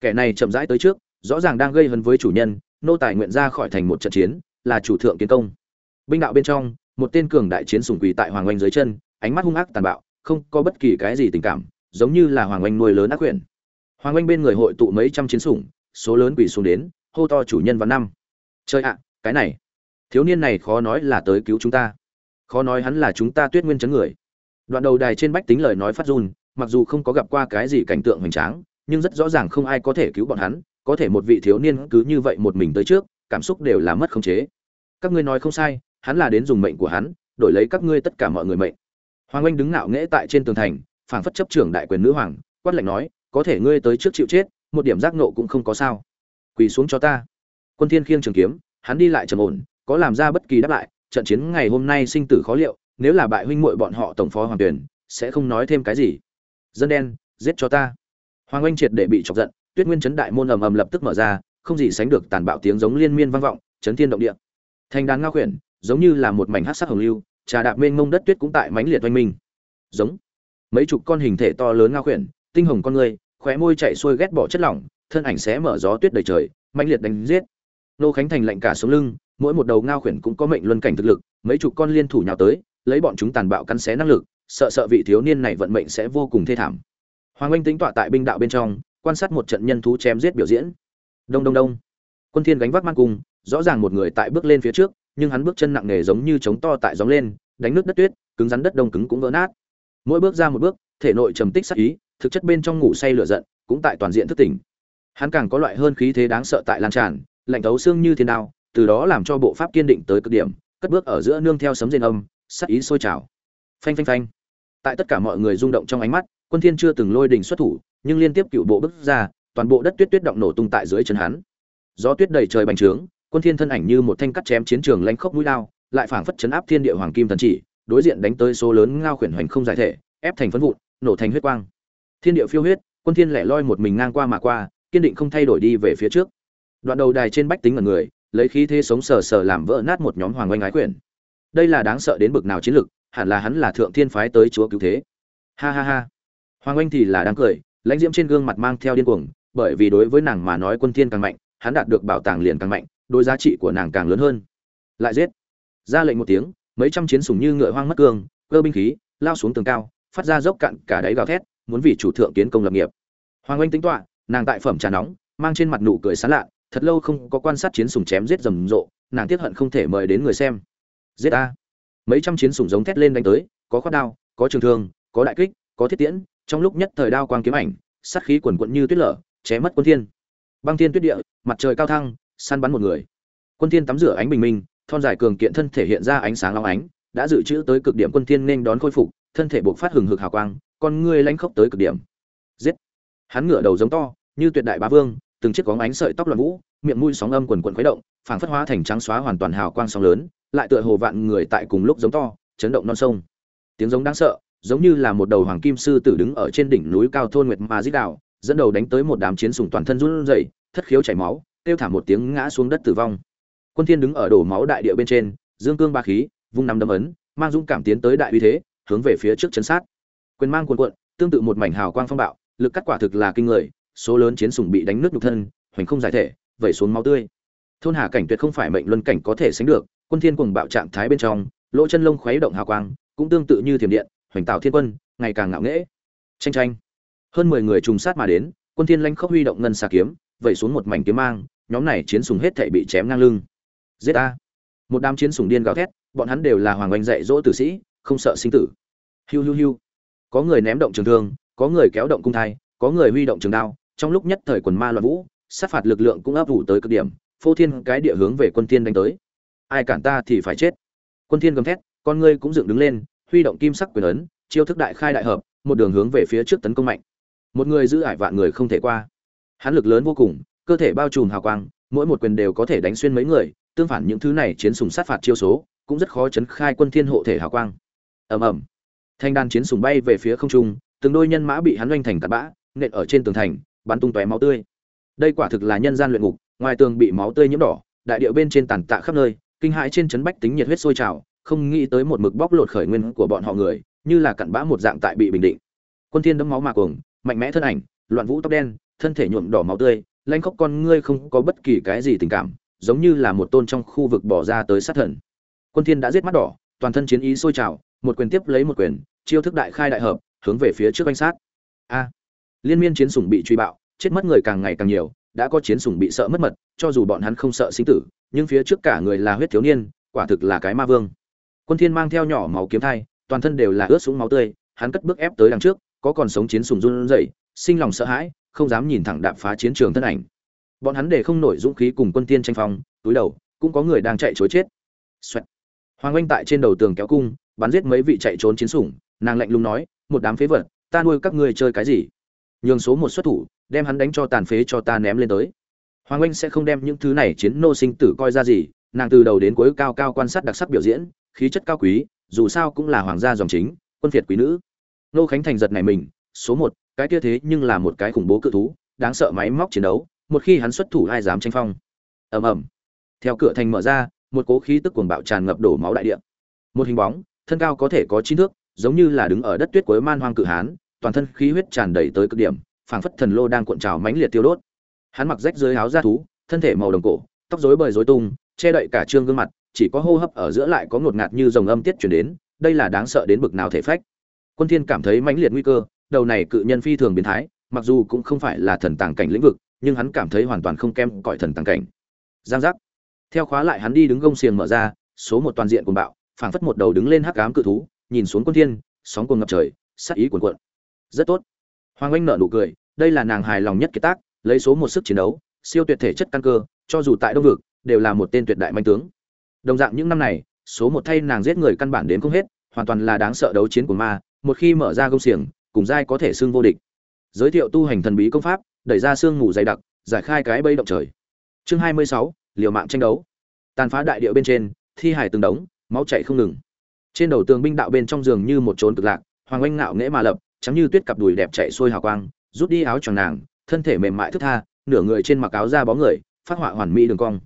kẻ này chậm rãi tới trước, rõ ràng đang gây hấn với chủ nhân, nô tài nguyện ra khỏi thành một trận chiến, là chủ thượng kiến công. Binh đạo bên trong, một tên cường đại chiến sùng quỳ tại hoàng oanh dưới chân, ánh mắt hung ác tàn bạo, không có bất kỳ cái gì tình cảm, giống như là hoàng oanh nuôi lớn ác quyển. Hoàng oanh bên người hội tụ mấy trăm chiến sủng, số lớn quỳ xuống đến, hô to chủ nhân và năm. Chơi ạ, cái này, thiếu niên này khó nói là tới cứu chúng ta. Khó nói hắn là chúng ta tuyết nguyên chấn người. Đoạn đầu đài trên bách tính lời nói phát run, mặc dù không có gặp qua cái gì cảnh tượng hoành tráng nhưng rất rõ ràng không ai có thể cứu bọn hắn, có thể một vị thiếu niên cứ như vậy một mình tới trước, cảm xúc đều là mất khống chế. Các ngươi nói không sai, hắn là đến dùng mệnh của hắn, đổi lấy các ngươi tất cả mọi người mệnh. Hoàng anh đứng ngạo nghễ tại trên tường thành, phảng phất chấp trưởng đại quyền nữ hoàng, quát lệnh nói, có thể ngươi tới trước chịu chết, một điểm giác nộ cũng không có sao. Quỳ xuống cho ta. Quân thiên khiêng trường kiếm, hắn đi lại trầm ổn, có làm ra bất kỳ đáp lại, trận chiến ngày hôm nay sinh tử khó liệu, nếu là bại huynh muội bọn họ tổng phó hoàng tuyển, sẽ không nói thêm cái gì. Dân đen, giết cho ta hoàng anh triệt để bị chọc giận, tuyết nguyên chấn đại môn ầm ầm lập tức mở ra, không gì sánh được tàn bạo tiếng giống liên miên vang vọng, chấn thiên động địa. Thành đàn ngao khuyển, giống như là một mảnh hắc sắc hồng lưu, trà đạp mênh mông đất tuyết cũng tại mãnh liệt oanh minh. Giống. Mấy chục con hình thể to lớn ngao khuyển, tinh hồng con người, khóe môi chạy xuôi ghét bỏ chất lỏng, thân ảnh xé mở gió tuyết đầy trời, mãnh liệt đánh giết. Nô khánh thành lạnh cả sống lưng, mỗi một đầu ngao khuyển cũng có mệnh luân cảnh thực lực, mấy chục con liên thủ nhào tới, lấy bọn chúng tàn bạo cắn xé năng lực, sợ sợ vị thiếu niên này vận mệnh sẽ vô cùng thê thảm hoàng anh tính tọa tại binh đạo bên trong, quan sát một trận nhân thú chém giết biểu diễn. Đông đông đông. Quân thiên gánh vác mang cung rõ ràng một người tại bước lên phía trước, nhưng hắn bước chân nặng nề giống như chống to tại gióng lên, đánh nước đất tuyết, cứng rắn đất đông cứng cũng vỡ nát. Mỗi bước ra một bước, thể nội trầm tích sát ý, thực chất bên trong ngủ say lửa giận, cũng tại toàn diện thức tỉnh. Hắn càng có loại hơn khí thế đáng sợ tại lan tràn, lạnh thấu xương như thiên đao, từ đó làm cho bộ pháp kiên định tới cực điểm, cất bước ở giữa nương theo sấm rền âm, sát ý sôi trào. Phanh phanh phanh. Tại tất cả mọi người rung động trong ánh mắt quân thiên chưa từng lôi đình xuất thủ, nhưng liên tiếp cựu bộ bước ra, toàn bộ đất tuyết tuyết động nổ tung tại dưới chân hắn. Gió tuyết đầy trời bành trướng, quân thiên thân ảnh như một thanh cắt chém chiến trường lãnh khốc mũi lao, lại phảng phất chấn áp thiên địa hoàng kim thần chỉ, đối diện đánh tới số lớn ngao khuyển hoành không giải thể, ép thành phấn vụn, nổ thành huyết quang. Thiên địa phiêu huyết, quân thiên lẻ loi một mình ngang qua mà qua, kiên định không thay đổi đi về phía trước. Đoạn đầu đài trên bách tính ngẩn người, lấy khí thế sống sờ sờ làm vỡ nát một nhóm hoàng oanh ái quyển đây là đáng sợ đến bực nào chiến lực, hẳn là hắn là thượng thiên phái tới chúa cứu thế. Ha ha ha hoàng oanh thì là đáng cười, lãnh diễm trên gương mặt mang theo điên cuồng, bởi vì đối với nàng mà nói quân thiên càng mạnh, hắn đạt được bảo tàng liền càng mạnh đôi giá trị của nàng càng lớn hơn. Lại giết. Ra lệnh một tiếng, mấy trăm chiến sủng như ngựa hoang mất cương, cơ binh khí, lao xuống tường cao, phát ra dốc cạn cả đáy gào thét, muốn vì chủ thượng kiến công lập nghiệp. Hoàng oanh tính toạ nàng tại phẩm trà nóng, mang trên mặt nụ cười sán lạ, thật lâu không có quan sát chiến sủng chém giết rầm rộ, nàng tiếc hận không thể mời đến người xem. Giết a mấy trăm chiến sủng giống thét lên đánh tới, có khoát đao, có trường thương, có đại kích, có thiết tiễn trong lúc nhất thời đao quang kiếm ảnh, sát khí quần quận như tuyết lở ché mất quân thiên. Băng thiên tuyết địa, mặt trời cao thăng, săn bắn một người. Quân thiên tắm rửa ánh bình minh, thon dài cường kiện thân thể hiện ra ánh sáng long ánh, đã dự trữ tới cực điểm quân thiên nên đón khôi phục, thân thể buộc phát hừng hực hào quang, con ngươi lánh khốc tới cực điểm. Giết! Hắn ngửa đầu giống to, như tuyệt đại bá vương, từng chiếc có ánh sợi tóc loạn vũ, miệng mũi sóng âm quần quần khuấy động, phảng phất hóa thành trắng xóa hoàn toàn hào quang sóng lớn, lại tựa hồ vạn người tại cùng lúc giống to, chấn động non sông. Tiếng giống đáng sợ giống như là một đầu hoàng kim sư tử đứng ở trên đỉnh núi cao thôn nguyệt ma dít đảo, dẫn đầu đánh tới một đám chiến sùng toàn thân run rẩy, thất khiếu chảy máu, kêu thảm một tiếng ngã xuống đất tử vong. Quân thiên đứng ở đổ máu đại địa bên trên, dương cương ba khí, vung nắm đấm ấn, mang dũng cảm tiến tới đại uy thế, hướng về phía trước chấn sát. Quyền mang cuồn cuộn, tương tự một mảnh hào quang phong bạo, lực cắt quả thực là kinh người, số lớn chiến sùng bị đánh nước nhục thân, hoành không giải thể, vẩy xuống máu tươi. Thôn hà cảnh tuyệt không phải mệnh luân cảnh có thể sánh được, quân thiên cuồng bạo trạng thái bên trong, lỗ chân lông khuấy động hào quang, cũng tương tự như thiểm điện hoành tạo thiên quân, ngày càng ngạo nghễ. Tranh tranh hơn mười người trùng sát mà đến, quân thiên lanh khốc huy động ngân xà kiếm, vẩy xuống một mảnh kiếm mang, nhóm này chiến sùng hết thảy bị chém ngang lưng. Giết a một đám chiến sùng điên gào thét, bọn hắn đều là hoàng oanh dạy dỗ tử sĩ, không sợ sinh tử. Hiu hiu hiu. Có người ném động trường thương, có người kéo động cung thai, có người huy động trường đao, trong lúc nhất thời quần ma loạn vũ, sát phạt lực lượng cũng áp ủ tới cực điểm, phô thiên cái địa hướng về quân thiên đánh tới. Ai cản ta thì phải chết. Quân thiên gầm thét, con ngươi cũng dựng đứng lên huy động kim sắc quyền ấn, chiêu thức đại khai đại hợp, một đường hướng về phía trước tấn công mạnh. Một người giữ ải vạn người không thể qua. Hắn lực lớn vô cùng, cơ thể bao trùm hào quang, mỗi một quyền đều có thể đánh xuyên mấy người, tương phản những thứ này chiến sùng sát phạt chiêu số, cũng rất khó chấn khai quân thiên hộ thể hào quang. Ầm ầm. Thanh đan chiến sùng bay về phía không trung, từng đôi nhân mã bị hắn oanh thành tạt bã, nện ở trên tường thành, bắn tung tóe máu tươi. Đây quả thực là nhân gian luyện ngục, ngoài tường bị máu tươi nhiễm đỏ, đại địa bên trên tàn tạ khắp nơi, kinh hãi trên chấn bách tính nhiệt huyết sôi trào không nghĩ tới một mực bóc lột khởi nguyên của bọn họ người, như là cặn bã một dạng tại bị bình định. Quân thiên đấm máu mà cuồng, mạnh mẽ thân ảnh, loạn vũ tóc đen, thân thể nhuộm đỏ máu tươi, lanh khóc con ngươi không có bất kỳ cái gì tình cảm, giống như là một tôn trong khu vực bỏ ra tới sát thần. Quân thiên đã giết mắt đỏ, toàn thân chiến ý sôi trào, một quyền tiếp lấy một quyền, chiêu thức đại khai đại hợp, hướng về phía trước đánh sát. A! Liên miên chiến sủng bị truy bạo, chết mất người càng ngày càng nhiều, đã có chiến sủng bị sợ mất mật, cho dù bọn hắn không sợ sinh tử, nhưng phía trước cả người là huyết thiếu niên, quả thực là cái ma vương quân thiên mang theo nhỏ máu kiếm thai, toàn thân đều là ướt sũng máu tươi, hắn cất bước ép tới đằng trước, có còn sống chiến sủng run rẩy, sinh lòng sợ hãi, không dám nhìn thẳng đạp phá chiến trường thân ảnh. Bọn hắn để không nổi dũng khí cùng quân tiên tranh phong, túi đầu, cũng có người đang chạy chối chết. Xoẹt. hoàng anh tại trên đầu tường kéo cung, bắn giết mấy vị chạy trốn chiến sủng, nàng lạnh lùng nói, một đám phế vật, ta nuôi các ngươi chơi cái gì? Nhường số một xuất thủ, đem hắn đánh cho tàn phế cho ta ném lên tới. Hoàng anh sẽ không đem những thứ này chiến nô sinh tử coi ra gì nàng từ đầu đến cuối cao cao quan sát đặc sắc biểu diễn, khí chất cao quý, dù sao cũng là hoàng gia dòng chính, quân phiệt quý nữ. Nô khánh thành giật này mình, số một, cái kia thế nhưng là một cái khủng bố cự thú, đáng sợ máy móc chiến đấu, một khi hắn xuất thủ ai dám tranh phong. Ầm ầm. Theo cửa thành mở ra, một cố khí tức cuồng bạo tràn ngập đổ máu đại địa. Một hình bóng, thân cao có thể có chín thước, giống như là đứng ở đất tuyết cuối man hoang cự hán, toàn thân khí huyết tràn đầy tới cực điểm, phảng phất thần lô đang cuộn trào mãnh liệt tiêu đốt. Hắn mặc rách dưới áo da thú, thân thể màu đồng cổ, tóc rối bời rối tung che đậy cả trương gương mặt, chỉ có hô hấp ở giữa lại có ngột ngạt như dòng âm tiết chuyển đến, đây là đáng sợ đến bực nào thể phách. Quân thiên cảm thấy mãnh liệt nguy cơ, đầu này cự nhân phi thường biến thái, mặc dù cũng không phải là thần tàng cảnh lĩnh vực, nhưng hắn cảm thấy hoàn toàn không kém cỏi thần tàng cảnh. Giang giác. Theo khóa lại hắn đi đứng gông xiềng mở ra, số một toàn diện cuồng bạo, phảng phất một đầu đứng lên hắc ám cự thú, nhìn xuống quân thiên, sóng cuồng ngập trời, sát ý cuồn cuộn. Rất tốt. Hoàng anh nở nụ cười, đây là nàng hài lòng nhất kiệt tác, lấy số một sức chiến đấu, siêu tuyệt thể chất căn cơ, cho dù tại đông vực đều là một tên tuyệt đại manh tướng. Đồng dạng những năm này, số một thay nàng giết người căn bản đến không hết, hoàn toàn là đáng sợ đấu chiến của ma, một khi mở ra gông xiềng, cùng giai có thể xưng vô địch. Giới thiệu tu hành thần bí công pháp, đẩy ra xương ngủ dày đặc, giải khai cái bẫy động trời. Chương hai mươi sáu, liều mạng tranh đấu. Tàn phá đại địa bên trên, thi hải từng đống, máu chảy không ngừng. Trên đầu tường binh đạo bên trong giường như một trốn cực lạc, hoàng oanh ngạo nghễ mà lập, trắng như tuyết cặp đùi đẹp chạy xuôi hào quang, rút đi áo choàng nàng, thân thể mềm mại thức tha, nửa người trên mặc áo da bó người, phát họa hoàn mỹ đường cong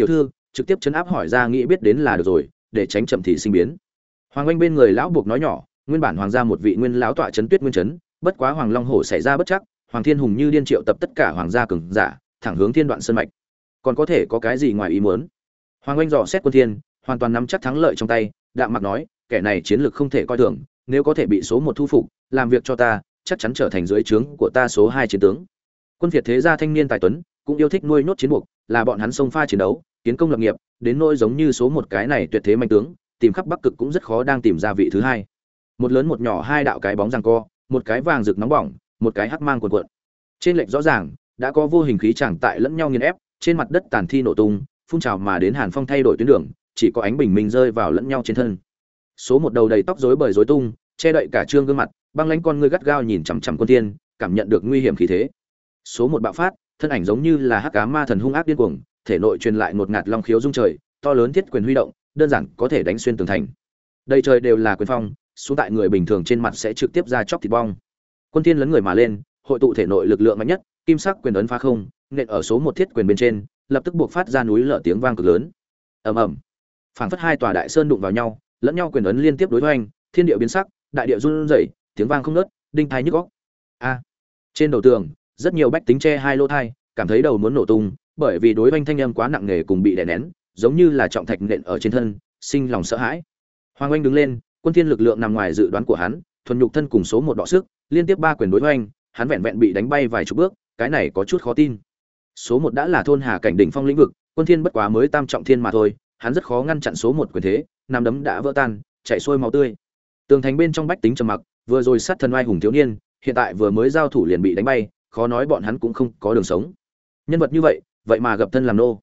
tiểu thư, trực tiếp chấn áp hỏi ra nghĩ biết đến là được rồi, để tránh chậm thì sinh biến. Hoàng oanh bên người lão buộc nói nhỏ, nguyên bản hoàng gia một vị nguyên lão tọa chấn tuyết nguyên chấn, bất quá hoàng long hổ xảy ra bất chắc, hoàng thiên hùng như điên triệu tập tất cả hoàng gia cường giả, thẳng hướng thiên đoạn sơn mạch. Còn có thể có cái gì ngoài ý muốn? Hoàng oanh dò xét quân thiên, hoàn toàn nắm chắc thắng lợi trong tay, đạm mặc nói, kẻ này chiến lược không thể coi thường, nếu có thể bị số một thu phục, làm việc cho ta, chắc chắn trở thành dưới trướng của ta số hai chiến tướng. Quân việt thế gia thanh niên tài tuấn, cũng yêu thích nuôi nốt chiến buộc, là bọn hắn sông pha chiến đấu kiến công lập nghiệp, đến nỗi giống như số một cái này tuyệt thế manh tướng, tìm khắp bắc cực cũng rất khó đang tìm ra vị thứ hai. Một lớn một nhỏ hai đạo cái bóng răng co, một cái vàng rực nóng bỏng, một cái hắc mang cuộn cuộn. Trên lệch rõ ràng, đã có vô hình khí chẳng tại lẫn nhau nghiền ép, trên mặt đất tàn thi nổ tung, phun trào mà đến hàn phong thay đổi tuyến đường, chỉ có ánh bình minh rơi vào lẫn nhau trên thân. Số một đầu đầy tóc rối bời rối tung, che đậy cả trương gương mặt, băng lãnh con ngươi gắt gao nhìn chằm chằm quân tiên cảm nhận được nguy hiểm khí thế. Số một bạo phát, thân ảnh giống như là hắc cá ma thần hung ác điên cuồng thể nội truyền lại một ngạt long khiếu dung trời, to lớn thiết quyền huy động, đơn giản có thể đánh xuyên tường thành. Đây trời đều là quyền phong, xuống tại người bình thường trên mặt sẽ trực tiếp ra chóc thịt bong. Quân thiên lấn người mà lên, hội tụ thể nội lực lượng mạnh nhất, kim sắc quyền ấn phá không, nện ở số một thiết quyền bên trên, lập tức buộc phát ra núi lở tiếng vang cực lớn. Ầm ầm. Phảng phất hai tòa đại sơn đụng vào nhau, lẫn nhau quyền ấn liên tiếp đối hoành, thiên địa biến sắc, đại địa run rẩy, tiếng vang không ngớt, đinh thay nhức óc. a. Trên đầu tường, rất nhiều bách tính che hai lô thai, cảm thấy đầu muốn nổ tung bởi vì đối oanh thanh âm quá nặng nề cùng bị đè nén, giống như là trọng thạch nện ở trên thân, sinh lòng sợ hãi. Hoàng oanh đứng lên, quân thiên lực lượng nằm ngoài dự đoán của hắn, thuần nhục thân cùng số một đọ sức, liên tiếp ba quyền đối oanh, hắn vẹn vẹn bị đánh bay vài chục bước, cái này có chút khó tin. Số một đã là thôn hà cảnh đỉnh phong lĩnh vực, quân thiên bất quá mới tam trọng thiên mà thôi, hắn rất khó ngăn chặn số một quyền thế, nằm đấm đã vỡ tan chảy xuôi máu tươi. Tường thành bên trong bách tính trầm mặc, vừa rồi sát thần oai hùng thiếu niên, hiện tại vừa mới giao thủ liền bị đánh bay, khó nói bọn hắn cũng không có đường sống. Nhân vật như vậy vậy mà gặp thân làm nô.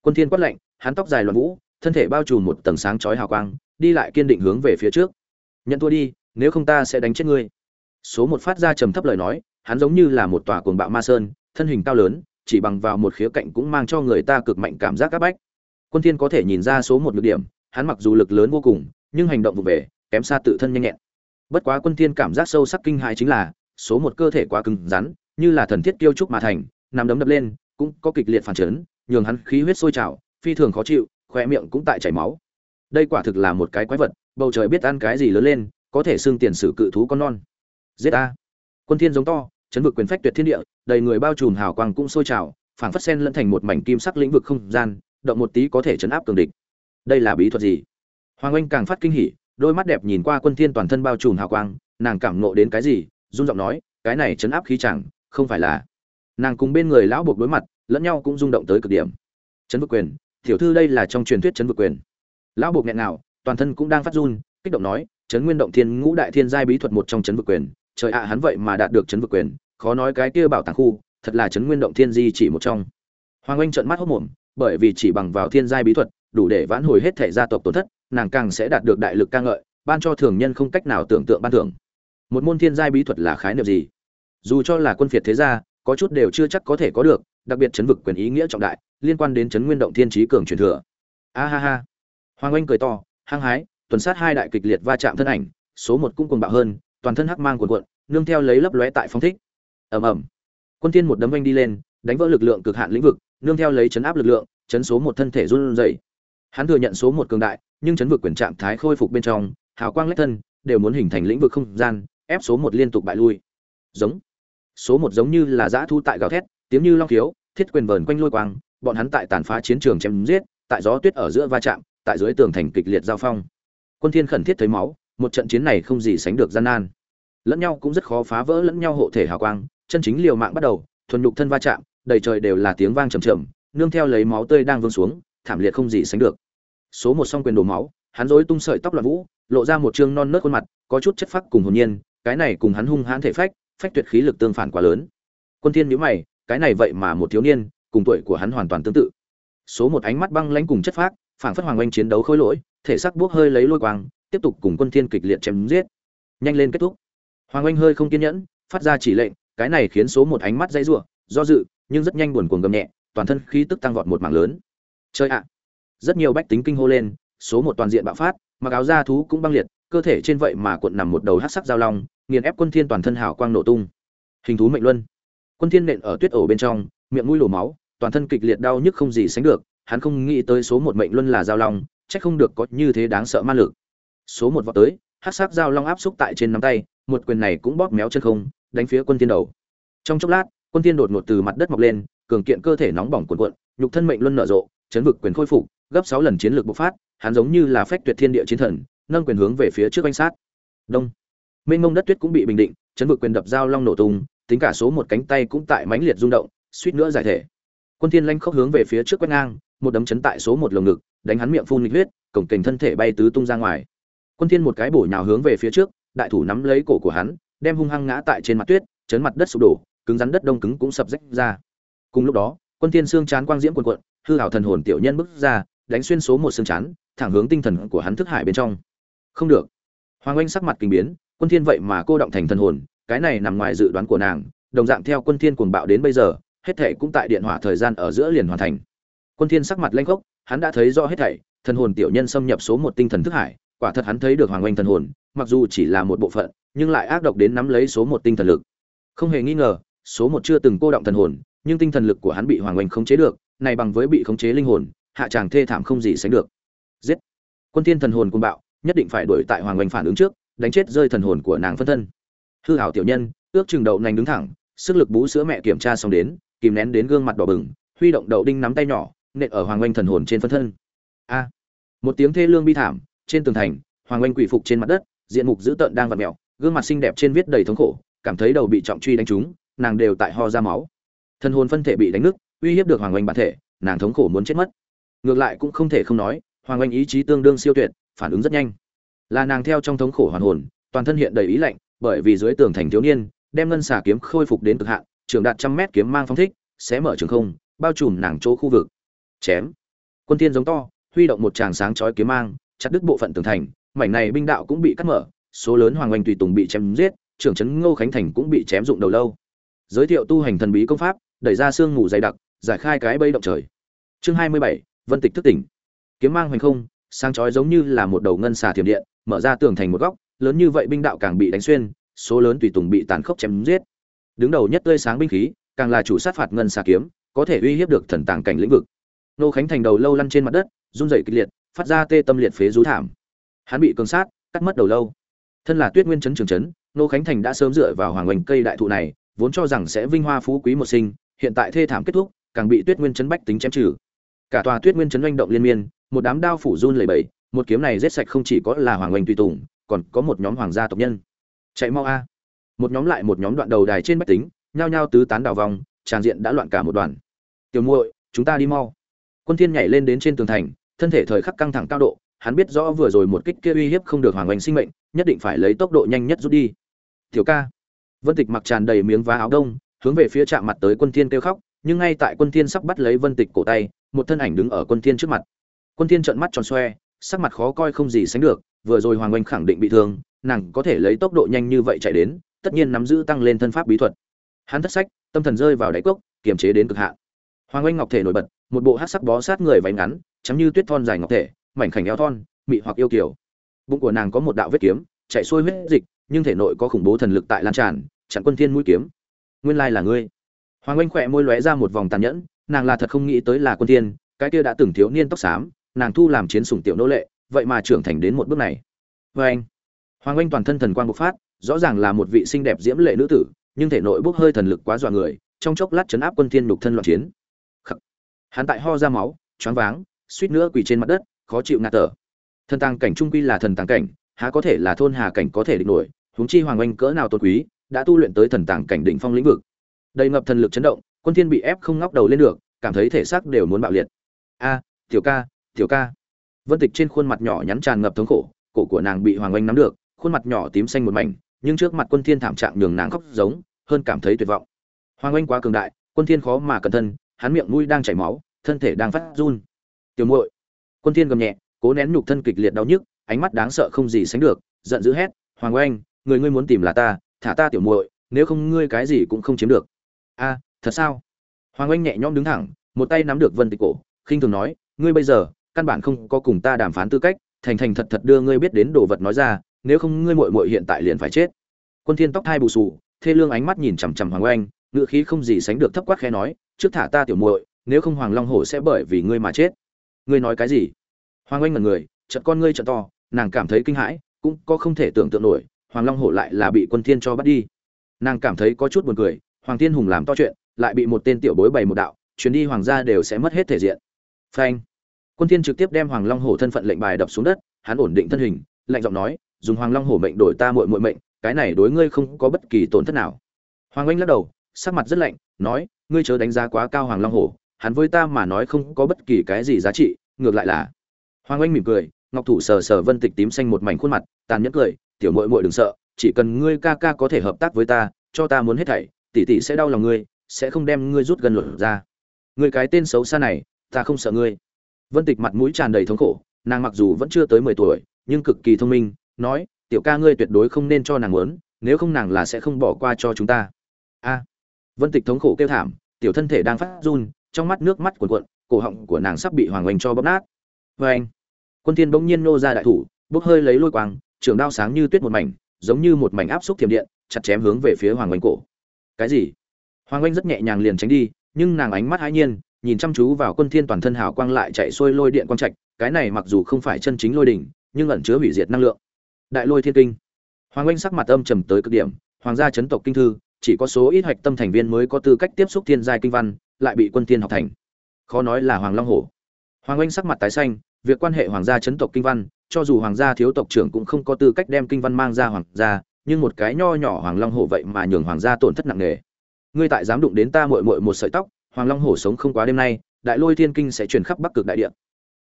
Quân thiên quát lạnh, hắn tóc dài loạn vũ, thân thể bao trùm một tầng sáng chói hào quang, đi lại kiên định hướng về phía trước. Nhận thua đi, nếu không ta sẽ đánh chết ngươi. Số một phát ra trầm thấp lời nói, hắn giống như là một tòa cuồng bạo ma sơn, thân hình cao lớn, chỉ bằng vào một khía cạnh cũng mang cho người ta cực mạnh cảm giác áp bách. Quân thiên có thể nhìn ra số một nhược điểm, hắn mặc dù lực lớn vô cùng, nhưng hành động vụ về, kém xa tự thân nhanh nhẹn. Bất quá quân thiên cảm giác sâu sắc kinh hãi chính là, số một cơ thể quá cứng rắn, như là thần thiết kiêu trúc mà thành nằm đấm đập lên cũng có kịch liệt phản chấn, nhường hắn khí huyết sôi trào, phi thường khó chịu khoe miệng cũng tại chảy máu. Đây quả thực là một cái quái vật, bầu trời biết ăn cái gì lớn lên, có thể xương tiền sử cự thú con non. Giết a quân thiên giống to, chấn vực quyền phách tuyệt thiên địa, đầy người bao trùm hào quang cũng sôi trào, phảng phất sen lẫn thành một mảnh kim sắc lĩnh vực không gian, động một tí có thể chấn áp cường địch. Đây là bí thuật gì? Hoàng anh càng phát kinh hỉ, đôi mắt đẹp nhìn qua quân thiên toàn thân bao trùm hào quang, nàng cảm ngộ đến cái gì, run giọng nói, cái này chấn áp khí chẳng, không phải là nàng cùng bên người lão buộc đối mặt, lẫn nhau cũng rung động tới cực điểm. Chấn vực quyền, tiểu thư đây là trong truyền thuyết chấn vực quyền. Lão buộc nghẹn nào toàn thân cũng đang phát run, kích động nói, chấn nguyên động thiên ngũ đại thiên giai bí thuật một trong chấn vực quyền. Trời ạ à, hắn vậy mà đạt được chấn vực quyền. Khó nói cái kia bảo tàng khu, thật là chấn nguyên động thiên di chỉ một trong. Hoàng anh trợn mắt hốt mồm bởi vì chỉ bằng vào thiên giai bí thuật, đủ để vãn hồi hết thể gia tộc tổn thất, nàng càng sẽ đạt được đại lực ca ngợi, ban cho thường nhân không cách nào tưởng tượng ban thưởng. Một môn thiên giai bí thuật là khái niệm gì? Dù cho là quân phiệt thế gia có chút đều chưa chắc có thể có được, đặc biệt chấn vực quyền ý nghĩa trọng đại, liên quan đến chấn nguyên động thiên trí cường truyền thừa. A ha ha. Hoàng anh cười to, hăng hái, tuần sát hai đại kịch liệt va chạm thân ảnh, số một cũng cuồng bạo hơn, toàn thân hắc mang cuộn cuộn, nương theo lấy lấp lóe tại phong thích. Ầm ầm. Quân tiên một đấm anh đi lên, đánh vỡ lực lượng cực hạn lĩnh vực, nương theo lấy chấn áp lực lượng, chấn số một thân thể run rẩy. Hắn thừa nhận số một cường đại, nhưng chấn vực quyền trạng thái khôi phục bên trong, hào quang lách thân, đều muốn hình thành lĩnh vực không gian, ép số một liên tục bại lui. Giống số một giống như là dã thu tại gào thét, tiếng như long thiếu thiết quyền vờn quanh lôi quang, bọn hắn tại tàn phá chiến trường chém giết, tại gió tuyết ở giữa va chạm, tại dưới tường thành kịch liệt giao phong. Quân thiên khẩn thiết thấy máu, một trận chiến này không gì sánh được gian nan. Lẫn nhau cũng rất khó phá vỡ lẫn nhau hộ thể hào quang, chân chính liều mạng bắt đầu, thuần nhục thân va chạm, đầy trời đều là tiếng vang trầm trầm, nương theo lấy máu tươi đang vương xuống, thảm liệt không gì sánh được. Số một song quyền đổ máu, hắn rối tung sợi tóc loạn vũ, lộ ra một trương non nớt khuôn mặt, có chút chất phác cùng hồn nhiên, cái này cùng hắn hung hãn thể phách phách tuyệt khí lực tương phản quá lớn. Quân thiên nhíu mày, cái này vậy mà một thiếu niên, cùng tuổi của hắn hoàn toàn tương tự. Số một ánh mắt băng lãnh cùng chất phác, phảng phất hoàng oanh chiến đấu khôi lỗi, thể sắc buốt hơi lấy lôi quang, tiếp tục cùng quân thiên kịch liệt chém giết. Nhanh lên kết thúc. Hoàng oanh hơi không kiên nhẫn, phát ra chỉ lệnh, cái này khiến số một ánh mắt dãy rủa, do dự, nhưng rất nhanh buồn cuồng gầm nhẹ, toàn thân khí tức tăng vọt một mảng lớn. Chơi ạ! Rất nhiều bách tính kinh hô lên, số một toàn diện bạo phát, mặc áo da thú cũng băng liệt, cơ thể trên vậy mà cuộn nằm một đầu hắc sắc giao long nghiền ép quân thiên toàn thân hào quang nổ tung. Hình thú mệnh luân. Quân thiên nện ở tuyết ổ bên trong, miệng mũi đổ máu, toàn thân kịch liệt đau nhức không gì sánh được, hắn không nghĩ tới số một mệnh luân là giao long, chắc không được có như thế đáng sợ ma lực. Số một vọt tới, hắc sắc giao long áp xúc tại trên nắm tay, một quyền này cũng bóp méo chân không, đánh phía quân thiên đầu. Trong chốc lát, quân thiên đột ngột từ mặt đất mọc lên, cường kiện cơ thể nóng bỏng cuộn cuộn, nhục thân mệnh luân nở rộ, chấn vực quyền khôi phục, gấp 6 lần chiến lược bộc phát, hắn giống như là phách tuyệt thiên địa chiến thần, nâng quyền hướng về phía trước anh sát. Đông mênh mông đất tuyết cũng bị bình định, chấn vực quyền đập giao long nổ tung, tính cả số một cánh tay cũng tại mãnh liệt rung động, suýt nữa giải thể. Quân thiên lanh khốc hướng về phía trước quét ngang, một đấm chấn tại số một lồng ngực, đánh hắn miệng phun nghịch huyết, cổng kềnh thân thể bay tứ tung ra ngoài. Quân thiên một cái bổ nhào hướng về phía trước, đại thủ nắm lấy cổ của hắn, đem hung hăng ngã tại trên mặt tuyết, chấn mặt đất sụp đổ, cứng rắn đất đông cứng cũng sập rách ra. Cùng lúc đó, quân thiên xương chán quang diễm cuộn cuộn, hư hảo thần hồn tiểu nhân bước ra, đánh xuyên số một xương chán, thẳng hướng tinh thần của hắn thức hải bên trong. Không được hoàng anh sắc mặt kinh biến, quân thiên vậy mà cô động thành thần hồn, cái này nằm ngoài dự đoán của nàng, đồng dạng theo quân thiên cuồng bạo đến bây giờ, hết thảy cũng tại điện hỏa thời gian ở giữa liền hoàn thành. Quân thiên sắc mặt lanh khốc, hắn đã thấy rõ hết thảy, thần hồn tiểu nhân xâm nhập số một tinh thần thức hải, quả thật hắn thấy được hoàng anh thần hồn, mặc dù chỉ là một bộ phận, nhưng lại ác độc đến nắm lấy số một tinh thần lực. Không hề nghi ngờ, số một chưa từng cô động thần hồn, nhưng tinh thần lực của hắn bị hoàng anh khống chế được, này bằng với bị khống chế linh hồn, hạ tràng thê thảm không gì sánh được. Giết! Quân thiên thần hồn cuồng bạo nhất định phải đuổi tại hoàng anh phản ứng trước, đánh chết rơi thần hồn của nàng phân thân. Hư hảo tiểu nhân, ước chừng đậu nành đứng thẳng, sức lực bú sữa mẹ kiểm tra xong đến, kìm nén đến gương mặt đỏ bừng, huy động đậu đinh nắm tay nhỏ, nện ở hoàng anh thần hồn trên phân thân. A! Một tiếng thê lương bi thảm, trên tường thành, hoàng anh quỷ phục trên mặt đất, diện mục dữ tợn đang vặt mèo, gương mặt xinh đẹp trên viết đầy thống khổ, cảm thấy đầu bị trọng truy đánh trúng, nàng đều tại ho ra máu. Thân hồn phân thể bị đánh nứt, uy hiếp được hoàng anh bản thể, nàng thống khổ muốn chết mất. Ngược lại cũng không thể không nói, hoàng anh ý chí tương đương siêu tuyệt phản ứng rất nhanh. Là nàng theo trong thống khổ hoàn hồn toàn thân hiện đầy ý lạnh bởi vì dưới tường thành thiếu niên đem ngân xà kiếm khôi phục đến cực hạn trường đạt trăm mét kiếm mang phong thích xé mở trường không bao trùm nàng chỗ khu vực. Chém. Quân thiên giống to huy động một tràng sáng chói kiếm mang chặt đứt bộ phận tường thành mảnh này binh đạo cũng bị cắt mở số lớn hoàng oanh tùy tùng bị chém giết trưởng trấn ngô khánh thành cũng bị chém dụng đầu lâu. Giới thiệu tu hành thần bí công pháp đẩy ra xương ngủ dày đặc giải khai cái bây động trời. Chương 27, vân tịch thức tỉnh. Kiếm mang hoành không sáng chói giống như là một đầu ngân xà thiểm điện, mở ra tường thành một góc, lớn như vậy binh đạo càng bị đánh xuyên, số lớn tùy tùng bị tàn khốc chém giết. Đứng đầu nhất tươi sáng binh khí, càng là chủ sát phạt ngân xà kiếm, có thể uy hiếp được thần tàng cảnh lĩnh vực. Nô khánh thành đầu lâu lăn trên mặt đất, run rẩy kịch liệt, phát ra tê tâm liệt phế rú thảm. Hắn bị cường sát, cắt mất đầu lâu. Thân là tuyết nguyên Trấn trường chấn, nô khánh thành đã sớm dựa vào hoàng oanh cây đại thụ này, vốn cho rằng sẽ vinh hoa phú quý một sinh, hiện tại thê thảm kết thúc, càng bị tuyết nguyên Trấn bách tính chém trừ cả tòa tuyết nguyên chấn doanh động liên miên, một đám đao phủ run lẩy bẩy, một kiếm này giết sạch không chỉ có là hoàng oanh tùy tùng, còn có một nhóm hoàng gia tộc nhân. Chạy mau a. Một nhóm lại một nhóm đoạn đầu đài trên bách tính, nhao nhao tứ tán đào vòng, tràn diện đã loạn cả một đoàn. Tiểu muội, chúng ta đi mau. Quân thiên nhảy lên đến trên tường thành, thân thể thời khắc căng thẳng cao độ, hắn biết rõ vừa rồi một kích kia uy hiếp không được hoàng oanh sinh mệnh, nhất định phải lấy tốc độ nhanh nhất rút đi. Tiểu ca. Vân tịch mặc tràn đầy miếng vá áo đông, hướng về phía chạm mặt tới quân thiên kêu khóc, nhưng ngay tại quân thiên sắp bắt lấy vân tịch cổ tay một thân ảnh đứng ở quân thiên trước mặt. Quân thiên trợn mắt tròn xoe, sắc mặt khó coi không gì sánh được, vừa rồi hoàng oanh khẳng định bị thương, nàng có thể lấy tốc độ nhanh như vậy chạy đến, tất nhiên nắm giữ tăng lên thân pháp bí thuật. Hắn thất sách, tâm thần rơi vào đáy cốc, kiềm chế đến cực hạn. Hoàng oanh ngọc thể nổi bật, một bộ hắc sắc bó sát người váy ngắn chấm như tuyết thon dài ngọc thể, mảnh khảnh eo thon, mị hoặc yêu kiều. Bụng của nàng có một đạo vết kiếm, chạy xuôi huyết dịch, nhưng thể nội có khủng bố thần lực tại lan tràn, chặn quân thiên mũi kiếm. Nguyên lai là ngươi. Hoàng oanh khỏe môi lóe ra một vòng tàn nhẫn nàng là thật không nghĩ tới là quân tiên, cái kia đã từng thiếu niên tóc xám nàng thu làm chiến sủng tiểu nô lệ vậy mà trưởng thành đến một bước này. Vê anh hoàng oanh toàn thân thần quang bộc phát rõ ràng là một vị xinh đẹp diễm lệ nữ tử nhưng thể nội bốc hơi thần lực quá dọa người trong chốc lát chấn áp quân thiên nhục thân loạn chiến. Khắc. hắn tại ho ra máu choáng váng suýt nữa quỳ trên mặt đất khó chịu ngạt thở. Thần tàng cảnh trung quy là thần tàng cảnh há có thể là thôn hà cảnh có thể địch nổi huống chi hoàng oanh cỡ nào tôn quý đã tu luyện tới thần tàng cảnh đỉnh phong lĩnh vực. Đầy ngập thần lực chấn động quân thiên bị ép không ngóc đầu lên được, cảm thấy thể xác đều muốn bạo liệt. A, tiểu ca tiểu ca. Vân tịch trên khuôn mặt nhỏ nhắn tràn ngập thống khổ, cổ của nàng bị hoàng oanh nắm được, khuôn mặt nhỏ tím xanh một mảnh, nhưng trước mặt quân thiên thảm trạng nhường nàng khóc giống, hơn cảm thấy tuyệt vọng. Hoàng oanh quá cường đại, quân thiên khó mà cẩn thân hắn miệng mũi đang chảy máu, thân thể đang phát run. Tiểu muội. Quân thiên gầm nhẹ, cố nén nhục thân kịch liệt đau nhức, ánh mắt đáng sợ không gì sánh được, giận dữ hét, hoàng oanh, người ngươi muốn tìm là ta, thả ta tiểu muội, nếu không ngươi cái gì cũng không chiếm được. A thật sao? Hoàng oanh nhẹ nhõm đứng thẳng, một tay nắm được vân tịch cổ, khinh thường nói, ngươi bây giờ, căn bản không có cùng ta đàm phán tư cách, thành thành thật thật đưa ngươi biết đến đồ vật nói ra, nếu không ngươi muội muội hiện tại liền phải chết. Quân thiên tóc thai bù sù thê lương ánh mắt nhìn chằm chằm hoàng oanh, ngựa khí không gì sánh được thấp quát khẽ nói, trước thả ta tiểu muội, nếu không hoàng long hổ sẽ bởi vì ngươi mà chết. Ngươi nói cái gì? Hoàng oanh ngẩn người, chợt con ngươi chợt to, nàng cảm thấy kinh hãi, cũng có không thể tưởng tượng nổi, hoàng long hổ lại là bị quân thiên cho bắt đi. Nàng cảm thấy có chút buồn cười, hoàng thiên hùng làm to chuyện lại bị một tên tiểu bối bày một đạo, chuyến đi hoàng gia đều sẽ mất hết thể diện. Phanh. Quân thiên trực tiếp đem hoàng long hổ thân phận lệnh bài đập xuống đất, hắn ổn định thân hình, lạnh giọng nói, dùng hoàng long hổ mệnh đổi ta muội muội mệnh, cái này đối ngươi không có bất kỳ tổn thất nào. Hoàng anh lắc đầu, sắc mặt rất lạnh, nói, ngươi chớ đánh giá quá cao hoàng long hổ, hắn với ta mà nói không có bất kỳ cái gì giá trị, ngược lại là hoàng anh mỉm cười, ngọc thủ sờ sờ vân tịch tím xanh một mảnh khuôn mặt, tàn nhẫn cười, tiểu muội muội đừng sợ, chỉ cần ngươi ca ca có thể hợp tác với ta, cho ta muốn hết thảy, tỷ tỷ sẽ đau lòng ngươi sẽ không đem ngươi rút gần luật ra. Ngươi cái tên xấu xa này, ta không sợ ngươi. Vân tịch mặt mũi tràn đầy thống khổ, nàng mặc dù vẫn chưa tới mười tuổi, nhưng cực kỳ thông minh, nói, tiểu ca ngươi tuyệt đối không nên cho nàng muốn, nếu không nàng là sẽ không bỏ qua cho chúng ta. A. Vân tịch thống khổ kêu thảm, tiểu thân thể đang phát run, trong mắt nước mắt cuồn cuộn, cổ họng của nàng sắp bị hoàng oanh cho bóp nát. Vê anh quân thiên bỗng nhiên nô ra đại thủ, bốc hơi lấy lôi quang, trường đao sáng như tuyết một mảnh, giống như một mảnh áp xúc thiểm điện, chặt chém hướng về phía hoàng oanh cổ. Cái gì? Hoàng oanh rất nhẹ nhàng liền tránh đi, nhưng nàng ánh mắt hãi nhiên, nhìn chăm chú vào quân thiên toàn thân hào quang lại chạy xuôi lôi điện quang trạch, cái này mặc dù không phải chân chính lôi đỉnh, nhưng ẩn chứa hủy diệt năng lượng. Đại lôi thiên kinh. Hoàng oanh sắc mặt âm trầm tới cực điểm, hoàng gia chấn tộc kinh thư, chỉ có số ít hoạch tâm thành viên mới có tư cách tiếp xúc thiên giai kinh văn, lại bị quân thiên học thành. Khó nói là hoàng long hổ. Hoàng oanh sắc mặt tái xanh, việc quan hệ hoàng gia chấn tộc kinh văn, cho dù hoàng gia thiếu tộc trưởng cũng không có tư cách đem kinh văn mang ra hoàng gia, nhưng một cái nho nhỏ hoàng long hổ vậy mà nhường hoàng gia tổn thất nặng nề ngươi tại dám đụng đến ta muội muội một sợi tóc, hoàng long hổ sống không quá đêm nay, đại lôi thiên kinh sẽ truyền khắp bắc cực đại địa.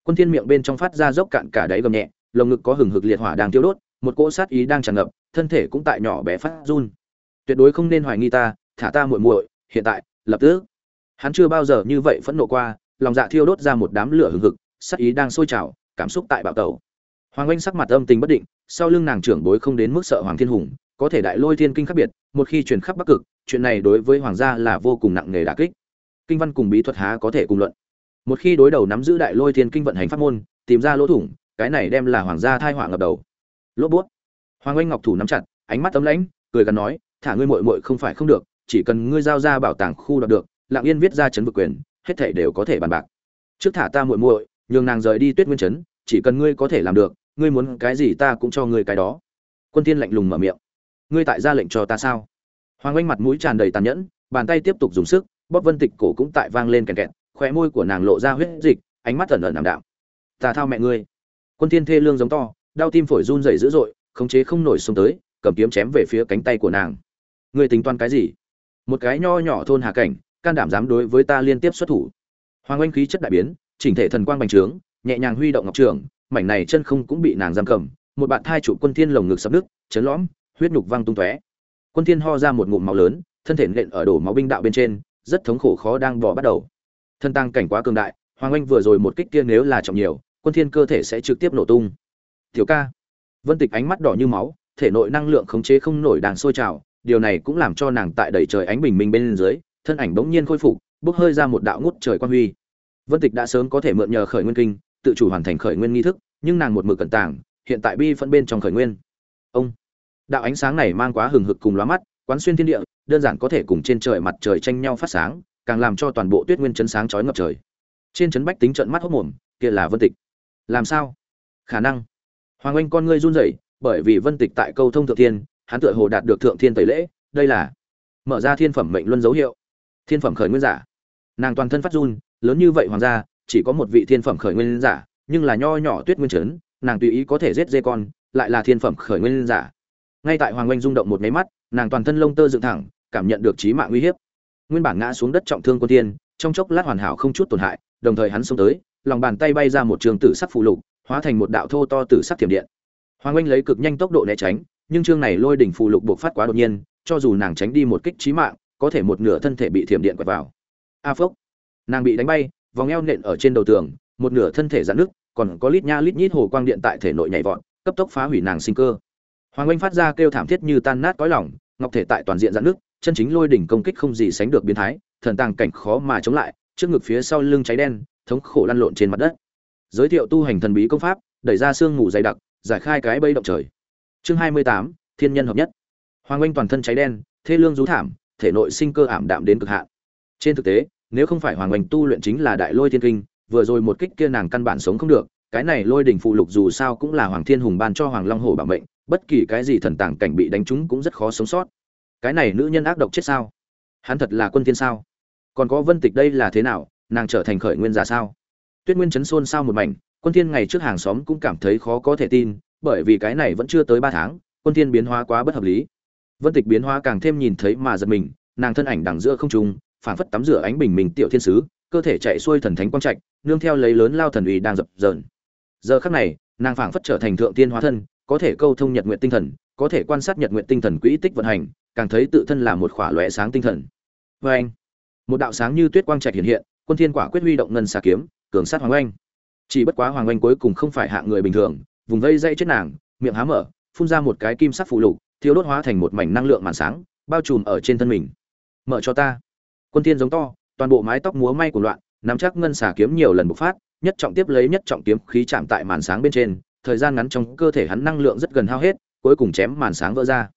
Quân thiên miệng bên trong phát ra dốc cạn cả đáy gầm nhẹ, lồng ngực có hừng hực liệt hỏa đang tiêu đốt, một cỗ sát ý đang tràn ngập, thân thể cũng tại nhỏ bé phát run. Tuyệt đối không nên hoài nghi ta, thả ta muội muội, hiện tại, lập tức. Hắn chưa bao giờ như vậy phẫn nộ qua, lòng dạ thiêu đốt ra một đám lửa hừng hực, sát ý đang sôi trào, cảm xúc tại bạo tẩu. Hoàng anh sắc mặt âm tình bất định, sau lưng nàng trưởng bối không đến mức sợ hoàng thiên hùng có thể đại lôi thiên kinh khác biệt, một khi truyền khắp bắc cực, chuyện này đối với hoàng gia là vô cùng nặng nề đả kích. Kinh văn cùng bí thuật há có thể cùng luận. Một khi đối đầu nắm giữ đại lôi thiên kinh vận hành pháp môn, tìm ra lỗ thủng, cái này đem là hoàng gia thai họa ngập đầu. Lốp bút. Hoàng anh ngọc thủ nắm chặt, ánh mắt tấm lãnh, cười gắn nói, thả ngươi muội muội không phải không được, chỉ cần ngươi giao ra bảo tàng khu đoạt được lặng yên viết ra chấn vực quyền, hết thảy đều có thể bàn bạc. Trước thả ta muội muội, nhường nàng rời đi tuyết nguyên chấn, chỉ cần ngươi có thể làm được, ngươi muốn cái gì ta cũng cho ngươi cái đó. Quân tiên lạnh lùng mở miệng ngươi tại ra lệnh cho ta sao? Hoàng oanh mặt mũi tràn đầy tàn nhẫn, bàn tay tiếp tục dùng sức, bóp vân tịch cổ cũng tại vang lên kèn kẹt, khóe môi của nàng lộ ra huyết dịch, ánh mắt ẩn ẩn ảm đạm. Ta thao mẹ ngươi. Quân thiên thê lương giống to, đau tim phổi run rẩy dữ dội, khống chế không nổi xông tới, cầm kiếm chém về phía cánh tay của nàng. Ngươi tính toán cái gì? Một cái nho nhỏ thôn hà cảnh, can đảm dám đối với ta liên tiếp xuất thủ. Hoàng oanh khí chất đại biến, chỉnh thể thần quang bành trướng, nhẹ nhàng huy động ngọc trường, mảnh này chân không cũng bị nàng giam cầm, một bạn thai trụ quân thiên lồng ngực sập nước chấn lõm huyết nhục văng tung tóe. Quân thiên ho ra một ngụm máu lớn, thân thể nện ở đổ máu binh đạo bên trên, rất thống khổ khó đang bỏ bắt đầu. Thân tăng cảnh quá cường đại, hoàng anh vừa rồi một kích kia nếu là trọng nhiều, quân thiên cơ thể sẽ trực tiếp nổ tung. Tiểu ca. Vân tịch ánh mắt đỏ như máu, thể nội năng lượng khống chế không nổi đang sôi trào, điều này cũng làm cho nàng tại đầy trời ánh bình minh bên dưới, thân ảnh bỗng nhiên khôi phục, bốc hơi ra một đạo ngút trời quan huy. Vân tịch đã sớm có thể mượn nhờ khởi nguyên kinh, tự chủ hoàn thành khởi nguyên nghi thức, nhưng nàng một mực cẩn tàng, hiện tại bi phân bên trong khởi nguyên. Ông! Đạo ánh sáng này mang quá hừng hực cùng lóa mắt, quán xuyên thiên địa, đơn giản có thể cùng trên trời mặt trời tranh nhau phát sáng, càng làm cho toàn bộ tuyết nguyên chấn sáng chói ngập trời. Trên chấn bách tính trận mắt hốc mồm, kia là vân tịch. Làm sao? Khả năng. Hoàng anh con ngươi run rẩy, bởi vì vân tịch tại câu thông thượng thiên, hắn tựa hồ đạt được thượng thiên tẩy lễ, đây là mở ra thiên phẩm mệnh luân dấu hiệu. Thiên phẩm khởi nguyên giả. Nàng toàn thân phát run, lớn như vậy hoàng gia, chỉ có một vị thiên phẩm khởi nguyên giả, nhưng là nho nhỏ tuyết nguyên chấn, nàng tùy ý có thể giết dê con, lại là thiên phẩm khởi nguyên giả ngay tại hoàng oanh rung động một máy mắt, nàng toàn thân lông tơ dựng thẳng, cảm nhận được trí mạng uy hiếp. Nguyên bản ngã xuống đất trọng thương quân tiên trong chốc lát hoàn hảo không chút tổn hại, đồng thời hắn xông tới, lòng bàn tay bay ra một trường tử sắc phụ lục, hóa thành một đạo thô to tử sắc thiểm điện. Hoàng oanh lấy cực nhanh tốc độ né tránh, nhưng chương này lôi đỉnh phụ lục buộc phát quá đột nhiên, cho dù nàng tránh đi một kích trí mạng, có thể một nửa thân thể bị thiểm điện quẹt vào. A phốc. Nàng bị đánh bay, vòng eo nện ở trên đầu tường, một nửa thân thể giãn nước còn có lít nha lít nhít hồ quang điện tại thể nội nhảy vọt, cấp tốc phá hủy nàng sinh cơ hoàng oanh phát ra kêu thảm thiết như tan nát cõi lòng, ngọc thể tại toàn diện giãn nước, chân chính lôi đỉnh công kích không gì sánh được biến thái, thần tàng cảnh khó mà chống lại, trước ngực phía sau lưng cháy đen, thống khổ lăn lộn trên mặt đất. Giới thiệu tu hành thần bí công pháp, đẩy ra xương ngủ dày đặc, giải khai cái bẫy động trời. Chương hai mươi tám, thiên nhân hợp nhất. Hoàng oanh toàn thân cháy đen, thê lương rú thảm, thể nội sinh cơ ảm đạm đến cực hạn. Trên thực tế, nếu không phải hoàng oanh tu luyện chính là đại lôi thiên kinh, vừa rồi một kích kia nàng căn bản sống không được, cái này lôi đỉnh phụ lục dù sao cũng là hoàng thiên hùng ban cho hoàng long hổ bảo mệnh bất kỳ cái gì thần tàng cảnh bị đánh trúng cũng rất khó sống sót. Cái này nữ nhân ác độc chết sao? Hắn thật là quân thiên sao? Còn có vân tịch đây là thế nào? Nàng trở thành khởi nguyên giả sao? Tuyết nguyên chấn xôn sao một mảnh, quân thiên ngày trước hàng xóm cũng cảm thấy khó có thể tin, bởi vì cái này vẫn chưa tới ba tháng, quân thiên biến hóa quá bất hợp lý. Vân tịch biến hóa càng thêm nhìn thấy mà giật mình, nàng thân ảnh đằng giữa không trung, phảng phất tắm rửa ánh bình minh tiểu thiên sứ, cơ thể chạy xuôi thần thánh quang trạch, nương theo lấy lớn lao thần uy đang dập dờn. Giờ khắc này, nàng phảng phất trở thành thượng tiên hóa thân có thể câu thông nhật nguyện tinh thần, có thể quan sát nhật nguyện tinh thần quỹ tích vận hành, càng thấy tự thân là một khỏa lóe sáng tinh thần. Vê anh, một đạo sáng như tuyết quang trạch hiện hiện, quân thiên quả quyết huy động ngân xà kiếm, cường sát hoàng anh chỉ bất quá hoàng anh cuối cùng không phải hạng người bình thường, vùng vây dây chết nàng, miệng há mở, phun ra một cái kim sắc phụ lục thiếu đốt hóa thành một mảnh năng lượng màn sáng, bao trùm ở trên thân mình. Mở cho ta. Quân thiên giống to, toàn bộ mái tóc múa may của loạn, nắm chắc ngân xà kiếm nhiều lần bộc phát, nhất trọng tiếp lấy nhất trọng kiếm khí chạm tại màn sáng bên trên thời gian ngắn trong cơ thể hắn năng lượng rất gần hao hết cuối cùng chém màn sáng vỡ ra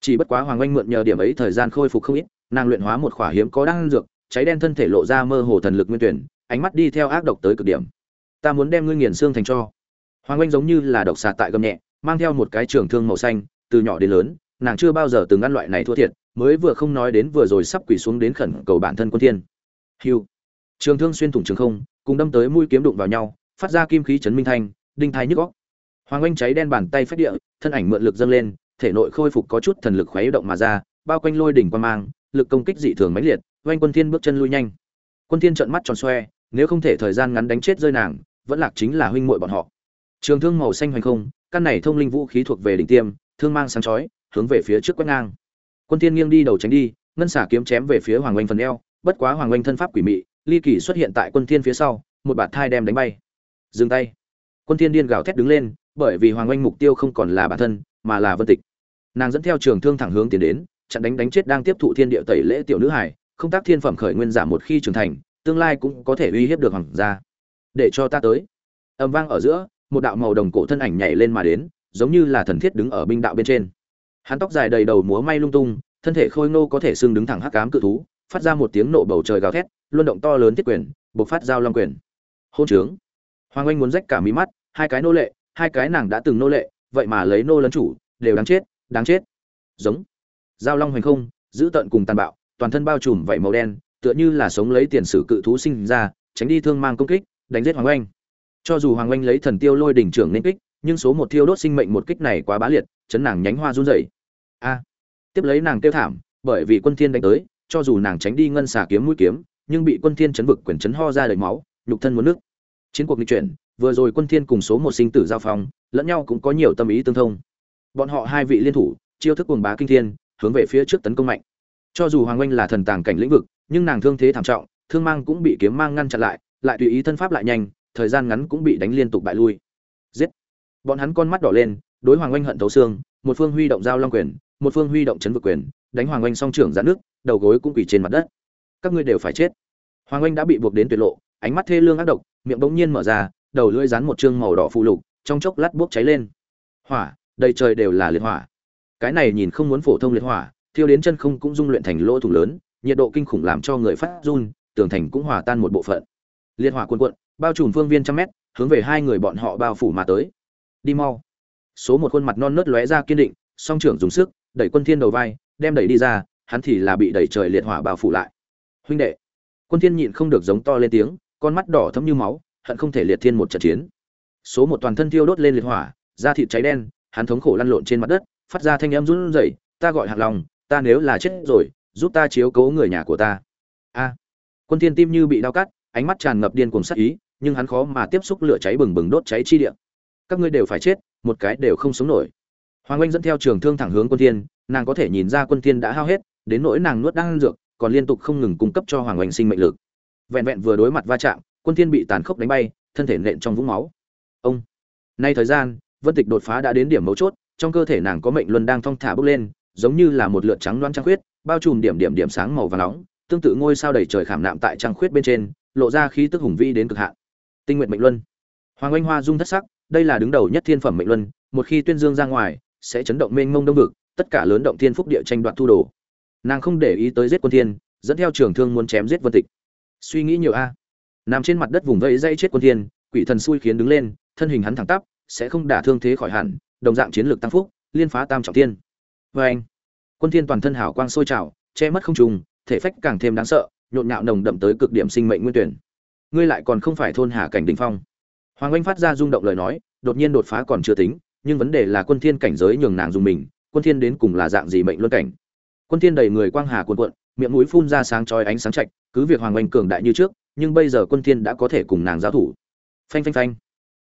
chỉ bất quá hoàng anh mượn nhờ điểm ấy thời gian khôi phục không ít nàng luyện hóa một khỏa hiếm có đan dược cháy đen thân thể lộ ra mơ hồ thần lực nguyên tuyển ánh mắt đi theo ác độc tới cực điểm ta muốn đem ngươi nghiền xương thành cho hoàng anh giống như là độc xà tại gầm nhẹ mang theo một cái trường thương màu xanh từ nhỏ đến lớn nàng chưa bao giờ từng ăn loại này thua thiệt mới vừa không nói đến vừa rồi sắp quỳ xuống đến khẩn cầu bản thân quân thiên Hưu. Trường thương xuyên thủng trường không, cùng đâm tới mũi kiếm đụng vào nhau, phát ra kim khí chấn minh thanh, đinh thai nhức óc. Hoàng Anh cháy đen bàn tay phách địa, thân ảnh mượn lực dâng lên, thể nội khôi phục có chút thần lực khuấy động mà ra, bao quanh lôi đỉnh qua mang, lực công kích dị thường mãnh liệt, Oanh Quân Thiên bước chân lui nhanh. Quân Thiên trợn mắt tròn xoe, nếu không thể thời gian ngắn đánh chết rơi nàng, vẫn lạc chính là huynh muội bọn họ. Trường thương màu xanh hoành không, căn này thông linh vũ khí thuộc về đỉnh tiêm, thương mang sáng chói, hướng về phía trước quét ngang. Quân Thiên nghiêng đi đầu tránh đi, ngân xả kiếm chém về phía Hoàng Anh phần eo, bất quá Hoàng Anh thân pháp quỷ mị, ly kỳ xuất hiện tại Quân Thiên phía sau, một bạt thai đem đánh bay. Dừng tay. Quân Thiên điên gào thét đứng lên, bởi vì Hoàng Anh mục tiêu không còn là bản thân, mà là Vân Tịch. Nàng dẫn theo trường thương thẳng hướng tiến đến, chặn đánh đánh chết đang tiếp thụ thiên địa tẩy lễ tiểu nữ hải, không tác thiên phẩm khởi nguyên giả một khi trưởng thành, tương lai cũng có thể uy hiếp được hoàng gia. Để cho ta tới. Âm vang ở giữa, một đạo màu đồng cổ thân ảnh nhảy lên mà đến, giống như là thần thiết đứng ở binh đạo bên trên. Hắn tóc dài đầy đầu múa may lung tung, thân thể khôi ngô có thể xương đứng thẳng hắc ám cự thú, phát ra một tiếng nộ bầu trời gào thét, luân động to lớn thiết quyền, bộc phát giao long quyền. Hôn trướng. Hoàng Anh muốn rách cả mí mắt, hai cái nô lệ, hai cái nàng đã từng nô lệ, vậy mà lấy nô lấn chủ, đều đáng chết, đáng chết. Giống. Giao long hoành không, giữ tận cùng tàn bạo toàn thân bao trùm vảy màu đen tựa như là sống lấy tiền sử cự thú sinh ra tránh đi thương mang công kích đánh giết hoàng oanh cho dù hoàng oanh lấy thần tiêu lôi đỉnh trưởng nên kích nhưng số một thiêu đốt sinh mệnh một kích này quá bá liệt chấn nàng nhánh hoa run rẩy a tiếp lấy nàng tiêu thảm bởi vì quân thiên đánh tới cho dù nàng tránh đi ngân xà kiếm mũi kiếm nhưng bị quân thiên chấn vực quyền chấn ho ra đầy máu nhục thân muốn nước chiến cuộc nghịch chuyển vừa rồi quân thiên cùng số một sinh tử giao phong, lẫn nhau cũng có nhiều tâm ý tương thông. Bọn họ hai vị liên thủ, chiêu thức cuồng bá kinh thiên, hướng về phía trước tấn công mạnh. Cho dù hoàng oanh là thần tàng cảnh lĩnh vực, nhưng nàng thương thế thảm trọng, thương mang cũng bị kiếm mang ngăn chặn lại lại tùy ý thân pháp lại nhanh, thời gian ngắn cũng bị đánh liên tục bại lui. Giết! Bọn hắn con mắt đỏ lên, đối hoàng oanh hận thấu xương, một phương huy động giao long quyền, một phương huy động chấn vực quyền, đánh hoàng oanh song trưởng giãn nước, đầu gối cũng quỳ trên mặt đất. Các ngươi đều phải chết. Hoàng oanh đã bị buộc đến tuyệt lộ, ánh mắt thê lương ác độc, miệng bỗng nhiên mở ra đầu lưỡi dán một chương màu đỏ phụ lục, trong chốc lát bốc cháy lên. Hỏa, đầy trời đều là liệt hỏa. Cái này nhìn không muốn phổ thông liệt hỏa, thiêu đến chân không cũng dung luyện thành lỗ thủng lớn, nhiệt độ kinh khủng làm cho người phát run, tường thành cũng hòa tan một bộ phận. Liệt hỏa cuồn cuộn, bao trùm phương viên trăm mét, hướng về hai người bọn họ bao phủ mà tới. Đi mau. Số một khuôn mặt non nớt lóe ra kiên định, song trưởng dùng sức, đẩy quân thiên đầu vai, đem đẩy đi ra, hắn thì là bị đẩy trời liệt hỏa bao phủ lại. Huynh đệ. Quân thiên nhịn không được giống to lên tiếng, con mắt đỏ thẫm như máu hận không thể liệt thiên một trận chiến. Số một toàn thân thiêu đốt lên liệt hỏa, da thịt cháy đen, hắn thống khổ lăn lộn trên mặt đất, phát ra thanh âm run rẩy, ta gọi hạng lòng ta nếu là chết rồi, giúp ta chiếu cố người nhà của ta. A. Quân thiên tim như bị đau cắt, ánh mắt tràn ngập điên cuồng sát ý, nhưng hắn khó mà tiếp xúc lửa cháy bừng bừng đốt cháy chi địa. Các ngươi đều phải chết, một cái đều không sống nổi. Hoàng anh dẫn theo trường thương thẳng hướng quân thiên, nàng có thể nhìn ra quân thiên đã hao hết, đến nỗi nàng nuốt đang dược, còn liên tục không ngừng cung cấp cho hoàng anh sinh mệnh lực. Vẹn vẹn vừa đối mặt va chạm quân thiên bị tàn khốc đánh bay, thân thể nện trong vũng máu. Ông. Nay thời gian, vân tịch đột phá đã đến điểm mấu chốt, trong cơ thể nàng có mệnh luân đang thong thả bốc lên, giống như là một lượn trắng loáng trăng khuyết, bao trùm điểm điểm điểm sáng màu vàng nóng, tương tự ngôi sao đầy trời khảm nạm tại trăng khuyết bên trên, lộ ra khí tức hùng vĩ đến cực hạn. Tinh nguyện mệnh luân. Hoàng anh hoa dung thất sắc, đây là đứng đầu nhất thiên phẩm mệnh luân, một khi tuyên dương ra ngoài, sẽ chấn động mênh mông đông vực, tất cả lớn động thiên phúc địa tranh đoạt thu đồ. Nàng không để ý tới giết quân thiên, dẫn theo trường thương muốn chém giết vân tịch. Suy nghĩ nhiều a nằm trên mặt đất vùng vẫy dây chết quân thiên, quỷ thần xui khiến đứng lên, thân hình hắn thẳng tắp, sẽ không đả thương thế khỏi hẳn, đồng dạng chiến lược tăng phúc, liên phá tam trọng thiên. Vê anh, quân thiên toàn thân hào quang sôi trào, che mất không trùng, thể phách càng thêm đáng sợ, nhộn nhạo nồng đậm tới cực điểm sinh mệnh nguyên tuyển. Ngươi lại còn không phải thôn hà cảnh đỉnh phong. Hoàng anh phát ra rung động lời nói, đột nhiên đột phá còn chưa tính, nhưng vấn đề là quân thiên cảnh giới nhường nàng dùng mình, quân thiên đến cùng là dạng gì mệnh luân cảnh. Quân thiên đầy người quang hà cuộn cuộn, miệng mũi phun ra sáng chói ánh sáng chạch, cứ việc hoàng anh cường đại như trước nhưng bây giờ quân thiên đã có thể cùng nàng giao thủ. Phanh phanh phanh.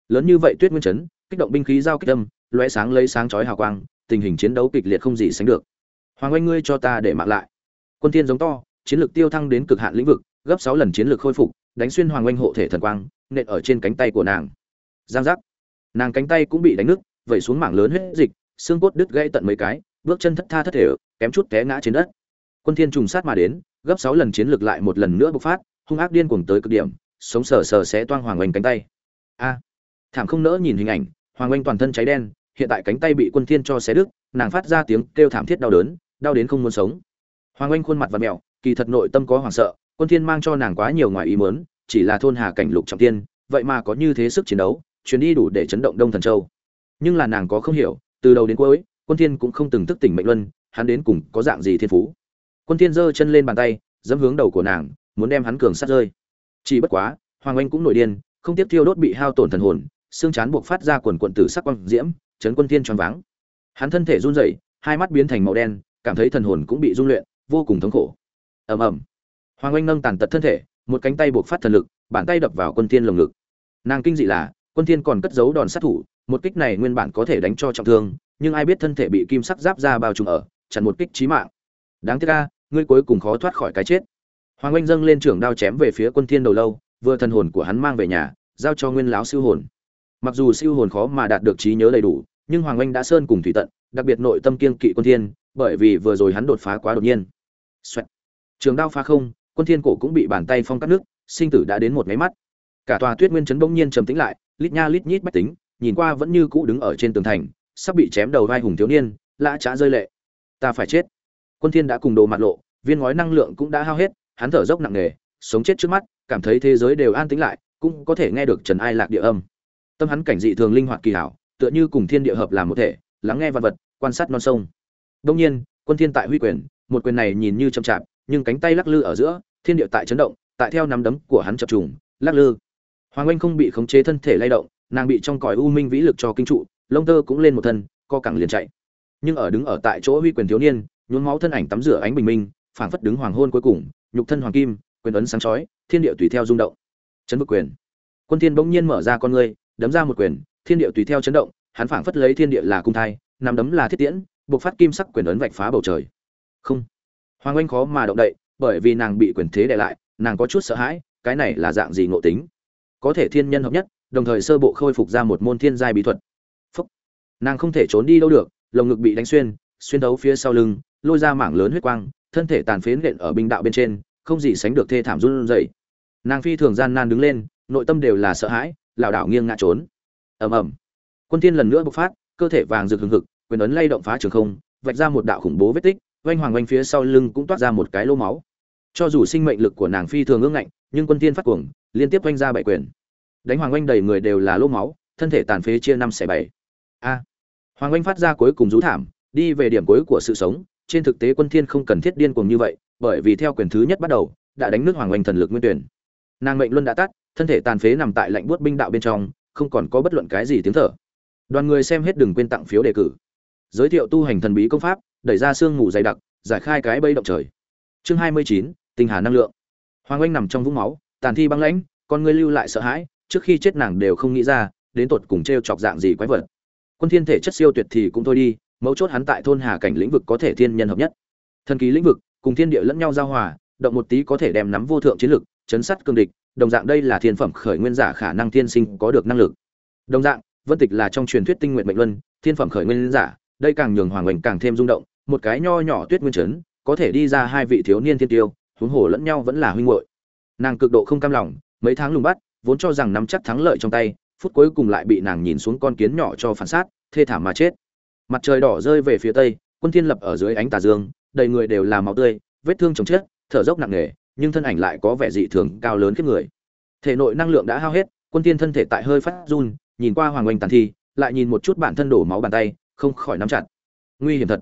Lớn như vậy tuyết nguyên chấn, kích động binh khí giao kích âm, lóe sáng lấy sáng chói hào quang, tình hình chiến đấu kịch liệt không gì sánh được. Hoàng anh ngươi cho ta để mạng lại. Quân thiên giống to, chiến lược tiêu thăng đến cực hạn lĩnh vực, gấp 6 lần chiến lược khôi phục, đánh xuyên hoàng anh hộ thể thần quang, nện ở trên cánh tay của nàng. Giang giác. Nàng cánh tay cũng bị đánh nứt, vẩy xuống mảng lớn huyết dịch, xương cốt đứt gãy tận mấy cái, bước chân thất tha thất thể, kém chút té ngã trên đất. Quân thiên trùng sát mà đến, gấp 6 lần chiến lược lại một lần nữa bộc phát hung ác điên cuồng tới cực điểm, sống sờ sờ sẽ toang hoàng oanh cánh tay. A, thảm không nỡ nhìn hình ảnh, hoàng oanh toàn thân cháy đen, hiện tại cánh tay bị quân thiên cho xé đứt, nàng phát ra tiếng kêu thảm thiết đau đớn, đau đến không muốn sống. Hoàng oanh khuôn mặt vặn mèo, kỳ thật nội tâm có hoảng sợ, quân thiên mang cho nàng quá nhiều ngoài ý muốn, chỉ là thôn hà cảnh lục trọng thiên vậy mà có như thế sức chiến đấu, chuyến đi đủ để chấn động đông thần châu. Nhưng là nàng có không hiểu, từ đầu đến cuối, quân thiên cũng không từng thức tỉnh mệnh luân, hắn đến cùng có dạng gì thiên phú. Quân thiên giơ chân lên bàn tay, dẫm hướng đầu của nàng muốn đem hắn cường sát rơi. Chỉ bất quá, hoàng anh cũng nổi điên, không tiếp thiêu đốt bị hao tổn thần hồn, xương chán buộc phát ra quần quần tử sắc quang diễm, chấn quân thiên choáng váng. Hắn thân thể run rẩy, hai mắt biến thành màu đen, cảm thấy thần hồn cũng bị rung luyện, vô cùng thống khổ. Ầm ầm. Hoàng anh nâng tàn tật thân thể, một cánh tay buộc phát thần lực, bàn tay đập vào quân thiên lồng ngực. Nàng kinh dị là, quân thiên còn cất giấu đòn sát thủ, một kích này nguyên bản có thể đánh cho trọng thương, nhưng ai biết thân thể bị kim sắc giáp ra bao trùm ở, chặn một kích chí mạng. Đáng tiếc a, ngươi cuối cùng khó thoát khỏi cái chết hoàng anh dâng lên trưởng đao chém về phía quân thiên đầu lâu, vừa thần hồn của hắn mang về nhà, giao cho nguyên lão siêu hồn. Mặc dù siêu hồn khó mà đạt được trí nhớ đầy đủ, nhưng hoàng anh đã sơn cùng thủy tận, đặc biệt nội tâm kiên kỵ quân thiên, bởi vì vừa rồi hắn đột phá quá đột nhiên. Xoẹt. trường đao phá không, quân thiên cổ cũng bị bàn tay phong cắt nước, sinh tử đã đến một máy mắt. Cả tòa tuyết nguyên chấn bỗng nhiên trầm tĩnh lại, lít nha lít nhít bách tính, nhìn qua vẫn như cũ đứng ở trên tường thành, sắp bị chém đầu vai hùng thiếu niên, lã chả rơi lệ. Ta phải chết. Quân thiên đã cùng đồ mặt lộ, viên ngói năng lượng cũng đã hao hết hắn thở dốc nặng nề, sống chết trước mắt, cảm thấy thế giới đều an tĩnh lại, cũng có thể nghe được trần ai lạc địa âm. Tâm hắn cảnh dị thường linh hoạt kỳ hảo, tựa như cùng thiên địa hợp làm một thể, lắng nghe vật vật, quan sát non sông. Đông nhiên, quân thiên tại huy quyền, một quyền này nhìn như chậm chạp, nhưng cánh tay lắc lư ở giữa, thiên địa tại chấn động, tại theo nắm đấm của hắn chập trùng, lắc lư. Hoàng anh không bị khống chế thân thể lay động, nàng bị trong cõi u minh vĩ lực cho kinh trụ, lông tơ cũng lên một thân, co cẳng liền chạy. Nhưng ở đứng ở tại chỗ huy quyền thiếu niên, nhuốm máu thân ảnh tắm rửa ánh bình minh, phảng phất đứng hoàng hôn cuối cùng nhục thân hoàng kim, quyền ấn sáng chói, thiên địa tùy theo rung động. Chấn vực quyền. Quân thiên bỗng nhiên mở ra con ngươi, đấm ra một quyền, thiên địa tùy theo chấn động, hắn phảng phất lấy thiên địa là cung thai nằm đấm là thiết tiễn, buộc phát kim sắc quyền ấn vạch phá bầu trời. Không. Hoàng anh khó mà động đậy, bởi vì nàng bị quyền thế đè lại, nàng có chút sợ hãi, cái này là dạng gì ngộ tính? Có thể thiên nhân hợp nhất, đồng thời sơ bộ khôi phục ra một môn thiên giai bí thuật. Phúc. nàng không thể trốn đi đâu được, lồng ngực bị đánh xuyên xuyên đấu phía sau lưng, lôi ra mảng lớn huyết quang thân thể tàn phế nện ở binh đạo bên trên, không gì sánh được thê thảm run rẩy. Nàng phi thường gian nan đứng lên, nội tâm đều là sợ hãi, lảo đảo nghiêng ngã trốn. Ầm ầm. Quân thiên lần nữa bộc phát, cơ thể vàng rực hừng hực, quyền ấn lay động phá trường không, vạch ra một đạo khủng bố vết tích, oanh hoàng oanh phía sau lưng cũng toát ra một cái lô máu. Cho dù sinh mệnh lực của nàng phi thường ương ngạnh, nhưng quân thiên phát cuồng, liên tiếp oanh ra bảy quyền. Đánh hoàng oanh đầy người đều là lô máu, thân thể tàn phế chia năm xẻ bảy. A. Hoàng oanh phát ra cuối cùng rú thảm, đi về điểm cuối của sự sống trên thực tế quân thiên không cần thiết điên cuồng như vậy, bởi vì theo quyền thứ nhất bắt đầu, đã đánh nước hoàng oanh thần lực nguyên tuyển. Nàng mệnh luân đã tắt, thân thể tàn phế nằm tại lạnh buốt binh đạo bên trong, không còn có bất luận cái gì tiếng thở. Đoàn người xem hết đừng quên tặng phiếu đề cử. Giới thiệu tu hành thần bí công pháp, đẩy ra xương ngủ dày đặc, giải khai cái bây động trời. Chương hai mươi chín, tinh hà năng lượng. Hoàng oanh nằm trong vũng máu, tàn thi băng lãnh, con ngươi lưu lại sợ hãi, trước khi chết nàng đều không nghĩ ra, đến tột cùng t r e o chọc dạng gì quái vật. Quân thiên thể chất siêu tuyệt thì cũng thôi đi mấu chốt hắn tại thôn hà cảnh lĩnh vực có thể thiên nhân hợp nhất. Thần kỳ lĩnh vực, cùng thiên địa lẫn nhau giao hòa, động một tí có thể đem nắm vô thượng chiến lực, chấn sát cương địch, đồng dạng đây là thiên phẩm khởi nguyên giả khả năng thiên sinh có được năng lực. Đồng dạng, vân tịch là trong truyền thuyết tinh nguyện mệnh luân, thiên phẩm khởi nguyên giả, đây càng nhường hoàng oanh càng thêm rung động, một cái nho nhỏ tuyết nguyên chấn, có thể đi ra hai vị thiếu niên thiên tiêu, huống hồ lẫn nhau vẫn là huynh hội nàng cực độ không cam lòng, mấy tháng lùng bắt, vốn cho rằng nắm chắc thắng lợi trong tay, phút cuối cùng lại bị nàng nhìn xuống con kiến nhỏ cho phản sát thê thảm mà chết mặt trời đỏ rơi về phía tây, quân thiên lập ở dưới ánh tà dương, đầy người đều là máu tươi, vết thương chồng chết, thở dốc nặng nề, nhưng thân ảnh lại có vẻ dị thường cao lớn khiếp người. Thể nội năng lượng đã hao hết, quân thiên thân thể tại hơi phát run, nhìn qua hoàng oanh tàn thi, lại nhìn một chút bản thân đổ máu bàn tay, không khỏi nắm chặt. Nguy hiểm thật.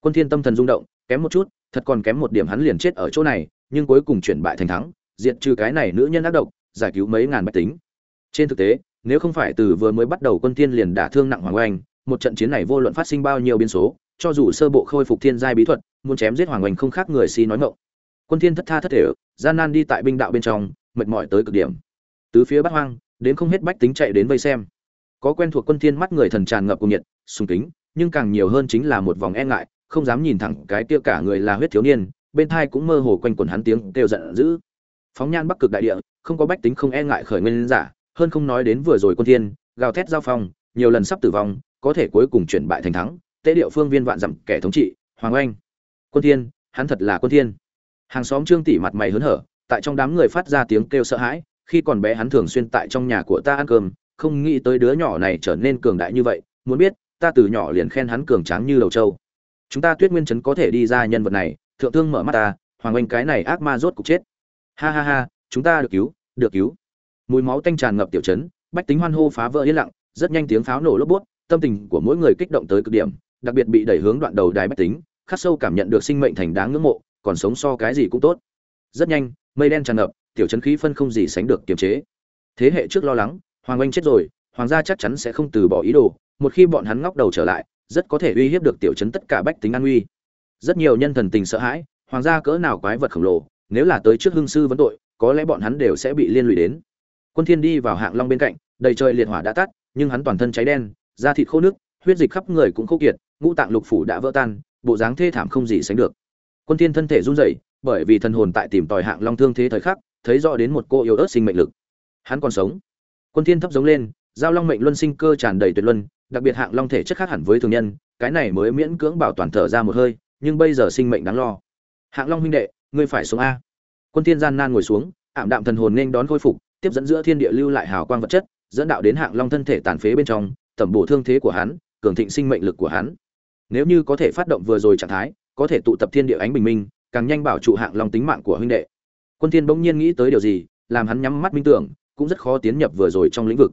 Quân thiên tâm thần rung động, kém một chút, thật còn kém một điểm hắn liền chết ở chỗ này, nhưng cuối cùng chuyển bại thành thắng, diệt trừ cái này nữ nhân ác độc, giải cứu mấy ngàn bách tính. Trên thực tế, nếu không phải từ vừa mới bắt đầu quân thiên liền đả thương nặng hoàng oanh một trận chiến này vô luận phát sinh bao nhiêu biến số, cho dù sơ bộ khôi phục thiên giai bí thuật, muốn chém giết hoàng oanh không khác người si nói ngọng. Quân thiên thất tha thất thể, gian nan đi tại binh đạo bên trong, mệt mỏi tới cực điểm. Tứ phía bát hoang, đến không hết bách tính chạy đến vây xem. Có quen thuộc quân thiên mắt người thần tràn ngập cùng nhiệt, sùng kính, nhưng càng nhiều hơn chính là một vòng e ngại, không dám nhìn thẳng cái kia cả người là huyết thiếu niên, bên thai cũng mơ hồ quanh quẩn hắn tiếng kêu giận dữ. Phóng nhan bắc cực đại địa, không có bách tính không e ngại khởi nguyên giả, hơn không nói đến vừa rồi quân thiên, gào thét giao phong, nhiều lần sắp tử vong có thể cuối cùng chuyển bại thành thắng, tế điệu phương viên vạn dặm kẻ thống trị, hoàng oanh. Quân thiên, hắn thật là quân thiên. Hàng xóm trương tỷ mặt mày hớn hở, tại trong đám người phát ra tiếng kêu sợ hãi, khi còn bé hắn thường xuyên tại trong nhà của ta ăn cơm, không nghĩ tới đứa nhỏ này trở nên cường đại như vậy, muốn biết, ta từ nhỏ liền khen hắn cường tráng như đầu trâu. Chúng ta tuyết nguyên chấn có thể đi ra nhân vật này, thượng thương mở mắt ta, hoàng anh cái này ác ma rốt cục chết. Ha ha ha, chúng ta được cứu được cứu. Mùi máu tanh tràn ngập tiểu chấn bách tính hoan hô phá vỡ yên lặng, rất nhanh tiếng pháo nổ lốp bút tâm tình của mỗi người kích động tới cực điểm, đặc biệt bị đẩy hướng đoạn đầu đài bách tính, khắc sâu cảm nhận được sinh mệnh thành đáng ngưỡng mộ, còn sống so cái gì cũng tốt. Rất nhanh, mây đen tràn ngập, tiểu chấn khí phân không gì sánh được kiềm chế. Thế hệ trước lo lắng, hoàng anh chết rồi, hoàng gia chắc chắn sẽ không từ bỏ ý đồ, một khi bọn hắn ngóc đầu trở lại, rất có thể uy hiếp được tiểu chấn tất cả bách tính an uy rất nhiều nhân thần tình sợ hãi, hoàng gia cỡ nào quái vật khổng lồ, nếu là tới trước hưng sư vấn tội, có lẽ bọn hắn đều sẽ bị liên lụy đến. Quân thiên đi vào hạng long bên cạnh, đầy trời liệt hỏa đã tắt, nhưng hắn toàn thân cháy đen da thịt khô nước, huyết dịch khắp người cũng khô kiệt, ngũ tạng lục phủ đã vỡ tan, bộ dáng thê thảm không gì sánh được. Quân thiên thân thể run rẩy, bởi vì thần hồn tại tìm tòi hạng long thương thế thời khắc, thấy rõ đến một cô yếu ớt sinh mệnh lực. Hắn còn sống. Quân thiên thấp giống lên, giao long mệnh luân sinh cơ tràn đầy tuyệt luân, đặc biệt hạng long thể chất khác hẳn với thường nhân, cái này mới miễn cưỡng bảo toàn thở ra một hơi, nhưng bây giờ sinh mệnh đáng lo. Hạng long huynh đệ, ngươi phải xuống a. Quân thiên gian nan ngồi xuống, ảm đạm thần hồn nên đón khôi phục, tiếp dẫn giữa thiên địa lưu lại hào quang vật chất, dẫn đạo đến hạng long thân thể tàn phế bên trong tẩm bổ thương thế của hắn, cường thịnh sinh mệnh lực của hắn. Nếu như có thể phát động vừa rồi trạng thái, có thể tụ tập thiên địa ánh bình minh, càng nhanh bảo trụ hạng long tính mạng của huynh đệ. Quân thiên bỗng nhiên nghĩ tới điều gì, làm hắn nhắm mắt minh tưởng, cũng rất khó tiến nhập vừa rồi trong lĩnh vực.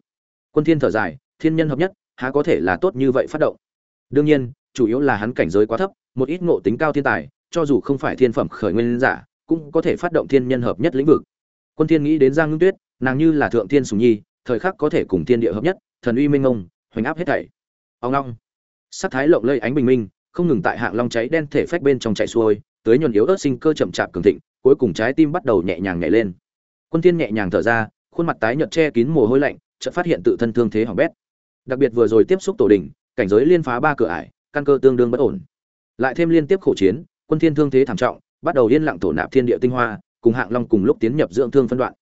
Quân thiên thở dài, thiên nhân hợp nhất, há có thể là tốt như vậy phát động? Đương nhiên, chủ yếu là hắn cảnh giới quá thấp, một ít ngộ tính cao thiên tài, cho dù không phải thiên phẩm khởi nguyên giả, cũng có thể phát động thiên nhân hợp nhất lĩnh vực. Quân thiên nghĩ đến giang ngưng tuyết, nàng như là thượng thiên sủng nhi, thời khắc có thể cùng thiên địa hợp nhất, thần uy minh ngông hoành áp hết thảy. Ông long. Sắc thái lộng lây ánh bình minh, không ngừng tại hạng long cháy đen thể phách bên trong chạy xuôi tới nhuần yếu ớt sinh cơ chậm chạp cường thịnh, cuối cùng trái tim bắt đầu nhẹ nhàng nhảy lên. Quân thiên nhẹ nhàng thở ra, khuôn mặt tái nhợt che kín mồ hôi lạnh, chợt phát hiện tự thân thương thế hỏng bét. Đặc biệt vừa rồi tiếp xúc tổ đỉnh, cảnh giới liên phá ba cửa ải, căn cơ tương đương bất ổn. Lại thêm liên tiếp khổ chiến, quân thiên thương thế thảm trọng, bắt đầu yên lặng thổ nạp thiên địa tinh hoa, cùng hạng long cùng lúc tiến nhập dưỡng thương phân đoạn.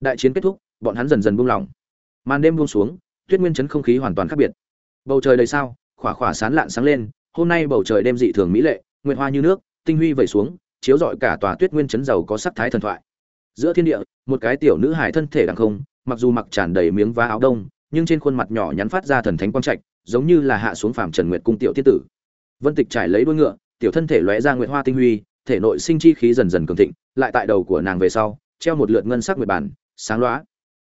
Đại chiến kết thúc, bọn hắn dần dần buông lỏng. Màn đêm buông xuống tuyết nguyên chấn không khí hoàn toàn khác biệt. Bầu trời đầy sao, khỏa khỏa sán lạn sáng lên, hôm nay bầu trời đêm dị thường mỹ lệ, nguyệt hoa như nước, tinh huy vẩy xuống, chiếu rọi cả tòa tuyết nguyên chấn giàu có sắc thái thần thoại. Giữa thiên địa, một cái tiểu nữ hài thân thể đằng không, mặc dù mặc tràn đầy miếng vá áo đông, nhưng trên khuôn mặt nhỏ nhắn phát ra thần thánh quang trạch, giống như là hạ xuống phàm trần nguyệt cung tiểu tiết tử. Vân tịch trải lấy đuôi ngựa, tiểu thân thể lóe ra nguyệt hoa tinh huy, thể nội sinh chi khí dần dần cường thịnh, lại tại đầu của nàng về sau, treo một lượt ngân sắc nguyệt bản, sáng loá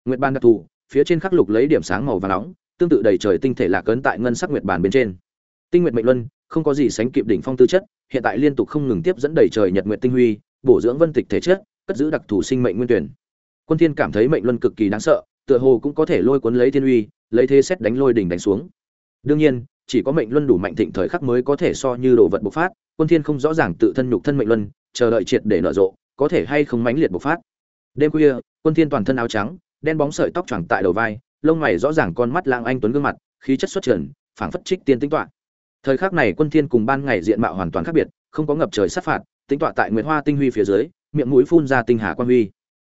nguyệt ban đặc thù phía trên khắc lục lấy điểm sáng màu vàng nóng, tương tự đầy trời tinh thể lạc ấn tại ngân sắc nguyệt bản bên trên. Tinh nguyệt mệnh luân, không có gì sánh kịp đỉnh phong tư chất, hiện tại liên tục không ngừng tiếp dẫn đầy trời nhật nguyệt tinh huy, bổ dưỡng vân tịch thể chất, cất giữ đặc thù sinh mệnh nguyên tuyển. Quân thiên cảm thấy mệnh luân cực kỳ đáng sợ, tựa hồ cũng có thể lôi cuốn lấy thiên uy, lấy thế xét đánh lôi đỉnh đánh xuống. Đương nhiên, chỉ có mệnh luân đủ mạnh thịnh thời khắc mới có thể so như đồ vật bộc phát, quân thiên không rõ ràng tự thân nhục thân mệnh luân, chờ đợi triệt để nở rộ, có thể hay không mãnh liệt bộc phát. Đêm khuya, quân thiên toàn thân áo trắng đen bóng sợi tóc choàng tại đầu vai, lông mày rõ ràng con mắt lang anh tuấn gương mặt, khí chất xuất trần, phảng phất trích tiên tinh toán. thời khắc này quân thiên cùng ban ngày diện mạo hoàn toàn khác biệt, không có ngập trời sát phạt tính toán tại nguyệt hoa tinh huy phía dưới, miệng mũi phun ra tinh hà quang huy.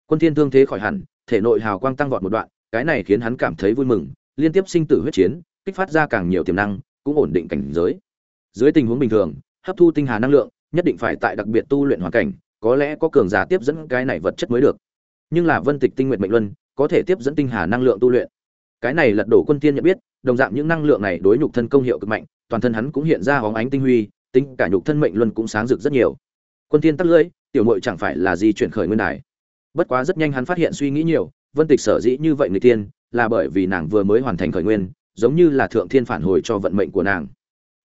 Quân thiên thương thế khỏi hẳn, thể nội hào quang tăng vọt một đoạn, cái này khiến hắn cảm thấy vui mừng, liên tiếp sinh tử huyết chiến, kích phát ra càng nhiều tiềm năng, cũng ổn định cảnh giới. Dưới tình huống bình thường, hấp thu tinh hà năng lượng, nhất định phải tại đặc biệt tu luyện hoàn cảnh, có lẽ có cường giả tiếp dẫn cái này vật chất mới được. Nhưng là vân tịch tinh nguyện mệnh luân có thể tiếp dẫn tinh hà năng lượng tu luyện. Cái này lật đổ quân tiên nhận biết, đồng dạng những năng lượng này đối nhục thân công hiệu cực mạnh, toàn thân hắn cũng hiện ra hóng ánh tinh huy, tính cả nhục thân mệnh luân cũng sáng rực rất nhiều. Quân tiên tắt lưỡi tiểu mội chẳng phải là gì chuyển khởi nguyên đài. Bất quá rất nhanh hắn phát hiện suy nghĩ nhiều, vân tịch sở dĩ như vậy người tiên, là bởi vì nàng vừa mới hoàn thành khởi nguyên, giống như là thượng thiên phản hồi cho vận mệnh của nàng.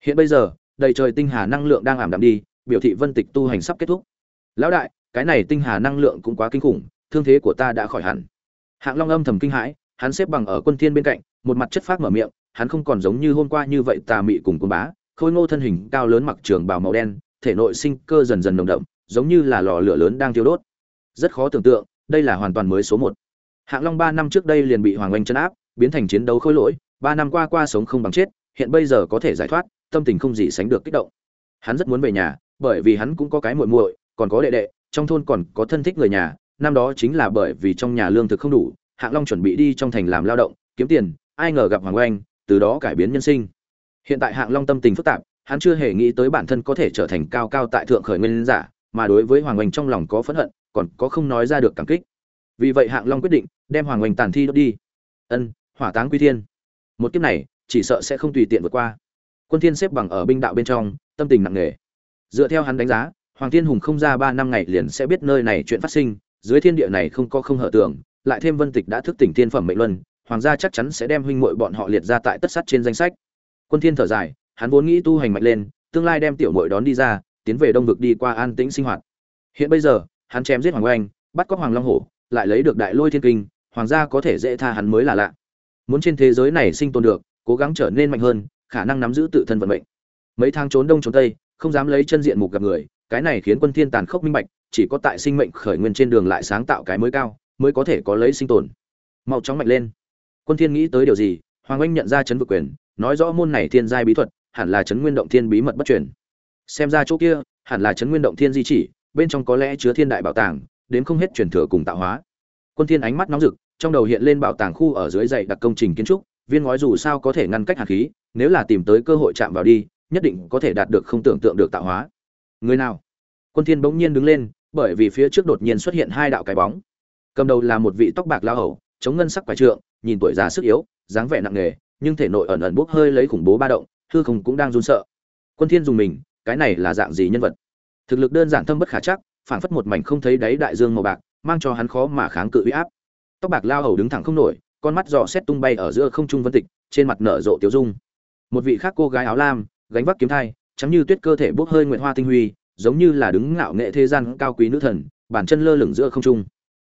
Hiện bây giờ, đầy trời tinh hà năng lượng đang ảm đạm đi, biểu thị vân tịch tu hành sắp kết thúc. Lão đại, cái này tinh hà năng lượng cũng quá kinh khủng, thương thế của ta đã khỏi hẳn hạng long âm thầm kinh hãi, hắn xếp bằng ở quân thiên bên cạnh, một mặt chất phát mở miệng, hắn không còn giống như hôm qua như vậy tà mị cùng quân bá, khôi ngô thân hình cao lớn mặc trường bào màu đen, thể nội sinh cơ dần dần nồng đậm, giống như là lò lửa lớn đang thiêu đốt. Rất khó tưởng tượng, đây là hoàn toàn mới số một. Hạng long ba năm trước đây liền bị hoàng oanh chấn áp, biến thành chiến đấu khôi lỗi, ba năm qua qua sống không bằng chết, hiện bây giờ có thể giải thoát, tâm tình không gì sánh được kích động. Hắn rất muốn về nhà, bởi vì hắn cũng có cái muội muội, còn có đệ đệ, trong thôn còn có thân thích người nhà năm đó chính là bởi vì trong nhà lương thực không đủ, hạng long chuẩn bị đi trong thành làm lao động, kiếm tiền, ai ngờ gặp hoàng oanh, từ đó cải biến nhân sinh. Hiện tại hạng long tâm tình phức tạp, hắn chưa hề nghĩ tới bản thân có thể trở thành cao cao tại thượng khởi nguyên giả, mà đối với hoàng oanh trong lòng có phẫn hận, còn có không nói ra được cảm kích. Vì vậy hạng long quyết định, đem hoàng oanh tàn thi đốt đi. Ân, hỏa táng quy thiên. Một kiếp này, chỉ sợ sẽ không tùy tiện vượt qua. Quân thiên xếp bằng ở binh đạo bên trong, tâm tình nặng nề. Dựa theo hắn đánh giá, hoàng thiên hùng không ra ba năm ngày liền sẽ biết nơi này chuyện phát sinh dưới thiên địa này không có không hở tưởng, lại thêm vân tịch đã thức tỉnh thiên phẩm mệnh luân, hoàng gia chắc chắn sẽ đem huynh muội bọn họ liệt ra tại tất sát trên danh sách. Quân thiên thở dài, hắn vốn nghĩ tu hành mạnh lên, tương lai đem tiểu muội đón đi ra, tiến về đông vực đi qua an tĩnh sinh hoạt. Hiện bây giờ, hắn chém giết hoàng oanh, bắt cóc hoàng long hổ, lại lấy được đại lôi thiên kinh, hoàng gia có thể dễ tha hắn mới là lạ. Muốn trên thế giới này sinh tồn được, cố gắng trở nên mạnh hơn, khả năng nắm giữ tự thân vận mệnh. Mấy tháng trốn đông trốn tây, không dám lấy chân diện mục gặp người, cái này khiến quân thiên tàn khốc minh bạch chỉ có tại sinh mệnh khởi nguyên trên đường lại sáng tạo cái mới cao, mới có thể có lấy sinh tồn. Mau chóng mạnh lên. Quân thiên nghĩ tới điều gì, hoàng anh nhận ra chấn vực quyền, nói rõ môn này thiên giai bí thuật, hẳn là chấn nguyên động thiên bí mật bất truyền. Xem ra chỗ kia, hẳn là chấn nguyên động thiên di chỉ, bên trong có lẽ chứa thiên đại bảo tàng, đến không hết truyền thừa cùng tạo hóa. Quân thiên ánh mắt nóng rực, trong đầu hiện lên bảo tàng khu ở dưới dãy đặc công trình kiến trúc, viên ngói dù sao có thể ngăn cách hàn khí, nếu là tìm tới cơ hội chạm vào đi, nhất định có thể đạt được không tưởng tượng được tạo hóa. Người nào? Quân thiên bỗng nhiên đứng lên bởi vì phía trước đột nhiên xuất hiện hai đạo cái bóng. Cầm đầu là một vị tóc bạc lao hầu, chống ngân sắc quái trượng, nhìn tuổi già sức yếu, dáng vẻ nặng nề, nhưng thể nội ẩn ẩn bốc hơi lấy khủng bố ba động, hư không cũng đang run sợ. Quân thiên dùng mình, cái này là dạng gì nhân vật? Thực lực đơn giản thâm bất khả chắc, phảng phất một mảnh không thấy đáy đại dương màu bạc, mang cho hắn khó mà kháng cự uy áp. Tóc bạc lao hầu đứng thẳng không nổi, con mắt dò xét tung bay ở giữa không trung vân tịch, trên mặt nở rộ tiêu dung. Một vị khác cô gái áo lam, gánh vác kiếm thai chấm như tuyết cơ thể bốc hơi nguyện hoa tinh huy giống như là đứng ngạo nghệ thế gian cao quý nữ thần bàn chân lơ lửng giữa không trung.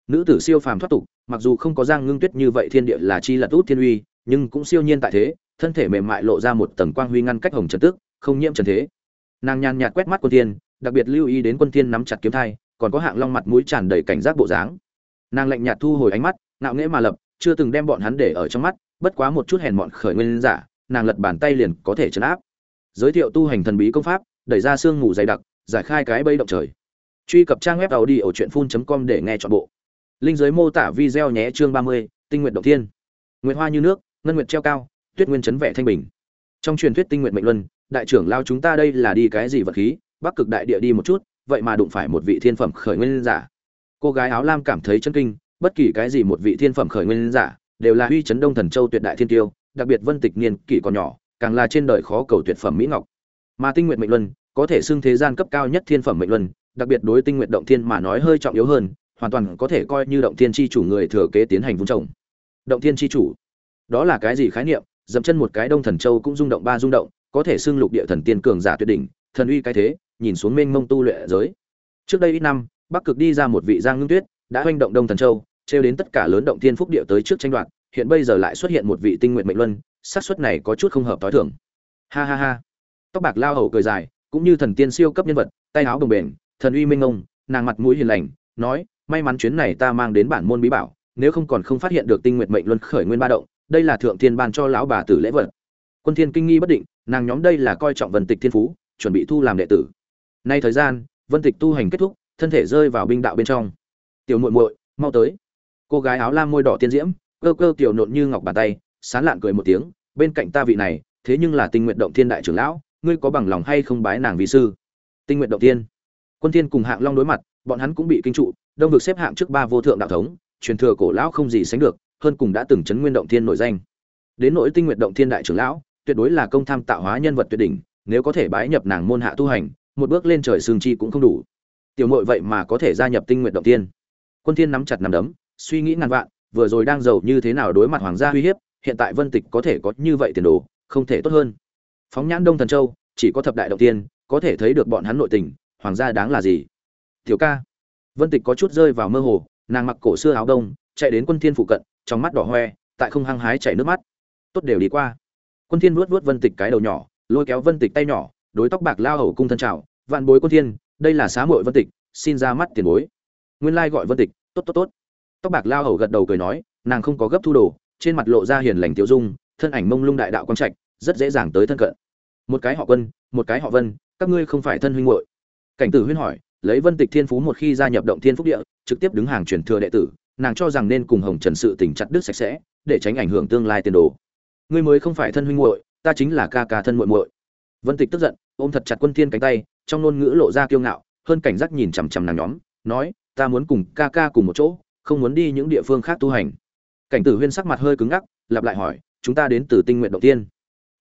Nữ tử siêu phàm thoát tục mặc dù không có giang ngưng tuyết như vậy thiên địa là chi lật út thiên uy nhưng cũng siêu nhiên tại thế thân thể mềm mại lộ ra một tầng quang huy ngăn cách hồng trần tức, không nhiễm trần thế. Nàng nhàn nhạt quét mắt quân thiên đặc biệt lưu ý đến quân thiên nắm chặt kiếm thai còn có hạng long mặt mũi tràn đầy cảnh giác bộ dáng. Nàng lạnh nhạt thu hồi ánh mắt ngạo nghễ mà lập chưa từng đem bọn hắn để ở trong mắt bất quá một chút hèn mọn khởi nguyên giả nàng lật bàn tay liền có thể chấn áp. Giới thiệu tu hành thần bí công pháp đẩy ra xương ngủ dày đặc giải khai cái bẫy động trời. Truy cập trang web audiochuyenphun.com để nghe trọn bộ. Linh dưới mô tả video nhé chương 30, tinh Nguyệt động thiên. Nguyệt hoa như nước ngân nguyệt treo cao tuyết nguyên Trấn vẻ thanh bình. Trong truyền thuyết tinh Nguyệt mệnh luân đại trưởng lao chúng ta đây là đi cái gì vật khí bắc cực đại địa đi một chút vậy mà đụng phải một vị thiên phẩm khởi nguyên giả. Cô gái áo lam cảm thấy chấn kinh bất kỳ cái gì một vị thiên phẩm khởi nguyên giả đều là uy chấn đông thần châu tuyệt đại thiên tiêu đặc biệt vân tịch niên kỷ còn nhỏ càng là trên đời khó cầu tuyệt phẩm mỹ ngọc. Mà tinh Nguyệt mệnh luân có thể xưng thế gian cấp cao nhất thiên phẩm mệnh luân, đặc biệt đối tinh nguyện động thiên mà nói hơi trọng yếu hơn, hoàn toàn có thể coi như động thiên chi chủ người thừa kế tiến hành vun trồng. Động thiên chi chủ, đó là cái gì khái niệm? Dậm chân một cái đông thần châu cũng rung động ba rung động, có thể xưng lục địa thần tiên cường giả tuyệt đỉnh, thần uy cái thế, nhìn xuống mênh mông tu luyện giới. Trước đây ít năm, bắc cực đi ra một vị giang ngưng tuyết, đã hoành động đông thần châu, trêu đến tất cả lớn động thiên phúc địa tới trước tranh đoạt, hiện bây giờ lại xuất hiện một vị tinh nguyện mệnh luân, xác suất này có chút không hợp tối thường. Ha ha ha. Tóc bạc lao hầu cười dài cũng như thần tiên siêu cấp nhân vật, tay áo đồng bền thần uy minh ông nàng mặt mũi hiền lành, nói, may mắn chuyến này ta mang đến bản môn bí bảo, nếu không còn không phát hiện được tinh nguyện mệnh luân khởi nguyên ba động, đây là thượng thiên ban cho lão bà tử lễ vật. Quân thiên kinh nghi bất định, nàng nhóm đây là coi trọng vân tịch thiên phú, chuẩn bị thu làm đệ tử. Nay thời gian, vân tịch tu hành kết thúc, thân thể rơi vào binh đạo bên trong. Tiểu muội muội, mau tới. Cô gái áo lam môi đỏ tiên diễm, cơ cơ tiểu nộn như ngọc bàn tay, sán lạn cười một tiếng, bên cạnh ta vị này, thế nhưng là tinh nguyện động thiên đại trưởng lão ngươi có bằng lòng hay không bái nàng vi sư? Tinh nguyện động thiên. Quân thiên cùng hạng long đối mặt, bọn hắn cũng bị kinh trụ, đông vực xếp hạng trước ba vô thượng đạo thống, truyền thừa cổ lão không gì sánh được, hơn cùng đã từng chấn nguyên động thiên nổi danh. Đến nỗi tinh nguyện động thiên đại trưởng lão, tuyệt đối là công tham tạo hóa nhân vật tuyệt đỉnh, nếu có thể bái nhập nàng môn hạ tu hành, một bước lên trời sương chi cũng không đủ. Tiểu muội vậy mà có thể gia nhập tinh nguyện động thiên. Quân thiên nắm chặt nắm đấm, suy nghĩ ngàn vạn, vừa rồi đang giàu như thế nào đối mặt hoàng gia uy hiếp, hiện tại vân tịch có thể có như vậy tiền đồ, không thể tốt hơn phóng nhãn đông thần châu, chỉ có thập đại động tiên, có thể thấy được bọn hắn nội tình, hoàng gia đáng là gì? Thiếu ca. Vân tịch có chút rơi vào mơ hồ, nàng mặc cổ xưa áo đông, chạy đến quân thiên phụ cận, trong mắt đỏ hoe, tại không hăng hái chảy nước mắt. Tốt đều đi qua. Quân thiên vuốt vuốt vân tịch cái đầu nhỏ, lôi kéo vân tịch tay nhỏ, đối tóc bạc lao hầu cung thân chào, vạn bối quân thiên, đây là xá muội vân tịch, xin ra mắt tiền bối. Nguyên lai gọi vân tịch, tốt tốt tốt. Tóc bạc lao hầu gật đầu cười nói, nàng không có gấp thu đồ, trên mặt lộ ra hiền lành tiêu dung, thân ảnh mông lung đại đạo quang trạch, rất dễ dàng tới thân cận một cái họ quân, một cái họ vân, các ngươi không phải thân huynh hội cảnh tử huyên hỏi, lấy vân tịch thiên phú một khi gia nhập động thiên phúc địa, trực tiếp đứng hàng truyền thừa đệ tử, nàng cho rằng nên cùng hồng trần sự tỉnh chặt đứt sạch sẽ, để tránh ảnh hưởng tương lai tiền đồ. Ngươi mới không phải thân huynh muội, ta chính là ca ca thân muội muội. Vân tịch tức giận, ôm thật chặt quân thiên cánh tay, trong ngôn ngữ lộ ra kiêu ngạo, hơn cảnh giác nhìn chằm chằm nàng nhóm, nói, ta muốn cùng ca ca cùng một chỗ, không muốn đi những địa phương khác tu hành. Cảnh tử huyên sắc mặt hơi cứng ngắc, lặp lại hỏi, chúng ta đến từ tinh nguyện động tiên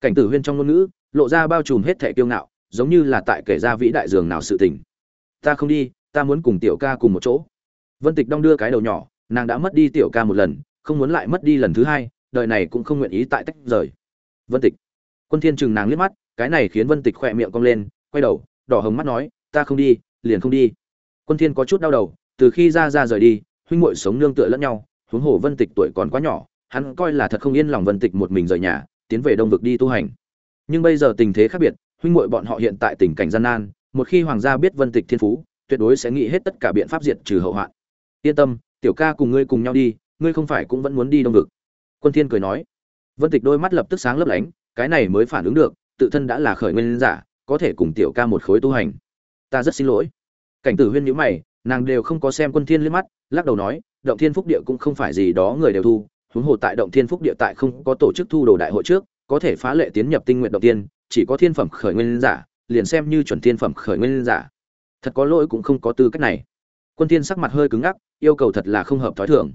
cảnh tử huyên trong ngôn ngữ lộ ra bao trùm hết thẻ kiêu ngạo, giống như là tại kể ra vĩ đại dường nào sự tình. Ta không đi, ta muốn cùng tiểu ca cùng một chỗ. Vân tịch đong đưa cái đầu nhỏ, nàng đã mất đi tiểu ca một lần, không muốn lại mất đi lần thứ hai, đời này cũng không nguyện ý tại tách rời. Vân tịch. Quân thiên chừng nàng liếc mắt, cái này khiến vân tịch khỏe miệng cong lên, quay đầu, đỏ hồng mắt nói, ta không đi, liền không đi. Quân thiên có chút đau đầu, từ khi ra ra rời đi, huynh muội sống nương tựa lẫn nhau, huống hồ vân tịch tuổi còn quá nhỏ, hắn coi là thật không yên lòng vân tịch một mình rời nhà, tiến về đông vực đi tu hành nhưng bây giờ tình thế khác biệt, huynh muội bọn họ hiện tại tình cảnh gian nan, một khi hoàng gia biết vân tịch thiên phú, tuyệt đối sẽ nghĩ hết tất cả biện pháp diệt trừ hậu hoạn. Yên tâm, tiểu ca cùng ngươi cùng nhau đi, ngươi không phải cũng vẫn muốn đi đông vực. Quân thiên cười nói. Vân tịch đôi mắt lập tức sáng lấp lánh, cái này mới phản ứng được, tự thân đã là khởi nguyên giả, có thể cùng tiểu ca một khối tu hành. Ta rất xin lỗi. Cảnh tử huyên nhíu mày, nàng đều không có xem quân thiên liếc mắt, lắc đầu nói, động thiên phúc địa cũng không phải gì đó người đều thu, huống hồ tại động thiên phúc địa tại không có tổ chức thu đồ đại hội trước có thể phá lệ tiến nhập tinh nguyện động tiên, chỉ có thiên phẩm khởi nguyên giả, liền xem như chuẩn thiên phẩm khởi nguyên giả. Thật có lỗi cũng không có tư cách này. Quân thiên sắc mặt hơi cứng ngắc, yêu cầu thật là không hợp thói thường.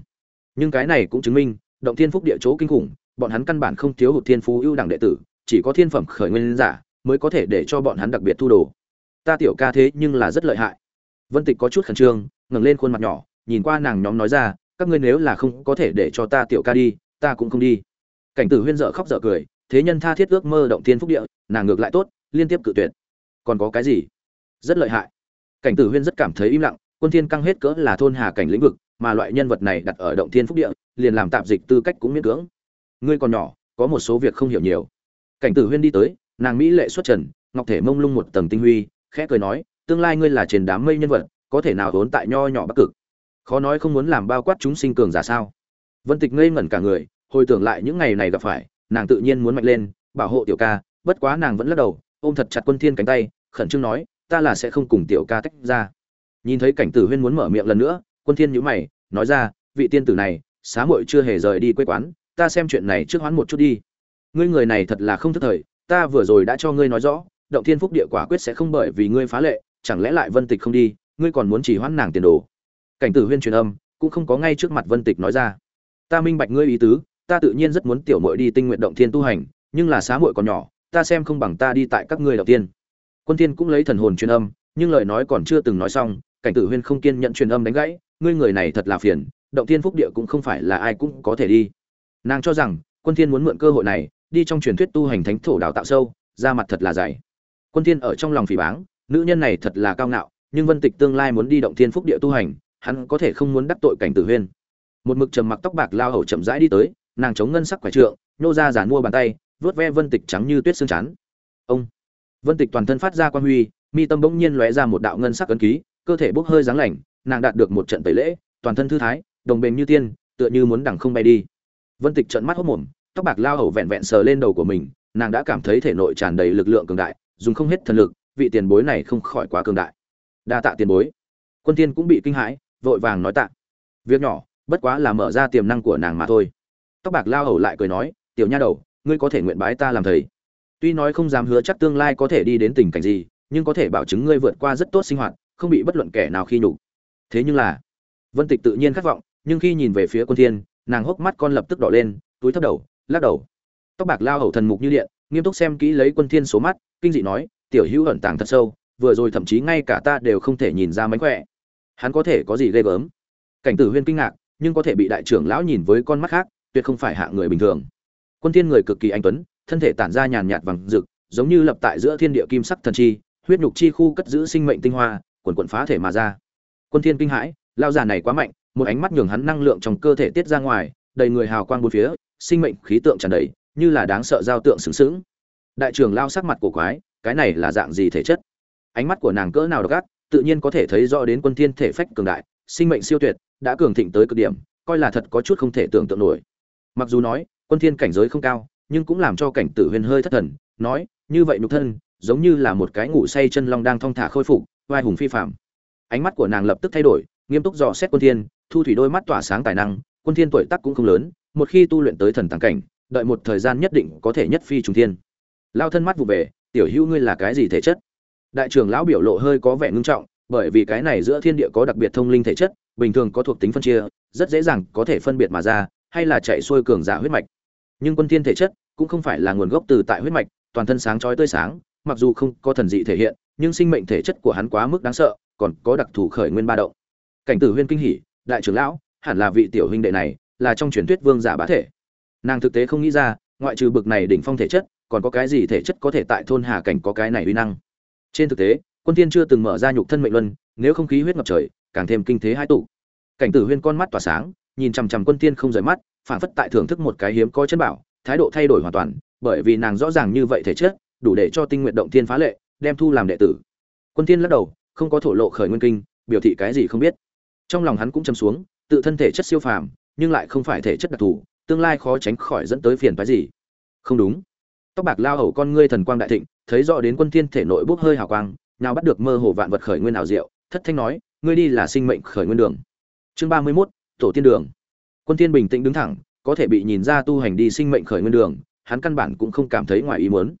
Nhưng cái này cũng chứng minh, động thiên phúc địa chỗ kinh khủng, bọn hắn căn bản không thiếu hụt thiên phú ưu đẳng đệ tử, chỉ có thiên phẩm khởi nguyên giả mới có thể để cho bọn hắn đặc biệt thu đồ. Ta tiểu ca thế nhưng là rất lợi hại. Vân tịch có chút khẩn trương, ngẩng lên khuôn mặt nhỏ, nhìn qua nàng nhóm nói ra, các ngươi nếu là không có thể để cho ta tiểu ca đi, ta cũng không đi. Cảnh tử huyên dở khóc dở cười thế nhân tha thiết ước mơ động thiên phúc địa, nàng ngược lại tốt, liên tiếp cự tuyệt. Còn có cái gì? Rất lợi hại. Cảnh tử huyên rất cảm thấy im lặng, quân thiên căng hết cỡ là thôn hà cảnh lĩnh vực, mà loại nhân vật này đặt ở động thiên phúc địa, liền làm tạm dịch tư cách cũng miễn cưỡng. Ngươi còn nhỏ, có một số việc không hiểu nhiều. Cảnh tử huyên đi tới, nàng mỹ lệ xuất trần, ngọc thể mông lung một tầng tinh huy, khẽ cười nói, tương lai ngươi là trên đám mây nhân vật, có thể nào vốn tại nho nhỏ bắc cực? Khó nói không muốn làm bao quát chúng sinh cường giả sao? Vân tịch ngây ngẩn cả người, hồi tưởng lại những ngày này gặp phải nàng tự nhiên muốn mạnh lên, bảo hộ tiểu ca, bất quá nàng vẫn lắc đầu, ôm thật chặt quân thiên cánh tay, khẩn trương nói, ta là sẽ không cùng tiểu ca tách ra. Nhìn thấy cảnh tử huyên muốn mở miệng lần nữa, quân thiên nhíu mày, nói ra, vị tiên tử này, xá muội chưa hề rời đi quê quán, ta xem chuyện này trước hoãn một chút đi. Ngươi người này thật là không thức thời, ta vừa rồi đã cho ngươi nói rõ, động thiên phúc địa quả quyết sẽ không bởi vì ngươi phá lệ, chẳng lẽ lại vân tịch không đi, ngươi còn muốn chỉ hoãn nàng tiền đồ? Cảnh tử huyên truyền âm, cũng không có ngay trước mặt vân tịch nói ra, ta minh bạch ngươi ý tứ ta tự nhiên rất muốn tiểu muội đi tinh nguyện động thiên tu hành, nhưng là xá muội còn nhỏ, ta xem không bằng ta đi tại các ngươi đầu tiên quân thiên cũng lấy thần hồn truyền âm, nhưng lời nói còn chưa từng nói xong, cảnh tử huyên không kiên nhận truyền âm đánh gãy, ngươi người này thật là phiền, động thiên phúc địa cũng không phải là ai cũng có thể đi. Nàng cho rằng, quân thiên muốn mượn cơ hội này, đi trong truyền thuyết tu hành thánh thổ đào tạo sâu ra mặt thật là dày. Quân thiên ở trong lòng phỉ báng, nữ nhân này thật là cao ngạo, nhưng vân tịch tương lai muốn đi động thiên phúc địa tu hành, hắn có thể không muốn đắc tội cảnh tử huyên. Một mực trầm mặc tóc bạc lao hầu chậm rãi đi tới nàng chống ngân sắc quả trượng, nhô ra giàn mua bàn tay, vớt ve vân tịch trắng như tuyết xương chắn. Ông! Vân tịch toàn thân phát ra quan huy, mi tâm bỗng nhiên lóe ra một đạo ngân sắc ấn ký, cơ thể bốc hơi dáng lạnh, nàng đạt được một trận tẩy lễ, toàn thân thư thái, đồng bền như tiên, tựa như muốn đằng không bay đi. Vân tịch trợn mắt hốc mồm, tóc bạc lao hầu vẹn vẹn sờ lên đầu của mình, nàng đã cảm thấy thể nội tràn đầy lực lượng cường đại, dùng không hết thần lực, vị tiền bối này không khỏi quá cường đại. Đa tạ tiền bối. Quân tiên cũng bị kinh hãi, vội vàng nói tạ. Việc nhỏ, bất quá là mở ra tiềm năng của nàng mà thôi tóc bạc lao hầu lại cười nói, tiểu nha đầu, ngươi có thể nguyện bái ta làm thầy. Tuy nói không dám hứa chắc tương lai có thể đi đến tình cảnh gì, nhưng có thể bảo chứng ngươi vượt qua rất tốt sinh hoạt, không bị bất luận kẻ nào khi nhục. Thế nhưng là, vân tịch tự nhiên khát vọng, nhưng khi nhìn về phía quân thiên, nàng hốc mắt con lập tức đỏ lên, túi thấp đầu, lắc đầu. Tóc bạc lao hầu thần mục như điện, nghiêm túc xem kỹ lấy quân thiên số mắt, kinh dị nói, tiểu hữu ẩn tàng thật sâu, vừa rồi thậm chí ngay cả ta đều không thể nhìn ra mánh khỏe. Hắn có thể có gì ghê gớm? Cảnh tử huyên kinh ngạc, nhưng có thể bị đại trưởng lão nhìn với con mắt khác tuyệt không phải hạ người bình thường. Quân thiên người cực kỳ anh tuấn, thân thể tản ra nhàn nhạt vàng rực, giống như lập tại giữa thiên địa kim sắc thần chi, huyết nhục chi khu cất giữ sinh mệnh tinh hoa, quần quần phá thể mà ra. Quân thiên kinh hãi, lao già này quá mạnh, một ánh mắt nhường hắn năng lượng trong cơ thể tiết ra ngoài, đầy người hào quang bốn phía, sinh mệnh khí tượng tràn đầy, như là đáng sợ giao tượng sướng sướng đại trưởng lao sắc mặt cổ quái, cái này là dạng gì thể chất? Ánh mắt của nàng cỡ nào độc ác, tự nhiên có thể thấy rõ đến quân thiên thể phách cường đại, sinh mệnh siêu tuyệt, đã cường thịnh tới cực điểm, coi là thật có chút không thể tưởng tượng nổi mặc dù nói, quân thiên cảnh giới không cao, nhưng cũng làm cho cảnh tử huyền hơi thất thần, nói, như vậy nhục thân, giống như là một cái ngủ say chân long đang thong thả khôi phục vai hùng phi phạm ánh mắt của nàng lập tức thay đổi, nghiêm túc dò xét quân thiên, thu thủy đôi mắt tỏa sáng tài năng, quân thiên tuổi tác cũng không lớn, một khi tu luyện tới thần tàng cảnh, đợi một thời gian nhất định có thể nhất phi trùng thiên. Lao thân mắt vụ về, tiểu hữu ngươi là cái gì thể chất? Đại trưởng lão biểu lộ hơi có vẻ ngưng trọng, bởi vì cái này giữa thiên địa có đặc biệt thông linh thể chất, bình thường có thuộc tính phân chia, rất dễ dàng có thể phân biệt mà ra hay là chạy xuôi cường giả huyết mạch. Nhưng quân thiên thể chất cũng không phải là nguồn gốc từ tại huyết mạch, toàn thân sáng chói tươi sáng, mặc dù không có thần dị thể hiện, nhưng sinh mệnh thể chất của hắn quá mức đáng sợ, còn có đặc thù khởi nguyên ba động. Cảnh tử huyên kinh hỉ, đại trưởng lão, hẳn là vị tiểu huynh đệ này, là trong truyền thuyết vương giả bá thể. Nàng thực tế không nghĩ ra, ngoại trừ bực này đỉnh phong thể chất, còn có cái gì thể chất có thể tại thôn hà cảnh có cái này uy năng. Trên thực tế, quân tiên chưa từng mở ra nhục thân mệnh luân, nếu không khí huyết ngập trời, càng thêm kinh thế hai tụ. Cảnh tử huyên con mắt tỏa sáng nhìn chằm chằm quân tiên không rời mắt phản phất tại thưởng thức một cái hiếm có chân bảo thái độ thay đổi hoàn toàn bởi vì nàng rõ ràng như vậy thể chất đủ để cho tinh nguyện động tiên phá lệ đem thu làm đệ tử. Quân tiên lắc đầu không có thổ lộ khởi nguyên kinh biểu thị cái gì không biết. Trong lòng hắn cũng châm xuống tự thân thể chất siêu phàm nhưng lại không phải thể chất đặc thù tương lai khó tránh khỏi dẫn tới phiền phái gì. Không đúng. Tóc bạc lao hầu con ngươi thần quang đại thịnh thấy rõ đến quân tiên thể nội bốc hơi hào quang nào bắt được mơ hồ vạn vật khởi nguyên nào diệu thất thanh nói ngươi đi là sinh mệnh khởi nguyên đường. Chương ba mươi 31, tổ tiên đường. Quân thiên bình tĩnh đứng thẳng, có thể bị nhìn ra tu hành đi sinh mệnh khởi nguyên đường, hắn căn bản cũng không cảm thấy ngoài ý muốn.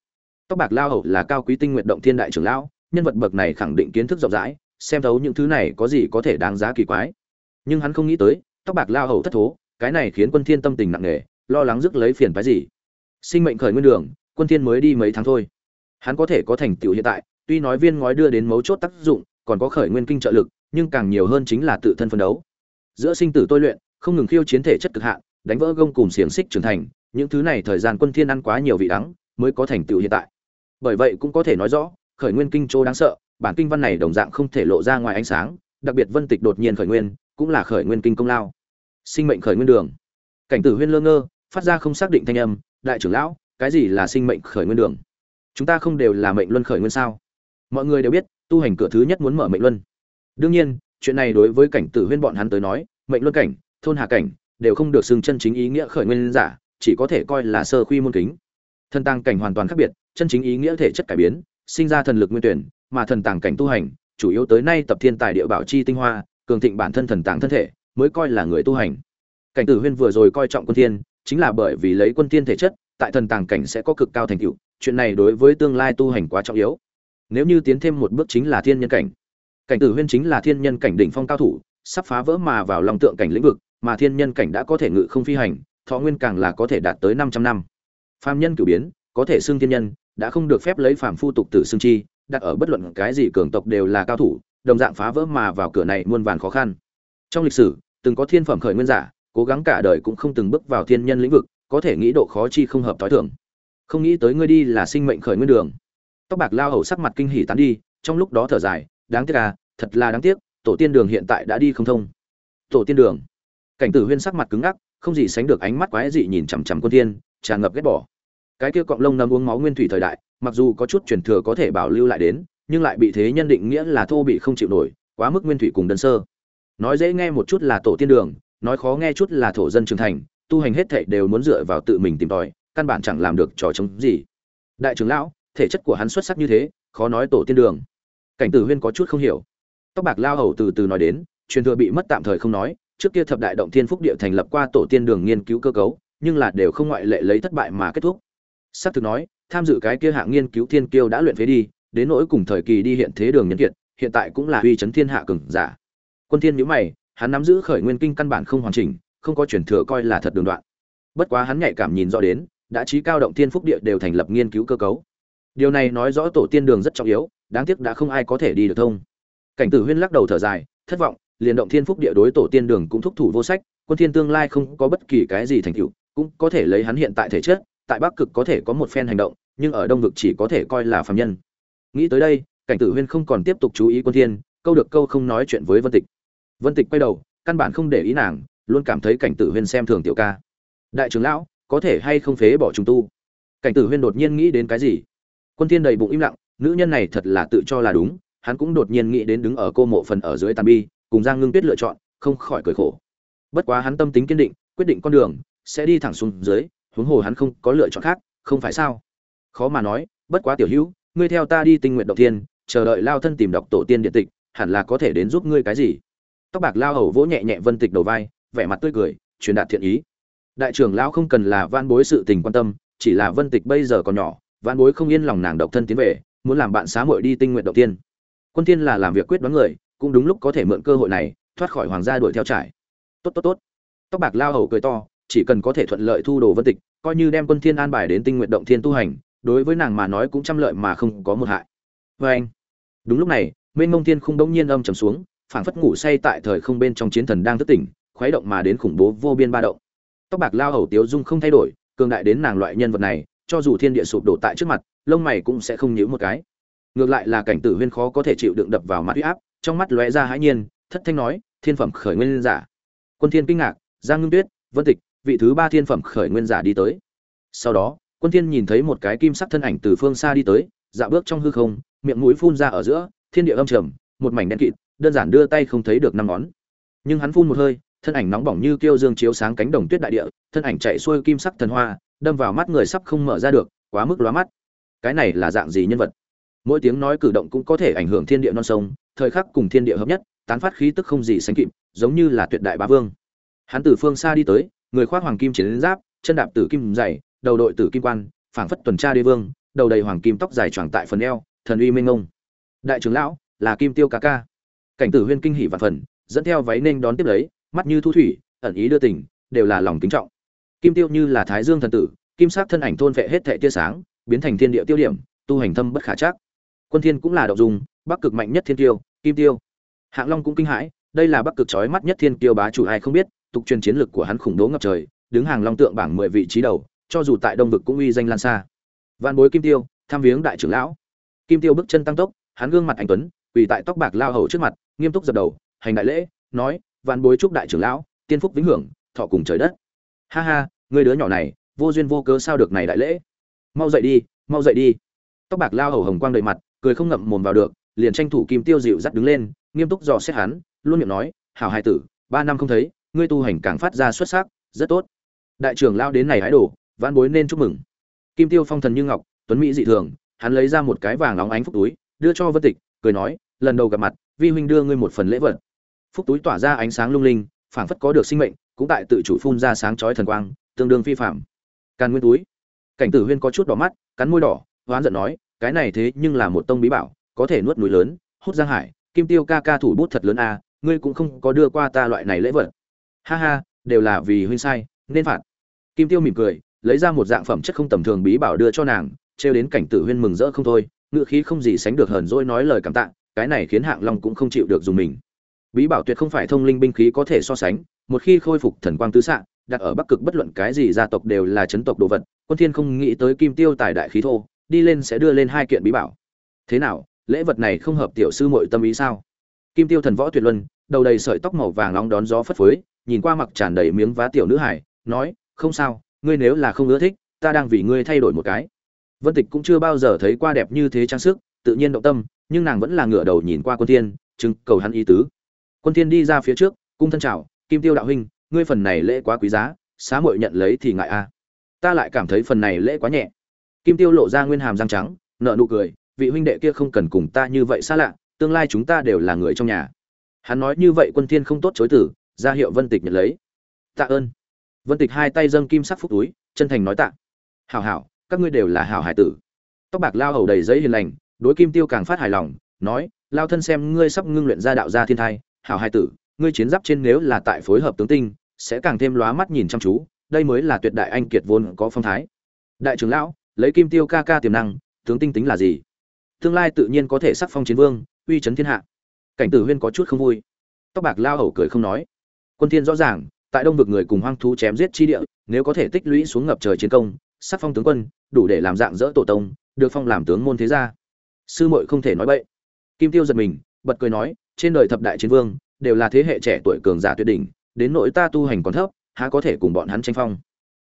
Tóc bạc lao hậu là cao quý tinh nguyện động thiên đại trưởng lão, nhân vật bậc này khẳng định kiến thức rộng rãi, xem thấu những thứ này có gì có thể đáng giá kỳ quái. Nhưng hắn không nghĩ tới, tóc bạc lao hậu thất thố, cái này khiến quân thiên tâm tình nặng nề, lo lắng rước lấy phiền phái gì. Sinh mệnh khởi nguyên đường, quân thiên mới đi mấy tháng thôi. Hắn có thể có thành tựu hiện tại, tuy nói viên ngói đưa đến mấu chốt tác dụng, còn có khởi nguyên kinh trợ lực, nhưng càng nhiều hơn chính là tự thân phân đấu giữa sinh tử tôi luyện, không ngừng khiêu chiến thể chất cực hạn, đánh vỡ gông cùng xiềng xích trưởng thành, những thứ này thời gian quân thiên ăn quá nhiều vị đắng, mới có thành tựu hiện tại. Bởi vậy cũng có thể nói rõ, khởi nguyên kinh châu đáng sợ, bản kinh văn này đồng dạng không thể lộ ra ngoài ánh sáng, đặc biệt vân tịch đột nhiên khởi nguyên, cũng là khởi nguyên kinh công lao. Sinh mệnh khởi nguyên đường. Cảnh tử huyên lơ ngơ, phát ra không xác định thanh âm, đại trưởng lão, cái gì là sinh mệnh khởi nguyên đường? Chúng ta không đều là mệnh luân khởi nguyên sao? Mọi người đều biết, tu hành cửa thứ nhất muốn mở mệnh luân. Đương nhiên chuyện này đối với cảnh tử huyên bọn hắn tới nói, mệnh luân cảnh, thôn hà cảnh, đều không được xưng chân chính ý nghĩa khởi nguyên giả, chỉ có thể coi là sơ khuy môn kính. Thần tàng cảnh hoàn toàn khác biệt, chân chính ý nghĩa thể chất cải biến, sinh ra thần lực nguyên tuyển, mà thần tàng cảnh tu hành, chủ yếu tới nay tập thiên tài địa bảo chi tinh hoa, cường thịnh bản thân thần tàng thân thể, mới coi là người tu hành. Cảnh tử huyên vừa rồi coi trọng quân thiên, chính là bởi vì lấy quân thiên thể chất, tại thần tàng cảnh sẽ có cực cao thành tựu, chuyện này đối với tương lai tu hành quá trọng yếu. Nếu như tiến thêm một bước chính là thiên nhân cảnh cảnh tử huyên chính là thiên nhân cảnh đỉnh phong cao thủ, sắp phá vỡ mà vào lòng tượng cảnh lĩnh vực, mà thiên nhân cảnh đã có thể ngự không phi hành, thọ nguyên càng là có thể đạt tới 500 năm. Phàm nhân cử biến, có thể xưng thiên nhân, đã không được phép lấy phàm phu tục tử xưng chi, đặt ở bất luận cái gì cường tộc đều là cao thủ, đồng dạng phá vỡ mà vào cửa này muôn vàn khó khăn. Trong lịch sử, từng có thiên phẩm khởi nguyên giả, cố gắng cả đời cũng không từng bước vào thiên nhân lĩnh vực, có thể nghĩ độ khó chi không hợp tối thường. Không nghĩ tới ngươi đi là sinh mệnh khởi nguyên đường. Tóc bạc lao hầu sắc mặt kinh hỉ tán đi, trong lúc đó thở dài đáng tiếc à thật là đáng tiếc, tổ tiên đường hiện tại đã đi không thông. Tổ tiên đường. Cảnh tử huyên sắc mặt cứng ngắc, không gì sánh được ánh mắt quái dị nhìn chằm chằm quân thiên, tràn ngập ghét bỏ. Cái kia cọng lông nấm uống máu nguyên thủy thời đại, mặc dù có chút truyền thừa có thể bảo lưu lại đến, nhưng lại bị thế nhân định nghĩa là thô bị không chịu nổi, quá mức nguyên thủy cùng đơn sơ. Nói dễ nghe một chút là tổ tiên đường, nói khó nghe chút là thổ dân trưởng thành, tu hành hết thảy đều muốn dựa vào tự mình tìm tòi, căn bản chẳng làm được trò chống gì. Đại trưởng lão, thể chất của hắn xuất sắc như thế, khó nói tổ tiên đường cảnh tử huyên có chút không hiểu. Tóc bạc lao hầu từ từ nói đến, truyền thừa bị mất tạm thời không nói, trước kia thập đại động thiên phúc địa thành lập qua tổ tiên đường nghiên cứu cơ cấu, nhưng là đều không ngoại lệ lấy thất bại mà kết thúc. Sắp thực nói, tham dự cái kia hạng nghiên cứu thiên kiêu đã luyện phế đi, đến nỗi cùng thời kỳ đi hiện thế đường nhân kiệt, hiện tại cũng là uy chấn thiên hạ cường giả. Quân thiên nhíu mày, hắn nắm giữ khởi nguyên kinh căn bản không hoàn chỉnh, không có truyền thừa coi là thật đường đoạn. Bất quá hắn nhạy cảm nhìn rõ đến, đã trí cao động thiên phúc địa đều thành lập nghiên cứu cơ cấu. Điều này nói rõ tổ tiên đường rất trọng yếu đáng tiếc đã không ai có thể đi được thông. Cảnh tử huyên lắc đầu thở dài, thất vọng, liền động thiên phúc địa đối tổ tiên đường cũng thúc thủ vô sách, quân thiên tương lai không có bất kỳ cái gì thành tựu, cũng có thể lấy hắn hiện tại thể chất, tại bắc cực có thể có một phen hành động, nhưng ở đông vực chỉ có thể coi là phàm nhân. Nghĩ tới đây, cảnh tử huyên không còn tiếp tục chú ý quân thiên, câu được câu không nói chuyện với vân tịch. Vân tịch quay đầu, căn bản không để ý nàng, luôn cảm thấy cảnh tử huyên xem thường tiểu ca. Đại trưởng lão, có thể hay không phế bỏ chúng tu? Cảnh tử huyên đột nhiên nghĩ đến cái gì? Quân thiên đầy bụng im lặng nữ nhân này thật là tự cho là đúng, hắn cũng đột nhiên nghĩ đến đứng ở cô mộ phần ở dưới tàn bi, cùng giang ngưng tuyết lựa chọn, không khỏi cười khổ. Bất quá hắn tâm tính kiên định, quyết định con đường, sẽ đi thẳng xuống dưới, huống hồ hắn không có lựa chọn khác, không phải sao? Khó mà nói, bất quá tiểu hữu, ngươi theo ta đi tinh nguyện đầu tiên chờ đợi lao thân tìm đọc tổ tiên điện tịch, hẳn là có thể đến giúp ngươi cái gì? Tóc bạc lao hầu vỗ nhẹ nhẹ vân tịch đầu vai, vẻ mặt tươi cười, truyền đạt thiện ý. Đại trưởng lão không cần là van bối sự tình quan tâm, chỉ là vân tịch bây giờ còn nhỏ, van bối không yên lòng nàng độc thân tiến về muốn làm bạn xá muội đi tinh nguyện đầu tiên. Quân thiên là làm việc quyết đoán người, cũng đúng lúc có thể mượn cơ hội này, thoát khỏi hoàng gia đuổi theo trải tốt tốt tốt. Tóc bạc lao hầu cười to, chỉ cần có thể thuận lợi thu đồ vân tịch, coi như đem quân thiên an bài đến tinh nguyện động thiên tu hành, đối với nàng mà nói cũng trăm lợi mà không có một hại. Với anh, đúng lúc này, mênh mông thiên không đống nhiên âm trầm xuống, phảng phất ngủ say tại thời không bên trong chiến thần đang thức tỉnh, khuấy động mà đến khủng bố vô biên ba động. Tóc bạc lao hầu tiếu dung không thay đổi, cường đại đến nàng loại nhân vật này, cho dù thiên địa sụp đổ tại trước mặt lông mày cũng sẽ không nhíu một cái. Ngược lại là cảnh tử huyên khó có thể chịu đựng đập vào mặt uy áp, trong mắt lóe ra hãi nhiên, thất thanh nói, thiên phẩm khởi nguyên giả. Quân thiên kinh ngạc, giang ngưng tuyết, vân tịch, vị thứ ba thiên phẩm khởi nguyên giả đi tới. Sau đó, quân thiên nhìn thấy một cái kim sắc thân ảnh từ phương xa đi tới dạo bước trong hư không, miệng mũi phun ra ở giữa, thiên địa âm trầm, một mảnh đen kịt, đơn giản đưa tay không thấy được năm ngón. Nhưng hắn phun một hơi, thân ảnh nóng bỏng như kiêu dương chiếu sáng cánh đồng tuyết đại địa, thân ảnh chạy xuôi kim sắc thần hoa, đâm vào mắt người sắp không mở ra được, quá mức lóa mắt cái này là dạng gì nhân vật? Mỗi tiếng nói cử động cũng có thể ảnh hưởng thiên địa non sông, thời khắc cùng thiên địa hợp nhất, tán phát khí tức không gì sánh kịp, giống như là tuyệt đại bá vương. Hắn từ phương xa đi tới, người khoác hoàng kim chiến giáp, chân đạp tử kim dày, đầu đội tử kim quan, phảng phất tuần tra đế vương, đầu đầy hoàng kim tóc dài choàng tại phần eo, thần uy minh ngông đại trưởng lão, là kim tiêu ca ca. Cảnh tử huyên kinh hỉ vạn phần, dẫn theo váy nên đón tiếp lấy, mắt như thu thủy, ẩn ý đưa tình, đều là lòng kính trọng. Kim tiêu như là thái dương thần tử, kim sắc thân ảnh thôn vệ hết thệ tia sáng biến thành thiên địa tiêu điểm, tu hành thâm bất khả chắc. Quân thiên cũng là động dung bắc cực mạnh nhất thiên tiêu kim tiêu. Hạng long cũng kinh hãi, đây là bắc cực chói mắt nhất thiên tiêu bá chủ ai không biết, tục truyền chiến lực của hắn khủng bố ngập trời, đứng hàng long tượng bảng mười vị trí đầu, cho dù tại đông vực cũng uy danh lan xa. Vạn bối kim tiêu, tham viếng đại trưởng lão. Kim tiêu bước chân tăng tốc, hắn gương mặt anh tuấn, quỳ tại tóc bạc lao hầu trước mặt, nghiêm túc dập đầu, hành đại lễ, nói, vạn bối chúc đại trưởng lão, tiên phúc vĩnh hưởng, thọ cùng trời đất. Ha ha, người đứa nhỏ này, vô duyên vô cớ sao được này đại lễ? Mau dậy đi mau dậy đi. Tóc bạc lao hầu hồng quang đầy mặt cười không ngậm mồm vào được liền tranh thủ kim tiêu dịu dắt đứng lên nghiêm túc dò xét hắn luôn miệng nói hảo hai tử ba năm không thấy ngươi tu hành càng phát ra xuất sắc rất tốt. Đại trưởng lao đến này hái đổ, vãn bối nên chúc mừng. Kim tiêu phong thần như ngọc tuấn mỹ dị thường hắn lấy ra một cái vàng óng ánh phúc túi đưa cho vân tịch cười nói lần đầu gặp mặt vi huynh đưa ngươi một phần lễ vật. Phúc túi tỏa ra ánh sáng lung linh phảng phất có được sinh mệnh cũng tại tự chủ phun ra sáng chói thần quang tương đương phi phạm càn nguyên túi cảnh tử huyên có chút đỏ mắt, cắn môi đỏ, hoán giận nói, cái này thế nhưng là một tông bí bảo, có thể nuốt núi lớn, hút giang hải, kim tiêu ca ca thủ bút thật lớn a, ngươi cũng không có đưa qua ta loại này lễ vật. Ha ha, đều là vì huynh sai, nên phạt. Kim tiêu mỉm cười, lấy ra một dạng phẩm chất không tầm thường bí bảo đưa cho nàng, trêu đến cảnh tử huyên mừng rỡ không thôi, ngựa khí không gì sánh được hờn dỗi nói lời cảm tạ, cái này khiến hạng long cũng không chịu được dùng mình. Bí bảo tuyệt không phải thông linh binh khí có thể so sánh, một khi khôi phục thần quang tứ xạ, đặt ở bắc cực bất luận cái gì gia tộc đều là chấn tộc đồ vật quân thiên không nghĩ tới kim tiêu tài đại khí thô, đi lên sẽ đưa lên hai kiện bí bảo. Thế nào, lễ vật này không hợp tiểu sư muội tâm ý sao? Kim tiêu thần võ tuyệt luân, đầu đầy sợi tóc màu vàng nóng đón gió phất phới, nhìn qua mặc tràn đầy miếng vá tiểu nữ hải nói, không sao, ngươi nếu là không ưa thích, ta đang vì ngươi thay đổi một cái. Vân tịch cũng chưa bao giờ thấy qua đẹp như thế trang sức, tự nhiên động tâm, nhưng nàng vẫn là ngửa đầu nhìn qua quân thiên chứng cầu hắn ý tứ. Quân thiên đi ra phía trước, cung thân chào, kim tiêu đạo huynh, ngươi phần này lễ quá quý giá, xá muội nhận lấy thì ngại a ta lại cảm thấy phần này lễ quá nhẹ. Kim tiêu lộ ra nguyên hàm răng trắng nợ nụ cười, vị huynh đệ kia không cần cùng ta như vậy xa lạ, tương lai chúng ta đều là người trong nhà. Hắn nói như vậy quân thiên không tốt chối từ ra hiệu vân tịch nhận lấy. Tạ ơn. Vân tịch hai tay dâng kim sắc phúc túi, chân thành nói tạ. Hảo hảo, các ngươi đều là hảo hải tử. Tóc bạc lao hầu đầy giấy hiền lành, đối kim tiêu càng phát hài lòng, nói, lao thân xem ngươi sắp ngưng luyện ra đạo gia thiên thai, hảo hải tử, ngươi chiến giáp trên nếu là tại phối hợp tướng tinh, sẽ càng thêm lóa mắt nhìn chăm chú đây mới là tuyệt đại anh kiệt vốn có phong thái. Đại trưởng lão, lấy kim tiêu ca ca tiềm năng, tướng tinh tính là gì? Tương lai tự nhiên có thể sắc phong chiến vương, uy chấn thiên hạ. Cảnh tử huyên có chút không vui. Tóc bạc lao hầu cười không nói. Quân thiên rõ ràng, tại đông vực người cùng hoang thú chém giết chi địa, nếu có thể tích lũy xuống ngập trời chiến công, sắc phong tướng quân, đủ để làm dạng dỡ tổ tông, được phong làm tướng môn thế gia. Sư muội không thể nói bậy. Kim tiêu giật mình, bật cười nói, trên đời thập đại chiến vương, đều là thế hệ trẻ tuổi cường giả tuyệt đỉnh, đến nỗi ta tu hành còn thấp há có thể cùng bọn hắn tranh phong.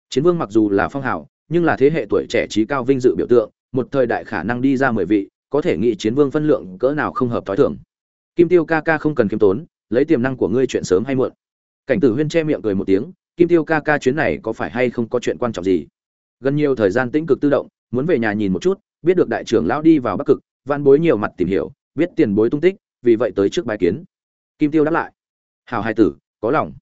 Chiến vương mặc dù là phong hào, nhưng là thế hệ tuổi trẻ trí cao vinh dự biểu tượng, một thời đại khả năng đi ra mười vị, có thể nghĩ chiến vương phân lượng cỡ nào không hợp thói thường. Kim tiêu ca ca không cần khiêm tốn, lấy tiềm năng của ngươi chuyện sớm hay muộn. Cảnh tử huyên che miệng cười một tiếng, kim tiêu ca ca chuyến này có phải hay không có chuyện quan trọng gì? Gần nhiều thời gian tĩnh cực tự động, muốn về nhà nhìn một chút, biết được đại trưởng lão đi vào bắc cực van bối nhiều mặt tìm hiểu, biết tiền bối tung tích, vì vậy tới trước bài kiến. Kim tiêu đáp lại hào hai tử, có lòng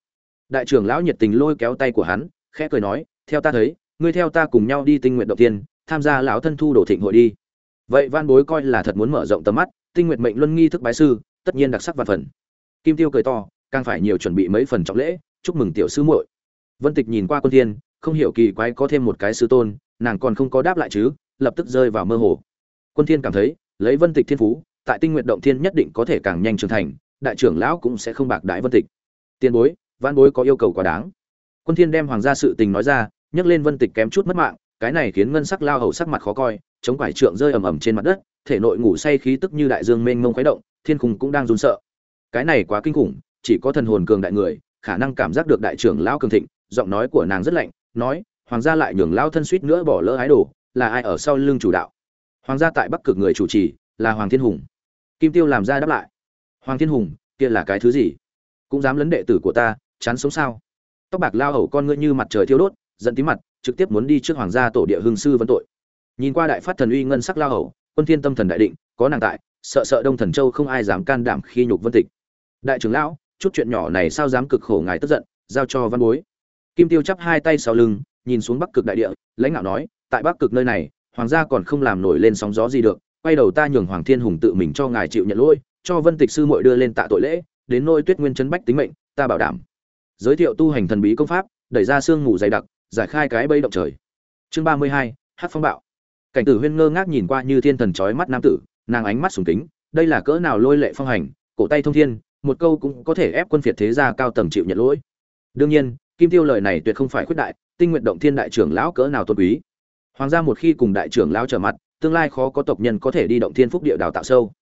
đại trưởng lão nhiệt tình lôi kéo tay của hắn, khẽ cười nói, theo ta thấy, ngươi theo ta cùng nhau đi tinh nguyện động tiên tham gia lão thân thu đổ thịnh hội đi. Vậy van bối coi là thật muốn mở rộng tầm mắt, tinh nguyện mệnh luân nghi thức bái sư, tất nhiên đặc sắc và phần. Kim tiêu cười to, càng phải nhiều chuẩn bị mấy phần trọng lễ, chúc mừng tiểu sư muội. Vân tịch nhìn qua quân thiên, không hiểu kỳ quái có thêm một cái sư tôn, nàng còn không có đáp lại chứ, lập tức rơi vào mơ hồ. Quân thiên cảm thấy, lấy vân tịch thiên phú, tại tinh nguyện động thiên nhất định có thể càng nhanh trưởng thành, đại trưởng lão cũng sẽ không bạc đãi vân tịch. Tiền bối văn bối có yêu cầu quá đáng. Quân thiên đem hoàng gia sự tình nói ra nhắc lên vân tịch kém chút mất mạng, cái này khiến ngân sắc lao hầu sắc mặt khó coi, chống quải trượng rơi ầm ầm trên mặt đất, thể nội ngủ say khí tức như đại dương mênh mông khuấy động, thiên khung cũng đang run sợ. Cái này quá kinh khủng, chỉ có thần hồn cường đại người, khả năng cảm giác được đại trưởng lao cường thịnh, giọng nói của nàng rất lạnh, nói, hoàng gia lại nhường lao thân suýt nữa bỏ lỡ ái đồ, là ai ở sau lưng chủ đạo? Hoàng gia tại bắc cực người chủ trì, là hoàng thiên hùng. Kim tiêu làm ra đáp lại. Hoàng thiên hùng, kia là cái thứ gì? Cũng dám lấn đệ tử của ta chán sống sao? Tóc bạc lao hầu con ngươi như mặt trời thiêu đốt dẫn tí mặt, trực tiếp muốn đi trước hoàng gia tổ địa hương sư vấn tội. Nhìn qua đại phát thần uy ngân sắc lao hầu, quân thiên tâm thần đại định, có nàng tại, sợ sợ đông thần châu không ai dám can đảm khi nhục vân tịch. Đại trưởng lão, chút chuyện nhỏ này sao dám cực khổ ngài tức giận, giao cho văn bối. Kim tiêu chắp hai tay sau lưng, nhìn xuống bắc cực đại địa, lãnh ngạo nói, tại bắc cực nơi này, hoàng gia còn không làm nổi lên sóng gió gì được, quay đầu ta nhường hoàng thiên hùng tự mình cho ngài chịu nhận lỗi, cho vân tịch sư muội đưa lên tạ tội lễ, đến nôi tuyết nguyên chấn bách tính mệnh, ta bảo đảm giới thiệu tu hành thần bí công pháp, đẩy ra xương ngủ dày đặc, giải khai cái bây động trời. Chương ba mươi hai hát phong bạo. Cảnh tử huyên ngơ ngác nhìn qua như thiên thần trói mắt nam tử, nàng ánh mắt sùng kính, đây là cỡ nào lôi lệ phong hành, cổ tay thông thiên, một câu cũng có thể ép quân phiệt thế gia cao tầng chịu nhận lỗi. Đương nhiên, kim tiêu lời này tuyệt không phải khuyết đại, tinh nguyện động thiên đại trưởng lão cỡ nào tôn quý. Hoàng gia một khi cùng đại trưởng lão trở mặt, tương lai khó có tộc nhân có thể đi động thiên phúc địa đào tạo sâu.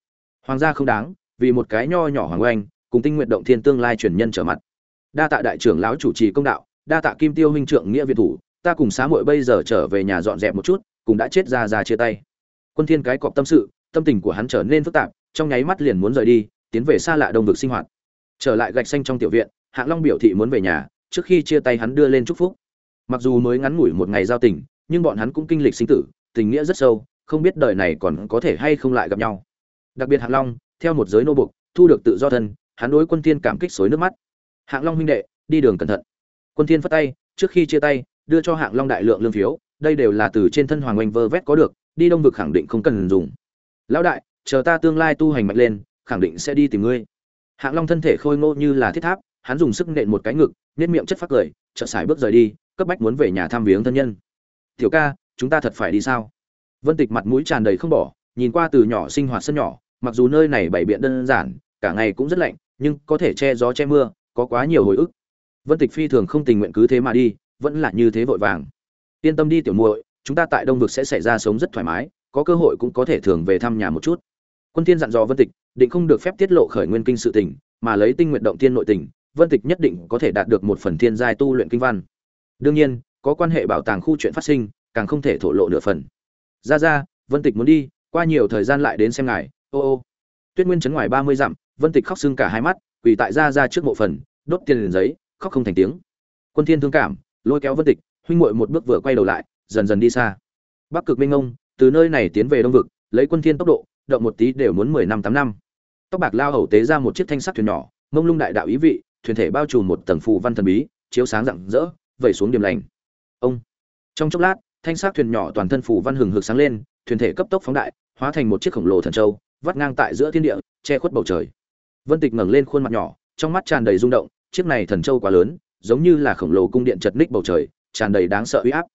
Hoàng gia không đáng, vì một cái nho nhỏ hoàng oanh, cùng tinh nguyện động thiên tương lai truyền nhân trở mặt đa tạ đại trưởng lão chủ trì công đạo, đa tạ kim tiêu huynh trượng nghĩa việt thủ, ta cùng xá muội bây giờ trở về nhà dọn dẹp một chút, cùng đã chết ra ra chia tay. Quân thiên cái cọp tâm sự, tâm tình của hắn trở nên phức tạp, trong nháy mắt liền muốn rời đi, tiến về xa lạ đông vực sinh hoạt. Trở lại gạch xanh trong tiểu viện, hạng long biểu thị muốn về nhà, trước khi chia tay hắn đưa lên chúc phúc. Mặc dù mới ngắn ngủi một ngày giao tình, nhưng bọn hắn cũng kinh lịch sinh tử, tình nghĩa rất sâu, không biết đời này còn có thể hay không lại gặp nhau. Đặc biệt hạng long, theo một giới nô bục, thu được tự do thân, hắn đối quân thiên cảm kích xối nước mắt hạng long huynh đệ, đi đường cẩn thận. Quân thiên phất tay, trước khi chia tay, đưa cho hạng long đại lượng lương phiếu, đây đều là từ trên thân hoàng oanh vơ vét có được, đi đông vực khẳng định không cần dùng. Lão đại, chờ ta tương lai tu hành mạnh lên, khẳng định sẽ đi tìm ngươi. Hạng long thân thể khôi ngô như là thiết tháp, hắn dùng sức nện một cái ngực nết miệng chất phát cười, chợt xài bước rời đi, cấp bách muốn về nhà thăm viếng thân nhân. Tiểu ca, chúng ta thật phải đi sao? Vân tịch mặt mũi tràn đầy không bỏ, nhìn qua từ nhỏ sinh hoạt sân nhỏ, mặc dù nơi này bảy biện đơn giản, cả ngày cũng rất lạnh, nhưng có thể che gió che mưa có quá nhiều hồi ức. Vân tịch phi thường không tình nguyện cứ thế mà đi, vẫn là như thế vội vàng. Yên tâm đi tiểu muội, chúng ta tại đông vực sẽ xảy ra sống rất thoải mái, có cơ hội cũng có thể thường về thăm nhà một chút. Quân thiên dặn dò vân tịch, định không được phép tiết lộ khởi nguyên kinh sự tình, mà lấy tinh nguyện động thiên nội tình, vân tịch nhất định có thể đạt được một phần thiên giai tu luyện kinh văn. Đương nhiên, có quan hệ bảo tàng khu chuyện phát sinh, càng không thể thổ lộ nửa phần. Ra ra, vân tịch muốn đi, qua nhiều thời gian lại đến xem ngài, ô ô. Tuyết nguyên chấn ngoài ba mươi dặm, vân tịch khóc sưng cả hai mắt quỳ tại ra ra trước mộ phần, đốt tiền liền giấy, khóc không thành tiếng. Quân thiên thương cảm, lôi kéo vân tịch, huynh muội một bước vừa quay đầu lại, dần dần đi xa. Bắc cực minh ngông từ nơi này tiến về đông vực, lấy quân thiên tốc độ, động một tí đều muốn mười năm tám năm. Tóc bạc lao hầu tế ra một chiếc thanh sắt thuyền nhỏ ngông lung đại đạo ý vị, thuyền thể bao trùm một tầng phù văn thần bí, chiếu sáng rạng rỡ, vẩy xuống điểm lành. Ông. Trong chốc lát, thanh sắc thuyền nhỏ toàn thân phù văn hừng hực sáng lên, thuyền thể cấp tốc phóng đại, hóa thành một chiếc khổng lồ thần châu, vắt ngang tại giữa thiên địa, che khuất bầu trời vân tịch ngẩng lên khuôn mặt nhỏ, trong mắt tràn đầy rung động, chiếc này thần châu quá lớn, giống như là khổng lồ cung điện chật ních bầu trời, tràn đầy đáng sợ uy áp.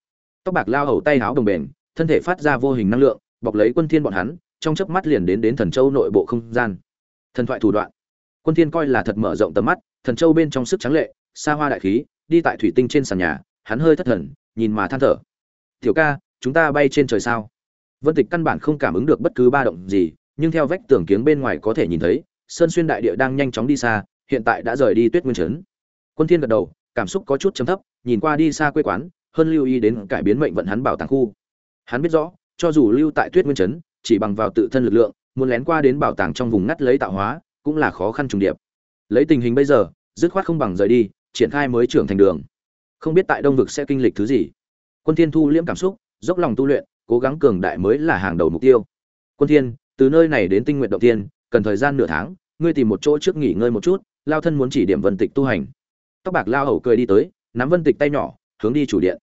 Tóc bạc lao hầu tay háo đồng bền, thân thể phát ra vô hình năng lượng, bọc lấy quân thiên bọn hắn, trong chớp mắt liền đến đến thần châu nội bộ không gian. Thần thoại thủ đoạn. Quân thiên coi là thật mở rộng tầm mắt, thần châu bên trong sức trắng lệ, xa hoa đại khí, đi tại thủy tinh trên sàn nhà, hắn hơi thất thần, nhìn mà than thở. Tiểu ca, chúng ta bay trên trời sao? Vân tịch căn bản không cảm ứng được bất cứ ba động gì, nhưng theo vách tường kiếng bên ngoài có thể nhìn thấy sơn xuyên đại địa đang nhanh chóng đi xa, hiện tại đã rời đi tuyết nguyên trấn. Quân thiên gật đầu, cảm xúc có chút chấm thấp, nhìn qua đi xa quê quán, hơn lưu ý đến cải biến mệnh vận hắn bảo tàng khu. Hắn biết rõ, cho dù lưu tại tuyết nguyên trấn, chỉ bằng vào tự thân lực lượng, muốn lén qua đến bảo tàng trong vùng ngắt lấy tạo hóa, cũng là khó khăn trùng điệp. Lấy tình hình bây giờ, dứt khoát không bằng rời đi, triển khai mới trưởng thành đường. Không biết tại đông vực sẽ kinh lịch thứ gì. Quân thiên thu liễm cảm xúc, dốc lòng tu luyện, cố gắng cường đại mới là hàng đầu mục tiêu. Quân thiên, từ nơi này đến tinh nguyện động thiên cần thời gian nửa tháng, ngươi tìm một chỗ trước nghỉ ngơi một chút, lao thân muốn chỉ điểm vân tịch tu hành. Tóc bạc lao hầu cười đi tới, nắm vân tịch tay nhỏ, hướng đi chủ điện.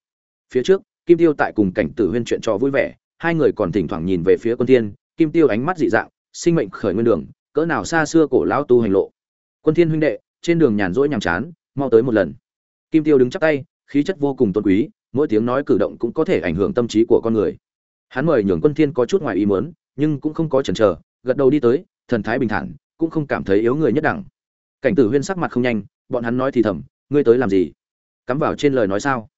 Phía trước, kim tiêu tại cùng cảnh tử huyên chuyện trò vui vẻ, hai người còn thỉnh thoảng nhìn về phía quân thiên, kim tiêu ánh mắt dị dạng, sinh mệnh khởi nguyên đường, cỡ nào xa xưa cổ lão tu hành lộ. Quân thiên huynh đệ, trên đường nhàn rỗi nhàm chán, mau tới một lần. Kim tiêu đứng chắp tay, khí chất vô cùng tôn quý, mỗi tiếng nói cử động cũng có thể ảnh hưởng tâm trí của con người. Hắn mời nhường quân thiên có chút ngoài ý muốn, nhưng cũng không có chần chờ, gật đầu đi tới thần thái bình thản, cũng không cảm thấy yếu người nhất đẳng. Cảnh tử huyên sắc mặt không nhanh, bọn hắn nói thì thầm, ngươi tới làm gì? Cắm vào trên lời nói sao?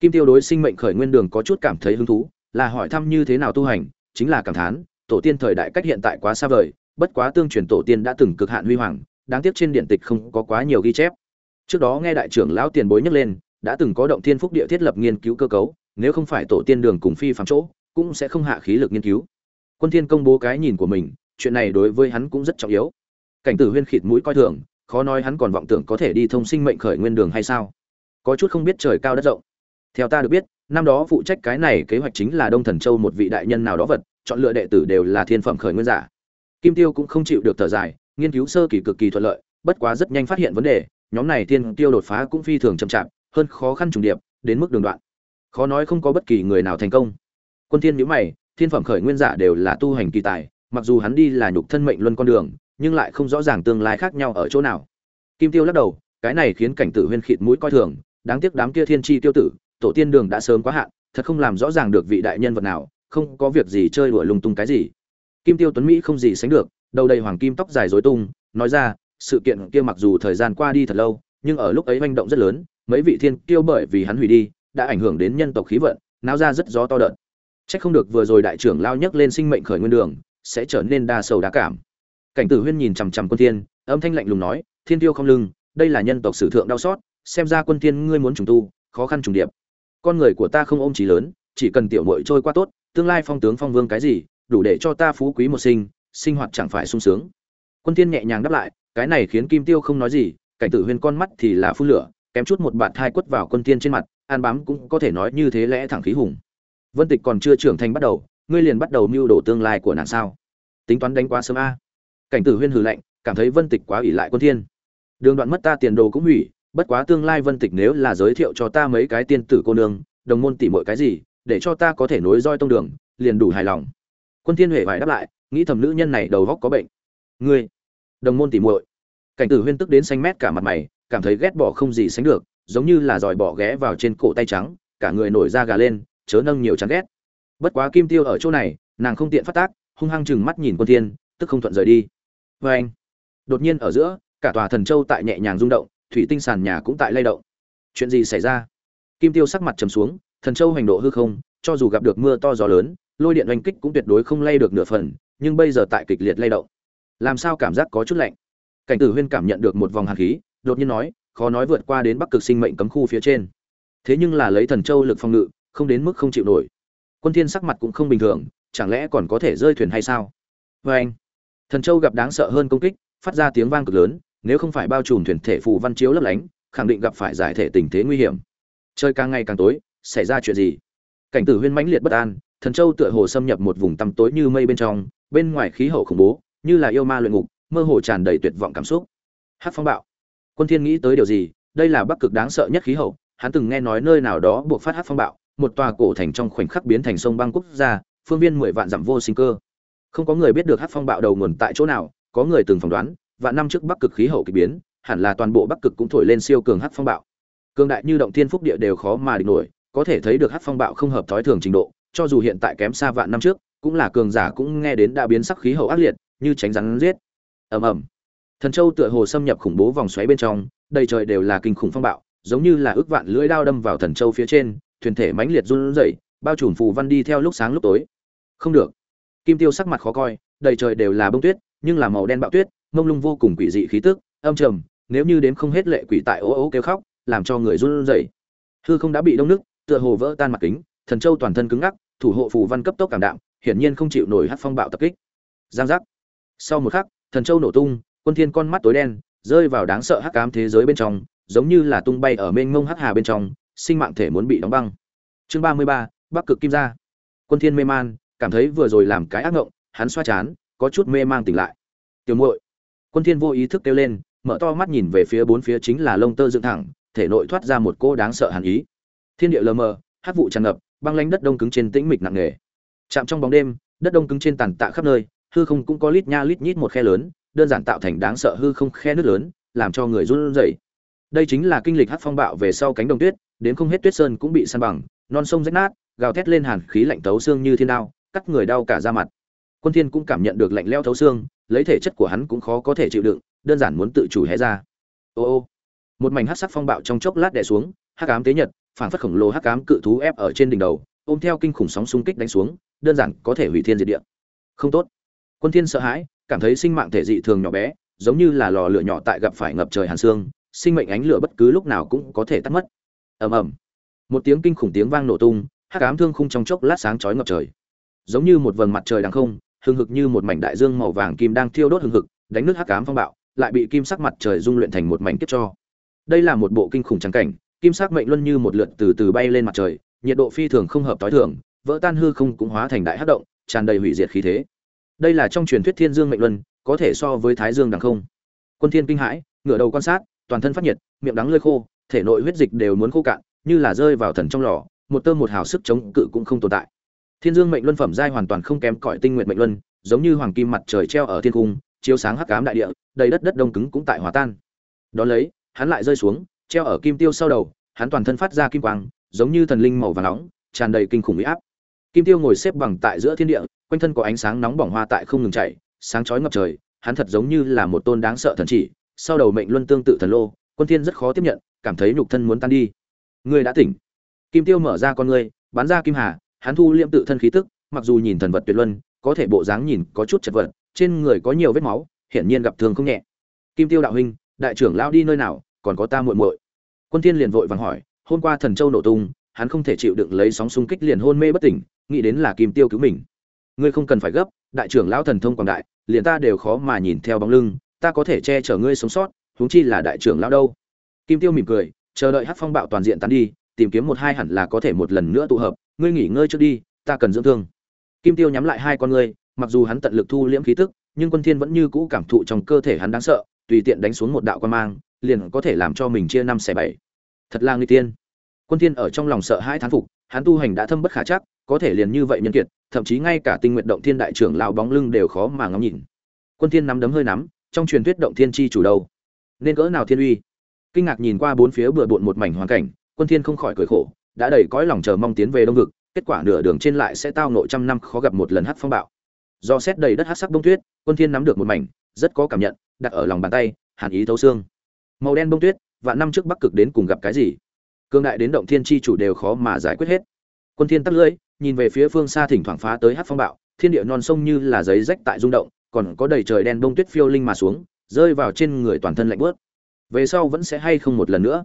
Kim tiêu đối sinh mệnh khởi nguyên đường có chút cảm thấy hứng thú, là hỏi thăm như thế nào tu hành, chính là cảm thán, tổ tiên thời đại cách hiện tại quá xa vời, bất quá tương truyền tổ tiên đã từng cực hạn huy hoàng, đáng tiếc trên điện tịch không có quá nhiều ghi chép. Trước đó nghe đại trưởng lão tiền bối nhắc lên, đã từng có động thiên phúc địa thiết lập nghiên cứu cơ cấu, nếu không phải tổ tiên đường cùng phi phạm chỗ, cũng sẽ không hạ khí lực nghiên cứu. Quân thiên công bố cái nhìn của mình chuyện này đối với hắn cũng rất trọng yếu. Cảnh tử huyên khịt mũi coi thường, khó nói hắn còn vọng tưởng có thể đi thông sinh mệnh khởi nguyên đường hay sao? Có chút không biết trời cao đất rộng. Theo ta được biết, năm đó phụ trách cái này kế hoạch chính là đông thần châu một vị đại nhân nào đó vật, chọn lựa đệ tử đều là thiên phẩm khởi nguyên giả. Kim tiêu cũng không chịu được thở dài, nghiên cứu sơ kỳ cực kỳ thuận lợi, bất quá rất nhanh phát hiện vấn đề, nhóm này thiên tiêu đột phá cũng phi thường chậm chạp, hơn khó khăn trùng điệp, đến mức đường đoạn. Khó nói không có bất kỳ người nào thành công. Quân thiên nhíu mày, thiên phẩm khởi nguyên giả đều là tu hành kỳ tài mặc dù hắn đi là nhục thân mệnh luân con đường nhưng lại không rõ ràng tương lai khác nhau ở chỗ nào. Kim tiêu lắc đầu cái này khiến cảnh tử huyên khịt mũi coi thường đáng tiếc đám kia thiên chi tiêu tử tổ tiên đường đã sớm quá hạn thật không làm rõ ràng được vị đại nhân vật nào không có việc gì chơi đùa lung tung cái gì. Kim tiêu tuấn mỹ không gì sánh được đầu đầy hoàng kim tóc dài rối tung nói ra sự kiện kia mặc dù thời gian qua đi thật lâu nhưng ở lúc ấy manh động rất lớn mấy vị thiên tiêu bởi vì hắn hủy đi đã ảnh hưởng đến nhân tộc khí vận náo ra rất gió to đợt. Chắc không được vừa rồi đại trưởng lao nhắc lên sinh mệnh khởi nguyên đường, sẽ trở nên đa sầu đa cảm. cảnh tử huyên nhìn chằm chằm quân thiên, âm thanh lạnh lùng nói, thiên tiêu không lưng, đây là nhân tộc sử thượng đau xót, xem ra quân thiên ngươi muốn trùng tu, khó khăn trùng điệp. Con người của ta không ôm chí lớn, chỉ cần tiểu muội trôi qua tốt, tương lai phong tướng phong vương cái gì, đủ để cho ta phú quý một sinh sinh hoạt chẳng phải sung sướng. Quân thiên nhẹ nhàng đáp lại, cái này khiến kim tiêu không nói gì, cảnh tử huyên con mắt thì là phun lửa, kém chút một bạt thai quất vào quân thiên trên mặt, an bám cũng có thể nói như thế lẽ thẳng khí hùng. Vân tịch còn chưa trưởng thành bắt đầu ngươi liền bắt đầu mưu đồ tương lai của nàng sao? Tính toán đánh quá sớm a. Cảnh tử huyên hừ lạnh, cảm thấy vân tịch quá ủy lại quân thiên. Đường đoạn mất ta tiền đồ cũng hủy, bất quá tương lai vân tịch nếu là giới thiệu cho ta mấy cái tiên tử cô nương, đồng môn tỷ muội cái gì, để cho ta có thể nối roi tông đường, liền đủ hài lòng. Quân thiên huệ phải đáp lại, nghĩ thầm nữ nhân này đầu óc có bệnh. Ngươi, đồng môn tỷ muội. Cảnh tử huyên tức đến xanh mét cả mặt mày, cảm thấy ghét bỏ không gì sánh được, giống như là giỏi bỏ ghé vào trên cổ tay trắng, cả người nổi da gà lên, chớ nâng nhiều chán ghét bất quá kim tiêu ở chỗ này, nàng không tiện phát tác, hung hăng chừng mắt nhìn quân thiên, tức không thuận rời đi. Với anh, đột nhiên ở giữa, cả tòa thần châu tại nhẹ nhàng rung động, thủy tinh sàn nhà cũng tại lay động. Chuyện gì xảy ra? Kim tiêu sắc mặt trầm xuống, thần châu hành độ hư không, cho dù gặp được mưa to gió lớn, lôi điện oanh kích cũng tuyệt đối không lay được nửa phần, nhưng bây giờ tại kịch liệt lay động. Làm sao cảm giác có chút lạnh? Cảnh tử huyên cảm nhận được một vòng hàn khí, đột nhiên nói, khó nói vượt qua đến bắc cực sinh mệnh cấm khu phía trên. Thế nhưng là lấy thần châu lực phòng ngự, không đến mức không chịu nổi quân thiên sắc mặt cũng không bình thường, chẳng lẽ còn có thể rơi thuyền hay sao? Với anh. Thần châu gặp đáng sợ hơn công kích, phát ra tiếng vang cực lớn, nếu không phải bao trùm thuyền thể phù văn chiếu lấp lánh, khẳng định gặp phải giải thể tình thế nguy hiểm. Trời càng ngày càng tối, xảy ra chuyện gì? Cảnh tử huyên mãnh liệt bất an, thần châu tựa hồ xâm nhập một vùng tăm tối như mây bên trong, bên ngoài khí hậu khủng bố, như là yêu ma luyện ngục, mơ hồ tràn đầy tuyệt vọng cảm xúc. Hát phong bạo. Quân thiên nghĩ tới điều gì? Đây là bắc cực đáng sợ nhất khí hậu, hắn từng nghe nói nơi nào đó buộc phát hát phong bạo một tòa cổ thành trong khoảnh khắc biến thành sông băng quốc gia, phương viên mười vạn dặm vô sinh cơ. Không có người biết được hát phong bạo đầu nguồn tại chỗ nào, có người từng phỏng đoán, vạn năm trước bắc cực khí hậu kỳ biến, hẳn là toàn bộ bắc cực cũng thổi lên siêu cường hát phong bạo. Cường đại như động thiên phúc địa đều khó mà địch nổi, có thể thấy được hát phong bạo không hợp thói thường trình độ, cho dù hiện tại kém xa vạn năm trước, cũng là cường giả cũng nghe đến đã biến sắc khí hậu ác liệt, như tránh rắn giết. Ầm ầm. Thần châu tựa hồ xâm nhập khủng bố vòng xoáy bên trong, đầy trời đều là kinh khủng phong bạo, giống như là ước vạn lưỡi đao đâm vào thần châu phía trên thuyền thể mãnh liệt run rẩy, bao trùm phù văn đi theo lúc sáng lúc tối. Không được. Kim tiêu sắc mặt khó coi, đầy trời đều là bông tuyết, nhưng là màu đen bạo tuyết, mông lung vô cùng quỷ dị khí tức, âm trầm, nếu như đến không hết lệ quỷ tại ố ố kêu khóc, làm cho người run rẩy. Hư không đã bị đông nước, tựa hồ vỡ tan mặt kính, thần châu toàn thân cứng ngắc, thủ hộ phù văn cấp tốc cảm đạm, hiển nhiên không chịu nổi hắc phong bạo tập kích. Giang giác. Sau một khắc, thần châu nổ tung, quân thiên con mắt tối đen, rơi vào đáng sợ hắc ám thế giới bên trong, giống như là tung bay ở mênh mông hắc hà bên trong sinh mạng thể muốn bị đóng băng. Chương 33, bắc cực kim gia. Quân thiên mê man cảm thấy vừa rồi làm cái ác ngộng hắn xoa chán có chút mê mang tỉnh lại. Tiểu muội. Quân thiên vô ý thức kêu lên mở to mắt nhìn về phía bốn phía chính là lông tơ dựng thẳng thể nội thoát ra một cô đáng sợ hàn ý. Thiên địa lờ mờ hắc vụ tràn ngập băng lãnh đất đông cứng trên tĩnh mịch nặng nề. Chạm trong bóng đêm đất đông cứng trên tàn tạ khắp nơi hư không cũng có lít nha lít nhít một khe lớn đơn giản tạo thành đáng sợ hư không khe nước lớn làm cho người run rẩy đây chính là kinh lịch hắc phong bạo về sau cánh đồng tuyết, đến không hết tuyết sơn cũng bị san bằng, non sông rách nát, gào thét lên hàn khí lạnh tấu xương như thiên đao, cắt người đau cả da mặt. Quân thiên cũng cảm nhận được lạnh lẽo thấu xương, lấy thể chất của hắn cũng khó có thể chịu đựng, đơn giản muốn tự chủ hé ra. Ô ô. Một mảnh hắc sắc phong bạo trong chốc lát đè xuống, hắc ám tế nhật, phảng phất khổng lồ hắc ám cự thú ép ở trên đỉnh đầu, ôm theo kinh khủng sóng xung kích đánh xuống, đơn giản có thể hủy thiên diệt địa. Không tốt. Quân thiên sợ hãi, cảm thấy sinh mạng thể dị thường nhỏ bé, giống như là lò lửa nhỏ tại gặp phải ngập trời hàn xương sinh mệnh ánh lửa bất cứ lúc nào cũng có thể tắt mất. Ầm ầm. Một tiếng kinh khủng tiếng vang nổ tung, hắc ám thương khung trong chốc lát sáng chói ngập trời. Giống như một vầng mặt trời đằng không, hừng hực như một mảnh đại dương màu vàng kim đang thiêu đốt hừng hực, đánh nước hắc ám phong bạo, lại bị kim sắc mặt trời dung luyện thành một mảnh kiếp cho. Đây là một bộ kinh khủng trắng cảnh, kim sắc mệnh luân như một lượt từ từ bay lên mặt trời, nhiệt độ phi thường không hợp tối thường, vỡ tan hư không cũng hóa thành đại hắc động, tràn đầy hủy diệt khí thế. Đây là trong truyền thuyết thiên dương mệnh luân, có thể so với thái dương đằng không. Quân thiên kinh hãi, ngửa đầu quan sát toàn thân phát nhiệt, miệng đắng lơi khô, thể nội huyết dịch đều muốn khô cạn, như là rơi vào thần trong lò, một tơ một hào sức chống cự cũng không tồn tại. Thiên dương mệnh luân phẩm giai hoàn toàn không kém cỏi tinh nguyện mệnh luân, giống như hoàng kim mặt trời treo ở thiên cung, chiếu sáng hắc ám đại địa, đầy đất đất đông cứng cũng tại hòa tan. Đón lấy, hắn lại rơi xuống, treo ở kim tiêu sau đầu, hắn toàn thân phát ra kim quang, giống như thần linh màu vàng nóng, tràn đầy kinh khủng uy áp. Kim tiêu ngồi xếp bằng tại giữa thiên địa, quanh thân có ánh sáng nóng bỏng hoa tại không ngừng chảy, sáng chói ngập trời, hắn thật giống như là một tôn đáng sợ thần chỉ sau đầu mệnh luân tương tự thần lô, quân thiên rất khó tiếp nhận, cảm thấy nhục thân muốn tan đi. Ngươi đã tỉnh. Kim tiêu mở ra con ngươi, bắn ra kim hà, hắn thu liệm tự thân khí tức, mặc dù nhìn thần vật tuyệt luân, có thể bộ dáng nhìn có chút chật vật, trên người có nhiều vết máu, hiển nhiên gặp thương không nhẹ. Kim tiêu đạo huynh, đại trưởng lão đi nơi nào, còn có ta muội muội. Quân thiên liền vội vàng hỏi, hôm qua thần châu nổ tung, hắn không thể chịu đựng lấy sóng xung kích liền hôn mê bất tỉnh, nghĩ đến là kim tiêu cứu mình. Ngươi không cần phải gấp, đại trưởng lão thần thông quảng đại, liền ta đều khó mà nhìn theo bóng lưng ta có thể che chở ngươi sống sót, huống chi là đại trưởng lão đâu. Kim tiêu mỉm cười, chờ đợi hát phong bạo toàn diện tán đi, tìm kiếm một hai hẳn là có thể một lần nữa tụ hợp, ngươi nghỉ ngơi trước đi, ta cần dưỡng thương. Kim tiêu nhắm lại hai con ngươi, mặc dù hắn tận lực thu liễm khí tức, nhưng quân thiên vẫn như cũ cảm thụ trong cơ thể hắn đáng sợ, tùy tiện đánh xuống một đạo quan mang, liền có thể làm cho mình chia năm xẻ bảy. Thật là nguy tiên quân thiên ở trong lòng sợ hãi thán phục, hắn tu hành đã thâm bất khả chắc, có thể liền như vậy nhân kiệt, thậm chí ngay cả tinh nguyện động thiên đại trưởng lão bóng lưng đều khó mà ngắm nhìn. Quân thiên nắm đấm hơi nắm trong truyền thuyết động thiên chi chủ đầu nên cỡ nào thiên uy? Kinh ngạc nhìn qua bốn phía bừa bộn một mảnh hoàn cảnh, quân thiên không khỏi cười khổ, đã đầy cõi lòng chờ mong tiến về đông vực, kết quả nửa đường trên lại sẽ tao nội trăm năm khó gặp một lần hắc phong bạo. Do xét đầy đất hắc sắc bông tuyết, quân thiên nắm được một mảnh, rất có cảm nhận, đặt ở lòng bàn tay, hàn ý thấu xương. Màu đen bông tuyết, vạn năm trước bắc cực đến cùng gặp cái gì? Cương đại đến động thiên chi chủ đều khó mà giải quyết hết. Quân thiên tắt lưỡi, nhìn về phía phương xa thỉnh thoảng phá tới hắc phong bạo, thiên địa non sông như là giấy rách tại rung động còn có đầy trời đen bông tuyết phiêu linh mà xuống, rơi vào trên người toàn thân lạnh bớt về sau vẫn sẽ hay không một lần nữa?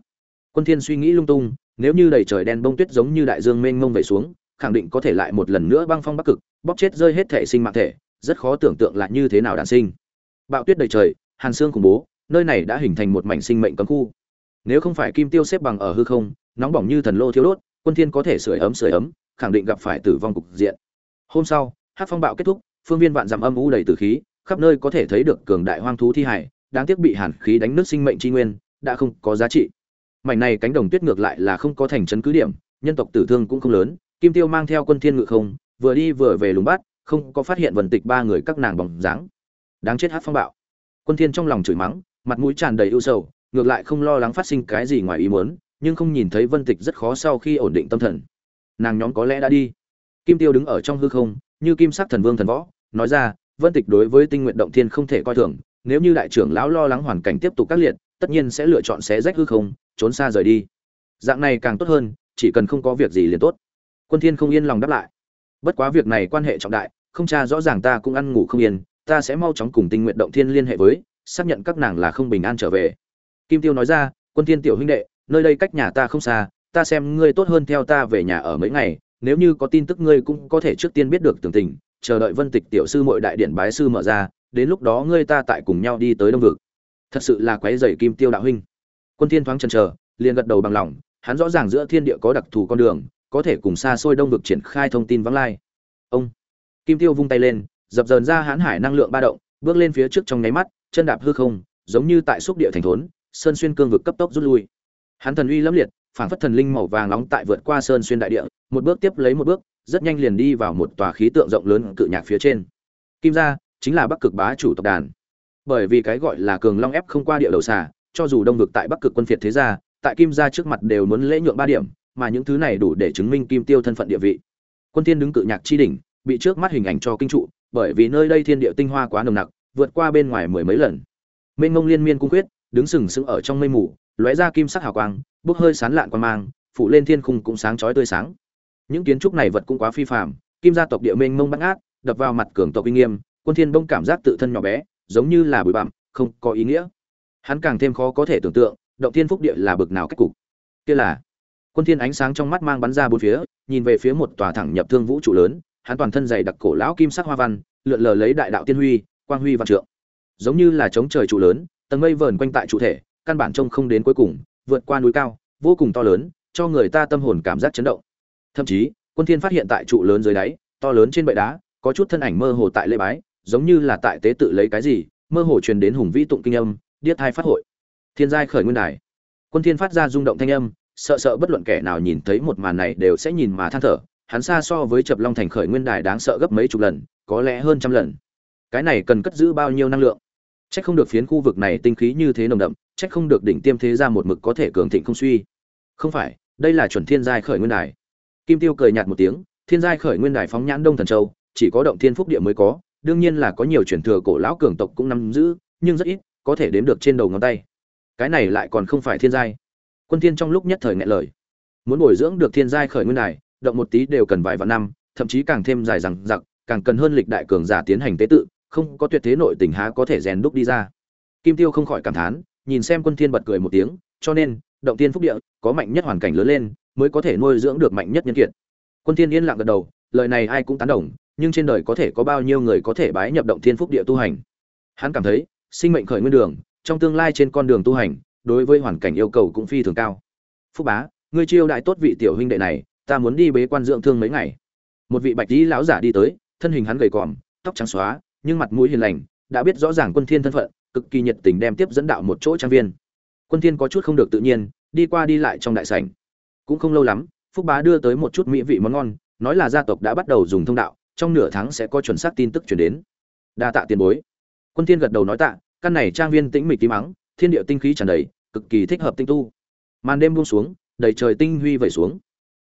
Quân thiên suy nghĩ lung tung, nếu như đầy trời đen bông tuyết giống như đại dương mênh mông về xuống, khẳng định có thể lại một lần nữa băng phong bắc cực, bóp chết rơi hết thể sinh mạng thể, rất khó tưởng tượng là như thế nào đản sinh. Bạo tuyết đầy trời, hàn xương khủng bố, nơi này đã hình thành một mảnh sinh mệnh cấm khu. Nếu không phải kim tiêu xếp bằng ở hư không, nóng bỏng như thần lô thiêu đốt, quân thiên có thể sưởi ấm sưởi ấm, khẳng định gặp phải tử vong cục diện. Hôm sau, hát phong bạo kết thúc phương viên vạn dặm âm u đầy tử khí, khắp nơi có thể thấy được cường đại hoang thú thi hải, đáng tiếc bị hàn khí đánh nước sinh mệnh tri nguyên, đã không có giá trị. Mảnh này cánh đồng tuyết ngược lại là không có thành trấn cứ điểm, nhân tộc tử thương cũng không lớn, kim tiêu mang theo quân thiên ngự không, vừa đi vừa về lùng bát, không có phát hiện Vân tịch ba người các nàng bóng dáng. Đáng chết hát phong bạo. Quân thiên trong lòng chửi mắng, mặt mũi tràn đầy ưu sầu, ngược lại không lo lắng phát sinh cái gì ngoài ý muốn, nhưng không nhìn thấy vân tịch rất khó sau khi ổn định tâm thần. Nàng nhóm có lẽ đã đi. Kim tiêu đứng ở trong hư không, như kim sắc thần vương thần võ nói ra, vân tịch đối với tinh nguyện động thiên không thể coi thường, nếu như đại trưởng lão lo lắng hoàn cảnh tiếp tục các liệt, tất nhiên sẽ lựa chọn xé rách hư không, trốn xa rời đi. Dạng này càng tốt hơn, chỉ cần không có việc gì liền tốt. Quân thiên không yên lòng đáp lại. Bất quá việc này quan hệ trọng đại, không tra rõ ràng ta cũng ăn ngủ không yên, ta sẽ mau chóng cùng tinh nguyện động thiên liên hệ với, xác nhận các nàng là không bình an trở về. Kim tiêu nói ra, quân thiên tiểu huynh đệ, nơi đây cách nhà ta không xa, ta xem ngươi tốt hơn theo ta về nhà ở mấy ngày, nếu như có tin tức ngươi cũng có thể trước tiên biết được tường tình chờ đợi vân tịch tiểu sư muội đại điện bái sư mở ra, đến lúc đó ngươi ta tại cùng nhau đi tới đông vực. Thật sự là quấy rầy kim tiêu đạo huynh. Quân thiên thoáng chần chờ, liền gật đầu bằng lòng, hắn rõ ràng giữa thiên địa có đặc thù con đường, có thể cùng xa xôi đông vực triển khai thông tin vắng lai. Ông kim tiêu vung tay lên, dập dờn ra hãn hải năng lượng ba động, bước lên phía trước trong nháy mắt, chân đạp hư không, giống như tại xúc địa thành thốn, sơn xuyên cương vực cấp tốc rút lui. Hắn thần uy lẫm liệt, phảng phất thần linh màu vàng nóng tại vượt qua sơn xuyên đại địa, một bước tiếp lấy một bước rất nhanh liền đi vào một tòa khí tượng rộng lớn cự nhạc phía trên. Kim gia chính là bắc cực bá chủ tộc đàn. Bởi vì cái gọi là cường long ép không qua địa đầu xà, cho dù đông vực tại bắc cực quân phiệt thế gia, tại kim gia trước mặt đều muốn lễ nhượng ba điểm, mà những thứ này đủ để chứng minh kim tiêu thân phận địa vị. Quân Thiên đứng cự nhạc chi đỉnh, bị trước mắt hình ảnh cho kinh trụ, bởi vì nơi đây thiên địa tinh hoa quá nồng nặc, vượt qua bên ngoài mười mấy lần. Mênh mông liên miên cung quyết đứng sừng sững ở trong mây mù, lóe ra kim sắc hào quang, bốc hơi sán lạn quan mang, phủ lên thiên khung cũng sáng chói tươi sáng những kiến trúc này vật cũng quá phi phàm, kim gia tộc địa minh mông bắt ngát, đập vào mặt cường tộc uy nghiêm, quân thiên bông cảm giác tự thân nhỏ bé, giống như là bụi bặm, không có ý nghĩa. Hắn càng thêm khó có thể tưởng tượng, động thiên phúc địa là bực nào cách cục. Kia là, quân thiên ánh sáng trong mắt mang bắn ra bốn phía, nhìn về phía một tòa thẳng nhập thương vũ trụ lớn, hắn toàn thân dày đặc cổ lão kim sắc hoa văn, lượn lờ lấy đại đạo tiên huy, quang huy văn trượng. Giống như là chống trời trụ lớn, tầng mây vờn quanh tại trụ thể, căn bản trông không đến cuối cùng, vượt qua núi cao, vô cùng to lớn, cho người ta tâm hồn cảm giác chấn động thậm chí, quân thiên phát hiện tại trụ lớn dưới đáy, to lớn trên bệ đá, có chút thân ảnh mơ hồ tại lễ bái, giống như là tại tế tự lấy cái gì, mơ hồ truyền đến hùng vĩ tụng kinh âm, điếc thai phát hội. Thiên giai khởi nguyên đài. Quân thiên phát ra rung động thanh âm, sợ sợ bất luận kẻ nào nhìn thấy một màn này đều sẽ nhìn mà than thở, hắn xa so với chập long thành khởi nguyên đài đáng sợ gấp mấy chục lần, có lẽ hơn trăm lần. Cái này cần cất giữ bao nhiêu năng lượng? Trách không được phiến khu vực này tinh khí như thế nồng đậm trách không được đỉnh tiêm thế ra một mực có thể cường thịnh không suy. Không phải, đây là chuẩn thiên giai khởi nguyên đài kim tiêu cười nhạt một tiếng thiên giai khởi nguyên đài phóng nhãn đông thần châu chỉ có động thiên phúc địa mới có đương nhiên là có nhiều truyền thừa cổ lão cường tộc cũng nắm giữ nhưng rất ít có thể đếm được trên đầu ngón tay. Cái này lại còn không phải thiên giai. Quân thiên trong lúc nhất thời nghẹn lời. Muốn bồi dưỡng được thiên giai khởi nguyên đài động một tí đều cần vài vạn năm thậm chí càng thêm dài rằng dặc, càng cần hơn lịch đại cường giả tiến hành tế tự không có tuyệt thế nội tình há có thể rèn đúc đi ra. Kim tiêu không khỏi cảm thán nhìn xem quân thiên bật cười một tiếng cho nên động tiên phúc địa có mạnh nhất hoàn cảnh lớn lên mới có thể nuôi dưỡng được mạnh nhất nhân kiệt. Quân thiên yên lặng gật đầu, lời này ai cũng tán đồng, nhưng trên đời có thể có bao nhiêu người có thể bái nhập động thiên phúc địa tu hành? Hắn cảm thấy, sinh mệnh khởi nguyên đường, trong tương lai trên con đường tu hành, đối với hoàn cảnh yêu cầu cũng phi thường cao. Phúc bá, ngươi chiêu đại tốt vị tiểu huynh đệ này, ta muốn đi bế quan dưỡng thương mấy ngày. Một vị bạch lý lão giả đi tới, thân hình hắn gầy còm, tóc trắng xóa, nhưng mặt mũi hiền lành, đã biết rõ ràng quân thiên thân phận, cực kỳ nhiệt tình đem tiếp dẫn đạo một chỗ trang viên. Quân thiên có chút không được tự nhiên, đi qua đi lại trong đại sảnh cũng không lâu lắm, phúc bá đưa tới một chút mỹ vị món ngon, nói là gia tộc đã bắt đầu dùng thông đạo, trong nửa tháng sẽ có chuẩn xác tin tức truyền đến. Đa tạ tiền bối. Quân thiên gật đầu nói tạ, căn này trang viên tĩnh mịch tím mắng thiên địa tinh khí tràn đầy, cực kỳ thích hợp tinh tu. Màn đêm buông xuống, đầy trời tinh huy vẩy xuống.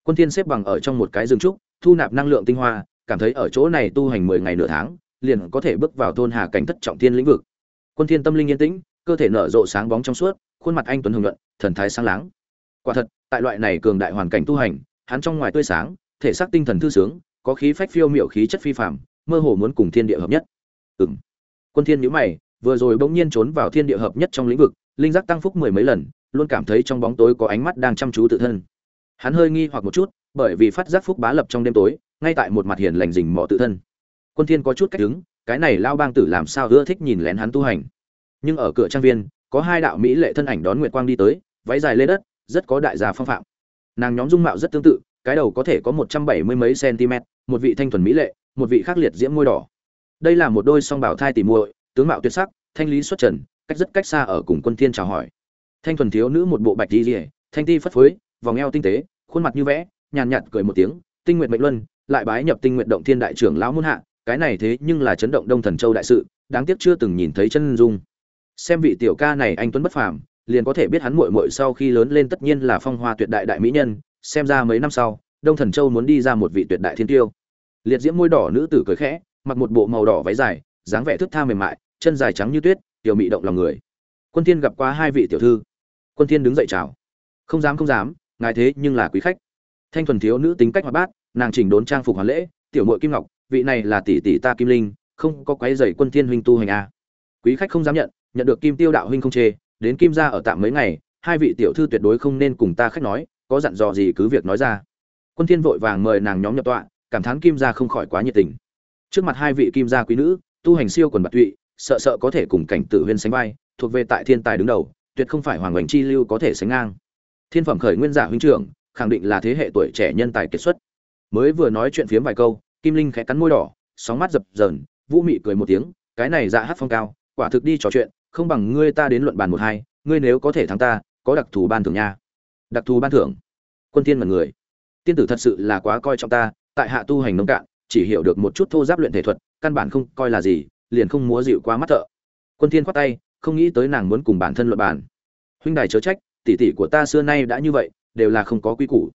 Quân thiên xếp bằng ở trong một cái rừng trúc, thu nạp năng lượng tinh hoa, cảm thấy ở chỗ này tu hành 10 ngày nửa tháng, liền có thể bước vào thôn hà cảnh thất trọng thiên lĩnh vực. Quân thiên tâm linh yên tĩnh, cơ thể nở rộ sáng bóng trong suốt, khuôn mặt anh tuấn hùng nhuận, thần thái sáng láng. Quả thật tại loại này cường đại hoàn cảnh tu hành, hắn trong ngoài tươi sáng, thể xác tinh thần thư sướng, có khí phách phiêu miểu khí chất phi phàm, mơ hồ muốn cùng thiên địa hợp nhất. Ừm. Quân thiên nhíu mày, vừa rồi bỗng nhiên trốn vào thiên địa hợp nhất trong lĩnh vực, linh giác tăng phúc mười mấy lần, luôn cảm thấy trong bóng tối có ánh mắt đang chăm chú tự thân. Hắn hơi nghi hoặc một chút, bởi vì phát giác phúc bá lập trong đêm tối, ngay tại một mặt hiền lành rình mò tự thân. Quân thiên có chút cách đứng, cái này lao bang tử làm sao ưa thích nhìn lén hắn tu hành. Nhưng ở cửa trang viên, có hai đạo mỹ lệ thân ảnh đón nguyệt quang đi tới, váy dài lê đất rất có đại gia phong phạm. Nàng nhóm dung mạo rất tương tự, cái đầu có thể có một trăm bảy mươi mấy cm, một vị thanh thuần mỹ lệ, một vị khác liệt diễm môi đỏ. Đây là một đôi song bảo thai tỉ muội, tướng mạo tuyệt sắc, thanh lý xuất trần, cách rất cách xa ở cùng quân thiên chào hỏi. Thanh thuần thiếu nữ một bộ bạch đi rỉa thanh ti phất phới, vòng eo tinh tế, khuôn mặt như vẽ, nhàn nhạt cười một tiếng, tinh nguyện mệnh luân, lại bái nhập tinh nguyện động thiên đại trưởng lão muôn hạ, cái này thế nhưng là chấn động đông thần châu đại sự, đáng tiếc chưa từng nhìn thấy chân dung. Xem vị tiểu ca này anh tuấn bất phàm liền có thể biết hắn muội muội sau khi lớn lên tất nhiên là phong hoa tuyệt đại đại mỹ nhân, xem ra mấy năm sau, đông thần châu muốn đi ra một vị tuyệt đại thiên tiêu. Liệt diễm môi đỏ nữ tử cười khẽ, mặc một bộ màu đỏ váy dài, dáng vẻ thướt tha mềm mại, chân dài trắng như tuyết, tiểu mỹ động lòng người. Quân thiên gặp qua hai vị tiểu thư. Quân thiên đứng dậy chào. Không dám không dám, ngài thế nhưng là quý khách. Thanh thuần thiếu nữ tính cách hoạt bát, nàng chỉnh đốn trang phục hoàn lễ, tiểu muội kim ngọc, vị này là tỷ tỷ ta kim linh, không có quấy rầy quân thiên huynh tu hành a à. quý khách không dám nhận nhận được kim tiêu đạo huynh không chê đến kim gia ở tạm mấy ngày, hai vị tiểu thư tuyệt đối không nên cùng ta khách nói, có dặn dò gì cứ việc nói ra. Quân thiên vội vàng mời nàng nhóm nhập tọa, cảm thán kim gia không khỏi quá nhiệt tình. Trước mặt hai vị kim gia quý nữ, tu hành siêu quần bạch tụy, sợ sợ có thể cùng cảnh tử huyên sánh vai, thuộc về tại thiên tài đứng đầu, tuyệt không phải hoàng hoành chi lưu có thể sánh ngang. Thiên phẩm khởi nguyên giả huynh trưởng, khẳng định là thế hệ tuổi trẻ nhân tài kiệt xuất. Mới vừa nói chuyện phiếm vài câu, kim linh khẽ cắn môi đỏ, sóng mắt dập dờn, vũ mị cười một tiếng, cái này dạ hát phong cao quả thực đi trò chuyện, không bằng ngươi ta đến luận bàn một hai, ngươi nếu có thể thắng ta, có đặc thù ban thưởng nha. Đặc thù ban thưởng? Quân tiên mật người. Tiên tử thật sự là quá coi trọng ta, tại hạ tu hành nông cạn, chỉ hiểu được một chút thô giáp luyện thể thuật, căn bản không coi là gì, liền không múa dịu quá mắt thợ. Quân thiên khoát tay, không nghĩ tới nàng muốn cùng bản thân luận bàn. Huynh đài chớ trách, tỷ tỷ của ta xưa nay đã như vậy, đều là không có quy củ.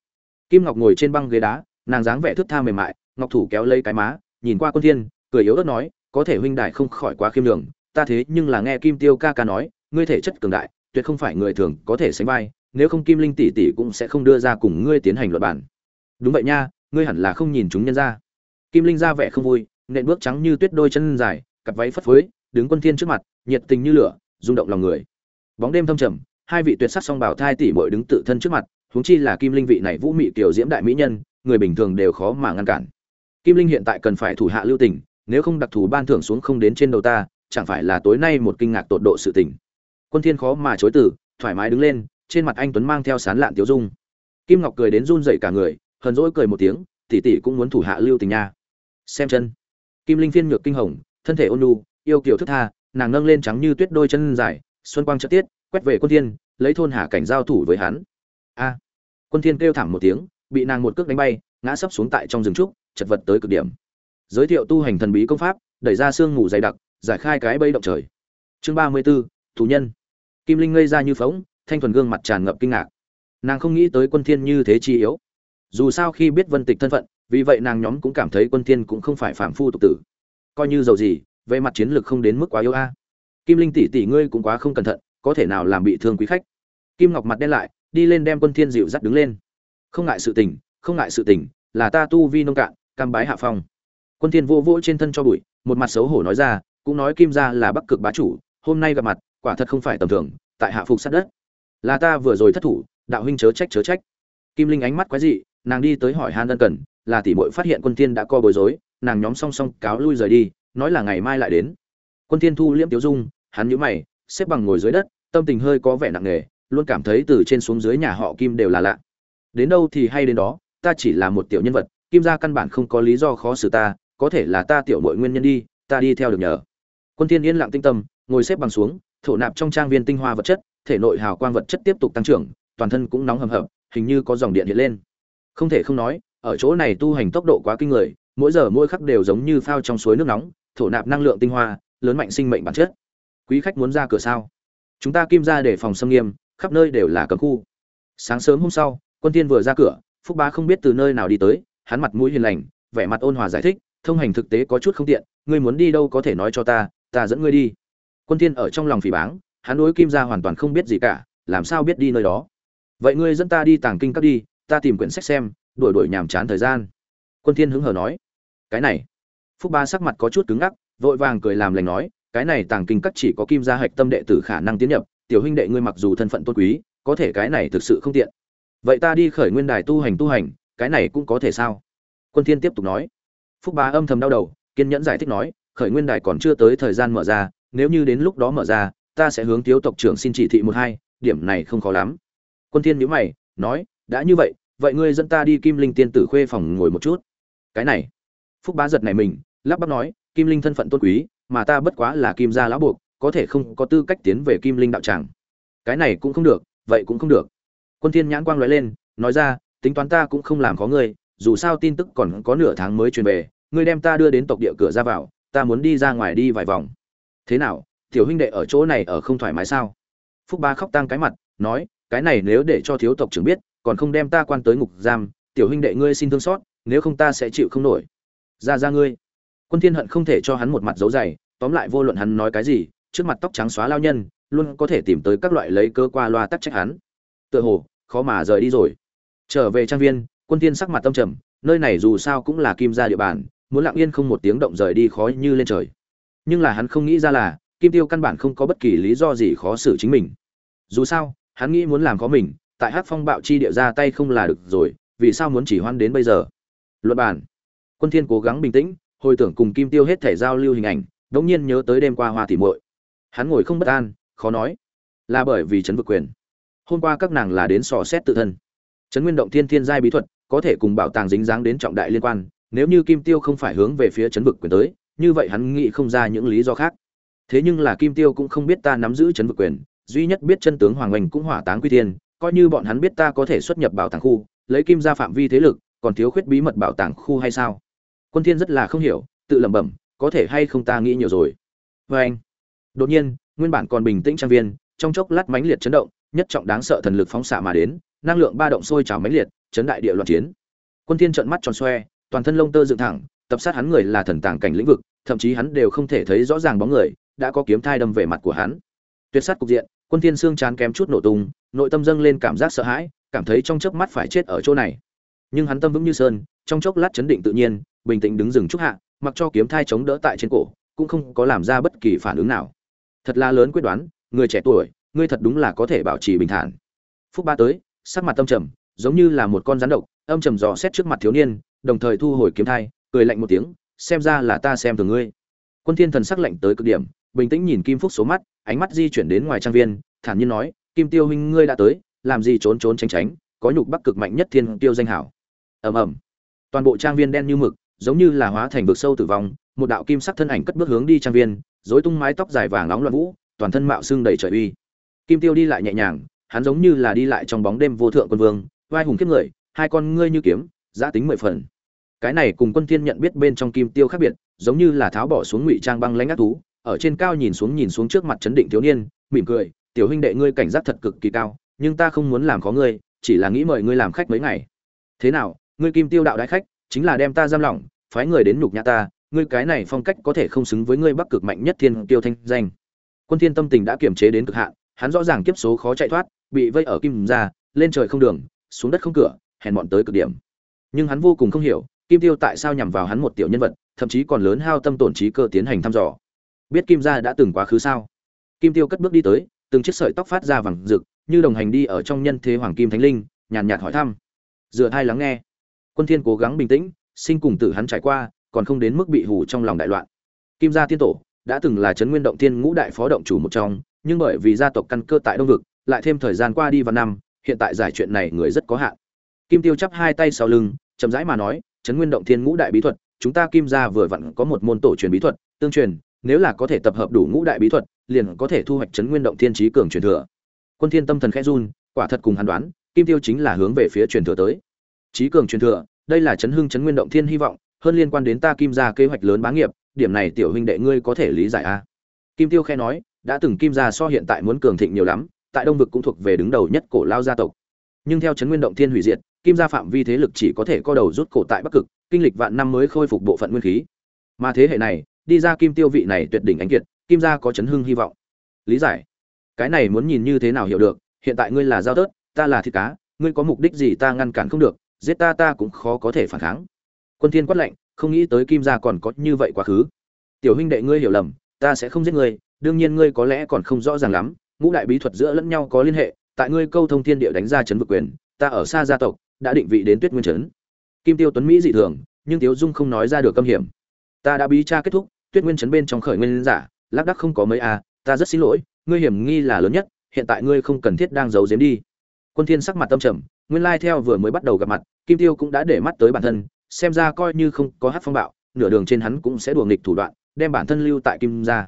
Kim ngọc ngồi trên băng ghế đá, nàng dáng vẻ thướt tha mềm mại, ngọc thủ kéo lấy cái má, nhìn qua quân thiên, cười yếu ớt nói, có thể huynh đài không khỏi quá khiêm đường ta thế nhưng là nghe kim tiêu ca ca nói, ngươi thể chất cường đại, tuyệt không phải người thường có thể sánh vai, nếu không kim linh tỷ tỷ cũng sẽ không đưa ra cùng ngươi tiến hành luận bản đúng vậy nha, ngươi hẳn là không nhìn chúng nhân ra. Kim linh ra vẻ không vui, nện bước trắng như tuyết đôi chân dài, cặp váy phất phới, đứng quân thiên trước mặt, nhiệt tình như lửa, rung động lòng người. Bóng đêm thâm trầm, hai vị tuyệt sắc song bảo thai tỷ muội đứng tự thân trước mặt, huống chi là kim linh vị này vũ mị tiểu diễm đại mỹ nhân, người bình thường đều khó mà ngăn cản. Kim linh hiện tại cần phải thủ hạ lưu tình, nếu không đặc thù ban thưởng xuống không đến trên đầu ta chẳng phải là tối nay một kinh ngạc tột độ sự tình. Quân thiên khó mà chối từ, thoải mái đứng lên, trên mặt anh tuấn mang theo sán lạn tiểu dung. Kim ngọc cười đến run rẩy cả người, hờn dỗi cười một tiếng, tỷ tỷ cũng muốn thủ hạ lưu tình nha. Xem chân. Kim linh phiên nhược kinh hồng, thân thể ôn nhu, yêu kiều thức tha, nàng nâng lên trắng như tuyết đôi chân dài, xuân quang trợ tiết, quét về quân thiên, lấy thôn hà cảnh giao thủ với hắn. A. Quân thiên kêu thảm một tiếng, bị nàng một cước đánh bay, ngã sấp xuống tại trong rừng trúc, chật vật tới cực điểm. Giới thiệu tu hành thần bí công pháp, đẩy ra xương ngủ dày đặc giải khai cái bẫy động trời. Chương ba mươi 34, thủ nhân. Kim linh ngây ra như phỗng, thanh thuần gương mặt tràn ngập kinh ngạc. Nàng không nghĩ tới quân thiên như thế chi yếu. Dù sao khi biết vân tịch thân phận vì vậy nàng nhóm cũng cảm thấy quân thiên cũng không phải phàm phu tục tử. Coi như giàu gì về mặt chiến lược không đến mức quá yếu a. Kim linh tỷ tỷ ngươi cũng quá không cẩn thận có thể nào làm bị thương quý khách? Kim ngọc mặt đen lại đi lên đem quân thiên dịu dắt đứng lên. Không ngại sự tình không ngại sự tình là ta tu vi nông cạn cam bái hạ phong. Quân thiên vô vỗ trên thân cho bụi một mặt xấu hổ nói ra cũng nói kim gia là bắc cực bá chủ, hôm nay gặp mặt, quả thật không phải tầm thường, tại hạ phục sát đất. Là ta vừa rồi thất thủ, đạo huynh chớ trách chớ trách. Kim linh ánh mắt quái dị, nàng đi tới hỏi han ân cần, là tỷ muội phát hiện quân tiên đã co bối rối, nàng nhóm song song cáo lui rời đi, nói là ngày mai lại đến. Quân tiên thu liễm tiếu dung, hắn nhíu mày, xếp bằng ngồi dưới đất, tâm tình hơi có vẻ nặng nề, luôn cảm thấy từ trên xuống dưới nhà họ kim đều là lạ. Đến đâu thì hay đến đó, ta chỉ là một tiểu nhân vật, kim gia căn bản không có lý do khó xử ta, có thể là ta tiểu muội nguyên nhân đi, ta đi theo được nhờ quân Thiên yên lặng tinh tâm, ngồi xếp bằng xuống, thổ nạp trong trang viên tinh hoa vật chất, thể nội hào quang vật chất tiếp tục tăng trưởng, toàn thân cũng nóng hầm hập, hình như có dòng điện hiện lên. Không thể không nói, ở chỗ này tu hành tốc độ quá kinh người, mỗi giờ mỗi khắc đều giống như phao trong suối nước nóng, thổ nạp năng lượng tinh hoa, lớn mạnh sinh mệnh bản chất. Quý khách muốn ra cửa sao? Chúng ta kim ra để phòng xâm nghiêm, khắp nơi đều là cấm khu. Sáng sớm hôm sau, quân tiên vừa ra cửa, phúc bá không biết từ nơi nào đi tới, hắn mặt mũi hiền lành, vẻ mặt ôn hòa giải thích, thông hành thực tế có chút không tiện, ngươi muốn đi đâu có thể nói cho ta ta dẫn ngươi đi. Quân Thiên ở trong lòng phỉ báng, hắn đối kim gia hoàn toàn không biết gì cả, làm sao biết đi nơi đó? Vậy ngươi dẫn ta đi tàng kinh các đi, ta tìm quyển sách xem đuổi đuổi nhàm chán thời gian. Quân thiên hứng hờ nói. Cái này. Phúc ba sắc mặt có chút cứng ngắc, vội vàng cười làm lành nói, cái này tàng kinh các chỉ có kim gia hạch tâm đệ tử khả năng tiến nhập, tiểu huynh đệ ngươi mặc dù thân phận tôn quý, có thể cái này thực sự không tiện. Vậy ta đi khởi nguyên đài tu hành tu hành, cái này cũng có thể sao? Quân thiên tiếp tục nói. Phúc Ba âm thầm đau đầu, kiên nhẫn giải thích nói khởi nguyên đài còn chưa tới thời gian mở ra, nếu như đến lúc đó mở ra, ta sẽ hướng thiếu tộc trưởng xin chỉ thị một hai, điểm này không khó lắm. Quân thiên nhíu mày, nói, đã như vậy vậy ngươi dẫn ta đi kim linh tiên tử khuê phòng ngồi một chút. Cái này. Phúc bá giật này mình, lắp bắp nói, kim linh thân phận tôn quý, mà ta bất quá là kim gia lão buộc, có thể không có tư cách tiến về kim linh đạo tràng. Cái này cũng không được, vậy cũng không được. Quân thiên nhãn quang lóe lên, nói ra, tính toán ta cũng không làm khó ngươi, dù sao tin tức còn có nửa tháng mới truyền về, ngươi đem ta đưa đến tộc địa cửa ra vào ta muốn đi ra ngoài đi vài vòng. Thế nào, tiểu huynh đệ ở chỗ này ở không thoải mái sao? Phúc ba khóc tang cái mặt, nói, cái này nếu để cho thiếu tộc trưởng biết, còn không đem ta quan tới ngục giam, tiểu huynh đệ ngươi xin thương xót, nếu không ta sẽ chịu không nổi. Ra ra ngươi. Quân thiên hận không thể cho hắn một mặt dấu dày, tóm lại vô luận hắn nói cái gì, trước mặt tóc trắng xóa lao nhân, luôn có thể tìm tới các loại lấy cơ qua loa tắc trách hắn. Tựa hồ, khó mà rời đi rồi. Trở về trang viên, quân thiên sắc mặt tâm trầm, nơi này dù sao cũng là kim gia địa bàn muốn lặng yên không một tiếng động rời đi khó như lên trời. Nhưng là hắn không nghĩ ra là, kim tiêu căn bản không có bất kỳ lý do gì khó xử chính mình. Dù sao, hắn nghĩ muốn làm có mình, tại hát phong bạo chi địa ra tay không là được rồi, vì sao muốn chỉ hoan đến bây giờ? Luật bản quân thiên cố gắng bình tĩnh, hồi tưởng cùng kim tiêu hết thể giao lưu hình ảnh, đống nhiên nhớ tới đêm qua hoa tỉ muội. Hắn ngồi không bất an, khó nói. Là bởi vì chấn vực quyền. Hôm qua các nàng là đến sò xét tự thân. Chấn nguyên động thiên thiên giai bí thuật, có thể cùng bảo tàng dính dáng đến trọng đại liên quan nếu như kim tiêu không phải hướng về phía chấn vực quyền tới, như vậy hắn nghĩ không ra những lý do khác. Thế nhưng là kim tiêu cũng không biết ta nắm giữ chấn vực quyền, duy nhất biết chân tướng hoàng oanh cũng hỏa táng quy thiên, coi như bọn hắn biết ta có thể xuất nhập bảo tàng khu, lấy kim ra phạm vi thế lực, còn thiếu khuyết bí mật bảo tàng khu hay sao? Quân thiên rất là không hiểu, tự lẩm bẩm, có thể hay không ta nghĩ nhiều rồi? Với anh, đột nhiên, nguyên bản còn bình tĩnh trang viên, trong chốc lát mãnh liệt chấn động, nhất trọng đáng sợ thần lực phóng xạ mà đến, năng lượng ba động sôi trào mãnh liệt, chấn đại địa loạn chiến. Quân thiên trợn mắt tròn xoe toàn thân lông tơ dựng thẳng, tập sát hắn người là thần tàng cảnh lĩnh vực, thậm chí hắn đều không thể thấy rõ ràng bóng người, đã có kiếm thai đâm về mặt của hắn. Tuyệt sát cục diện, quân thiên xương chán kém chút nổ tung, nội tâm dâng lên cảm giác sợ hãi, cảm thấy trong chớp mắt phải chết ở chỗ này. Nhưng hắn tâm vững như sơn, trong chốc lát chấn định tự nhiên, bình tĩnh đứng dừng chút hạ, mặc cho kiếm thai chống đỡ tại trên cổ, cũng không có làm ra bất kỳ phản ứng nào. Thật là lớn quyết đoán, người trẻ tuổi, ngươi thật đúng là có thể bảo trì bình thản. Phúc ba tới, sắc mặt tâm trầm, giống như là một con rắn độc, âm trầm dò xét trước mặt thiếu niên đồng thời thu hồi kiếm thai, cười lạnh một tiếng, xem ra là ta xem thường ngươi. Quân thiên thần sắc lạnh tới cực điểm, bình tĩnh nhìn kim phúc số mắt, ánh mắt di chuyển đến ngoài trang viên, thản nhiên nói, kim tiêu huynh ngươi đã tới, làm gì trốn trốn tránh tránh, có nhục bắc cực mạnh nhất thiên tiêu danh hảo. Ầm ầm. Toàn bộ trang viên đen như mực, giống như là hóa thành vực sâu tử vong, một đạo kim sắc thân ảnh cất bước hướng đi trang viên, rối tung mái tóc dài vàng nóng loạn vũ, toàn thân mạo xương đầy trời uy. Kim tiêu đi lại nhẹ nhàng, hắn giống như là đi lại trong bóng đêm vô thượng quân vương, vai hùng kiếp người, hai con ngươi như kiếm, giá tính mười phần cái này cùng quân thiên nhận biết bên trong kim tiêu khác biệt, giống như là tháo bỏ xuống ngụy trang băng lãnh ác thú, ở trên cao nhìn xuống nhìn xuống trước mặt chấn định thiếu niên, mỉm cười, tiểu huynh đệ, ngươi cảnh giác thật cực kỳ cao, nhưng ta không muốn làm khó ngươi, chỉ là nghĩ mời ngươi làm khách mấy ngày. Thế nào, ngươi kim tiêu đạo đại khách, chính là đem ta giam lỏng, phái người đến nhục nhã ta, ngươi cái này phong cách có thể không xứng với ngươi bắc cực mạnh nhất thiên tiêu thanh danh. Quân thiên tâm tình đã kiềm chế đến cực hạn, hắn rõ ràng kiếp số khó chạy thoát, bị vây ở kim gia lên trời không đường, xuống đất không cửa, hèn mọn tới cực điểm. Nhưng hắn vô cùng không hiểu kim tiêu tại sao nhằm vào hắn một tiểu nhân vật, thậm chí còn lớn hao tâm tổn trí cơ tiến hành thăm dò. Biết kim gia đã từng quá khứ sao? Kim tiêu cất bước đi tới, từng chiếc sợi tóc phát ra vàng rực, như đồng hành đi ở trong nhân thế hoàng kim thánh linh, nhàn nhạt hỏi thăm. Dựa hai lắng nghe. Quân thiên cố gắng bình tĩnh, sinh cùng tử hắn trải qua, còn không đến mức bị hù trong lòng đại loạn. Kim gia tiên tổ, đã từng là trấn nguyên động tiên ngũ đại phó động chủ một trong, nhưng bởi vì gia tộc căn cơ tại đông vực, lại thêm thời gian qua đi vào năm, hiện tại giải chuyện này người rất có hạn. Kim tiêu chắp hai tay sau lưng, chậm rãi mà nói Chấn nguyên động thiên ngũ đại bí thuật, chúng ta kim gia vừa vặn có một môn tổ truyền bí thuật, tương truyền, nếu là có thể tập hợp đủ ngũ đại bí thuật, liền có thể thu hoạch Chấn nguyên động thiên trí cường truyền thừa. Quân thiên tâm thần khẽ run, quả thật cùng hắn đoán, kim tiêu chính là hướng về phía truyền thừa tới. Trí cường truyền thừa, đây là chấn hưng chấn nguyên động thiên hy vọng, hơn liên quan đến ta kim gia kế hoạch lớn bá nghiệp, điểm này tiểu huynh đệ ngươi có thể lý giải a. À? kim tiêu khẽ nói, đã từng kim gia so hiện tại muốn cường thịnh nhiều lắm, tại đông vực cũng thuộc về đứng đầu nhất cổ lao gia tộc. Nhưng theo chấn nguyên động thiên hủy diệt kim gia phạm vi thế lực chỉ có thể co đầu rút cổ tại bắc cực, kinh lịch vạn năm mới khôi phục bộ phận nguyên khí. Mà thế hệ này, đi ra kim tiêu vị này tuyệt đỉnh ánh kiệt, kim gia có chấn hưng hy vọng. Lý giải. Cái này muốn nhìn như thế nào hiểu được, hiện tại ngươi là giao tớt, ta là thịt cá, ngươi có mục đích gì ta ngăn cản không được, giết ta ta cũng khó có thể phản kháng. Quân thiên quát lệnh không nghĩ tới kim gia còn có như vậy quá khứ. Tiểu huynh đệ ngươi hiểu lầm, ta sẽ không giết ngươi, đương nhiên ngươi có lẽ còn không rõ ràng lắm, ngũ đại bí thuật giữa lẫn nhau có liên hệ, tại ngươi câu thông thiên địa đánh ra chấn vực quyền, ta ở xa gia tộc đã định vị đến tuyết nguyên chấn kim tiêu tuấn mỹ dị thường, nhưng tiếu dung không nói ra được câm hiểm. Ta đã bí tra kết thúc, tuyết nguyên chấn bên trong khởi nguyên giả, lác đắc không có mấy a, ta rất xin lỗi, ngươi hiểm nghi là lớn nhất, hiện tại ngươi không cần thiết đang giấu giếm đi. Quân thiên sắc mặt tâm trầm, nguyên lai theo vừa mới bắt đầu gặp mặt, kim tiêu cũng đã để mắt tới bản thân, xem ra coi như không có hát phong bạo, nửa đường trên hắn cũng sẽ đùa nghịch thủ đoạn, đem bản thân lưu tại kim gia.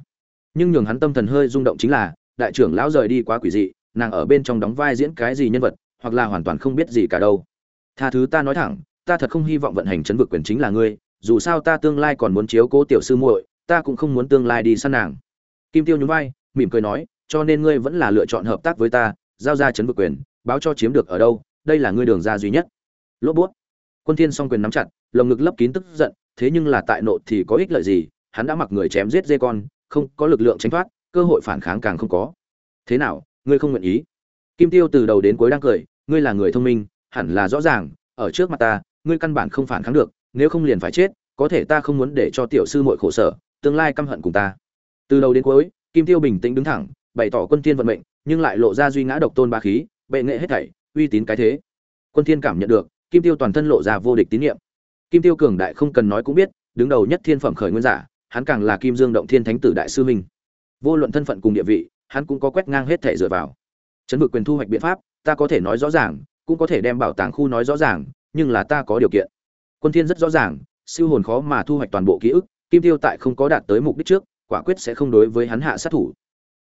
Nhưng nhường hắn tâm thần hơi rung động chính là, đại trưởng lão rời đi quá quỷ dị, nàng ở bên trong đóng vai diễn cái gì nhân vật, hoặc là hoàn toàn không biết gì cả đâu tha thứ ta nói thẳng, ta thật không hy vọng vận hành chấn vực quyền chính là ngươi, dù sao ta tương lai còn muốn chiếu cố tiểu sư muội, ta cũng không muốn tương lai đi săn nàng. Kim tiêu nhún vai, mỉm cười nói, cho nên ngươi vẫn là lựa chọn hợp tác với ta, giao ra chấn vực quyền, báo cho chiếm được ở đâu, đây là ngươi đường ra duy nhất. Lốp bút. Quân thiên song quyền nắm chặt, lồng ngực lấp kín tức giận, thế nhưng là tại nộ thì có ích lợi gì, hắn đã mặc người chém giết dê con, không có lực lượng tránh thoát, cơ hội phản kháng càng không có. Thế nào, ngươi không nguyện ý? Kim tiêu từ đầu đến cuối đang cười, ngươi là người thông minh hẳn là rõ ràng, ở trước mặt ta, ngươi căn bản không phản kháng được, nếu không liền phải chết, có thể ta không muốn để cho tiểu sư muội khổ sở, tương lai căm hận cùng ta. Từ đầu đến cuối, kim tiêu bình tĩnh đứng thẳng, bày tỏ quân thiên vận mệnh, nhưng lại lộ ra duy ngã độc tôn ba khí, bệ nghệ hết thảy, uy tín cái thế. Quân thiên cảm nhận được, kim tiêu toàn thân lộ ra vô địch tín nhiệm. Kim tiêu cường đại không cần nói cũng biết, đứng đầu nhất thiên phẩm khởi nguyên giả, hắn càng là kim dương động thiên thánh tử đại sư huynh. vô luận thân phận cùng địa vị, hắn cũng có quét ngang hết thảy dựa vào. Chấn vực quyền thu hoạch biện pháp, ta có thể nói rõ ràng cũng có thể đem bảo tàng khu nói rõ ràng, nhưng là ta có điều kiện. Quân thiên rất rõ ràng, siêu hồn khó mà thu hoạch toàn bộ ký ức, kim tiêu tại không có đạt tới mục đích trước, quả quyết sẽ không đối với hắn hạ sát thủ.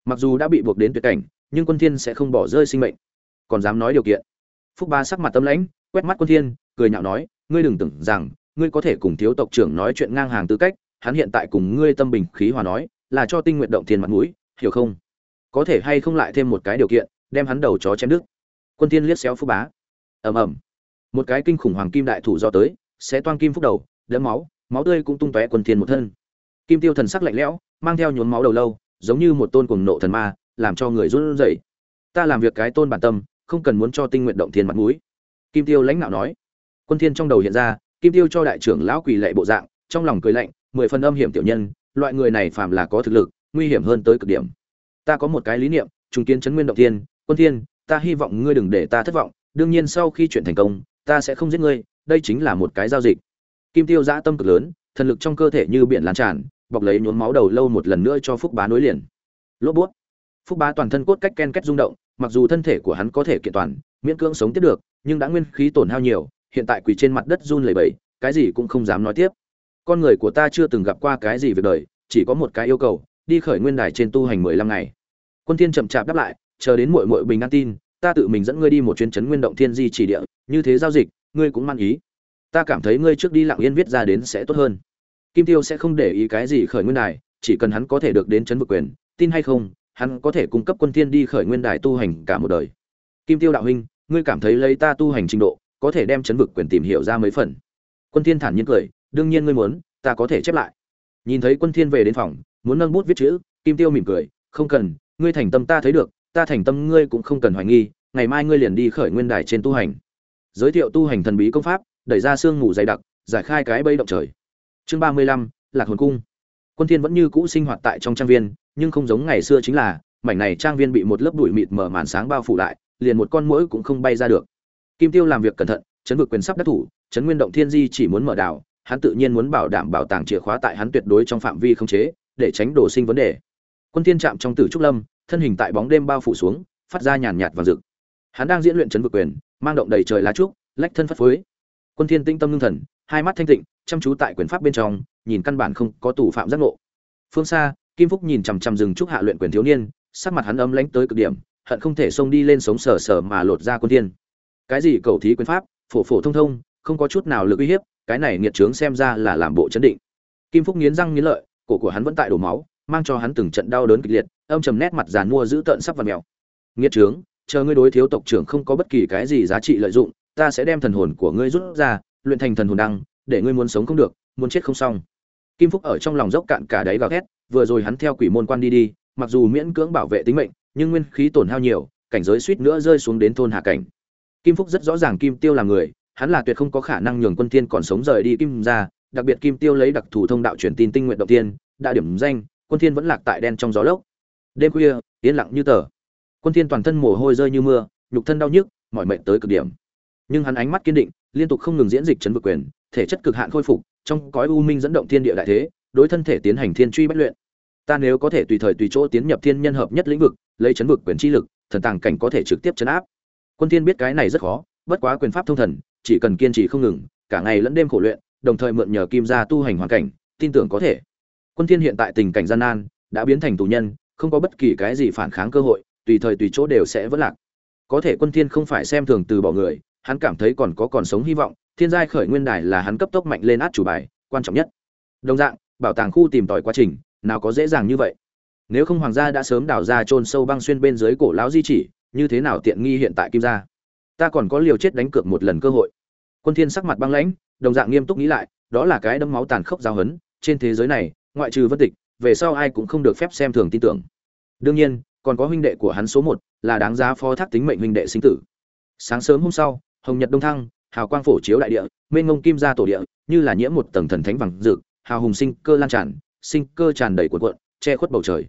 Mặc dù đã bị buộc đến tuyệt cảnh, nhưng quân thiên sẽ không bỏ rơi sinh mệnh. Còn dám nói điều kiện? Phúc ba sắc mặt tâm lãnh, quét mắt quân thiên, cười nhạo nói, ngươi đừng tưởng rằng ngươi có thể cùng thiếu tộc trưởng nói chuyện ngang hàng tư cách, hắn hiện tại cùng ngươi tâm bình khí hòa nói, là cho tinh nguyện động thiên mặt mũi, hiểu không? Có thể hay không lại thêm một cái điều kiện, đem hắn đầu chó chém đứt quân thiên liếc xéo phúc bá. Ầm ầm. Một cái kinh khủng hoàng kim đại thủ do tới sẽ toang kim phúc đầu, đẫm máu máu tươi cũng tung tóe quân thiên một thân. Kim tiêu thần sắc lạnh lẽo, mang theo nhuốm máu đầu lâu, giống như một tôn cuồng nộ thần ma, làm cho người run rẩy. Ta làm việc cái tôn bản tâm, không cần muốn cho tinh nguyện động thiên mặt mũi. Kim tiêu lãnh nạo nói. Quân thiên trong đầu hiện ra, kim tiêu cho đại trưởng lão quỳ lệ bộ dạng, trong lòng cười lạnh, mười phần âm hiểm tiểu nhân, loại người này phàm là có thực lực, nguy hiểm hơn tới cực điểm. Ta có một cái lý niệm, trùng kiến chấn nguyên động thiên, quân thiên ta hy vọng ngươi đừng để ta thất vọng, đương nhiên sau khi chuyện thành công, ta sẽ không giết ngươi, đây chính là một cái giao dịch. Kim tiêu giã tâm cực lớn, thần lực trong cơ thể như biển lan tràn, bọc lấy nhuốm máu đầu lâu một lần nữa cho phúc bá nối liền. Lốp bút. Phúc bá toàn thân cốt cách ken kết rung động, mặc dù thân thể của hắn có thể kiện toàn, miễn cưỡng sống tiếp được, nhưng đã nguyên khí tổn hao nhiều, hiện tại quỳ trên mặt đất run lẩy bẩy, cái gì cũng không dám nói tiếp. Con người của ta chưa từng gặp qua cái gì việc đời, chỉ có một cái yêu cầu, đi khởi nguyên đài trên tu hành mười lăm ngày. Quân thiên chậm chạp đáp lại chờ đến muội muội bình an tin, ta tự mình dẫn ngươi đi một chuyến chấn nguyên động thiên di chỉ địa, như thế giao dịch, ngươi cũng mang ý. Ta cảm thấy ngươi trước đi lặng yên viết ra đến sẽ tốt hơn. Kim tiêu sẽ không để ý cái gì khởi nguyên đài, chỉ cần hắn có thể được đến chấn vực quyền, tin hay không, hắn có thể cung cấp quân thiên đi khởi nguyên đài tu hành cả một đời. Kim tiêu đạo huynh, ngươi cảm thấy lấy ta tu hành trình độ, có thể đem chấn vực quyền tìm hiểu ra mấy phần. Quân thiên thản nhiên cười, đương nhiên ngươi muốn, ta có thể chép lại. Nhìn thấy quân thiên về đến phòng, muốn nâng bút viết chữ, kim tiêu mỉm cười, không cần, ngươi thành tâm ta thấy được ta thành tâm ngươi cũng không cần hoài nghi, ngày mai ngươi liền đi khởi nguyên đài trên tu hành. Giới thiệu tu hành thần bí công pháp, đẩy ra xương ngủ dày đặc, giải khai cái bẫy động trời. Chương ba mươi lăm, lạc hồn cung. Quân thiên vẫn như cũ sinh hoạt tại trong trang viên, nhưng không giống ngày xưa chính là, mảnh này trang viên bị một lớp bụi mịt mờ màn sáng bao phủ lại, liền một con muỗi cũng không bay ra được. Kim tiêu làm việc cẩn thận, chấn vực quyền sắp đắc thủ, chấn nguyên động thiên di chỉ muốn mở đảo, hắn tự nhiên muốn bảo đảm bảo tàng chìa khóa tại hắn tuyệt đối trong phạm vi không chế, để tránh đổ sinh vấn đề. Quân thiên chạm trong tử trúc lâm thân hình tại bóng đêm bao phủ xuống, phát ra nhàn nhạt và rực. Hắn đang diễn luyện chấn vực quyền, mang động đầy trời lá trúc, lách thân phất phới. Quân thiên tinh tâm ngưng thần, hai mắt thanh tịnh, chăm chú tại quyền pháp bên trong, nhìn căn bản không có tù phạm giác ngộ. Phương xa, kim phúc nhìn chằm chằm rừng trúc hạ luyện quyền thiếu niên, sắc mặt hắn ấm lãnh tới cực điểm, hận không thể xông đi lên sống sờ sờ mà lột ra quân thiên. Cái gì cầu thí quyền pháp, phổ phổ thông thông, không có chút nào lực uy hiếp, cái này nghiệt trướng xem ra là làm bộ chấn định. Kim phúc nghiến răng nghiến lợi, cổ của hắn vẫn tại đổ máu mang cho hắn từng trận đau đớn kịch liệt, âm trầm nét mặt giàn mua giữ tợn sắp vặn mèo. Nghiệt trướng, chờ ngươi đối thiếu tộc trưởng không có bất kỳ cái gì giá trị lợi dụng, ta sẽ đem thần hồn của ngươi rút ra, luyện thành thần hồn đăng, để ngươi muốn sống không được, muốn chết không xong. Kim phúc ở trong lòng dốc cạn cả đáy gào thét, vừa rồi hắn theo quỷ môn quan đi đi, mặc dù miễn cưỡng bảo vệ tính mệnh, nhưng nguyên khí tổn hao nhiều, cảnh giới suýt nữa rơi xuống đến thôn hạ cảnh. Kim phúc rất rõ ràng kim tiêu là người, hắn là tuyệt không có khả năng nhường quân thiên còn sống rời đi kim ra đặc biệt kim tiêu lấy đặc thù thông đạo truyền tin tinh nguyện động tiên đã điểm danh quân thiên vẫn lạc tại đen trong gió lốc. Đêm khuya, yên lặng như tờ. Quân thiên toàn thân mồ hôi rơi như mưa, nhục thân đau nhức, mỏi mệt tới cực điểm. Nhưng hắn ánh mắt kiên định, liên tục không ngừng diễn dịch chấn vực quyền, thể chất cực hạn khôi phục, trong cõi u minh dẫn động thiên địa đại thế, đối thân thể tiến hành thiên truy bách luyện. Ta nếu có thể tùy thời tùy chỗ tiến nhập thiên nhân hợp nhất lĩnh vực, lấy chấn vực quyền chi lực, thần tàng cảnh có thể trực tiếp chấn áp. Quân thiên biết cái này rất khó, bất quá quyền pháp thông thần, chỉ cần kiên trì không ngừng, cả ngày lẫn đêm khổ luyện, đồng thời mượn nhờ kim gia tu hành hoàn cảnh, tin tưởng có thể quân thiên hiện tại tình cảnh gian nan, đã biến thành tù nhân, không có bất kỳ cái gì phản kháng cơ hội, tùy thời tùy chỗ đều sẽ vỡ lạc. Có thể quân thiên không phải xem thường từ bỏ người, hắn cảm thấy còn có còn sống hy vọng, thiên giai khởi nguyên đài là hắn cấp tốc mạnh lên át chủ bài, quan trọng nhất. Đồng dạng, bảo tàng khu tìm tòi quá trình, nào có dễ dàng như vậy. Nếu không hoàng gia đã sớm đào ra chôn sâu băng xuyên bên dưới cổ lão di chỉ, như thế nào tiện nghi hiện tại kim gia? Ta còn có liều chết đánh cược một lần cơ hội. Quân thiên sắc mặt băng lãnh, đồng dạng nghiêm túc nghĩ lại, đó là cái đấm máu tàn khốc giao hấn trên thế giới này ngoại trừ vân tịch, về sau ai cũng không được phép xem thường tin tưởng. Đương nhiên, còn có huynh đệ của hắn số một, là đáng giá phó thác tính mệnh huynh đệ sinh tử. Sáng sớm hôm sau, hồng nhật đông thăng, hào quang phổ chiếu đại địa, mênh ngông kim ra tổ địa, như là nhiễm một tầng thần thánh vàng rực, hào hùng sinh cơ lan tràn, sinh cơ tràn đầy cuộn cuộn, che khuất bầu trời.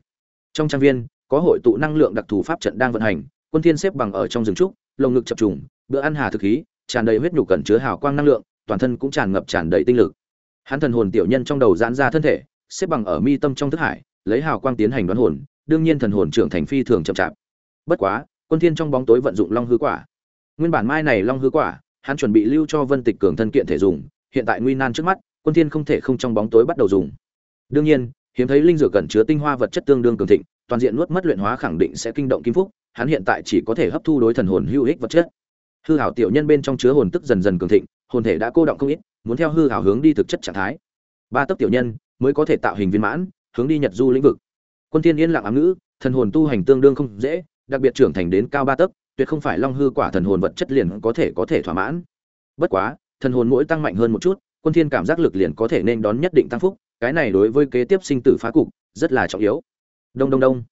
Trong trang viên, có hội tụ năng lượng đặc thù pháp trận đang vận hành, quân thiên xếp bằng ở trong rừng trúc, lồng ngực chập trùng, bữa ăn hà thực khí, tràn đầy huyết nhục cẩn chứa hào quang năng lượng, toàn thân cũng tràn ngập tràn đầy tinh lực. Hắn thần hồn tiểu nhân trong đầu giãn ra thân thể xếp bằng ở mi tâm trong thức hải, lấy hào quang tiến hành đoán hồn, đương nhiên thần hồn trưởng thành phi thường chậm chạp. Bất quá, quân thiên trong bóng tối vận dụng long hư quả. Nguyên bản mai này long hư quả, hắn chuẩn bị lưu cho vân tịch cường thân kiện thể dùng, hiện tại nguy nan trước mắt, quân thiên không thể không trong bóng tối bắt đầu dùng. Đương nhiên, hiếm thấy linh dược cần chứa tinh hoa vật chất tương đương cường thịnh, toàn diện nuốt mất luyện hóa khẳng định sẽ kinh động kim phúc, hắn hiện tại chỉ có thể hấp thu đối thần hồn hữu ích vật chất. Hư hảo tiểu nhân bên trong chứa hồn tức dần dần cường thịnh, hồn thể đã cô động không ít, muốn theo hư hảo hướng đi thực chất trạng thái. Ba tấc tiểu nhân mới có thể tạo hình viên mãn, hướng đi nhật du lĩnh vực. Quân thiên yên lặng ám ngữ, thần hồn tu hành tương đương không dễ, đặc biệt trưởng thành đến cao ba tấc, tuyệt không phải long hư quả thần hồn vật chất liền có thể có thể thỏa mãn. Bất quá, thần hồn mỗi tăng mạnh hơn một chút, quân thiên cảm giác lực liền có thể nên đón nhất định tăng phúc, cái này đối với kế tiếp sinh tử phá cục, rất là trọng yếu. Đông đông đông.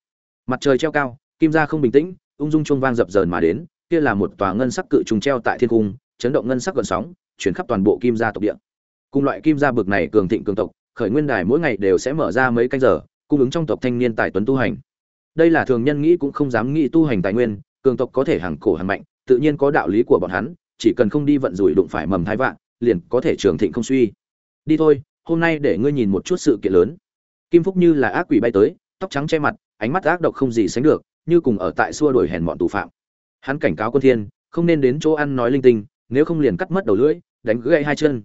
Mặt trời treo cao, kim gia không bình tĩnh, ung dung chuông vang dập dờn mà đến, kia là một tòa ngân sắc cự trùng treo tại thiên cung, chấn động ngân sắc gần sóng, chuyển khắp toàn bộ kim gia tộc địa. Cùng loại kim gia bực này cường thịnh cường tộc khởi nguyên đài mỗi ngày đều sẽ mở ra mấy canh giờ, cung ứng trong tộc thanh niên tài tuấn tu hành. Đây là thường nhân nghĩ cũng không dám nghĩ tu hành tài nguyên, cường tộc có thể hàng cổ hàng mạnh, tự nhiên có đạo lý của bọn hắn, chỉ cần không đi vận rủi đụng phải mầm thái vạn, liền có thể trường thịnh không suy. Đi thôi, hôm nay để ngươi nhìn một chút sự kiện lớn. Kim phúc như là ác quỷ bay tới, tóc trắng che mặt, ánh mắt ác độc không gì sánh được, như cùng ở tại xua đuổi hèn bọn tù phạm. Hắn cảnh cáo quân thiên, không nên đến chỗ ăn nói linh tinh, nếu không liền cắt mất đầu lưỡi, đánh gãy hai chân.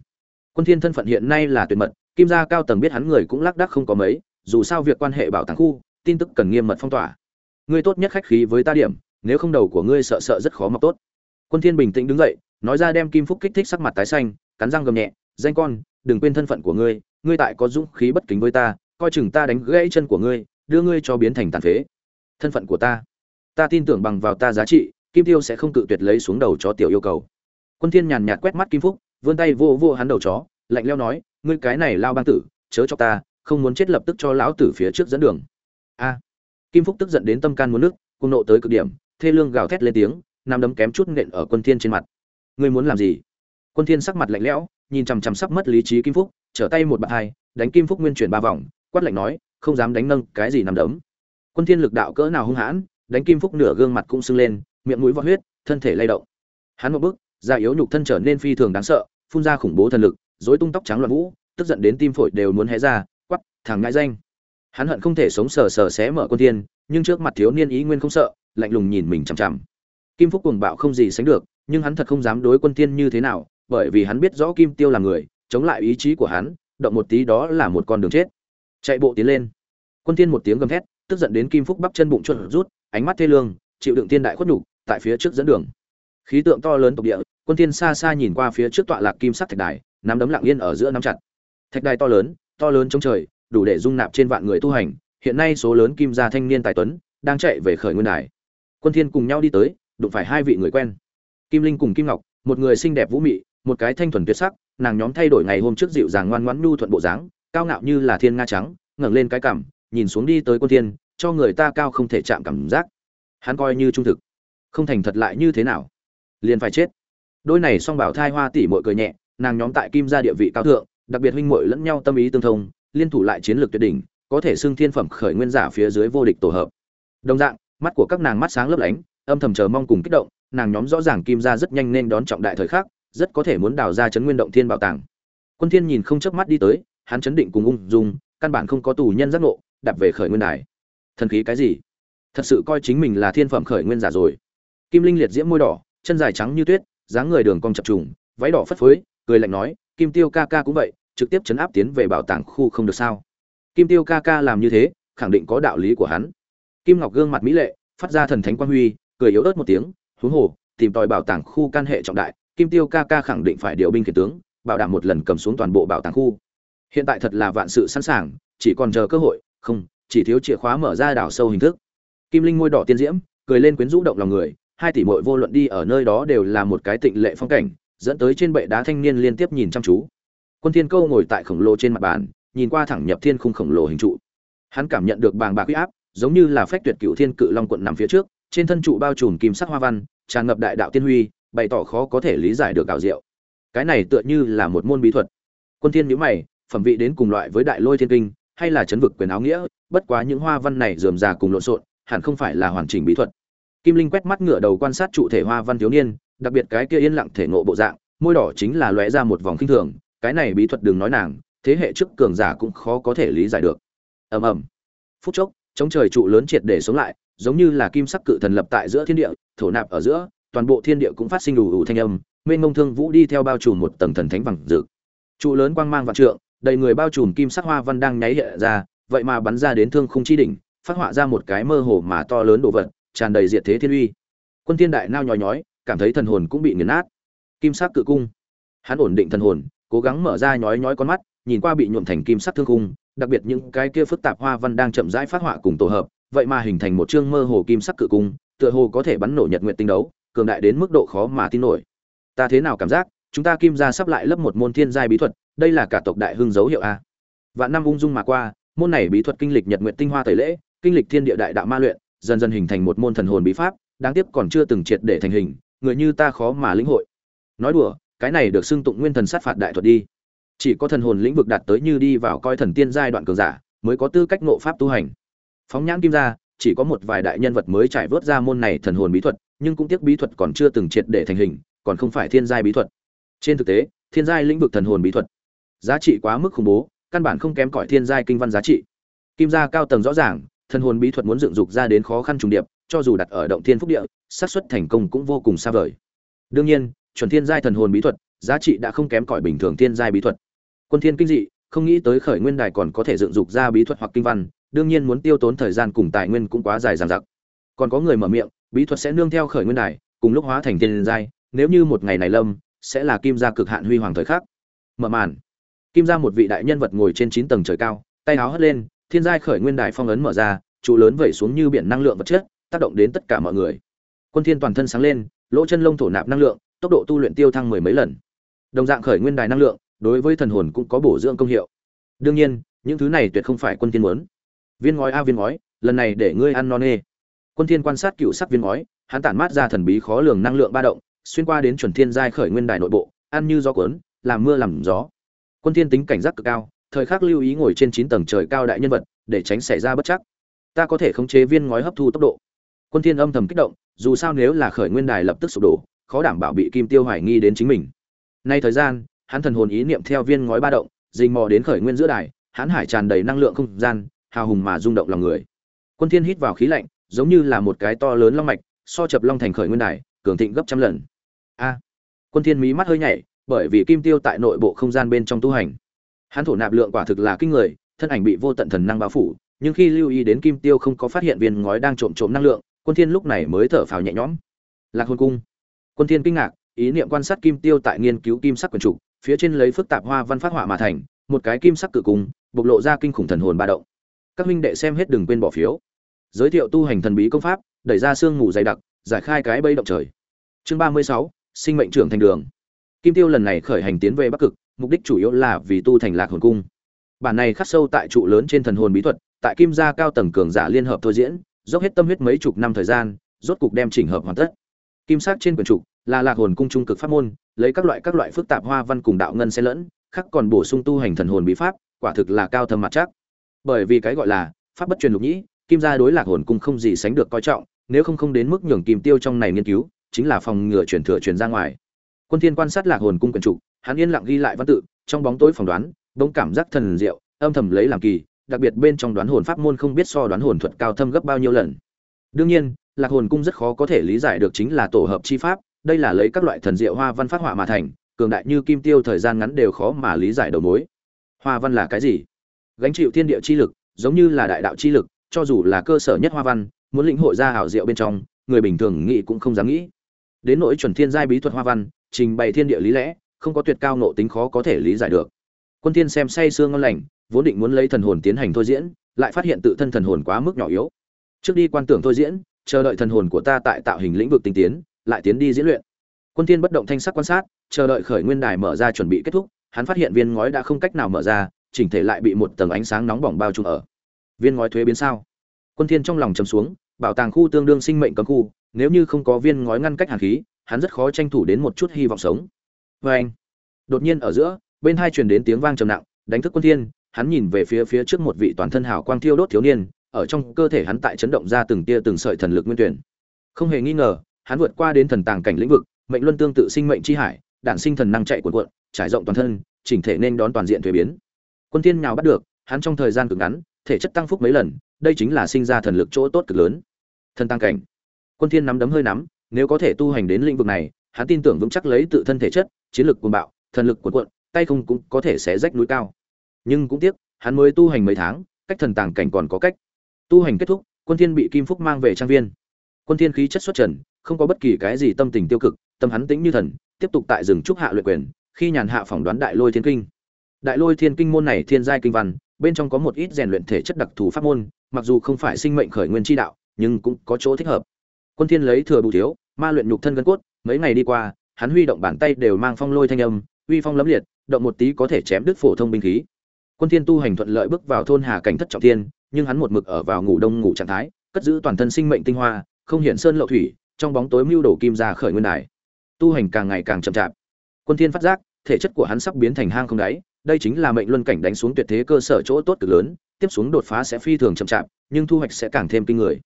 Quân thiên thân phận hiện nay là tuyệt mật kim gia cao tầng biết hắn người cũng lác đác không có mấy, dù sao việc quan hệ bảo tàng khu, tin tức cần nghiêm mật phong tỏa. Ngươi tốt nhất khách khí với ta điểm, nếu không đầu của ngươi sợ sợ rất khó mọc tốt. Quân thiên bình tĩnh đứng dậy, nói ra đem kim phúc kích thích sắc mặt tái xanh, cắn răng gầm nhẹ, danh con, đừng quên thân phận của ngươi ngươi tại có dũng khí bất kính với ta, coi chừng ta đánh gãy chân của ngươi, đưa ngươi cho biến thành tàn phế. Thân phận của ta ta tin tưởng bằng vào ta giá trị, kim tiêu sẽ không cự tuyệt lấy xuống đầu chó tiểu yêu cầu. Quân thiên nhàn nhạt quét mắt kim phúc, vươn tay vô vô hắn đầu chó, lạnh lẽo nói ngươi cái này lao bang tử, chớ cho ta, không muốn chết lập tức cho lão tử phía trước dẫn đường. A. Kim phúc tức giận đến tâm can muốn nước cung nộ tới cực điểm, thê lương gào thét lên tiếng nằm đấm kém chút nện ở quân thiên trên mặt. Ngươi muốn làm gì? Quân thiên sắc mặt lạnh lẽo, nhìn chằm chằm sắp mất lý trí kim phúc, trở tay một bạt hai, đánh kim phúc nguyên chuyển ba vòng, quát lạnh nói, không dám đánh nâng cái gì nằm đấm. Quân thiên lực đạo cỡ nào hung hãn, đánh kim phúc nửa gương mặt cũng sưng lên, miệng mũi vọt huyết, thân thể lay động. Hắn một bước, da yếu nhục thân trở nên phi thường đáng sợ, phun ra khủng bố thần lực rối tung tóc trắng loạn vũ, tức giận đến tim phổi đều muốn hé ra quắp thằng ngại danh. Hắn hận không thể sống sờ sờ xé mở quân thiên, nhưng trước mặt thiếu niên ý nguyên không sợ, lạnh lùng nhìn mình chằm chằm. Kim phúc cuồng bạo không gì sánh được, nhưng hắn thật không dám đối quân thiên như thế nào, bởi vì hắn biết rõ kim tiêu là người, chống lại ý chí của hắn, động một tí đó là một con đường chết. Chạy bộ tiến lên. Quân thiên một tiếng gầm thét, tức giận đến kim phúc bắp chân bụng chuột rút, ánh mắt thê lương, chịu đựng tiên đại khuất nhục, tại phía trước dẫn đường. Khí tượng to lớn tộc địa, quân thiên xa xa nhìn qua phía trước tọa lạc kim sắc thạch đài nắm đấm lặng yên ở giữa nắm chặt. Thạch đài to lớn to lớn trong trời, đủ để dung nạp trên vạn người tu hành. Hiện nay số lớn kim gia thanh niên tài tuấn đang chạy về khởi nguyên đài. Quân thiên cùng nhau đi tới, đụng phải hai vị người quen. Kim linh cùng kim ngọc, một người xinh đẹp vũ mị, một cái thanh thuần tuyệt sắc, nàng nhóm thay đổi ngày hôm trước dịu dàng ngoan ngoãn nhu thuận bộ dáng, cao ngạo như là thiên nga trắng, ngẩng lên cái cằm, nhìn xuống đi tới quân thiên, cho người ta cao không thể chạm cảm giác. Hắn coi như trung thực, không thành thật lại như thế nào? Liền phải chết. Đôi này song bảo thai hoa tỷ muội cười nhẹ nàng nhóm tại kim gia địa vị cao thượng, đặc biệt huynh muội lẫn nhau tâm ý tương thông, liên thủ lại chiến lược tuyệt đỉnh, có thể xưng thiên phẩm khởi nguyên giả phía dưới vô địch tổ hợp. Đồng dạng, mắt của các nàng mắt sáng lấp lánh, âm thầm chờ mong cùng kích động, nàng nhóm rõ ràng kim gia rất nhanh nên đón trọng đại thời khắc, rất có thể muốn đào ra chấn nguyên động thiên bảo tàng. Quân thiên nhìn không chớp mắt đi tới, hắn chấn định cùng ung dung, căn bản không có tù nhân giác ngộ, đạp về khởi nguyên đài. Thần khí cái gì? Thật sự coi chính mình là thiên phẩm khởi nguyên giả rồi. Kim linh liệt diễm môi đỏ, chân dài trắng như tuyết, dáng người đường cong chập trùng, váy đỏ phất phới cười lạnh nói, kim tiêu ca ca cũng vậy, trực tiếp chấn áp tiến về bảo tàng khu không được sao? Kim tiêu ca ca làm như thế, khẳng định có đạo lý của hắn. Kim ngọc gương mặt mỹ lệ, phát ra thần thánh quan huy, cười yếu ớt một tiếng, huống hồ, tìm tòi bảo tàng khu can hệ trọng đại, kim tiêu ca ca khẳng định phải điều binh khiển tướng, bảo đảm một lần cầm xuống toàn bộ bảo tàng khu. Hiện tại thật là vạn sự sẵn sàng, chỉ còn chờ cơ hội, không, chỉ thiếu chìa khóa mở ra đảo sâu hình thức. Kim linh môi đỏ tiên diễm, cười lên quyến rũ động lòng người, hai tỷ muội vô luận đi ở nơi đó đều là một cái tịnh lệ phong cảnh dẫn tới trên bệ đá thanh niên liên tiếp nhìn chăm chú. Quân thiên câu ngồi tại khổng lồ trên mặt bàn, nhìn qua thẳng nhập thiên khung khổng lồ hình trụ. Hắn cảm nhận được bàng bạc uy áp, giống như là phách tuyệt cửu thiên cự long quận nằm phía trước, trên thân trụ bao trùm kim sắc hoa văn, tràn ngập đại đạo tiên huy, bày tỏ khó có thể lý giải được ảo diệu. Cái này tựa như là một môn bí thuật. Quân thiên nhíu mày, phẩm vị đến cùng loại với đại lôi thiên kinh, hay là chấn vực quyền áo nghĩa, bất quá những hoa văn này rườm rà cùng lộn xộn, hẳn không phải là hoàn chỉnh bí thuật. Kim linh quét mắt ngửa đầu quan sát trụ thể hoa văn thiếu niên đặc biệt cái kia yên lặng thể ngộ bộ dạng, môi đỏ chính là lóe ra một vòng khinh thường, cái này bí thuật đừng nói nàng, thế hệ trước cường giả cũng khó có thể lý giải được. Ầm ầm. Phút chốc, chống trời trụ lớn triệt để sống lại, giống như là kim sắc cự thần lập tại giữa thiên địa, thổ nạp ở giữa, toàn bộ thiên địa cũng phát sinh ù ù thanh âm, mênh mông thương vũ đi theo bao trùm một tầng thần thánh vàng rực. Trụ lớn quang mang vạn trượng, đầy người bao trùm kim sắc hoa văn đang nháy hiện ra, vậy mà bắn ra đến thương khung chi đỉnh, phát họa ra một cái mơ hồ mà to lớn đồ vật, tràn đầy diệt thế thiên uy. Quân thiên đại nao nhói nhói cảm thấy thần hồn cũng bị nghiền nát. Kim sắc cự cung. Hắn ổn định thần hồn, cố gắng mở ra nhói nhói con mắt, nhìn qua bị nhuộm thành kim sắc thương cung đặc biệt những cái kia phức tạp hoa văn đang chậm rãi phát họa cùng tổ hợp, vậy mà hình thành một chương mơ hồ kim sắc cự cung, tựa hồ có thể bắn nổ nhật nguyện tinh đấu, cường đại đến mức độ khó mà tin nổi. Ta thế nào cảm giác, chúng ta kim gia sắp lại lấp một môn thiên giai bí thuật, đây là cả tộc đại hưng dấu hiệu a. Vạn năm ung dung mà qua, môn này bí thuật kinh lịch nhật nguyện tinh hoa tẩy lễ, kinh lịch thiên địa đại đạo ma luyện, dần dần hình thành một môn thần hồn bí pháp, đáng tiếc còn chưa từng triệt để thành hình người như ta khó mà lĩnh hội. Nói đùa, cái này được xưng tụng nguyên thần sát phạt đại thuật đi. Chỉ có thần hồn lĩnh vực đạt tới như đi vào coi thần tiên giai đoạn cường giả, mới có tư cách ngộ pháp tu hành. Phóng nhãn kim ra, chỉ có một vài đại nhân vật mới trải vớt ra môn này thần hồn bí thuật, nhưng cũng tiếc bí thuật còn chưa từng triệt để thành hình, còn không phải thiên giai bí thuật. Trên thực tế, thiên giai lĩnh vực thần hồn bí thuật, giá trị quá mức khủng bố, căn bản không kém cỏi thiên giai kinh văn giá trị. Kim gia cao tầng rõ ràng, thần hồn bí thuật muốn dựng dục ra đến khó khăn trùng điệp cho dù đặt ở động thiên phúc địa, xác suất thành công cũng vô cùng xa vời. Đương nhiên, chuẩn thiên giai thần hồn bí thuật, giá trị đã không kém cỏi bình thường thiên giai bí thuật. Quân thiên kinh dị, không nghĩ tới khởi nguyên đài còn có thể dựng dục ra bí thuật hoặc kinh văn, đương nhiên muốn tiêu tốn thời gian cùng tài nguyên cũng quá dài dằng dặc. Còn có người mở miệng, bí thuật sẽ nương theo khởi nguyên đài, cùng lúc hóa thành thiên giai, nếu như một ngày này lâm, sẽ là kim gia cực hạn huy hoàng thời khắc. Mở màn. Kim gia một vị đại nhân vật ngồi trên chín tầng trời cao, tay áo hất lên, thiên giai khởi nguyên đài phong ấn mở ra, trụ lớn vẩy xuống như biển năng lượng vật chất tác động đến tất cả mọi người. Quân thiên toàn thân sáng lên, lỗ chân lông thổ nạp năng lượng, tốc độ tu luyện tiêu thăng mười mấy lần. Đồng dạng khởi nguyên đài năng lượng, đối với thần hồn cũng có bổ dưỡng công hiệu. Đương nhiên, những thứ này tuyệt không phải quân thiên muốn. Viên ngói a, viên ngói, lần này để ngươi ăn non nê. Quân thiên quan sát cựu sắc viên ngói, hắn tản mát ra thần bí khó lường năng lượng ba động, xuyên qua đến chuẩn thiên giai khởi nguyên đài nội bộ, ăn như gió cuốn, làm mưa làm gió. Quân thiên tính cảnh giác cực cao, thời khắc lưu ý ngồi trên chín tầng trời cao đại nhân vật, để tránh xảy ra bất chắc. Ta có thể khống chế viên ngói hấp thu tốc độ quân thiên âm thầm kích động, dù sao nếu là khởi nguyên đài lập tức sụp đổ, khó đảm bảo bị kim tiêu hoài nghi đến chính mình. Nay thời gian, hắn thần hồn ý niệm theo viên ngói ba động dình mò đến khởi nguyên giữa đài, hắn hải tràn đầy năng lượng không gian, hào hùng mà rung động lòng người. Quân thiên hít vào khí lạnh, giống như là một cái to lớn long mạch, so chập long thành khởi nguyên đài, cường thịnh gấp trăm lần. A! À, quân thiên mí mắt hơi nhảy, bởi vì kim tiêu tại nội bộ không gian bên trong tu hành. Hắn thổ nạp lượng quả thực là kinh người, thân ảnh bị vô tận thần năng bao phủ, nhưng khi lưu ý đến kim tiêu không có phát hiện viên ngói đang trộm trộm năng lượng quân thiên lúc này mới thở phào nhẹ nhõm. Lạc hồn cung. Quân thiên kinh ngạc ý niệm quan sát kim tiêu tại nghiên cứu kim sắc quần trụ phía trên lấy phức tạp hoa văn phát họa mà thành một cái kim sắc cự cung bộc lộ ra kinh khủng thần hồn ba động. Các huynh đệ xem hết đừng quên bỏ phiếu. Giới thiệu tu hành thần bí công pháp đẩy ra xương ngủ dày đặc giải khai cái bây động trời. Chương 36, sinh mệnh trưởng thành đường. Kim tiêu lần này khởi hành tiến về bắc cực mục đích chủ yếu là vì tu thành lạc hồn cung. Bản này khắc sâu tại trụ lớn trên thần hồn bí thuật tại kim gia cao tầng cường giả liên hợp thôi diễn dốc hết tâm huyết mấy chục năm thời gian, rốt cục đem chỉnh hợp hoàn tất. Kim sắc trên quyển trục là lạc hồn cung trung cực pháp môn, lấy các loại các loại phức tạp hoa văn cùng đạo ngân xen lẫn, khắc còn bổ sung tu hành thần hồn bí pháp, quả thực là cao thâm mặt chắc. Bởi vì cái gọi là pháp bất truyền lục nhĩ, kim gia đối lạc hồn cung không gì sánh được coi trọng, nếu không không đến mức nhường kim tiêu trong này nghiên cứu, chính là phòng ngừa truyền thừa truyền ra ngoài. Quân thiên quan sát lạc hồn cung quyển trục, hắn yên lặng ghi lại văn tự, trong bóng tối phỏng đoán, bỗng cảm giác thần diệu, âm thầm lấy làm kỳ đặc biệt bên trong đoán hồn pháp môn không biết so đoán hồn thuật cao thâm gấp bao nhiêu lần. Đương nhiên, lạc hồn cung rất khó có thể lý giải được chính là tổ hợp chi pháp, đây là lấy các loại thần diệu hoa văn phát họa mà thành, cường đại như kim tiêu thời gian ngắn đều khó mà lý giải đầu mối. Hoa văn là cái gì? Gánh chịu thiên địa chi lực, giống như là đại đạo chi lực, cho dù là cơ sở nhất hoa văn, muốn lĩnh hội ra ảo diệu bên trong, người bình thường nghĩ cũng không dám nghĩ. Đến nỗi chuẩn thiên giai bí thuật hoa văn, trình bày thiên địa lý lẽ, không có tuyệt cao nộ tính khó có thể lý giải được. Quân thiên xem say xương ngon lành vốn định muốn lấy thần hồn tiến hành thôi diễn, lại phát hiện tự thân thần hồn quá mức nhỏ yếu. Trước đi quan tưởng thôi diễn, chờ đợi thần hồn của ta tại tạo hình lĩnh vực tinh tiến, lại tiến đi diễn luyện. Quân thiên bất động thanh sắc quan sát, chờ đợi khởi nguyên đài mở ra chuẩn bị kết thúc, hắn phát hiện viên ngói đã không cách nào mở ra, chỉnh thể lại bị một tầng ánh sáng nóng bỏng bao trùm ở. Viên ngói thuế biến sao? Quân thiên trong lòng trầm xuống, bảo tàng khu tương đương sinh mệnh cấm khu, nếu như không có viên ngói ngăn cách hàn khí, hắn rất khó tranh thủ đến một chút hy vọng sống. Với anh đột nhiên ở giữa, bên hai truyền đến tiếng vang trầm nặng, đánh thức quân thiên hắn nhìn về phía phía trước một vị toàn thân hào quang thiêu đốt thiếu niên, ở trong cơ thể hắn tại chấn động ra từng tia từng sợi thần lực nguyên tuyển. Không hề nghi ngờ, hắn vượt qua đến thần tàng cảnh lĩnh vực, mệnh luân tương tự sinh mệnh chi hải, đản sinh thần năng chạy cuộn cuộn, trải rộng toàn thân, chỉnh thể nên đón toàn diện thuế biến. Quân thiên nhào bắt được, hắn trong thời gian cực ngắn, thể chất tăng phúc mấy lần, đây chính là sinh ra thần lực chỗ tốt cực lớn. Thần tăng cảnh. Quân thiên nắm đấm hơi nắm, nếu có thể tu hành đến lĩnh vực này, hắn tin tưởng vững chắc lấy tự thân thể chất, chiến lực cuồng bạo, thần lực cuộn cuộn, tay không cũng có thể xé rách núi cao nhưng cũng tiếc, hắn mới tu hành mấy tháng, cách thần tàng cảnh còn có cách. Tu hành kết thúc, quân thiên bị kim phúc mang về trang viên. Quân thiên khí chất xuất trần, không có bất kỳ cái gì tâm tình tiêu cực, tâm hắn tĩnh như thần, tiếp tục tại rừng trúc hạ luyện quyền, khi nhàn hạ phỏng đoán đại lôi thiên kinh. Đại lôi thiên kinh môn này thiên giai kinh văn, bên trong có một ít rèn luyện thể chất đặc thù pháp môn, mặc dù không phải sinh mệnh khởi nguyên chi đạo, nhưng cũng có chỗ thích hợp. Quân thiên lấy thừa bù thiếu, ma luyện nhục thân gân cốt, mấy ngày đi qua, hắn huy động bàn tay đều mang phong lôi thanh âm, uy phong lấm liệt, động một tí có thể chém đứt phổ thông binh khí quân thiên tu hành thuận lợi bước vào thôn hà cảnh thất trọng thiên nhưng hắn một mực ở vào ngủ đông ngủ trạng thái cất giữ toàn thân sinh mệnh tinh hoa không hiện sơn lậu thủy trong bóng tối mưu đồ kim ra khởi nguyên đài. Tu hành càng ngày càng chậm chạp. Quân thiên phát giác thể chất của hắn sắp biến thành hang không đáy đây chính là mệnh luân cảnh đánh xuống tuyệt thế cơ sở chỗ tốt cực lớn tiếp xuống đột phá sẽ phi thường chậm chạp nhưng thu hoạch sẽ càng thêm kinh người.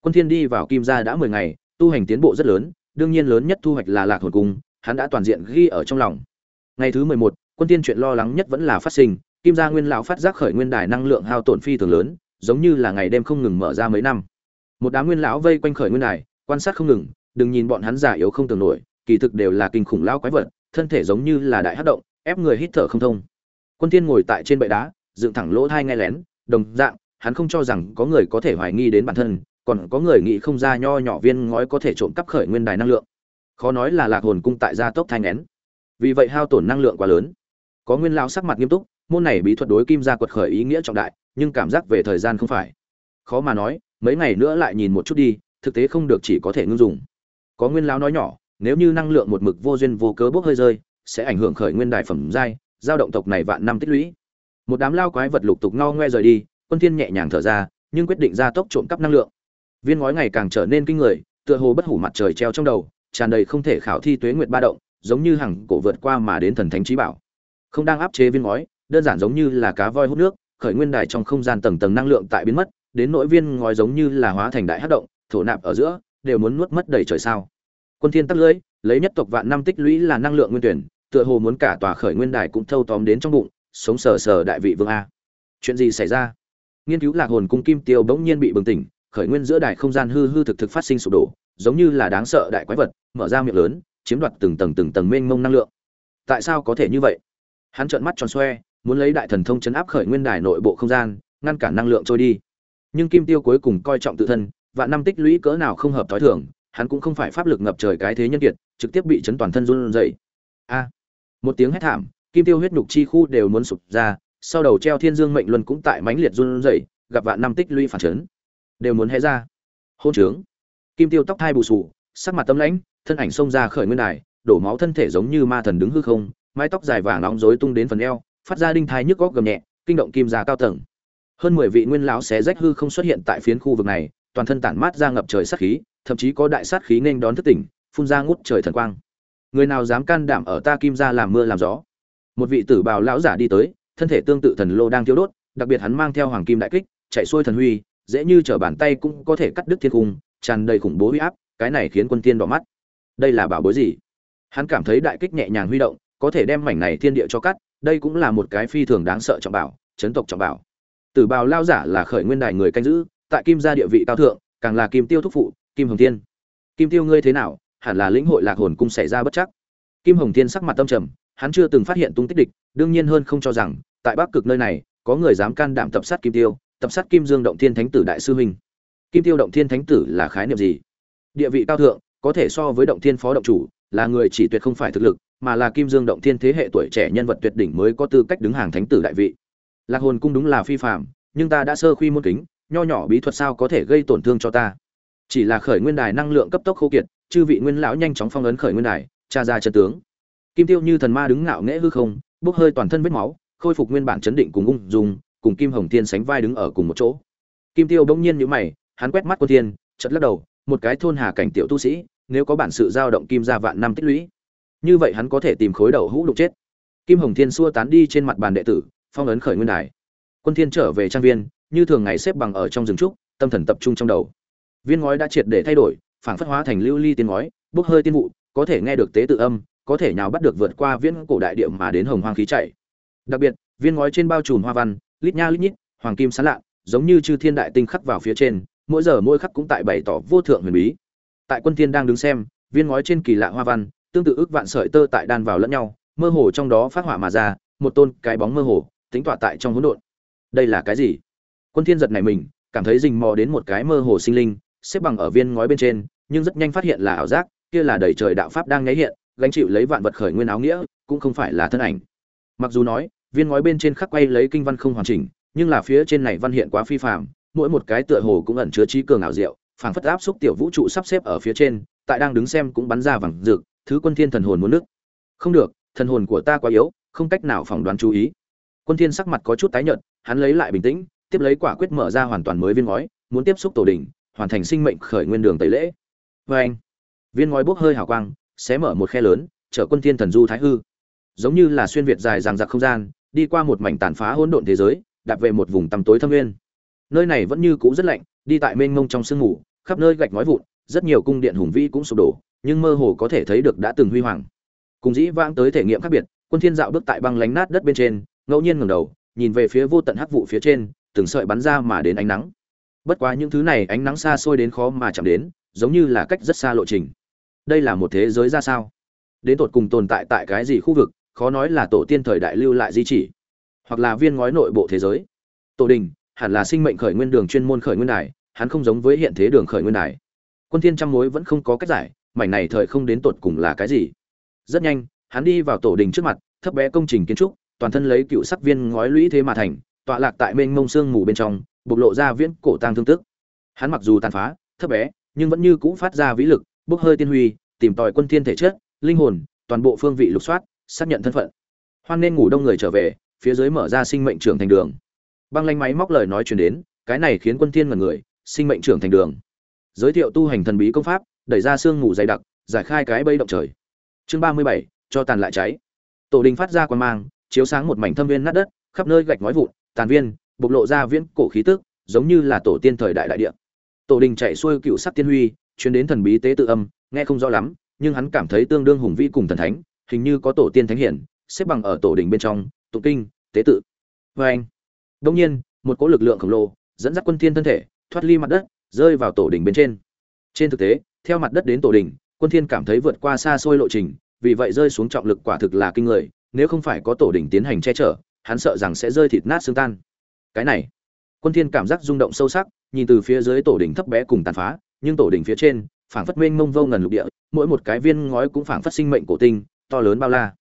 Quân thiên đi vào kim gia đã 10 ngày tu hành tiến bộ rất lớn đương nhiên lớn nhất thu hoạch là lạc hồn cung hắn đã toàn diện ghi ở trong lòng. Ngày thứ 11, quân thiên chuyện lo lắng nhất vẫn là phát sinh kim gia nguyên lão phát giác khởi nguyên đài năng lượng hao tổn phi thường lớn, giống như là ngày đêm không ngừng mở ra mấy năm. Một đám nguyên lão vây quanh khởi nguyên đài, quan sát không ngừng, đừng nhìn bọn hắn giả yếu không tưởng nổi, kỳ thực đều là kinh khủng lão quái vật, thân thể giống như là đại hát động, ép người hít thở không thông. Quân thiên ngồi tại trên bệ đá, dựng thẳng lỗ thay nghe lén, đồng dạng, hắn không cho rằng có người có thể hoài nghi đến bản thân, còn có người nghĩ không ra nho nhỏ viên ngói có thể trộm cắp khởi nguyên đài năng lượng. Khó nói là lạc hồn cung tại gia tốc thai nén. Vì vậy hao tổn năng lượng quá lớn. Có nguyên lão sắc mặt nghiêm túc môn này bí thuật đối kim gia quật khởi ý nghĩa trọng đại, nhưng cảm giác về thời gian không phải. Khó mà nói, mấy ngày nữa lại nhìn một chút đi, thực tế không được chỉ có thể ngưng dùng. Có nguyên lão nói nhỏ, nếu như năng lượng một mực vô duyên vô cớ bốc hơi rơi, sẽ ảnh hưởng khởi nguyên đài phẩm giai, giao động tộc này vạn năm tích lũy. Một đám lao quái vật lục tục ngao ngoe rời đi, quân thiên nhẹ nhàng thở ra, nhưng quyết định ra tốc trộm cắp năng lượng. Viên ngói ngày càng trở nên kinh người, tựa hồ bất hủ mặt trời treo trong đầu, tràn đầy không thể khảo thi tuế nguyệt ba động, giống như hằng cổ vượt qua mà đến thần thánh trí bảo. Không đang áp chế viên ngói đơn giản giống như là cá voi hút nước, khởi nguyên đài trong không gian tầng tầng năng lượng tại biến mất, đến nội viên ngói giống như là hóa thành đại hát động, thổ nạp ở giữa, đều muốn nuốt mất đầy trời sao. Quân thiên tắc lưỡi lấy nhất tộc vạn năm tích lũy là năng lượng nguyên tuyển, tựa hồ muốn cả tòa khởi nguyên đài cũng thâu tóm đến trong bụng, sống sờ sờ đại vị vương a. Chuyện gì xảy ra? Nghiên cứu lạc hồn cung kim tiêu bỗng nhiên bị bừng tỉnh, khởi nguyên giữa đài không gian hư hư thực thực phát sinh sụp đổ, giống như là đáng sợ đại quái vật, mở ra miệng lớn, chiếm đoạt từng tầng từng tầng mênh mông năng lượng. Tại sao có thể như vậy? Hắn trợn mắt tròn xoe muốn lấy đại thần thông chấn áp khởi nguyên đài nội bộ không gian, ngăn cản năng lượng trôi đi. Nhưng kim tiêu cuối cùng coi trọng tự thân, và năm tích lũy cỡ nào không hợp thói thường, hắn cũng không phải pháp lực ngập trời cái thế nhân kiệt, trực tiếp bị chấn toàn thân run rẩy. A! Một tiếng hét thảm, kim tiêu huyết nhục chi khu đều muốn sụp ra, sau đầu treo thiên dương mệnh luân cũng tại mãnh liệt run rẩy, gặp vạn năm tích lũy phản chấn. Đều muốn hé ra. Hôn trướng. Kim tiêu tóc thai bù sù sắc mặt tâm lãnh, thân ảnh xông ra khởi nguyên đài, đổ máu thân thể giống như ma thần đứng hư không, mái tóc dài vàng nóng rối tung đến phần eo phát ra đinh thai nhức góc gầm nhẹ, kinh động kim gia cao tầng. Hơn mười vị nguyên lão xé rách hư không xuất hiện tại phiến khu vực này, toàn thân tản mát ra ngập trời sát khí, thậm chí có đại sát khí nên đón thức tỉnh, phun ra ngút trời thần quang. Người nào dám can đảm ở ta kim gia làm mưa làm gió? Một vị tử bào lão giả đi tới, thân thể tương tự thần lô đang thiêu đốt, đặc biệt hắn mang theo hoàng kim đại kích, chạy xuôi thần huy, dễ như trở bàn tay cũng có thể cắt đứt thiên cung, tràn đầy khủng bố huy áp, cái này khiến quân tiên đỏ mắt. Đây là bảo bối gì? Hắn cảm thấy đại kích nhẹ nhàng huy động, có thể đem mảnh này thiên địa cho cắt đây cũng là một cái phi thường đáng sợ trọng bảo, chấn tộc trọng bảo. Tử bào lao giả là khởi nguyên đài người canh giữ, tại kim gia địa vị cao thượng, càng là kim tiêu thúc phụ, kim hồng thiên. Kim tiêu ngươi thế nào? Hẳn là lĩnh hội lạc hồn cung xảy ra bất chắc. Kim hồng thiên sắc mặt tâm trầm, hắn chưa từng phát hiện tung tích địch, đương nhiên hơn không cho rằng, tại bắc cực nơi này, có người dám can đảm tập sát kim tiêu, tập sát kim dương động thiên thánh tử đại sư huynh. Kim tiêu động thiên thánh tử là khái niệm gì? Địa vị cao thượng, có thể so với động thiên phó động chủ, là người chỉ tuyệt không phải thực lực mà là kim dương động thiên thế hệ tuổi trẻ nhân vật tuyệt đỉnh mới có tư cách đứng hàng thánh tử đại vị. Lạc hồn cung đúng là phi phạm nhưng ta đã sơ khuy môn kính, nho nhỏ bí thuật sao có thể gây tổn thương cho ta? Chỉ là khởi nguyên đài năng lượng cấp tốc khô kiệt, chư vị nguyên lão nhanh chóng phong ấn khởi nguyên đài, tra ra chân tướng. Kim tiêu như thần ma đứng ngạo nghễ hư không, bốc hơi toàn thân vết máu, khôi phục nguyên bản chấn định cùng ung dung, cùng kim hồng thiên sánh vai đứng ở cùng một chỗ. Kim tiêu bỗng nhiên nhíu mày, hắn quét mắt quân thiên, chợt lắc đầu, một cái thôn hà cảnh tiểu tu sĩ, nếu có bản sự giao động kim gia vạn năm tích lũy như vậy hắn có thể tìm khối đầu hũ đục chết. Kim hồng thiên xua tán đi trên mặt bàn đệ tử, phong ấn khởi nguyên đài. Quân thiên trở về trang viên, như thường ngày xếp bằng ở trong rừng trúc, tâm thần tập trung trong đầu. Viên ngói đã triệt để thay đổi, phảng phất hóa thành lưu ly tiên ngói, bốc hơi tiên vụ, có thể nghe được tế tự âm, có thể nhào bắt được vượt qua viễn cổ đại địa mà đến hồng hoang khí chạy. Đặc biệt, viên ngói trên bao trùm hoa văn, lít nha lít nhít, hoàng kim sáng lạ, giống như chư thiên đại tinh khắc vào phía trên, mỗi giờ mỗi khắc cũng tại bày tỏ vô thượng huyền bí. Tại quân thiên đang đứng xem, viên ngói trên kỳ lạ hoa văn tương tự ước vạn sợi tơ tại đan vào lẫn nhau, mơ hồ trong đó phát hỏa mà ra, một tôn cái bóng mơ hồ, tính tọa tại trong hỗn độn. Đây là cái gì? Quân thiên giật này mình, cảm thấy rình mò đến một cái mơ hồ sinh linh, xếp bằng ở viên ngói bên trên, nhưng rất nhanh phát hiện là ảo giác, kia là đầy trời đạo pháp đang nháy hiện, gánh chịu lấy vạn vật khởi nguyên áo nghĩa, cũng không phải là thân ảnh. Mặc dù nói, viên ngói bên trên khắc quay lấy kinh văn không hoàn chỉnh, nhưng là phía trên này văn hiện quá phi phàm, mỗi một cái tựa hồ cũng ẩn chứa trí cường ảo diệu, phảng phất áp xúc tiểu vũ trụ sắp xếp ở phía trên, tại đang đứng xem cũng bắn ra vầng rực thứ quân thiên thần hồn muốn nước. Không được, thần hồn của ta quá yếu, không cách nào phỏng đoán chú ý. Quân thiên sắc mặt có chút tái nhợt, hắn lấy lại bình tĩnh, tiếp lấy quả quyết mở ra hoàn toàn mới viên ngói, muốn tiếp xúc tổ đỉnh, hoàn thành sinh mệnh khởi nguyên đường tẩy lễ. Với anh, viên ngói bốc hơi hào quang, xé mở một khe lớn, chở quân thiên thần du thái hư. Giống như là xuyên việt dài dằng dặc không gian, đi qua một mảnh tàn phá hỗn độn thế giới, đạp về một vùng tăm tối thâm nguyên. Nơi này vẫn như cũ rất lạnh, đi tại mênh mông trong sương mù, khắp nơi gạch ngói vụn, rất nhiều cung điện hùng vĩ cũng sụp đổ nhưng mơ hồ có thể thấy được đã từng huy hoàng. Cùng dĩ vãng tới thể nghiệm khác biệt, quân thiên dạo bước tại băng lánh nát đất bên trên, ngẫu nhiên ngẩng đầu, nhìn về phía vô tận hắc vụ phía trên, từng sợi bắn ra mà đến ánh nắng. Bất quá những thứ này ánh nắng xa xôi đến khó mà chạm đến, giống như là cách rất xa lộ trình. Đây là một thế giới ra sao? Đến tột cùng tồn tại tại cái gì khu vực, khó nói là tổ tiên thời đại lưu lại di chỉ, hoặc là viên ngói nội bộ thế giới. Tổ đình, hẳn là sinh mệnh khởi nguyên đường chuyên môn khởi nguyên đài, hắn không giống với hiện thế đường khởi nguyên đài. Quân thiên trăm mối vẫn không có cách giải mảnh này thời không đến tột cùng là cái gì? Rất nhanh, hắn đi vào tổ đình trước mặt, thấp bé công trình kiến trúc, toàn thân lấy cựu sắc viên ngói lũy thế mà thành, tọa lạc tại mênh mông sương mù bên trong, bộc lộ ra viễn cổ tang thương tức. Hắn mặc dù tàn phá, thấp bé, nhưng vẫn như cũ phát ra vĩ lực, bốc hơi tiên huy, tìm tòi quân thiên thể chất, linh hồn, toàn bộ phương vị lục soát, xác nhận thân phận. Hoan nên ngủ đông người trở về, phía dưới mở ra sinh mệnh trưởng thành đường. Băng lanh máy móc lời nói truyền đến, cái này khiến quân thiên mật người, sinh mệnh trưởng thành đường. Giới thiệu tu hành thần bí công pháp đẩy ra xương ngủ dày đặc giải khai cái bẫy động trời. Chương 37, cho tàn lại cháy. Tổ đình phát ra quan mang chiếu sáng một mảnh thâm viên nát đất khắp nơi gạch ngói vụn tàn viên bộc lộ ra viễn cổ khí tức giống như là tổ tiên thời đại đại địa. Tổ đình chạy xuôi cựu sắc tiên huy chuyến đến thần bí tế tự âm nghe không rõ lắm nhưng hắn cảm thấy tương đương hùng vĩ cùng thần thánh hình như có tổ tiên thánh hiển xếp bằng ở tổ đình bên trong tụng kinh tế tự. Vê anh đông nhiên một cỗ lực lượng khổng lồ dẫn dắt quân thiên thân thể thoát ly mặt đất rơi vào tổ đình bên trên. Trên thực tế theo mặt đất đến tổ đỉnh, quân thiên cảm thấy vượt qua xa xôi lộ trình vì vậy rơi xuống trọng lực quả thực là kinh người nếu không phải có tổ đỉnh tiến hành che chở hắn sợ rằng sẽ rơi thịt nát xương tan. Cái này quân thiên cảm giác rung động sâu sắc nhìn từ phía dưới tổ đỉnh thấp bé cùng tàn phá nhưng tổ đỉnh phía trên phảng phất mênh mông vô ngần lục địa mỗi một cái viên ngói cũng phảng phất sinh mệnh cổ tinh to lớn bao la.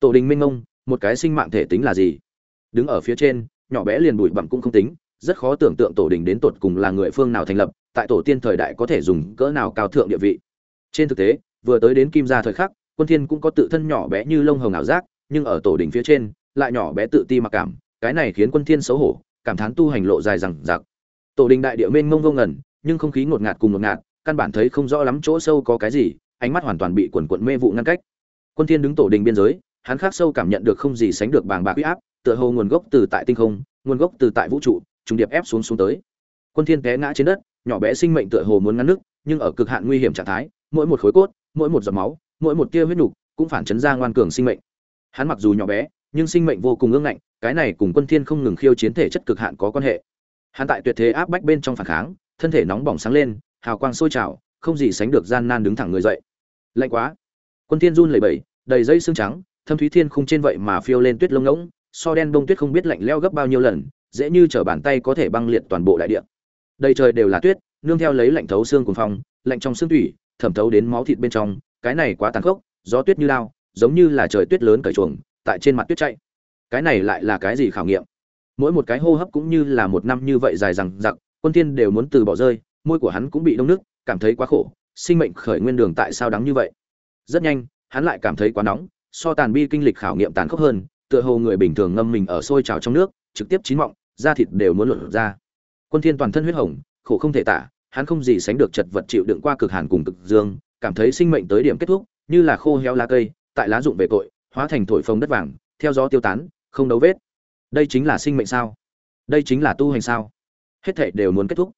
Tổ đình mênh mông một cái sinh mạng thể tính là gì? Đứng ở phía trên nhỏ bé liền bụi bặm cũng không tính rất khó tưởng tượng tổ đình đến tột cùng là người phương nào thành lập, tại tổ tiên thời đại có thể dùng cỡ nào cao thượng địa vị. Trên thực tế, vừa tới đến kim gia thời khắc, quân thiên cũng có tự thân nhỏ bé như lông hồng ảo giác, nhưng ở tổ đình phía trên, lại nhỏ bé tự ti mặc cảm, cái này khiến quân thiên xấu hổ, cảm thán tu hành lộ dài rằng giặc tổ đình đại địa mênh mông vô ngần, nhưng không khí ngột ngạt cùng ngột ngạt, căn bản thấy không rõ lắm chỗ sâu có cái gì, ánh mắt hoàn toàn bị quần quận mê vụ ngăn cách. Quân thiên đứng tổ đình biên giới, hắn khác sâu cảm nhận được không gì sánh được bàng bạc uy áp, tựa hồ nguồn gốc từ tại tinh không, nguồn gốc từ tại vũ trụ trùng điệp ép xuống xuống tới. Quân thiên té ngã trên đất, nhỏ bé sinh mệnh tựa hồ muốn ngăn nước, nhưng ở cực hạn nguy hiểm trạng thái, mỗi một khối cốt, mỗi một giọt máu, mỗi một tia huyết nục cũng phản chấn ra ngoan cường sinh mệnh. Hắn mặc dù nhỏ bé, nhưng sinh mệnh vô cùng ương ngạnh, cái này cùng quân thiên không ngừng khiêu chiến thể chất cực hạn có quan hệ. Hắn tại tuyệt thế áp bách bên trong phản kháng, thân thể nóng bỏng sáng lên, hào quang sôi trào, không gì sánh được gian nan đứng thẳng người dậy. Lạnh quá. Quân thiên run lẩy bẩy, đầy dây xương trắng, thâm thúy thiên khung trên vậy mà phiêu lên tuyết lông ngỗng, so đen đông tuyết không biết lạnh leo gấp bao nhiêu lần dễ như trở bàn tay có thể băng liệt toàn bộ đại địa. Đầy trời đều là tuyết, nương theo lấy lạnh thấu xương cuồng phong, lạnh trong xương thủy thẩm thấu đến máu thịt bên trong, cái này quá tàn khốc, gió tuyết như lao, giống như là trời tuyết lớn cởi chuồng, tại trên mặt tuyết chạy. Cái này lại là cái gì khảo nghiệm? Mỗi một cái hô hấp cũng như là một năm như vậy dài rằng giặc quân tiên đều muốn từ bỏ rơi, môi của hắn cũng bị đông nước, cảm thấy quá khổ, sinh mệnh khởi nguyên đường tại sao đáng như vậy? Rất nhanh, hắn lại cảm thấy quá nóng, so tàn bi kinh lịch khảo nghiệm tàn khốc hơn, tựa hồ người bình thường ngâm mình ở sôi trào trong nước, trực tiếp chín mọng da thịt đều muốn lột ra. Quân thiên toàn thân huyết hồng, khổ không thể tả, hắn không gì sánh được chật vật chịu đựng qua cực hàn cùng cực dương, cảm thấy sinh mệnh tới điểm kết thúc, như là khô héo lá cây, tại lá rụng về cội hóa thành thổi phồng đất vàng, theo gió tiêu tán, không đấu vết. Đây chính là sinh mệnh sao? Đây chính là tu hành sao? Hết thảy đều muốn kết thúc.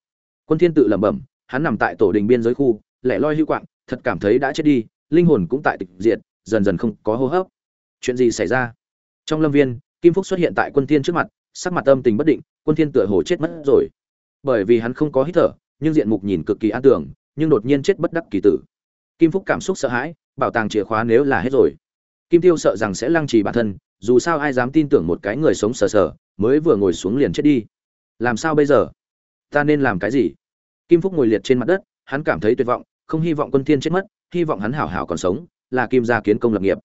Quân thiên tự lẩm bẩm, hắn nằm tại tổ đình biên giới khu, lẻ loi hưu quạng, thật cảm thấy đã chết đi, linh hồn cũng tại tịch diệt, dần dần không có hô hấp. Chuyện gì xảy ra? Trong lâm viên, kim phúc xuất hiện tại quân thiên trước mặt sắc mặt âm tình bất định, quân thiên tựa hồ chết mất rồi. Bởi vì hắn không có hít thở, nhưng diện mục nhìn cực kỳ an tưởng nhưng đột nhiên chết bất đắc kỳ tử. Kim phúc cảm xúc sợ hãi, bảo tàng chìa khóa nếu là hết rồi. Kim tiêu sợ rằng sẽ lăng trì bản thân, dù sao ai dám tin tưởng một cái người sống sờ sờ, mới vừa ngồi xuống liền chết đi. Làm sao bây giờ? Ta nên làm cái gì? Kim phúc ngồi liệt trên mặt đất, hắn cảm thấy tuyệt vọng, không hy vọng quân thiên chết mất, hy vọng hắn hảo hảo còn sống, là kim gia kiến công lập nghiệp.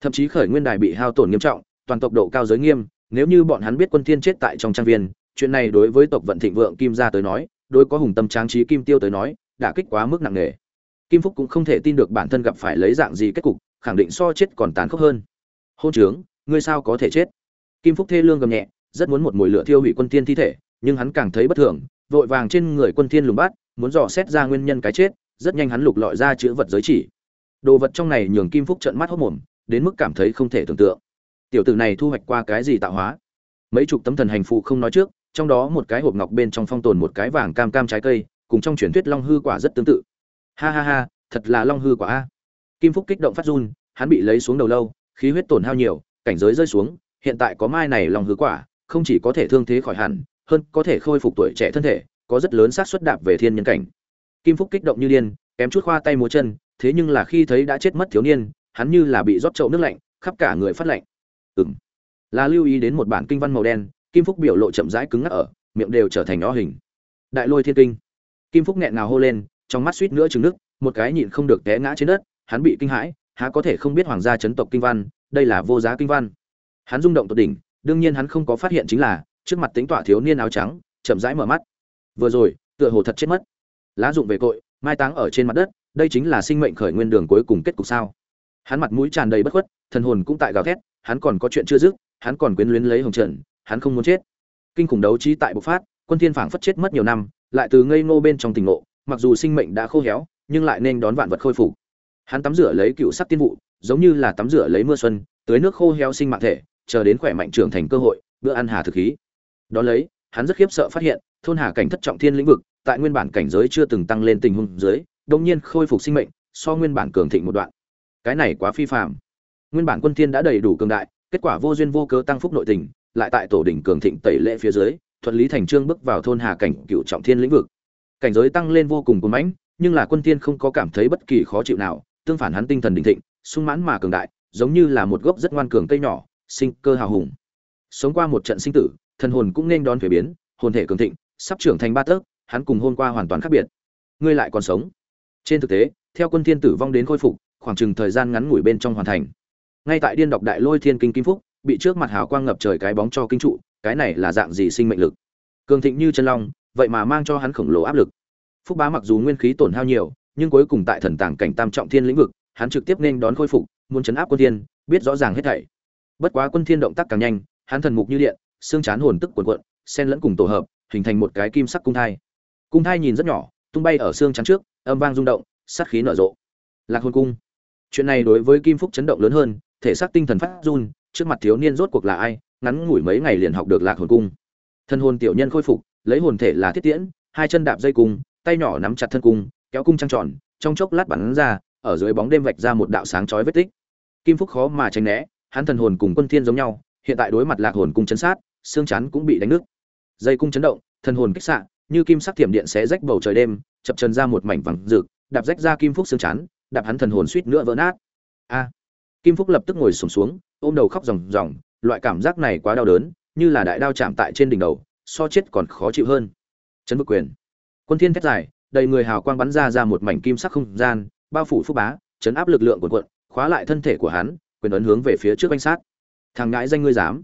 Thậm chí khởi nguyên đài bị hao tổn nghiêm trọng, toàn tộc độ cao giới nghiêm nếu như bọn hắn biết quân thiên chết tại trong trang viên, chuyện này đối với tộc vận thịnh vượng kim gia tới nói, đối có hùng tâm tráng trí kim tiêu tới nói, đã kích quá mức nặng nề. Kim phúc cũng không thể tin được bản thân gặp phải lấy dạng gì kết cục, khẳng định so chết còn tàn khốc hơn. Hôn trướng, ngươi sao có thể chết? Kim phúc thê lương gầm nhẹ, rất muốn một mùi lửa thiêu hủy quân thiên thi thể, nhưng hắn càng thấy bất thường, vội vàng trên người quân thiên lùng bát muốn dò xét ra nguyên nhân cái chết, rất nhanh hắn lục lọi ra chữ vật giới chỉ. Đồ vật trong này nhường kim phúc trợn mắt hốt mồm, đến mức cảm thấy không thể tưởng tượng tiểu tử này thu hoạch qua cái gì tạo hóa? Mấy chục tấm thần hành phụ không nói trước, trong đó một cái hộp ngọc bên trong phong tồn một cái vàng cam cam trái cây, cùng trong truyền thuyết long hư quả rất tương tự. Ha ha ha, thật là long hư quả a. Kim phúc kích động phát run, hắn bị lấy xuống đầu lâu, khí huyết tổn hao nhiều, cảnh giới rơi xuống, hiện tại có mai này long hư quả, không chỉ có thể thương thế khỏi hẳn, hơn có thể khôi phục tuổi trẻ thân thể, có rất lớn xác suất đạp về thiên nhân cảnh. Kim phúc kích động như điên, kém chút khoa tay múa chân, thế nhưng là khi thấy đã chết mất thiếu niên, hắn như là bị rót chậu nước lạnh, khắp cả người phát lạnh ừng là lưu ý đến một bản kinh văn màu đen, kim phúc biểu lộ chậm rãi cứng ngắc ở, miệng đều trở thành nó hình. Đại lôi thiên kinh. Kim phúc nghẹn ngào hô lên, trong mắt suýt nữa trứng nước một cái nhịn không được té ngã trên đất, hắn bị kinh hãi, há có thể không biết hoàng gia chấn tộc kinh văn, đây là vô giá kinh văn. Hắn rung động tột đỉnh, đương nhiên hắn không có phát hiện chính là, trước mặt tính tọa thiếu niên áo trắng, chậm rãi mở mắt. Vừa rồi, tựa hồ thật chết mất. Lá dụng về cội, mai táng ở trên mặt đất, đây chính là sinh mệnh khởi nguyên đường cuối cùng kết cục sao? Hắn mặt mũi tràn đầy bất khuất thần hồn cũng tại gào thét, hắn còn có chuyện chưa dứt, hắn còn quyến luyến lấy hồng trần, hắn không muốn chết. Kinh khủng đấu trí tại bộc phát, quân thiên phảng phất chết mất nhiều năm, lại từ ngây ngô bên trong tình ngộ, mặc dù sinh mệnh đã khô héo, nhưng lại nên đón vạn vật khôi phục. Hắn tắm rửa lấy cựu sắc tiên vụ, giống như là tắm rửa lấy mưa xuân, tưới nước khô héo sinh mạng thể, chờ đến khỏe mạnh trưởng thành cơ hội, bữa ăn hà thực khí. Đó lấy, hắn rất khiếp sợ phát hiện, thôn hà cảnh thất trọng thiên lĩnh vực, tại nguyên bản cảnh giới chưa từng tăng lên tình huống dưới, đột nhiên khôi phục sinh mệnh, so nguyên bản cường thịnh một đoạn. Cái này quá phi phàm nguyên bản quân thiên đã đầy đủ cường đại, kết quả vô duyên vô cớ tăng phúc nội tình, lại tại tổ đỉnh cường thịnh tẩy lệ phía dưới, thuận lý thành trương bước vào thôn hà cảnh cựu trọng thiên lĩnh vực. Cảnh giới tăng lên vô cùng cuốn mãnh, nhưng là quân thiên không có cảm thấy bất kỳ khó chịu nào, tương phản hắn tinh thần đỉnh thịnh, sung mãn mà cường đại, giống như là một gốc rất ngoan cường cây nhỏ, sinh cơ hào hùng. Sống qua một trận sinh tử, thần hồn cũng nên đón thuế biến, hồn thể cường thịnh, sắp trưởng thành ba tấc, hắn cùng hôm qua hoàn toàn khác biệt. Ngươi lại còn sống. Trên thực tế, theo quân thiên tử vong đến khôi phục, khoảng chừng thời gian ngắn ngủi bên trong hoàn thành ngay tại điên đọc đại lôi thiên kinh kim phúc, bị trước mặt hào quang ngập trời cái bóng cho kinh trụ, cái này là dạng gì sinh mệnh lực? Cường thịnh như chân long, vậy mà mang cho hắn khổng lồ áp lực. Phúc bá mặc dù nguyên khí tổn hao nhiều, nhưng cuối cùng tại thần tàng cảnh tam trọng thiên lĩnh vực, hắn trực tiếp nên đón khôi phục, muốn chấn áp quân thiên, biết rõ ràng hết thảy. Bất quá quân thiên động tác càng nhanh, hắn thần mục như điện, xương chán hồn tức cuộn cuộn, xen lẫn cùng tổ hợp, hình thành một cái kim sắc cung thai. Cung thai nhìn rất nhỏ, tung bay ở xương chán trước, âm vang rung động, sát khí nở rộ. Lạc hồn cung. Chuyện này đối với kim phúc chấn động lớn hơn thể xác tinh thần phát run, trước mặt thiếu niên rốt cuộc là ai, ngắn ngủi mấy ngày liền học được lạc hồn cung. Thân hồn tiểu nhân khôi phục, lấy hồn thể là thiết tiễn, hai chân đạp dây cung, tay nhỏ nắm chặt thân cung, kéo cung trăng tròn, trong chốc lát bắn ra, ở dưới bóng đêm vạch ra một đạo sáng chói vết tích. Kim phúc khó mà tránh né, hắn thần hồn cùng quân thiên giống nhau, hiện tại đối mặt lạc hồn cung chấn sát, xương chắn cũng bị đánh nứt. Dây cung chấn động thần hồn kích xạ, như kim sắc thiểm điện xé rách bầu trời đêm, chập chân ra một mảnh vàng rực, đạp rách ra kim phúc xương chắn, đạp hắn thần hồn suýt nữa vỡ nát. A! Kim phúc lập tức ngồi sụp xuống, xuống ôm đầu khóc ròng ròng loại cảm giác này quá đau đớn như là đại đao chạm tại trên đỉnh đầu so chết còn khó chịu hơn. Trấn vực quyền. Quân thiên thét dài đầy người hào quang bắn ra ra một mảnh kim sắc không gian bao phủ phúc bá chấn áp lực lượng của quận khóa lại thân thể của hắn quyền ấn hướng về phía trước bánh sát. Thằng ngãi danh ngươi dám.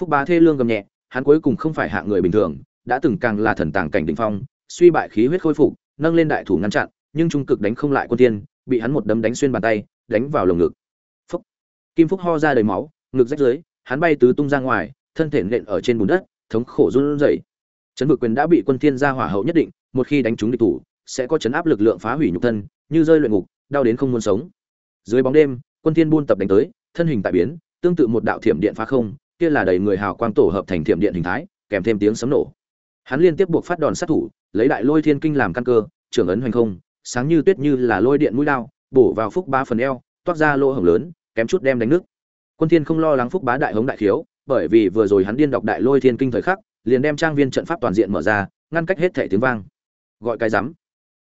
Phúc bá thê lương gầm nhẹ hắn cuối cùng không phải hạ người bình thường đã từng càng là thần tàng cảnh đỉnh phong suy bại khí huyết khôi phục nâng lên đại thủ ngăn chặn nhưng trung cực đánh không lại quân tiên bị hắn một đấm đánh xuyên bàn tay đánh vào lồng ngực kim phúc ho ra đầy máu, ngực rách dưới, hắn bay tứ tung ra ngoài, thân thể nện ở trên bùn đất, thống khổ run rẩy. Chấn vực quyền đã bị quân thiên gia hỏa hậu nhất định, một khi đánh trúng địch thủ, sẽ có chấn áp lực lượng phá hủy nhục thân, như rơi luyện ngục, đau đến không muốn sống. Dưới bóng đêm, quân thiên buôn tập đánh tới, thân hình tại biến, tương tự một đạo thiểm điện phá không, kia là đầy người hào quang tổ hợp thành thiểm điện hình thái, kèm thêm tiếng sấm nổ. Hắn liên tiếp buộc phát đòn sát thủ, lấy đại lôi thiên kinh làm căn cơ, trưởng ấn hoành không, sáng như tuyết như là lôi điện mũi lao, bổ vào phúc ba phần eo, toát ra lỗ hổng lớn kém chút đem đánh nước. Quân thiên không lo lắng phúc bá đại hống đại khiếu, bởi vì vừa rồi hắn điên đọc đại lôi thiên kinh thời khắc, liền đem trang viên trận pháp toàn diện mở ra, ngăn cách hết thể tiếng vang. Gọi cái rắm.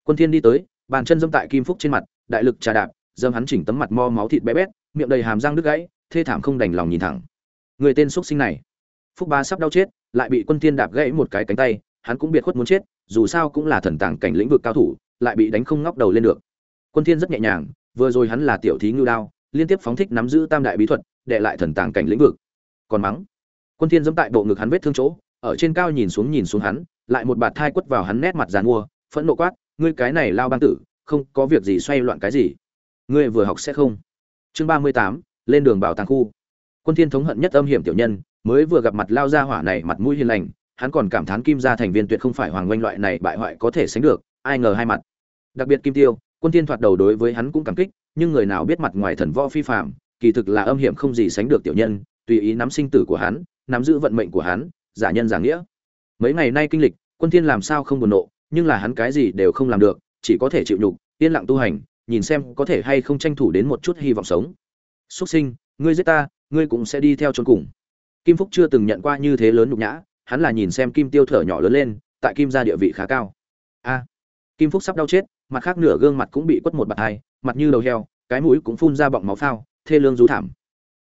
Quân thiên đi tới, bàn chân dâm tại kim phúc trên mặt, đại lực trà đạp dâm hắn chỉnh tấm mặt mo máu thịt bé bét, miệng đầy hàm răng đứt gãy, thê thảm không đành lòng nhìn thẳng. Người tên xuất sinh này. Phúc bá sắp đau chết, lại bị quân thiên đạp gãy một cái cánh tay, hắn cũng biệt khuất muốn chết, dù sao cũng là thần tàng cảnh lĩnh vực cao thủ, lại bị đánh không ngóc đầu lên được. Quân thiên rất nhẹ nhàng, vừa rồi hắn là tiểu thí ngưu đao liên tiếp phóng thích nắm giữ tam đại bí thuật đệ lại thần tàng cảnh lĩnh vực. Còn mắng, quân thiên dẫm tại bộ ngực hắn vết thương chỗ, ở trên cao nhìn xuống nhìn xuống hắn, lại một bạt thai quất vào hắn nét mặt giàn mua phẫn nộ quát, ngươi cái này lao bang tử, không có việc gì xoay loạn cái gì. Ngươi vừa học sẽ không. Chương ba mươi tám, lên đường bảo tàng khu. Quân thiên thống hận nhất âm hiểm tiểu nhân, mới vừa gặp mặt lao gia hỏa này mặt mũi hiền lành, hắn còn cảm thán kim gia thành viên tuyệt không phải hoàng oanh loại này bại hoại có thể sánh được, ai ngờ hai mặt. Đặc biệt kim tiêu, quân thiên thoạt đầu đối với hắn cũng cảm kích nhưng người nào biết mặt ngoài thần võ phi phàm, kỳ thực là âm hiểm không gì sánh được tiểu nhân, tùy ý nắm sinh tử của hắn, nắm giữ vận mệnh của hắn, giả nhân giả nghĩa. Mấy ngày nay kinh lịch, quân thiên làm sao không buồn nộ, nhưng là hắn cái gì đều không làm được, chỉ có thể chịu nhục, yên lặng tu hành, nhìn xem có thể hay không tranh thủ đến một chút hy vọng sống. Xuất sinh, ngươi giết ta, ngươi cũng sẽ đi theo chôn cùng. Kim phúc chưa từng nhận qua như thế lớn nhục nhã, hắn là nhìn xem kim tiêu thở nhỏ lớn lên, tại kim gia địa vị khá cao. A, kim phúc sắp đau chết mặt khác nửa gương mặt cũng bị quất một bạt hai, mặt như đầu heo, cái mũi cũng phun ra bọng máu phao, thê lương rú thảm.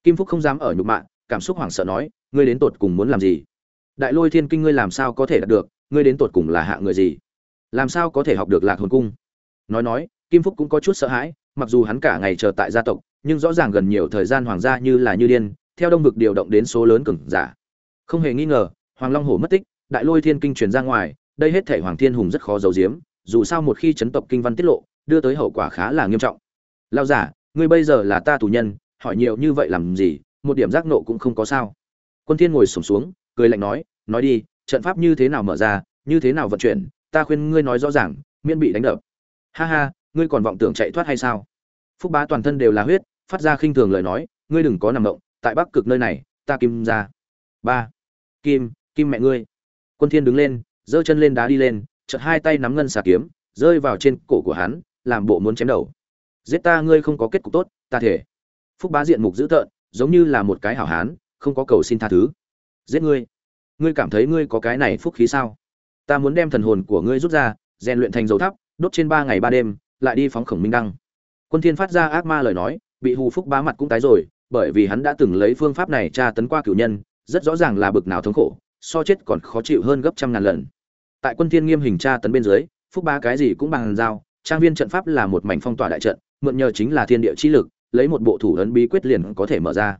Kim phúc không dám ở nhục mạ, cảm xúc hoảng sợ nói, ngươi đến tột cùng muốn làm gì? Đại lôi thiên kinh ngươi làm sao có thể đạt được? Ngươi đến tột cùng là hạ người gì? Làm sao có thể học được lạc hồn cung? Nói nói, kim phúc cũng có chút sợ hãi, mặc dù hắn cả ngày chờ tại gia tộc, nhưng rõ ràng gần nhiều thời gian hoàng gia như là như điên, theo đông vực điều động đến số lớn cừng giả. Không hề nghi ngờ, hoàng long hổ mất tích, đại lôi thiên kinh truyền ra ngoài, đây hết thể hoàng thiên hùng rất khó giấu giếm dù sao một khi chấn tộc kinh văn tiết lộ đưa tới hậu quả khá là nghiêm trọng. Lao giả ngươi bây giờ là ta tù nhân hỏi nhiều như vậy làm gì một điểm giác nộ cũng không có sao. Quân thiên ngồi sụp xuống, xuống cười lạnh nói nói đi trận pháp như thế nào mở ra như thế nào vận chuyển ta khuyên ngươi nói rõ ràng miễn bị đánh đập. Ha ha ngươi còn vọng tưởng chạy thoát hay sao? Phúc bá toàn thân đều là huyết phát ra khinh thường lời nói ngươi đừng có nằm động tại bắc cực nơi này ta kim ra. Ba. Kim kim mẹ ngươi. Quân thiên đứng lên giơ chân lên đá đi lên chợt hai tay nắm ngân xà kiếm, rơi vào trên cổ của hắn, làm bộ muốn chém đầu. Giết ta, ngươi không có kết cục tốt, ta thể. Phúc bá diện mục dữ tợn, giống như là một cái hảo hán, không có cầu xin tha thứ. Giết ngươi. Ngươi cảm thấy ngươi có cái này phúc khí sao? Ta muốn đem thần hồn của ngươi rút ra, rèn luyện thành dầu thắp đốt trên ba ngày ba đêm, lại đi phóng khổng minh đăng. Quân thiên phát ra ác ma lời nói, bị hù phúc bá mặt cũng tái rồi, bởi vì hắn đã từng lấy phương pháp này tra tấn qua cửu nhân, rất rõ ràng là bực nào thống khổ, so chết còn khó chịu hơn gấp trăm ngàn lần tại quân thiên nghiêm hình tra tấn bên dưới, phúc ba cái gì cũng bằng dao trang viên trận pháp là một mảnh phong tỏa đại trận, mượn nhờ chính là thiên địa chi lực, lấy một bộ thủ ấn bí quyết liền có thể mở ra.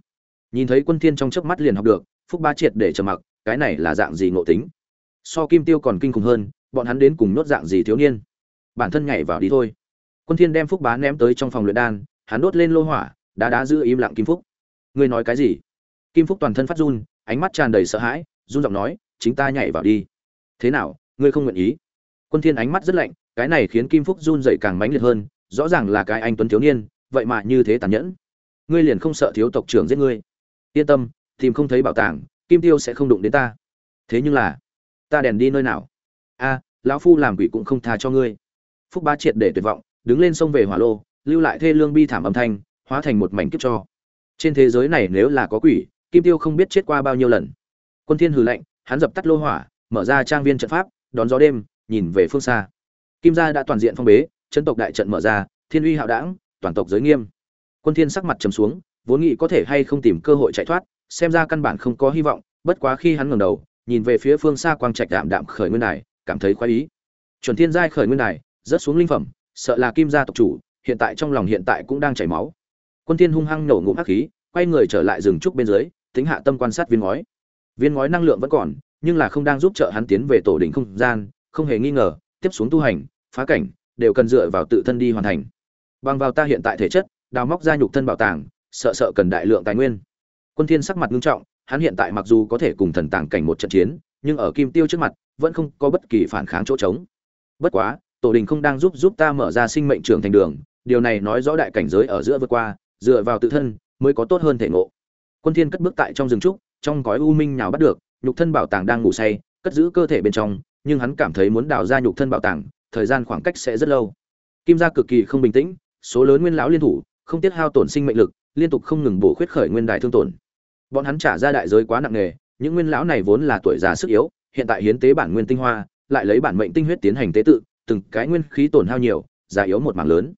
Nhìn thấy quân thiên trong chớp mắt liền học được, phúc ba triệt để trầm mặc, cái này là dạng gì ngộ tính? So kim tiêu còn kinh khủng hơn, bọn hắn đến cùng nốt dạng gì thiếu niên? Bản thân nhảy vào đi thôi. Quân thiên đem phúc bá ném tới trong phòng luyện đan, hắn đốt lên lô hỏa đá đá giữ im lặng kim phúc. Ngươi nói cái gì? Kim phúc toàn thân phát run, ánh mắt tràn đầy sợ hãi, run giọng nói, chính ta nhảy vào đi. Thế nào? Ngươi không nguyện ý. Quân thiên ánh mắt rất lạnh, cái này khiến kim phúc run dậy càng mãnh liệt hơn, rõ ràng là cái anh tuấn thiếu niên, vậy mà như thế tàn nhẫn. Ngươi liền không sợ thiếu tộc trưởng giết ngươi. Yên tâm, tìm không thấy bảo tàng, kim tiêu sẽ không đụng đến ta. Thế nhưng là, ta đèn đi nơi nào? A, lão phu làm quỷ cũng không tha cho ngươi. Phúc bá triệt để tuyệt vọng, đứng lên sông về hỏa lô, lưu lại thê lương bi thảm âm thanh, hóa thành một mảnh kiếp cho. Trên thế giới này nếu là có quỷ, kim tiêu không biết chết qua bao nhiêu lần. Quân thiên hừ lạnh, hắn dập tắt lô hỏa, mở ra trang viên trận pháp đón gió đêm, nhìn về phương xa. Kim gia đã toàn diện phong bế chân tộc đại trận mở ra, thiên uy hạo đảng, toàn tộc giới nghiêm. Quân thiên sắc mặt trầm xuống, vốn nghĩ có thể hay không tìm cơ hội chạy thoát, xem ra căn bản không có hy vọng, bất quá khi hắn ngẩng đầu, nhìn về phía phương xa quang trạch đạm đạm khởi nguyên đài, cảm thấy khoái ý. Chuẩn thiên giai khởi nguyên đài, rớt xuống linh phẩm, sợ là kim gia tộc chủ, hiện tại trong lòng hiện tại cũng đang chảy máu. Quân thiên hung hăng nổ ngụm hắc khí, quay người trở lại rừng trúc bên dưới, tính hạ tâm quan sát viên ngói. Viên ngói năng lượng vẫn còn nhưng là không đang giúp trợ hắn tiến về tổ đỉnh không gian, không hề nghi ngờ, tiếp xuống tu hành, phá cảnh, đều cần dựa vào tự thân đi hoàn thành. Bằng vào ta hiện tại thể chất, đào móc ra nhục thân bảo tàng, sợ sợ cần đại lượng tài nguyên. Quân thiên sắc mặt nghiêm trọng, hắn hiện tại mặc dù có thể cùng thần tàng cảnh một trận chiến, nhưng ở kim tiêu trước mặt, vẫn không có bất kỳ phản kháng chỗ trống. Bất quá, tổ đình không đang giúp giúp ta mở ra sinh mệnh trưởng thành đường, điều này nói rõ đại cảnh giới ở giữa vượt qua, dựa vào tự thân, mới có tốt hơn thể ngộ. Quân thiên cất bước tại trong rừng trúc, trong gói u minh nhào bắt được nhục thân bảo tàng đang ngủ say, cất giữ cơ thể bên trong, nhưng hắn cảm thấy muốn đào ra nhục thân bảo tàng, thời gian khoảng cách sẽ rất lâu. Kim gia cực kỳ không bình tĩnh, số lớn nguyên lão liên thủ, không tiết hao tổn sinh mệnh lực, liên tục không ngừng bổ khuyết khởi nguyên đại thương tổn. Bọn hắn trả ra đại giới quá nặng nề, những nguyên lão này vốn là tuổi già sức yếu, hiện tại hiến tế bản nguyên tinh hoa, lại lấy bản mệnh tinh huyết tiến hành tế tự, từng cái nguyên khí tổn hao nhiều, già yếu một mảng lớn.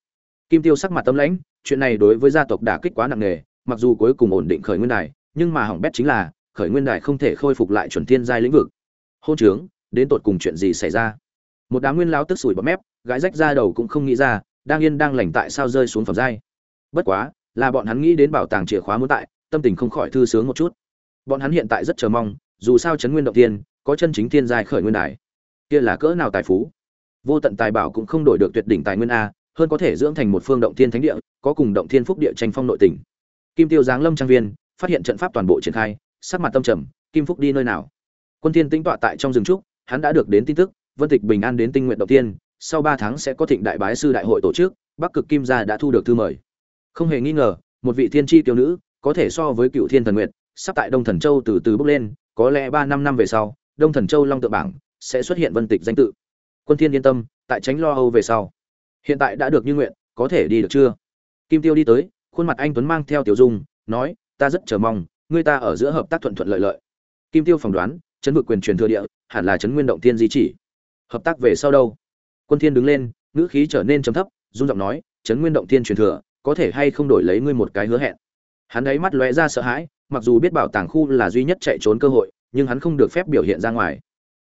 Kim tiêu sắc mặt tâm lãnh, chuyện này đối với gia tộc đả kích quá nặng nề, mặc dù cuối cùng ổn định khởi nguyên đài, nhưng mà hỏng bét chính là khởi nguyên đài không thể khôi phục lại chuẩn thiên giai lĩnh vực. Hôn trướng, đến tột cùng chuyện gì xảy ra? Một đám nguyên lão tức sủi bọt mép, gãi rách ra đầu cũng không nghĩ ra, đang yên đang lành tại sao rơi xuống phẩm giai. Bất quá, là bọn hắn nghĩ đến bảo tàng chìa khóa muốn tại, tâm tình không khỏi thư sướng một chút. Bọn hắn hiện tại rất chờ mong, dù sao chấn nguyên động tiên có chân chính thiên giai khởi nguyên đài. Kia là cỡ nào tài phú? Vô tận tài bảo cũng không đổi được tuyệt đỉnh tài nguyên a, hơn có thể dưỡng thành một phương động thiên thánh địa, có cùng động thiên phúc địa tranh phong nội tỉnh. Kim tiêu giáng lâm trang viên, phát hiện trận pháp toàn bộ triển khai sắc mặt tâm trầm, kim phúc đi nơi nào? Quân thiên tĩnh tọa tại trong rừng trúc, hắn đã được đến tin tức, vân tịch bình an đến tinh nguyện đầu tiên sau ba tháng sẽ có thịnh đại bái sư đại hội tổ chức, bắc cực kim gia đã thu được thư mời. Không hề nghi ngờ, một vị thiên tri tiểu nữ, có thể so với cựu thiên thần nguyệt, sắp tại đông thần châu từ từ bước lên, có lẽ ba năm năm về sau, đông thần châu long tự bảng sẽ xuất hiện vân tịch danh tự. Quân thiên yên tâm, tại tránh lo âu về sau. Hiện tại đã được như nguyện, có thể đi được chưa? Kim tiêu đi tới, khuôn mặt anh tuấn mang theo tiểu dung, nói, ta rất chờ mong người ta ở giữa hợp tác thuận thuận lợi lợi. Kim tiêu phỏng đoán, chấn vực quyền truyền thừa địa, hẳn là chấn nguyên động tiên di chỉ. Hợp tác về sau đâu? Quân thiên đứng lên, ngữ khí trở nên trầm thấp, run giọng nói, chấn nguyên động tiên truyền thừa, có thể hay không đổi lấy ngươi một cái hứa hẹn? Hắn ấy mắt lóe ra sợ hãi, mặc dù biết bảo tàng khu là duy nhất chạy trốn cơ hội, nhưng hắn không được phép biểu hiện ra ngoài.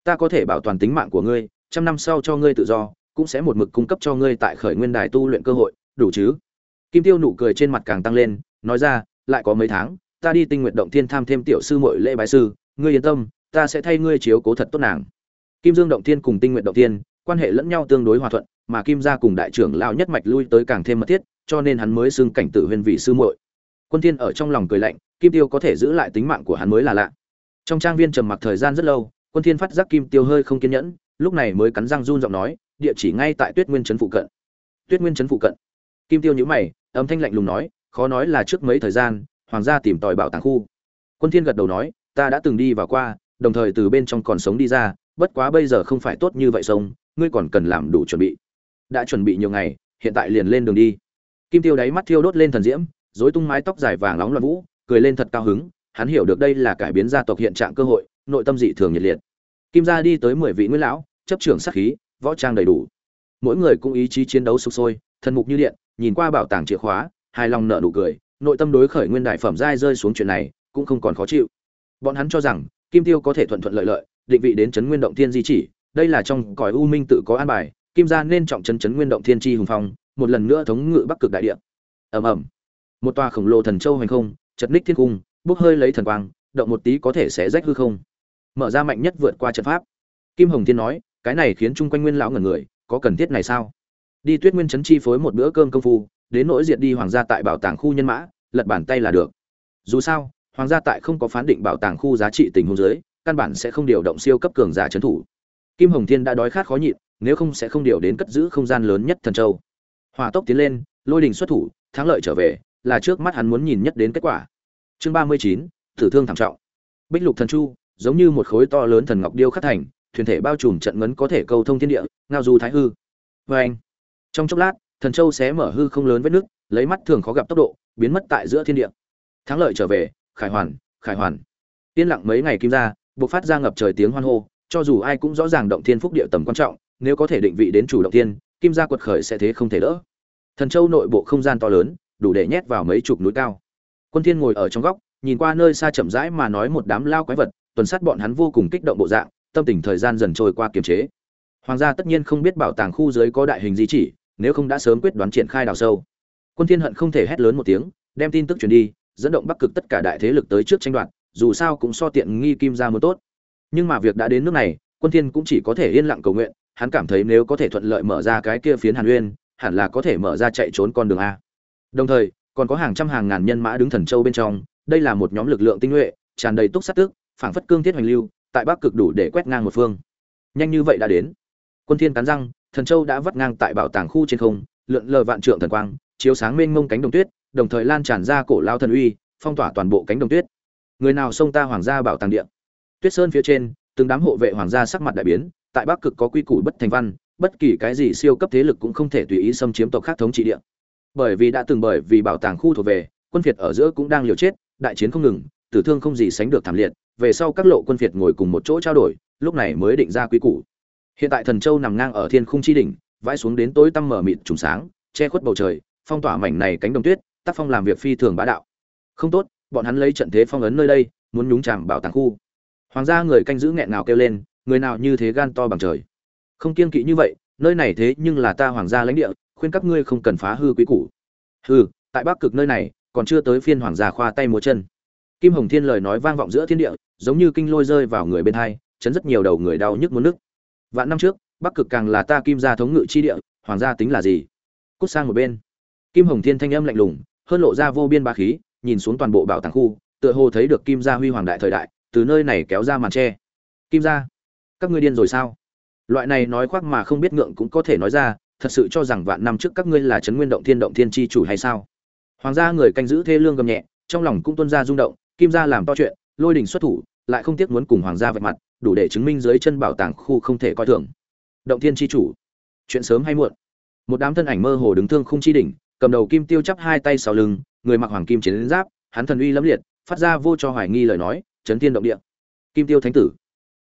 Ta có thể bảo toàn tính mạng của ngươi, trăm năm sau cho ngươi tự do, cũng sẽ một mực cung cấp cho ngươi tại khởi nguyên đài tu luyện cơ hội, đủ chứ? Kim tiêu nụ cười trên mặt càng tăng lên, nói ra, lại có mấy tháng ta đi tinh nguyện động thiên tham thêm tiểu sư muội lễ bái sư, ngươi yên tâm, ta sẽ thay ngươi chiếu cố thật tốt nàng. Kim dương động thiên cùng tinh nguyện động thiên, quan hệ lẫn nhau tương đối hòa thuận, mà kim gia cùng đại trưởng lao nhất mạch lui tới càng thêm mật thiết, cho nên hắn mới xưng cảnh tử huyền vị sư muội. Quân thiên ở trong lòng cười lạnh, kim tiêu có thể giữ lại tính mạng của hắn mới là lạ. Trong trang viên trầm mặc thời gian rất lâu, quân thiên phát giác kim tiêu hơi không kiên nhẫn, lúc này mới cắn răng run giọng nói, địa chỉ ngay tại tuyết nguyên trấn phụ cận. Tuyết nguyên trấn phụ cận? Kim tiêu nhíu mày, âm thanh lạnh lùng nói, khó nói là trước mấy thời gian hoàng gia tìm tòi bảo tàng khu. Quân thiên gật đầu nói, ta đã từng đi vào qua, đồng thời từ bên trong còn sống đi ra, bất quá bây giờ không phải tốt như vậy sống, ngươi còn cần làm đủ chuẩn bị. Đã chuẩn bị nhiều ngày, hiện tại liền lên đường đi. Kim tiêu đáy mắt thiêu đốt lên thần diễm, rối tung mái tóc dài vàng nóng loạn vũ, cười lên thật cao hứng, hắn hiểu được đây là cải biến gia tộc hiện trạng cơ hội, nội tâm dị thường nhiệt liệt. Kim gia đi tới mười vị nguyên lão, chấp trưởng sát khí, võ trang đầy đủ. Mỗi người cũng ý chí chiến đấu sục sôi thần mục như điện, nhìn qua bảo tàng chìa khóa, hài lòng nợ nụ cười nội tâm đối khởi nguyên đại phẩm giai rơi xuống chuyện này cũng không còn khó chịu. Bọn hắn cho rằng, kim tiêu có thể thuận thuận lợi lợi, định vị đến chấn nguyên động thiên di chỉ, đây là trong cõi u minh tự có an bài, kim gia nên trọng chấn chấn nguyên động thiên chi hùng phong, một lần nữa thống ngự bắc cực đại địa. Ầm ầm. Một tòa khổng lồ thần châu hành không, chật ních thiên cung, bốc hơi lấy thần quang, động một tí có thể sẽ rách hư không. Mở ra mạnh nhất vượt qua trận pháp. Kim hồng thiên nói, cái này khiến chung quanh nguyên lão ngẩn người, có cần thiết này sao? Đi tuyết nguyên chấn chi phối một bữa cơm công phu đến nỗi diệt đi hoàng gia tại bảo tàng khu nhân mã, lật bàn tay là được. Dù sao, hoàng gia tại không có phán định bảo tàng khu giá trị tình huống dưới, căn bản sẽ không điều động siêu cấp cường giả trấn thủ. Kim hồng thiên đã đói khát khó nhịn, nếu không sẽ không điều đến cất giữ không gian lớn nhất thần châu. Hỏa tốc tiến lên, lôi đình xuất thủ, thắng lợi trở về, là trước mắt hắn muốn nhìn nhất đến kết quả. Chương ba mươi chín, thử thương thảm trọng. Bích lục thần chu, giống như một khối to lớn thần ngọc điêu khắc thành, thuyền thể bao trùm trận ngấn có thể câu thông thiên địa, ngao du thái hư. Vê anh trong chốc lát thần châu xé mở hư không lớn vết nước lấy mắt thường khó gặp tốc độ biến mất tại giữa thiên địa. Thắng lợi trở về khải hoàn khải hoàn. Yên lặng mấy ngày kim ra buộc phát ra ngập trời tiếng hoan hô cho dù ai cũng rõ ràng động thiên phúc địa tầm quan trọng nếu có thể định vị đến chủ động tiên, kim gia quật khởi sẽ thế không thể đỡ. Thần châu nội bộ không gian to lớn đủ để nhét vào mấy chục núi cao. Quân thiên ngồi ở trong góc nhìn qua nơi xa chậm rãi mà nói một đám lao quái vật tuần sát bọn hắn vô cùng kích động bộ dạng tâm tình thời gian dần trôi qua kiềm chế. Hoàng gia tất nhiên không biết bảo tàng khu dưới có đại hình di chỉ nếu không đã sớm quyết đoán triển khai đào sâu. Quân thiên hận không thể hét lớn một tiếng, đem tin tức truyền đi, dẫn động bắc cực tất cả đại thế lực tới trước tranh đoạt, dù sao cũng so tiện nghi kim gia muốn tốt. Nhưng mà việc đã đến nước này, quân thiên cũng chỉ có thể yên lặng cầu nguyện, hắn cảm thấy nếu có thể thuận lợi mở ra cái kia phiến hàn uyên, hẳn là có thể mở ra chạy trốn con đường a. Đồng thời, còn có hàng trăm hàng ngàn nhân mã đứng thần châu bên trong, đây là một nhóm lực lượng tinh nhuệ, tràn đầy túc sát tức phảng phất cương thiết hoành lưu, tại bắc cực đủ để quét ngang một phương. Nhanh như vậy đã đến. Quân thiên cắn răng thần châu đã vắt ngang tại bảo tàng khu trên không, lượn lờ vạn trượng thần quang, chiếu sáng mênh mông cánh đồng tuyết, đồng thời lan tràn ra cổ lao thần uy, phong tỏa toàn bộ cánh đồng tuyết. Người nào xông ta hoàng gia bảo tàng điện tuyết sơn phía trên, từng đám hộ vệ hoàng gia sắc mặt đại biến, tại bắc cực có quy củ bất thành văn, bất kỳ cái gì siêu cấp thế lực cũng không thể tùy ý xâm chiếm tộc khác thống trị địa. Bởi vì đã từng bởi vì bảo tàng khu thuộc về, quân phiệt ở giữa cũng đang liều chết, đại chiến không ngừng, tử thương không gì sánh được thảm liệt, về sau các lộ quân phiệt ngồi cùng một chỗ trao đổi, lúc này mới định ra quy củ hiện tại thần châu nằm ngang ở thiên khung chi đỉnh, vãi xuống đến tối tăm mở mịt trùng sáng, che khuất bầu trời, phong tỏa mảnh này cánh đồng tuyết, tác phong làm việc phi thường bá đạo. Không tốt, bọn hắn lấy trận thế phong ấn nơi đây, muốn nhúng chàm bảo tàng khu. Hoàng gia người canh giữ nghẹn ngào kêu lên, người nào như thế gan to bằng trời. Không kiên kỵ như vậy, nơi này thế nhưng là ta hoàng gia lãnh địa, khuyên các ngươi không cần phá hư quý củ. Hư tại bắc cực nơi này, còn chưa tới phiên hoàng gia khoa tay múa chân. Kim hồng thiên lời nói vang vọng giữa thiên địa, giống như kinh lôi rơi vào người bên hai, chấn rất nhiều đầu người đau nhức muốn nức vạn năm trước, bắc cực càng là ta kim gia thống ngự chi địa, hoàng gia tính là gì? Cút sang một bên. Kim hồng thiên thanh âm lạnh lùng, hơn lộ ra vô biên bá khí, nhìn xuống toàn bộ bảo tàng khu, tựa hồ thấy được kim gia huy hoàng đại thời đại, từ nơi này kéo ra màn che. kim gia, các ngươi điên rồi sao? Loại này nói khoác mà không biết ngượng cũng có thể nói ra, thật sự cho rằng vạn năm trước các ngươi là trấn nguyên động thiên động thiên chi chủ hay sao? Hoàng gia người canh giữ thê lương gầm nhẹ, trong lòng cũng tuôn ra rung động, kim gia làm to chuyện, lôi đình xuất thủ, lại không tiếc muốn cùng hoàng gia vạch mặt đủ để chứng minh dưới chân bảo tàng khu không thể coi thường. Động thiên chi chủ, chuyện sớm hay muộn? Một đám thân ảnh mơ hồ đứng thương khung chi đỉnh, cầm đầu kim tiêu chắp hai tay sau lưng, người mặc hoàng kim chiến giáp, hắn thần uy lẫm liệt, phát ra vô cho hoài nghi lời nói, chấn thiên động địa. Kim tiêu thánh tử,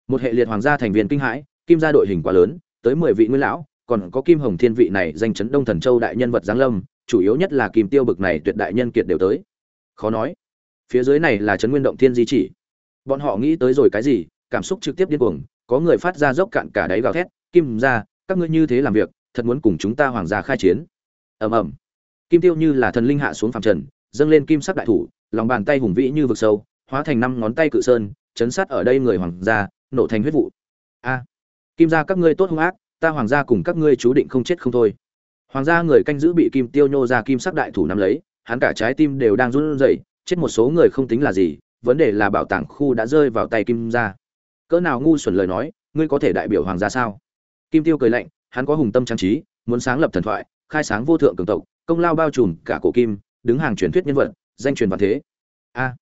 một hệ liệt hoàng gia thành viên kinh hãi, kim gia đội hình quá lớn, tới mười vị nguyên lão, còn có kim hồng thiên vị này danh chấn đông thần châu đại nhân vật giáng lâm, chủ yếu nhất là kim tiêu bực này tuyệt đại nhân kiệt đều tới. Khó nói, phía dưới này là trấn nguyên động thiên di chỉ. Bọn họ nghĩ tới rồi cái gì cảm xúc trực tiếp điên cuồng, có người phát ra dốc cạn cả đáy gào thét, kim ra các ngươi như thế làm việc, thật muốn cùng chúng ta hoàng gia khai chiến. Ầm ầm. Kim tiêu như là thần linh hạ xuống phàm trần, dâng lên kim sắc đại thủ, lòng bàn tay hùng vĩ như vực sâu, hóa thành năm ngón tay cự sơn, chấn sát ở đây người hoàng gia, nổ thành huyết vụ. A. Kim gia các ngươi tốt hung ác, ta hoàng gia cùng các ngươi chú định không chết không thôi. Hoàng gia người canh giữ bị kim tiêu nhô ra kim sắc đại thủ nắm lấy, hắn cả trái tim đều đang run rẩy, chết một số người không tính là gì, vấn đề là bảo tàng khu đã rơi vào tay kim gia cỡ nào ngu xuẩn lời nói, ngươi có thể đại biểu hoàng gia sao? Kim tiêu cười lạnh, hắn có hùng tâm trang trí, muốn sáng lập thần thoại, khai sáng vô thượng cường tộc, công lao bao trùm cả cổ kim, đứng hàng truyền thuyết nhân vật, danh truyền vạn thế. A,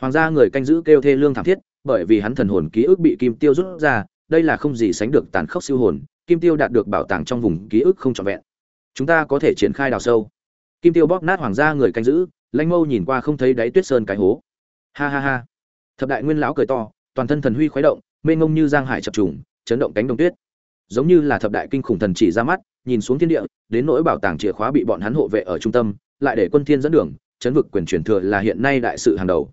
hoàng gia người canh giữ kêu thê lương thảm thiết, bởi vì hắn thần hồn ký ức bị kim tiêu rút ra, đây là không gì sánh được tàn khốc siêu hồn, kim tiêu đạt được bảo tàng trong vùng ký ức không trọn vẹn. Chúng ta có thể triển khai đào sâu. Kim tiêu bóp nát hoàng gia người canh giữ, lanh mâu nhìn qua không thấy đáy tuyết sơn cái hố. Ha ha ha. Thập đại nguyên lão cười to toàn thân thần huy khuấy động, mênh ngông như giang hải chập trùng, chấn động cánh đồng tuyết. Giống như là thập đại kinh khủng thần chỉ ra mắt, nhìn xuống thiên địa, đến nỗi bảo tàng chìa khóa bị bọn hắn hộ vệ ở trung tâm, lại để quân thiên dẫn đường, chấn vực quyền truyền thừa là hiện nay đại sự hàng đầu.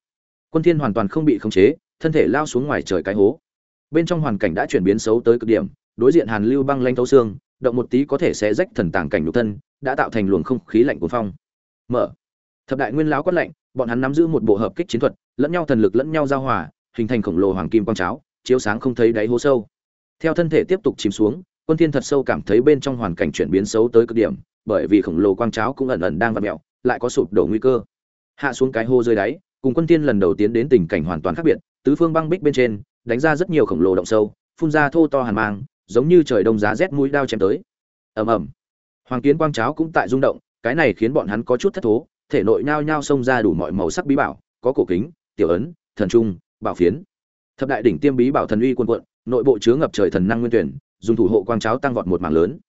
Quân thiên hoàn toàn không bị khống chế, thân thể lao xuống ngoài trời cái hố. Bên trong hoàn cảnh đã chuyển biến xấu tới cực điểm, đối diện hàn lưu băng lanh thấu xương, động một tí có thể sẽ rách thần tàng cảnh nhục thân, đã tạo thành luồng không khí lạnh của phong. Mở. Thập đại nguyên lão quát lạnh, bọn hắn nắm giữ một bộ hợp kích chiến thuật, lẫn nhau thần lực lẫn nhau giao hòa hình thành khổng lồ hoàng kim quang cháo, chiếu sáng không thấy đáy hố sâu. Theo thân thể tiếp tục chìm xuống, quân thiên thật sâu cảm thấy bên trong hoàn cảnh chuyển biến xấu tới cực điểm, bởi vì khổng lồ quang cháo cũng ẩn ẩn đang vặn mèo, lại có sụp đổ nguy cơ. Hạ xuống cái hố dưới đáy, cùng quân thiên lần đầu tiến đến tình cảnh hoàn toàn khác biệt, tứ phương băng bích bên trên, đánh ra rất nhiều khổng lồ động sâu, phun ra thô to hàn mang, giống như trời đông giá rét mũi đao chém tới. Ầm ầm. Hoàng kiến quang cháo cũng tại rung động, cái này khiến bọn hắn có chút thất thố, thể nội nhao nhao xông ra đủ mọi màu sắc bí bảo, có cổ kính, tiểu ấn, thần trung bảo phiến. Thập đại đỉnh tiêm bí bảo thần uy quân quận nội bộ chứa ngập trời thần năng nguyên tuyển, dùng thủ hộ quang cháo tăng vọt một mảng lớn.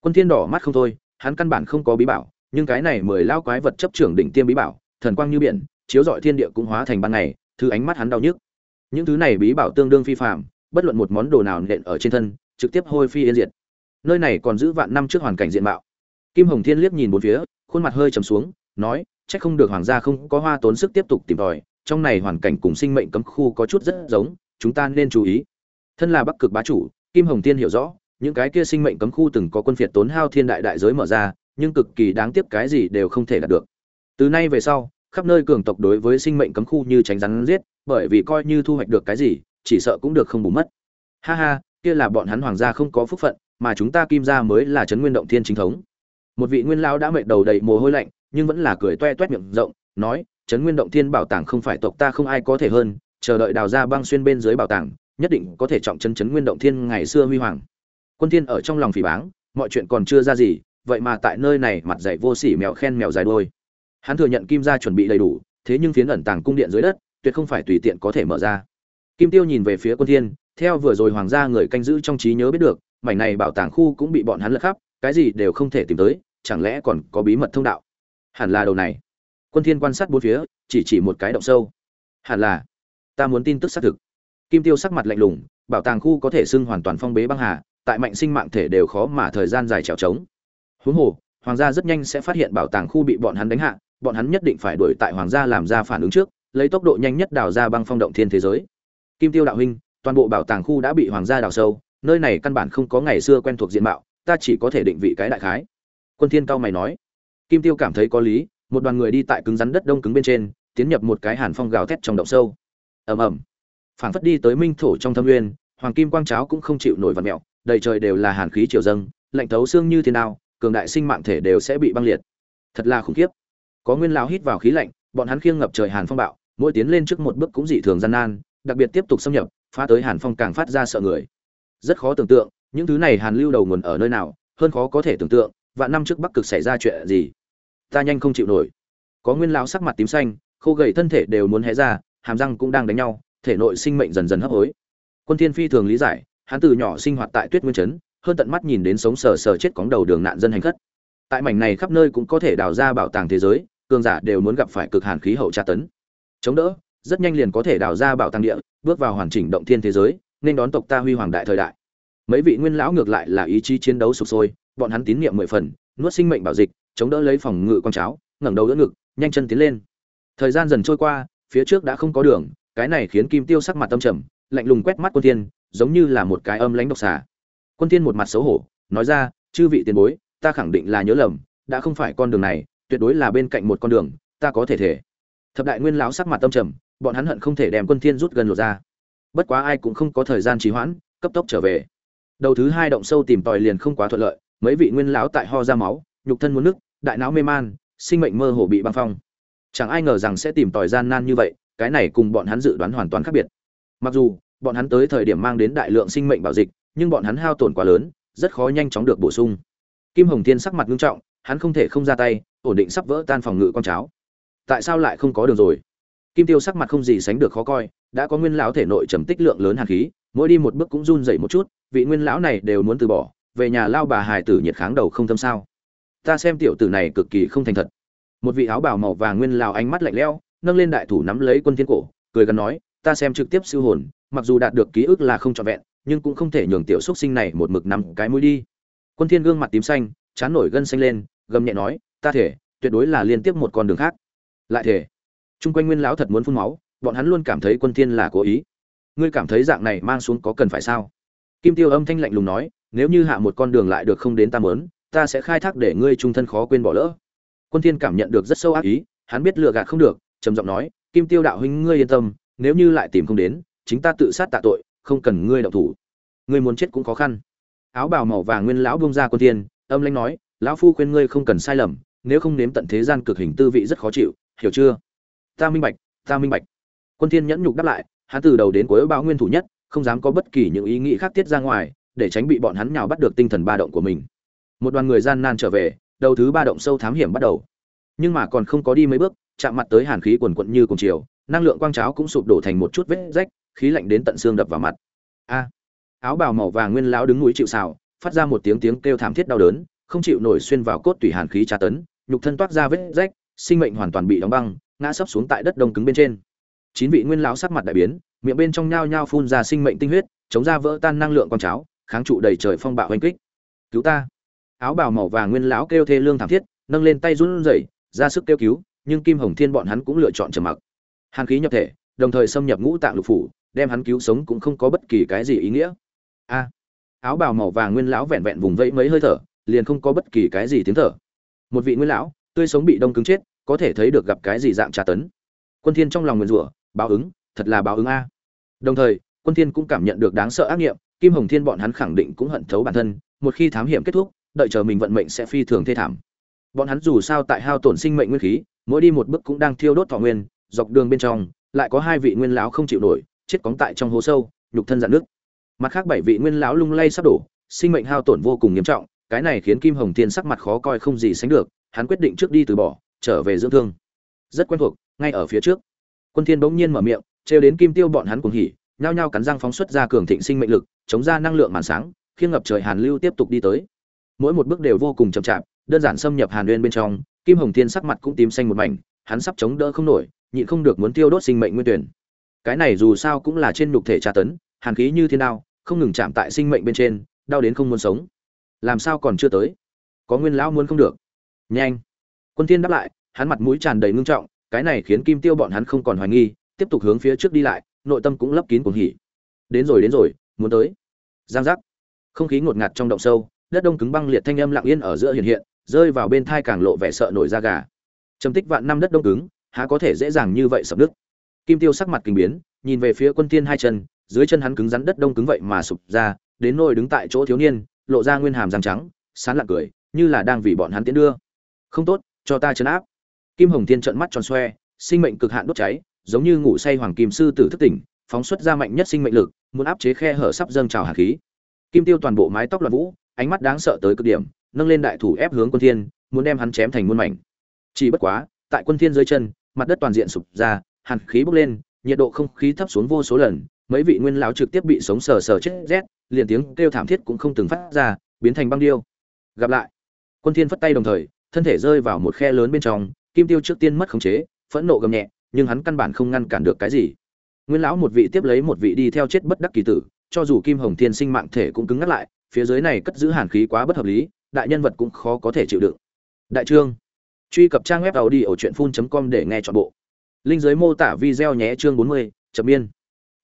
Quân thiên đỏ mắt không thôi, hắn căn bản không có bí bảo, nhưng cái này mười lao quái vật chấp trưởng đỉnh tiêm bí bảo, thần quang như biển, chiếu rọi thiên địa cũng hóa thành ban ngày, thứ ánh mắt hắn đau nhức. Những thứ này bí bảo tương đương phi phàm, bất luận một món đồ nào nện ở trên thân, trực tiếp hôi phi yên diệt. Nơi này còn giữ vạn năm trước hoàn cảnh diện mạo. Kim hồng thiên liếc nhìn bốn phía, khuôn mặt hơi trầm xuống, nói, chắc không được hoàng gia không có hoa tốn sức tiếp tục tìm tòi trong này hoàn cảnh cùng sinh mệnh cấm khu có chút rất giống, chúng ta nên chú ý. Thân là bắc cực bá chủ, kim hồng Tiên hiểu rõ, những cái kia sinh mệnh cấm khu từng có quân phiệt tốn hao thiên đại đại giới mở ra, nhưng cực kỳ đáng tiếc cái gì đều không thể đạt được. Từ nay về sau, khắp nơi cường tộc đối với sinh mệnh cấm khu như tránh rắn giết, bởi vì coi như thu hoạch được cái gì, chỉ sợ cũng được không bù mất. Ha ha, kia là bọn hắn hoàng gia không có phúc phận, mà chúng ta kim gia mới là trấn nguyên động thiên chính thống. Một vị nguyên lão đã mệt đầu đầy mồ hôi lạnh, nhưng vẫn là cười toe toét miệng rộng nói, trấn nguyên động thiên bảo tàng không phải tộc ta không ai có thể hơn, chờ đợi đào ra băng xuyên bên dưới bảo tàng, nhất định có thể trọng chân trấn nguyên động thiên ngày xưa huy hoàng. Quân thiên ở trong lòng phỉ báng, mọi chuyện còn chưa ra gì, vậy mà tại nơi này mặt dạy vô sỉ mèo khen mèo dài đôi hắn thừa nhận kim gia chuẩn bị đầy đủ, thế nhưng phiến ẩn tàng cung điện dưới đất, tuyệt không phải tùy tiện có thể mở ra. Kim tiêu nhìn về phía quân thiên, theo vừa rồi hoàng gia người canh giữ trong trí nhớ biết được, mảnh này bảo tàng khu cũng bị bọn hắn lật khắp, cái gì đều không thể tìm tới, chẳng lẽ còn có bí mật thông đạo? Hẳn là đầu này quân thiên quan sát bốn phía, chỉ chỉ một cái động sâu. Hẳn là, ta muốn tin tức xác thực. Kim tiêu sắc mặt lạnh lùng, bảo tàng khu có thể xưng hoàn toàn phong bế băng hà, tại mạnh sinh mạng thể đều khó mà thời gian dài trèo trống. Huống hồ, hoàng gia rất nhanh sẽ phát hiện bảo tàng khu bị bọn hắn đánh hạ, bọn hắn nhất định phải đuổi tại hoàng gia làm ra phản ứng trước, lấy tốc độ nhanh nhất đào ra băng phong động thiên thế giới. Kim tiêu đạo huynh, toàn bộ bảo tàng khu đã bị hoàng gia đào sâu, nơi này căn bản không có ngày xưa quen thuộc diện mạo, ta chỉ có thể định vị cái đại khái. Quân thiên cao mày nói. Kim tiêu cảm thấy có lý một đoàn người đi tại cứng rắn đất đông cứng bên trên, tiến nhập một cái hàn phong gào thét trong động sâu. Ầm ầm. Phảng phất đi tới minh thổ trong thâm nguyên, hoàng kim quang cháo cũng không chịu nổi vật mèo, đầy trời đều là hàn khí triều dâng, lạnh thấu xương như thế nào cường đại sinh mạng thể đều sẽ bị băng liệt. Thật là khủng khiếp. Có nguyên lão hít vào khí lạnh, bọn hắn khiêng ngập trời hàn phong bạo, mỗi tiến lên trước một bước cũng dị thường gian nan, đặc biệt tiếp tục xâm nhập, phá tới hàn phong càng phát ra sợ người. Rất khó tưởng tượng, những thứ này hàn lưu đầu nguồn ở nơi nào, hơn khó có thể tưởng tượng, vạn năm trước bắc cực xảy ra chuyện gì ta nhanh không chịu nổi. Có nguyên lão sắc mặt tím xanh, khô gầy thân thể đều muốn hé ra, hàm răng cũng đang đánh nhau, thể nội sinh mệnh dần dần hấp hối. Quân thiên phi thường lý giải, hắn từ nhỏ sinh hoạt tại tuyết nguyên trấn, hơn tận mắt nhìn đến sống sờ sờ chết cóng đầu đường nạn dân hành khất. Tại mảnh này khắp nơi cũng có thể đào ra bảo tàng thế giới, cường giả đều muốn gặp phải cực hàn khí hậu tra tấn. Chống đỡ, rất nhanh liền có thể đào ra bảo tàng địa, bước vào hoàn chỉnh động thiên thế giới, nên đón tộc ta huy hoàng đại thời đại. Mấy vị nguyên lão ngược lại là ý chí chiến đấu sục sôi, bọn hắn tín niệm mười phần nuốt sinh mệnh bảo dịch, chống đỡ lấy phòng ngự con cháo, ngẩng đầu đỡ ngực, nhanh chân tiến lên. Thời gian dần trôi qua, phía trước đã không có đường, cái này khiến kim tiêu sắc mặt tâm trầm, lạnh lùng quét mắt quân thiên, giống như là một cái âm lãnh độc xà. Quân thiên một mặt xấu hổ, nói ra, chư vị tiền bối, ta khẳng định là nhớ lầm, đã không phải con đường này, tuyệt đối là bên cạnh một con đường, ta có thể thể. Thập đại nguyên lão sắc mặt tâm trầm, bọn hắn hận không thể đem quân thiên rút gần lột ra. Bất quá ai cũng không có thời gian trì hoãn, cấp tốc trở về. Đầu thứ hai động sâu tìm tòi liền không quá thuận lợi mấy vị nguyên lão tại ho ra máu, nhục thân muốn nứt, đại não mê man, sinh mệnh mơ hồ bị băng phong. Chẳng ai ngờ rằng sẽ tìm tòi gian nan như vậy, cái này cùng bọn hắn dự đoán hoàn toàn khác biệt. Mặc dù, bọn hắn tới thời điểm mang đến đại lượng sinh mệnh bảo dịch, nhưng bọn hắn hao tổn quá lớn, rất khó nhanh chóng được bổ sung. Kim hồng thiên sắc mặt nghiêm trọng, hắn không thể không ra tay, ổn định sắp vỡ tan phòng ngự con cháo. Tại sao lại không có đường rồi? Kim tiêu sắc mặt không gì sánh được khó coi, đã có nguyên lão thể nội trầm tích lượng lớn hàn khí, mỗi đi một bước cũng run dậy một chút, vị nguyên lão này đều muốn từ bỏ về nhà lao bà hài tử nhiệt kháng đầu không thâm sao. Ta xem tiểu tử này cực kỳ không thành thật. Một vị áo bào màu vàng nguyên lão ánh mắt lạnh lẽo, nâng lên đại thủ nắm lấy quân thiên cổ, cười gần nói, ta xem trực tiếp siêu hồn, mặc dù đạt được ký ức là không trọn vẹn, nhưng cũng không thể nhường tiểu xuất sinh này một mực nằm cái mũi đi. Quân thiên gương mặt tím xanh chán nổi gân xanh lên, gầm nhẹ nói, ta thể, tuyệt đối là liên tiếp một con đường khác. Lại thể? Chung quanh nguyên lão thật muốn phun máu, bọn hắn luôn cảm thấy quân thiên là cố ý. Ngươi cảm thấy dạng này mang xuống có cần phải sao? Kim tiêu âm thanh lạnh lùng nói nếu như hạ một con đường lại được không đến ta muốn ta sẽ khai thác để ngươi trung thân khó quên bỏ lỡ. Quân thiên cảm nhận được rất sâu ác ý, hắn biết lừa gạt không được, trầm giọng nói, kim tiêu đạo huynh ngươi yên tâm, nếu như lại tìm không đến, chính ta tự sát tạ tội, không cần ngươi động thủ. Ngươi muốn chết cũng khó khăn. Áo bào màu vàng nguyên lão buông ra quân thiên, âm lãnh nói, lão phu khuyên ngươi không cần sai lầm, nếu không nếm tận thế gian cực hình tư vị rất khó chịu, hiểu chưa? Ta minh bạch, ta minh bạch. Quân thiên nhẫn nhục đáp lại, hắn từ đầu đến cuối báo nguyên thủ nhất, không dám có bất kỳ những ý nghĩ khác tiết ra ngoài để tránh bị bọn hắn nhào bắt được tinh thần ba động của mình. Một đoàn người gian nan trở về, đầu thứ ba động sâu thám hiểm bắt đầu. Nhưng mà còn không có đi mấy bước, chạm mặt tới hàn khí quần quận như cùng chiều, năng lượng quang cháo cũng sụp đổ thành một chút vết rách, khí lạnh đến tận xương đập vào mặt. A! Áo bào màu vàng nguyên lão đứng núi chịu sào, phát ra một tiếng tiếng kêu thảm thiết đau đớn, không chịu nổi xuyên vào cốt tủy hàn khí tra tấn, nhục thân toát ra vết rách, sinh mệnh hoàn toàn bị đóng băng, ngã sấp xuống tại đất đông cứng bên trên. Chín vị nguyên lão sắc mặt đại biến, miệng bên trong nhao nhao phun ra sinh mệnh tinh huyết, chống ra vỡ tan năng lượng quang cháo kháng trụ đầy trời phong bạo hoành kích. Cứu ta. Áo bào màu vàng nguyên lão kêu thê lương thảm thiết, nâng lên tay run rẩy, ra sức kêu cứu, nhưng kim hồng thiên bọn hắn cũng lựa chọn trầm mặc. Hàn khí nhập thể, đồng thời xâm nhập ngũ tạng lục phủ, đem hắn cứu sống cũng không có bất kỳ cái gì ý nghĩa. A. Áo bào màu vàng nguyên lão vẹn vẹn vùng vẫy mấy hơi thở, liền không có bất kỳ cái gì tiếng thở. Một vị nguyên lão, tươi sống bị đông cứng chết, có thể thấy được gặp cái gì dạng tra tấn. Quân thiên trong lòng nguyên rủa, báo ứng, thật là báo ứng a. Đồng thời, quân thiên cũng cảm nhận được đáng sợ ác nghiệm kim hồng thiên bọn hắn khẳng định cũng hận thấu bản thân, một khi thám hiểm kết thúc, đợi chờ mình vận mệnh sẽ phi thường thê thảm. Bọn hắn dù sao tại hao tổn sinh mệnh nguyên khí, mỗi đi một bước cũng đang thiêu đốt thọ nguyên, dọc đường bên trong, lại có hai vị nguyên lão không chịu nổi, chết cóng tại trong hố sâu, nhục thân dạn nước mặt khác bảy vị nguyên lão lung lay sắp đổ, sinh mệnh hao tổn vô cùng nghiêm trọng, cái này khiến kim hồng thiên sắc mặt khó coi không gì sánh được, hắn quyết định trước đi từ bỏ, trở về dưỡng thương. Rất quen thuộc, ngay ở phía trước. Quân thiên bỗng nhiên mở miệng, trêu đến kim tiêu bọn hắn cùng hỉ nhao nhao cắn răng phóng xuất ra cường thịnh sinh mệnh lực, chống ra năng lượng màn sáng khiêng ngập trời hàn lưu tiếp tục đi tới. Mỗi một bước đều vô cùng chậm chạp, đơn giản xâm nhập hàn nguyên bên trong, kim hồng thiên sắc mặt cũng tím xanh một mảnh, hắn sắp chống đỡ không nổi, nhịn không được muốn tiêu đốt sinh mệnh nguyên tuyển. Cái này dù sao cũng là trên nhục thể tra tấn, hàn khí như thiên đao, không ngừng chạm tại sinh mệnh bên trên, đau đến không muốn sống. Làm sao còn chưa tới? Có nguyên lão muốn không được. Nhanh. Quân thiên đáp lại, hắn mặt mũi tràn đầy ngưng trọng, cái này khiến kim tiêu bọn hắn không còn hoài nghi, tiếp tục hướng phía trước đi lại nội tâm cũng lấp kín cuồng hỉ. Đến rồi đến rồi, muốn tới. Giang giác. Không khí ngột ngạt trong động sâu, đất đông cứng băng liệt thanh âm lặng yên ở giữa hiện hiện, rơi vào bên thai càng lộ vẻ sợ nổi da gà. Trầm tích vạn năm đất đông cứng, há có thể dễ dàng như vậy sập nước. kim tiêu sắc mặt kinh biến, nhìn về phía quân tiên hai chân, dưới chân hắn cứng rắn đất đông cứng vậy mà sụp ra, đến nôi đứng tại chỗ thiếu niên, lộ ra nguyên hàm răng trắng, sán lặng cười, như là đang vì bọn hắn tiến đưa. Không tốt, cho ta trấn áp. Kim hồng thiên trợn mắt tròn xoe, sinh mệnh cực hạn đốt cháy giống như ngủ say hoàng kim sư tử thức tỉnh, phóng xuất ra mạnh nhất sinh mệnh lực, muốn áp chế khe hở sắp dâng trào hạt khí. Kim tiêu toàn bộ mái tóc loạn vũ, ánh mắt đáng sợ tới cực điểm, nâng lên đại thủ ép hướng quân thiên, muốn đem hắn chém thành muôn mảnh. Chỉ bất quá, tại quân thiên dưới chân, mặt đất toàn diện sụp ra, hàn khí bốc lên, nhiệt độ không khí thấp xuống vô số lần, mấy vị nguyên lão trực tiếp bị sống sờ sờ chết rét, liền tiếng kêu thảm thiết cũng không từng phát ra, biến thành băng điêu. Gặp lại, quân thiên phất tay đồng thời, thân thể rơi vào một khe lớn bên trong, kim tiêu trước tiên mất khống chế, phẫn nộ gầm nhẹ nhưng hắn căn bản không ngăn cản được cái gì. Nguyên lão một vị tiếp lấy một vị đi theo chết bất đắc kỳ tử cho dù kim hồng thiên sinh mạng thể cũng cứng ngắt lại phía dưới này cất giữ hàn khí quá bất hợp lý đại nhân vật cũng khó có thể chịu đựng. Đại trương truy cập trang web tàu đi ở truyện phun com để nghe chọn bộ. Linh giới mô tả video nhé chương 40, chậm biên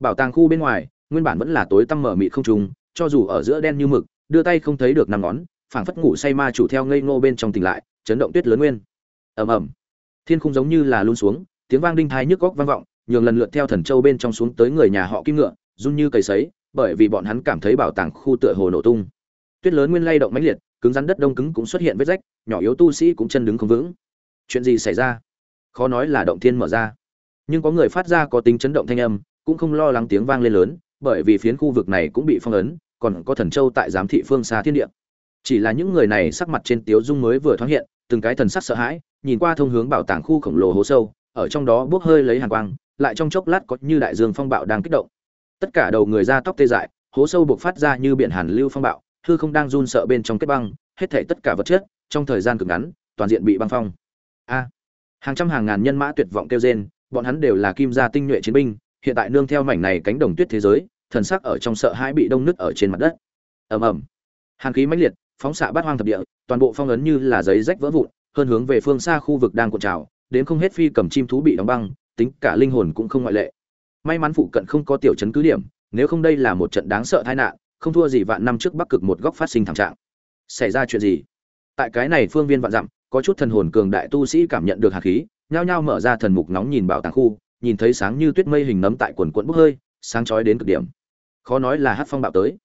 bảo tàng khu bên ngoài nguyên bản vẫn là tối tăm mở mịt không trùng cho dù ở giữa đen như mực đưa tay không thấy được năm ngón phảng phất ngủ say ma chủ theo ngây ngô bên trong tỉnh lại chấn động tuyết lớn nguyên. Ầm ầm. Thiên khung giống như là luôn xuống tiếng vang đinh thai nhức góc vang vọng, nhường lần lượt theo thần châu bên trong xuống tới người nhà họ kim ngựa, run như cầy sấy, bởi vì bọn hắn cảm thấy bảo tàng khu tựa hồ nổ tung. Tuyết lớn nguyên lay động mãnh liệt, cứng rắn đất đông cứng cũng xuất hiện vết rách, nhỏ yếu tu sĩ cũng chân đứng không vững. Chuyện gì xảy ra? Khó nói là động thiên mở ra. Nhưng có người phát ra có tính chấn động thanh âm, cũng không lo lắng tiếng vang lên lớn, bởi vì phiến khu vực này cũng bị phong ấn, còn có thần châu tại giám thị phương xa thiên địa. Chỉ là những người này sắc mặt trên tiếu dung mới vừa thoáng hiện, từng cái thần sắc sợ hãi, nhìn qua thông hướng bảo tàng khu khổng lồ hố sâu ở trong đó bốc hơi lấy hàn quang, lại trong chốc lát có như đại dương phong bạo đang kích động. Tất cả đầu người ra tóc tê dại, hố sâu buộc phát ra như biển hàn lưu phong bạo, hư không đang run sợ bên trong kết băng, hết thảy tất cả vật chất, trong thời gian cực ngắn, toàn diện bị băng phong. A, hàng trăm hàng ngàn nhân mã tuyệt vọng kêu rên, bọn hắn đều là kim gia tinh nhuệ chiến binh, hiện tại nương theo mảnh này cánh đồng tuyết thế giới, thần sắc ở trong sợ hãi bị đông nứt ở trên mặt đất. Ầm ầm. Hàn khí mãnh liệt, phóng xạ bát hoang thập địa, toàn bộ phong ấn như là giấy rách vỡ vụn, hơn hướng về phương xa khu vực đang cuộn trào đến không hết phi cầm chim thú bị đóng băng, tính cả linh hồn cũng không ngoại lệ. May mắn phụ cận không có tiểu chấn cứ điểm, nếu không đây là một trận đáng sợ tai nạn, không thua gì vạn năm trước bắc cực một góc phát sinh thảm trạng. Xảy ra chuyện gì? Tại cái này phương viên vạn dặm, có chút thần hồn cường đại tu sĩ cảm nhận được hạt khí, nhao nhao mở ra thần mục nóng nhìn bảo tàng khu, nhìn thấy sáng như tuyết mây hình nấm tại quần quận bốc hơi, sáng chói đến cực điểm. Khó nói là hát phong bạo tới.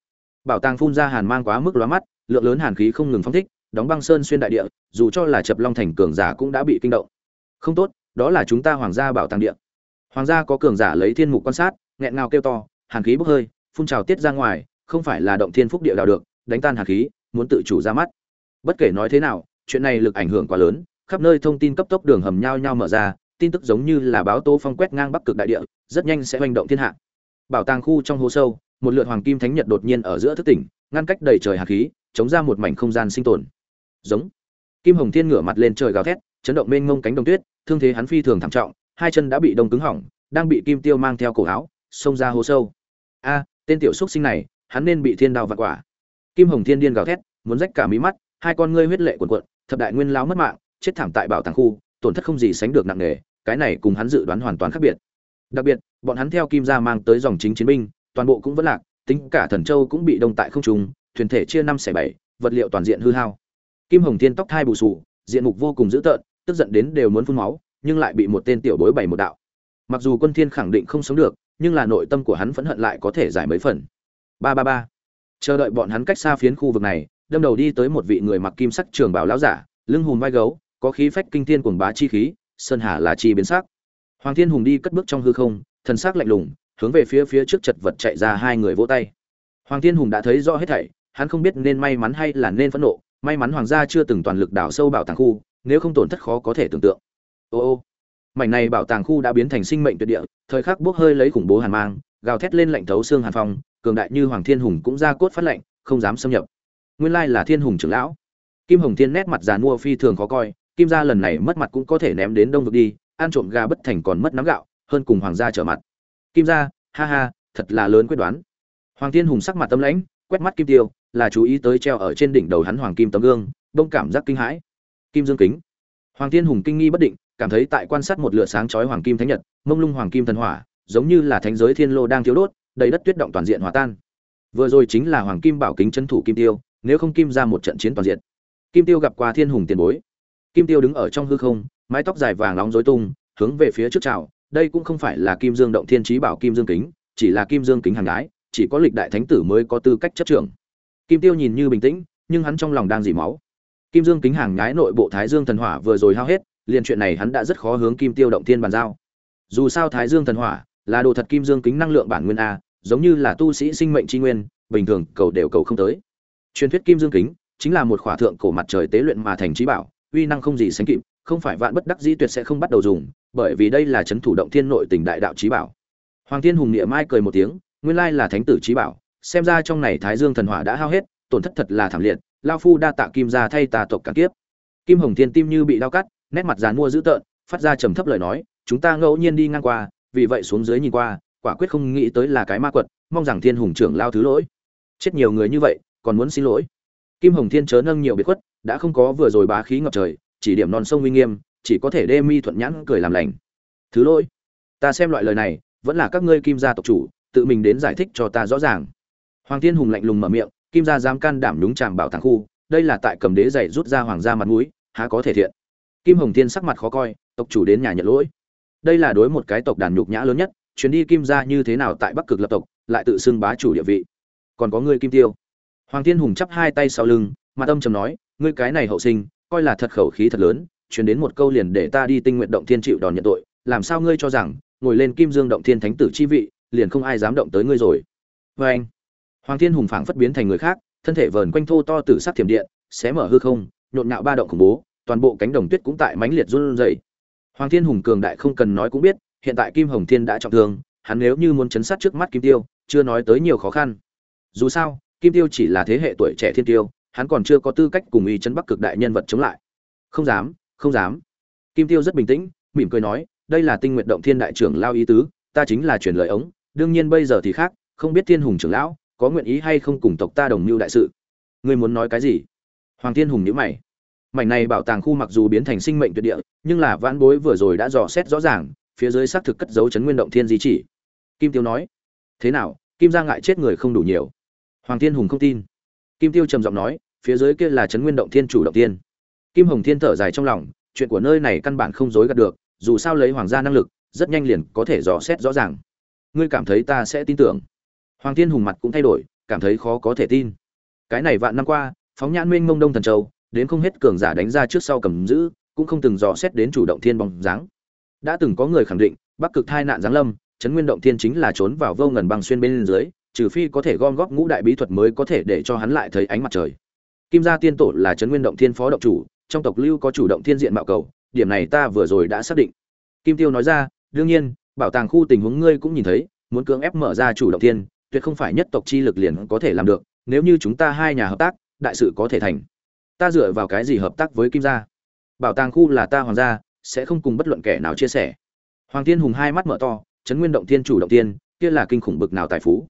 Bảo tàng phun ra hàn mang quá mức lóa mắt, lượng lớn hàn khí không ngừng phong thích, đóng băng sơn xuyên đại địa, dù cho là chập long thành cường giả cũng đã bị kinh động không tốt đó là chúng ta hoàng gia bảo tàng điện, hoàng gia có cường giả lấy thiên mục quan sát nghẹn ngào kêu to hàn khí bốc hơi phun trào tiết ra ngoài không phải là động thiên phúc địa đào được đánh tan hàn khí muốn tự chủ ra mắt. Bất kể nói thế nào chuyện này lực ảnh hưởng quá lớn khắp nơi thông tin cấp tốc đường hầm nhau nhau mở ra tin tức giống như là báo tố phong quét ngang bắc cực đại địa rất nhanh sẽ hoành động thiên hạ. Bảo tàng khu trong hố sâu một lượt hoàng kim thánh nhật đột nhiên ở giữa thức tỉnh ngăn cách đầy trời hạt khí chống ra một mảnh không gian sinh tồn. Giống. Kim hồng thiên ngửa mặt lên trời gào thét chấn động mênh mông cánh đồng tuyết, thương thế hắn phi thường thảm trọng, hai chân đã bị đông cứng hỏng, đang bị kim tiêu mang theo cổ áo, xông ra hố sâu. A, tên tiểu xúc sinh này, hắn nên bị thiên đao vạn quả. Kim hồng thiên điên gào thét, muốn rách cả mí mắt, hai con ngươi huyết lệ cuồn cuộn, thập đại nguyên lão mất mạng, chết thảm tại bảo tàng khu, tổn thất không gì sánh được nặng nề, cái này cùng hắn dự đoán hoàn toàn khác biệt. Đặc biệt, bọn hắn theo kim gia mang tới dòng chính chiến binh, toàn bộ cũng vẫn lạc, tính cả thần châu cũng bị đông tại không trung, thuyền thể chia năm xẻ bảy, vật liệu toàn diện hư hao. Kim hồng thiên tóc thai bù sù, diện mục vô cùng dữ tợn tức giận đến đều muốn phun máu, nhưng lại bị một tên tiểu bối bày một đạo. Mặc dù quân thiên khẳng định không sống được, nhưng là nội tâm của hắn phẫn hận lại có thể giải mấy phần. Ba ba ba. Chờ đợi bọn hắn cách xa phiến khu vực này, đâm đầu đi tới một vị người mặc kim sắc trường bào lão giả, lưng hùm vai gấu, có khí phách kinh thiên cuồng bá chi khí, sơn hà là chi biến sắc. Hoàng thiên hùng đi cất bước trong hư không, thần sắc lạnh lùng, hướng về phía phía trước chật vật chạy ra hai người vỗ tay. Hoàng thiên hùng đã thấy rõ hết thảy, hắn không biết nên may mắn hay là nên phẫn nộ, may mắn hoàng gia chưa từng toàn lực đào sâu bảo tàng khu nếu không tổn thất khó có thể tưởng tượng. Ô ô, mảnh này bảo tàng khu đã biến thành sinh mệnh tuyệt địa, thời khắc bốc hơi lấy khủng bố hàn mang, gào thét lên lạnh thấu xương hàn phong, cường đại như hoàng thiên hùng cũng ra cốt phát lệnh, không dám xâm nhập. Nguyên lai là thiên hùng trưởng lão. Kim hồng thiên nét mặt già mua phi thường khó coi, kim gia lần này mất mặt cũng có thể ném đến đông vực đi, ăn trộm gà bất thành còn mất nắm gạo, hơn cùng hoàng gia trở mặt. Kim gia, ha ha, thật là lớn quyết đoán. Hoàng thiên hùng sắc mặt tâm lãnh, quét mắt kim tiêu, là chú ý tới treo ở trên đỉnh đầu hắn hoàng kim tấm gương, đông cảm giác kinh hãi kim dương kính. Hoàng thiên hùng kinh nghi bất định cảm thấy tại quan sát một lửa sáng chói hoàng kim thánh nhật mông lung hoàng kim thần hỏa giống như là thánh giới thiên lô đang thiếu đốt đầy đất tuyết động toàn diện hòa tan. Vừa rồi chính là hoàng kim bảo kính chân thủ kim tiêu nếu không kim ra một trận chiến toàn diện. Kim tiêu gặp qua thiên hùng tiền bối. Kim tiêu đứng ở trong hư không mái tóc dài vàng nóng rối tung hướng về phía trước trào, đây cũng không phải là kim dương động thiên trí bảo kim dương kính chỉ là kim dương kính hàng gái chỉ có lịch đại thánh tử mới có tư cách chấp trưởng. Kim tiêu nhìn như bình tĩnh nhưng hắn trong lòng đang dỉ máu kim dương kính hàng nhái nội bộ thái dương thần hỏa vừa rồi hao hết, liền chuyện này hắn đã rất khó hướng kim tiêu động thiên bàn giao. Dù sao thái dương thần hỏa là đồ thật kim dương kính năng lượng bản nguyên a, giống như là tu sĩ sinh mệnh tri nguyên, bình thường cầu đều cầu không tới. Truyền thuyết kim dương kính chính là một khỏa thượng cổ mặt trời tế luyện mà thành trí bảo, uy năng không gì sánh kịp, không phải vạn bất đắc dĩ tuyệt sẽ không bắt đầu dùng, bởi vì đây là chấn thủ động thiên nội tình đại đạo trí bảo. Hoàng thiên hùng địa mai cười một tiếng, nguyên lai là thánh tử trí bảo, xem ra trong này thái dương thần hỏa đã hao hết, tổn thất thật là thảm liệt lao phu đa tạ kim gia thay tà tộc cản kiếp. Kim hồng thiên tim như bị đau cắt, nét mặt dàn mua dữ tợn, phát ra trầm thấp lời nói, chúng ta ngẫu nhiên đi ngang qua, vì vậy xuống dưới nhìn qua, quả quyết không nghĩ tới là cái ma quật, mong rằng thiên hùng trưởng lao thứ lỗi. Chết nhiều người như vậy, còn muốn xin lỗi. Kim hồng thiên chớ nâng nhiều biệt khuất, đã không có vừa rồi bá khí ngập trời, chỉ điểm non sông uy nghiêm, chỉ có thể đê mi thuận nhãn cười làm lành. Thứ lỗi? Ta xem loại lời này, vẫn là các ngươi kim gia tộc chủ, tự mình đến giải thích cho ta rõ ràng. Hoàng thiên hùng lạnh lùng mở miệng kim gia dám can đảm nhúng chàm bảo tàng khu, đây là tại cầm đế dạy rút ra hoàng gia mặt mũi, há có thể thiện. Kim hồng thiên sắc mặt khó coi, tộc chủ đến nhà nhận lỗi. Đây là đối một cái tộc đàn nhục nhã lớn nhất, chuyến đi kim gia như thế nào tại bắc cực lập tộc, lại tự xưng bá chủ địa vị. Còn có ngươi kim tiêu. Hoàng thiên hùng chắp hai tay sau lưng, mặt âm trầm nói, ngươi cái này hậu sinh, coi là thật khẩu khí thật lớn chuyển đến một câu liền để ta đi tinh nguyện động thiên chịu đòn nhận tội, làm sao ngươi cho rằng, ngồi lên kim dương động thiên thánh tử chi vị, liền không ai dám động tới ngươi rồi. Vê anh hoàng thiên hùng phảng phất biến thành người khác thân thể vờn quanh thô to tử sắc thiểm điện xé mở hư không nhộn nhạo ba động khủng bố toàn bộ cánh đồng tuyết cũng tại mãnh liệt run rẩy Hoàng Thiên Hùng cường đại không cần nói cũng biết, hiện tại Kim Hồng Thiên đã trọng thương, hắn nếu như muốn chấn sát trước mắt Kim Tiêu, chưa nói tới nhiều khó khăn. Dù sao, Kim Tiêu chỉ là thế hệ tuổi trẻ thiên tiêu, hắn còn chưa có tư cách cùng y chấn Bắc cực đại nhân vật chống lại. Không dám, không dám. Kim Tiêu rất bình tĩnh, mỉm cười nói, đây là Tinh Nguyệt động Thiên đại trưởng lao ý tứ, ta chính là truyền lời ống, đương nhiên bây giờ thì khác, không biết Thiên Hùng trưởng lão có nguyện ý hay không cùng tộc ta đồng mưu đại sự. Ngươi muốn nói cái gì? Hoàng Thiên Hùng nhữ mày. Mảnh này bảo tàng khu mặc dù biến thành sinh mệnh tuyệt địa, nhưng là vãn bối vừa rồi đã dò xét rõ ràng, phía dưới xác thực cất dấu chấn nguyên động thiên di chỉ. Kim Tiêu nói, thế nào, Kim gia ngại chết người không đủ nhiều. Hoàng Thiên Hùng không tin. Kim Tiêu trầm giọng nói, phía dưới kia là chấn nguyên động thiên chủ động tiên. Kim Hồng Thiên thở dài trong lòng, chuyện của nơi này căn bản không dối gạt được, dù sao lấy hoàng gia năng lực, rất nhanh liền có thể dò xét rõ ràng. Ngươi cảm thấy ta sẽ tin tưởng? Hoàng Thiên Hùng mặt cũng thay đổi, cảm thấy khó có thể tin. Cái này vạn năm qua, phóng nhãn mênh mông đông thần châu, đến không hết cường giả đánh ra trước sau cầm giữ, cũng không từng dò xét đến chủ động thiên bóng dáng. Đã từng có người khẳng định, Bắc cực thai nạn giáng lâm, chấn nguyên động thiên chính là trốn vào vô ngần băng xuyên bên dưới, trừ phi có thể gom góp ngũ đại bí thuật mới có thể để cho hắn lại thấy ánh mặt trời. Kim gia tiên tổ là chấn nguyên động thiên phó động chủ, trong tộc lưu có chủ động thiên diện mạo cầu, điểm này ta vừa rồi đã xác định. Kim Tiêu nói ra, đương nhiên, bảo tàng khu tình huống ngươi cũng nhìn thấy, muốn cưỡng ép mở ra chủ động thiên, tuyệt không phải nhất tộc chi lực liền có thể làm được, nếu như chúng ta hai nhà hợp tác, đại sự có thể thành. Ta dựa vào cái gì hợp tác với Kim gia? Bảo tàng khu là ta hoàng gia, sẽ không cùng bất luận kẻ nào chia sẻ. Hoàng Thiên Hùng hai mắt mở to, chấn nguyên động thiên chủ động tiên, kia là kinh khủng bực nào tài phú.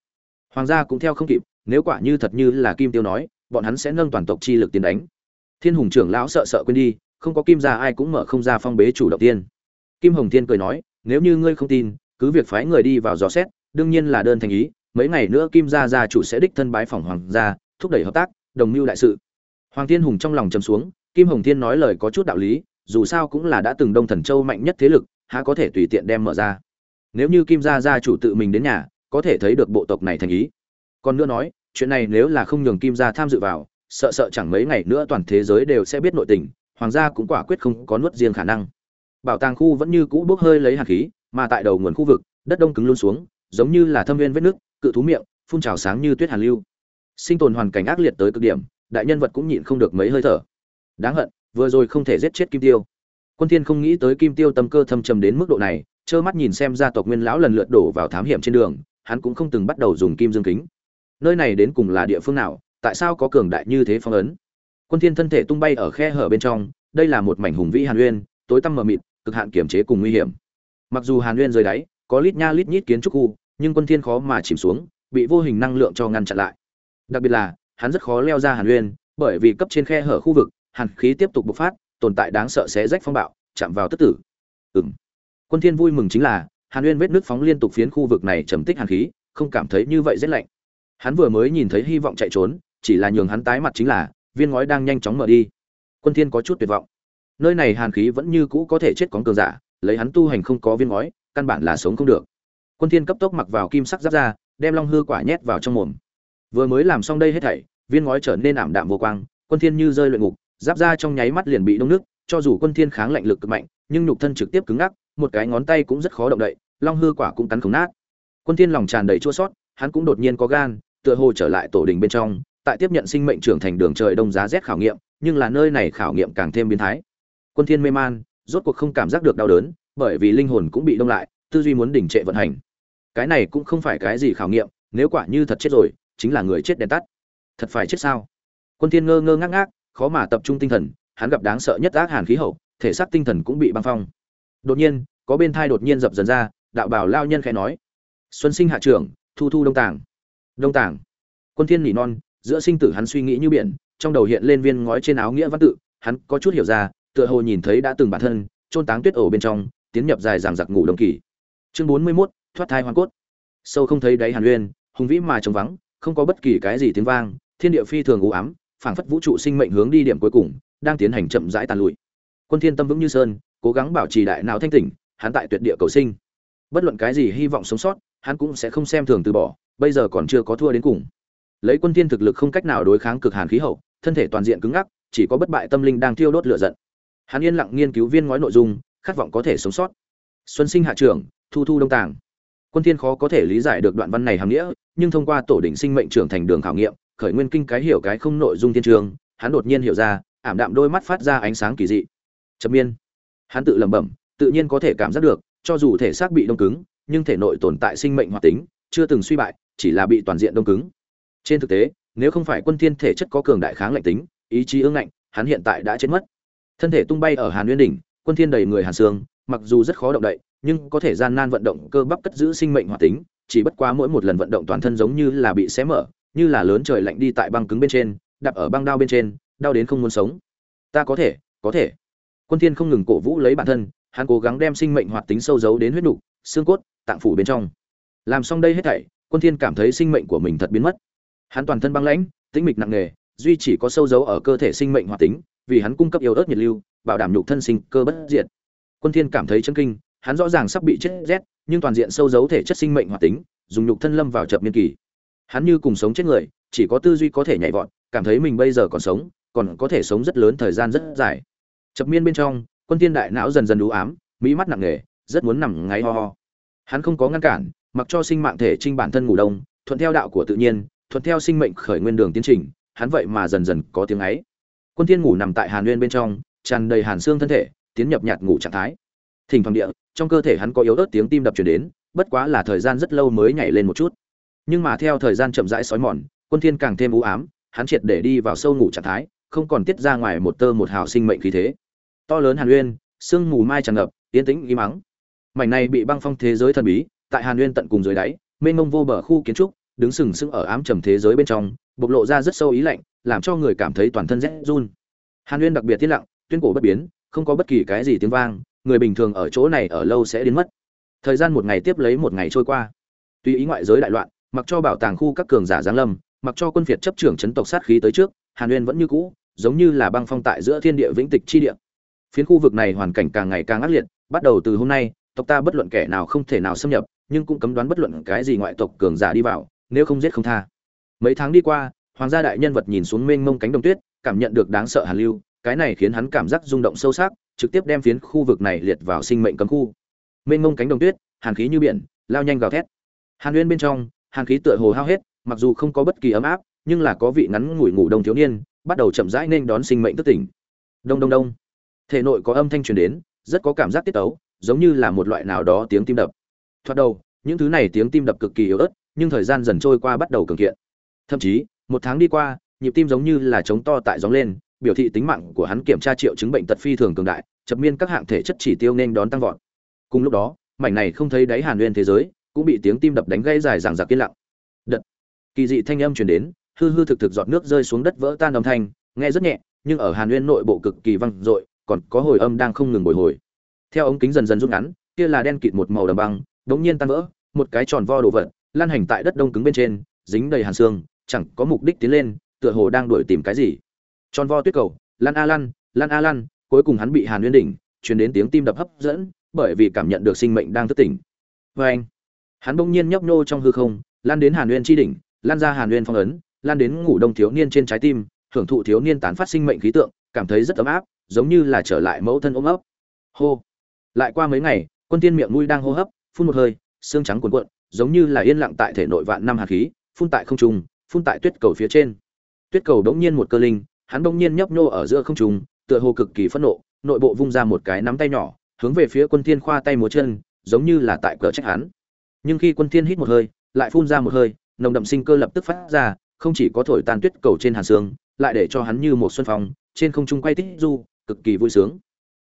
Hoàng gia cũng theo không kịp, nếu quả như thật như là Kim Tiêu nói, bọn hắn sẽ nâng toàn tộc chi lực tiến đánh. Thiên Hùng trưởng lão sợ sợ quên đi, không có Kim gia ai cũng mở không ra phong bế chủ động tiên. Kim Hồng Thiên cười nói, nếu như ngươi không tin, cứ việc phái người đi vào dò xét, đương nhiên là đơn thành ý, mấy ngày nữa Kim gia gia chủ sẽ đích thân bái phỏng hoàng gia, thúc đẩy hợp tác, đồng mưu đại sự. Hoàng Thiên Hùng trong lòng trầm xuống, Kim Hồng Thiên nói lời có chút đạo lý, dù sao cũng là đã từng Đông Thần Châu mạnh nhất thế lực, há có thể tùy tiện đem mở ra. Nếu như Kim gia gia chủ tự mình đến nhà, có thể thấy được bộ tộc này thành ý. Còn nữa nói, chuyện này nếu là không nhường Kim gia tham dự vào, sợ sợ chẳng mấy ngày nữa toàn thế giới đều sẽ biết nội tình, hoàng gia cũng quả quyết không có nuốt riêng khả năng. Bảo tàng khu vẫn như cũ bốc hơi lấy hàn khí, mà tại đầu nguồn khu vực, đất đông cứng luôn xuống, giống như là thâm viên vết nước, cự thú miệng, phun trào sáng như tuyết hàn lưu. Sinh tồn hoàn cảnh ác liệt tới cực điểm, đại nhân vật cũng nhịn không được mấy hơi thở. Đáng hận, vừa rồi không thể giết chết Kim Tiêu. Quân Thiên không nghĩ tới Kim Tiêu tâm cơ thâm trầm đến mức độ này, trơ mắt nhìn xem gia tộc Nguyên lão lần lượt đổ vào thám hiểm trên đường, hắn cũng không từng bắt đầu dùng kim dương kính. Nơi này đến cùng là địa phương nào, tại sao có cường đại như thế phong ấn? Quân Thiên thân thể tung bay ở khe hở bên trong, đây là một mảnh hùng vĩ hàn nguyên, tối tăm mờ mịt, cực hạn kiểm chế cùng nguy hiểm. Mặc dù hàn nguyên rơi đáy, có lít nha lít nhít kiến trúc khu, nhưng Quân Thiên khó mà chìm xuống, bị vô hình năng lượng cho ngăn chặn lại. Đặc biệt là, hắn rất khó leo ra hàn nguyên, bởi vì cấp trên khe hở khu vực, hàn khí tiếp tục bộc phát, tồn tại đáng sợ sẽ rách phong bạo, chạm vào tất tử. Ừm. Quân Thiên vui mừng chính là, hàn nguyên vết nước phóng liên tục phiến khu vực này trầm tích hàn khí, không cảm thấy như vậy rất lạnh. Hắn vừa mới nhìn thấy hy vọng chạy trốn, chỉ là nhường hắn tái mặt chính là, viên ngói đang nhanh chóng mở đi. Quân Thiên có chút tuyệt vọng. Nơi này hàn khí vẫn như cũ có thể chết con cường giả, lấy hắn tu hành không có viên ngói, căn bản là sống không được. Quân Thiên cấp tốc mặc vào kim sắc giáp ra, đem long hư quả nhét vào trong mồm. Vừa mới làm xong đây hết thảy, viên ngói trở nên ảm đạm vô quang, Quân Thiên như rơi luyện ngục, giáp ra trong nháy mắt liền bị đông nước, cho dù Quân Thiên kháng lạnh lực cực mạnh, nhưng nhục thân trực tiếp cứng ngắc, một cái ngón tay cũng rất khó động đậy, long hư quả cũng cắn không nát. Quân Thiên lòng tràn đầy chua xót, hắn cũng đột nhiên có gan, tựa hồ trở lại tổ đình bên trong, tại tiếp nhận sinh mệnh trưởng thành đường trời đông giá rét khảo nghiệm, nhưng là nơi này khảo nghiệm càng thêm biến thái. Quân Thiên mê man, rốt cuộc không cảm giác được đau đớn, bởi vì linh hồn cũng bị đông lại, tư duy muốn đỉnh trệ vận hành. Cái này cũng không phải cái gì khảo nghiệm, nếu quả như thật chết rồi, chính là người chết đèn tắt. Thật phải chết sao? Quân Thiên ngơ ngơ ngác ngác, khó mà tập trung tinh thần, hắn gặp đáng sợ nhất ác hàn khí hậu, thể xác tinh thần cũng bị băng phong. Đột nhiên, có bên thai đột nhiên dập dần ra, đạo bảo lao nhân khẽ nói: "Xuân sinh hạ trưởng, thu thu đông tàng." Đông tàng. Quân Thiên nỉ non, giữa sinh tử hắn suy nghĩ như biển, trong đầu hiện lên viên ngói trên áo nghĩa văn tự, hắn có chút hiểu ra, tựa hồ nhìn thấy đã từng bản thân, trôn táng tuyết ổ bên trong, tiến nhập dài dằng dặc ngủ đồng kỳ. Chương 41, thoát thai hoàn cốt. Sâu không thấy đáy Hàn Uyên, hùng vĩ mà trống vắng, không có bất kỳ cái gì tiếng vang, thiên địa phi thường u ám, phảng phất vũ trụ sinh mệnh hướng đi điểm cuối cùng, đang tiến hành chậm rãi tàn lụi. Quân Thiên tâm vững như sơn, cố gắng bảo trì đại não thanh tỉnh, hắn tại tuyệt địa cầu sinh. Bất luận cái gì hy vọng sống sót, hắn cũng sẽ không xem thường từ bỏ, bây giờ còn chưa có thua đến cùng. Lấy Quân Thiên thực lực không cách nào đối kháng cực hàn khí hậu, thân thể toàn diện cứng ngắc, chỉ có bất bại tâm linh đang thiêu đốt lửa giận. Hắn yên lặng nghiên cứu viên ngói nội dung, khát vọng có thể sống sót. Xuân sinh hạ trưởng, thu thu đông tàng. Quân Thiên khó có thể lý giải được đoạn văn này hàm nghĩa, nhưng thông qua tổ đỉnh sinh mệnh trưởng thành đường khảo nghiệm, khởi nguyên kinh cái hiểu cái không nội dung thiên trường, hắn đột nhiên hiểu ra, ảm đạm đôi mắt phát ra ánh sáng kỳ dị. Chấm miên. Hắn tự lẩm bẩm, tự nhiên có thể cảm giác được cho dù thể xác bị đông cứng nhưng thể nội tồn tại sinh mệnh hoạt tính chưa từng suy bại chỉ là bị toàn diện đông cứng trên thực tế nếu không phải quân thiên thể chất có cường đại kháng lạnh tính ý chí ương ngạnh hắn hiện tại đã chết mất thân thể tung bay ở hàn nguyên đỉnh quân thiên đầy người hàn xương mặc dù rất khó động đậy, nhưng có thể gian nan vận động cơ bắp cất giữ sinh mệnh hoạt tính, chỉ bất quá mỗi một lần vận động toàn thân giống như là bị xé mở, như là lớn trời lạnh đi tại băng cứng bên trên, đạp ở băng đao bên trên, đau đến không muốn sống. Ta có thể có thể. Quân thiên không ngừng cổ vũ lấy bản thân, hắn cố gắng đem sinh mệnh hoạt tính sâu giấu đến huyết nục, xương cốt, tạng phủ bên trong. Làm xong đây hết thảy, quân thiên cảm thấy sinh mệnh của mình thật biến mất. Hắn toàn thân băng lãnh, tĩnh mịch nặng nề, duy chỉ có sâu giấu ở cơ thể sinh mệnh hoạt tính, vì hắn cung cấp yếu ớt nhiệt lưu, bảo đảm nhục thân sinh cơ bất diệt quân thiên cảm thấy chấn kinh, hắn rõ ràng sắp bị chết rét, nhưng toàn diện sâu giấu thể chất sinh mệnh hoạt tính, dùng nhục thân lâm vào chập miên kỳ. Hắn như cùng sống chết người, chỉ có tư duy có thể nhảy vọt, cảm thấy mình bây giờ còn sống, còn có thể sống rất lớn thời gian rất dài. Chập miên bên trong, quân thiên đại não dần dần đủ ám, mỹ mắt nặng nề, rất muốn nằm ngáy ho ho. Hắn không có ngăn cản, mặc cho sinh mạng thể trinh bản thân ngủ đông, thuận theo đạo của tự nhiên, thuận theo sinh mệnh khởi nguyên đường tiến trình, hắn vậy mà dần dần có tiếng ấy. Quân thiên ngủ nằm tại hàn nguyên bên trong, tràn đầy hàn xương thân thể tiến nhập nhạt ngủ trạng thái. Thỉnh thoảng địa, trong cơ thể hắn có yếu ớt tiếng tim đập truyền đến, bất quá là thời gian rất lâu mới nhảy lên một chút. Nhưng mà theo thời gian chậm rãi sói mòn, quân thiên càng thêm u ám, hắn triệt để đi vào sâu ngủ trạng thái, không còn tiết ra ngoài một tơ một hào sinh mệnh khí thế. To lớn hàn uyên, sương mù mai tràn ngập, yên tĩnh im mắng mảnh này bị băng phong thế giới thần bí, tại hàn uyên tận cùng dưới đáy, mênh mông vô bờ khu kiến trúc, đứng sừng sững ở ám trầm thế giới bên trong, bộc lộ ra rất sâu ý lạnh, làm cho người cảm thấy toàn thân rét run. Hàn uyên đặc biệt tiết lặng, tuyên cổ bất biến không có bất kỳ cái gì tiếng vang, người bình thường ở chỗ này ở lâu sẽ đến mất. Thời gian một ngày tiếp lấy một ngày trôi qua. Tuy ý ngoại giới đại loạn, mặc cho bảo tàng khu các cường giả giáng lâm, mặc cho quân phiệt chấp trưởng chấn tộc sát khí tới trước, hàn uyên vẫn như cũ, giống như là băng phong tại giữa thiên địa vĩnh tịch chi địa. Phiến khu vực này hoàn cảnh càng ngày càng ác liệt, bắt đầu từ hôm nay, tộc ta bất luận kẻ nào không thể nào xâm nhập, nhưng cũng cấm đoán bất luận cái gì ngoại tộc cường giả đi vào, nếu không giết không tha. Mấy tháng đi qua, hoàng gia đại nhân vật nhìn xuống mênh mông cánh đồng tuyết, cảm nhận được đáng sợ hàn lưu cái này khiến hắn cảm giác rung động sâu sắc, trực tiếp đem phiến khu vực này liệt vào sinh mệnh cấm khu. Mênh mông cánh đồng tuyết, hàn khí như biển, lao nhanh gào thét. Hàn uyên bên trong, hàn khí tựa hồ hao hết, mặc dù không có bất kỳ ấm áp, nhưng là có vị ngắn ngủi ngủ đông thiếu niên, bắt đầu chậm rãi nên đón sinh mệnh thức tỉnh. Đông đông đông. Thể nội có âm thanh truyền đến, rất có cảm giác tiết tấu, giống như là một loại nào đó tiếng tim đập. Thoạt đầu, những thứ này tiếng tim đập cực kỳ yếu ớt, nhưng thời gian dần trôi qua bắt đầu cường kiện. Thậm chí, một tháng đi qua, nhịp tim giống như là trống to tại gióng lên biểu thị tính mạng của hắn kiểm tra triệu chứng bệnh tật phi thường cường đại, chập miên các hạng thể chất chỉ tiêu nên đón tăng vọt. Cùng lúc đó, mảnh này không thấy đáy hàn nguyên thế giới, cũng bị tiếng tim đập đánh gây dài dằng dặc yên lặng. Đợt, kỳ dị thanh âm truyền đến, hư hư thực thực giọt nước rơi xuống đất vỡ tan âm thanh, nghe rất nhẹ, nhưng ở hàn nguyên nội bộ cực kỳ vang dội, còn có hồi âm đang không ngừng bồi hồi. Theo ống kính dần dần rút ngắn, kia là đen kịt một màu đầm băng, đống nhiên tan vỡ, một cái tròn vo đồ vật, lan hành tại đất đông cứng bên trên, dính đầy hàn xương, chẳng có mục đích tiến lên, tựa hồ đang đuổi tìm cái gì tròn vo tuyết cầu lan a lan lan a lan cuối cùng hắn bị hàn nguyên đỉnh, truyền đến tiếng tim đập hấp dẫn, bởi vì cảm nhận được sinh mệnh đang thức tỉnh. Vê anh, hắn bỗng nhiên nhấp nhô trong hư không lan đến hàn nguyên tri đỉnh lan ra hàn nguyên phong ấn lan đến ngủ đông thiếu niên trên trái tim, hưởng thụ thiếu niên tán phát sinh mệnh khí tượng, cảm thấy rất ấm áp, giống như là trở lại mẫu thân ôm ấp. Hô, lại qua mấy ngày, quân tiên miệng mũi đang hô hấp, phun một hơi, xương trắng cuồn cuộn, giống như là yên lặng tại thể nội vạn năm hạt khí, phun tại không trung, phun tại tuyết cầu phía trên. Tuyết cầu đống nhiên một cơ linh hắn bỗng nhiên nhấp nhô ở giữa không trung tựa hồ cực kỳ phẫn nộ nội bộ vung ra một cái nắm tay nhỏ hướng về phía quân thiên khoa tay múa chân giống như là tại cờ trách hắn. Nhưng khi quân thiên hít một hơi lại phun ra một hơi nồng đậm sinh cơ lập tức phát ra không chỉ có thổi tan tuyết cầu trên hàn sương, lại để cho hắn như một xuân phong trên không trung quay tích du cực kỳ vui sướng.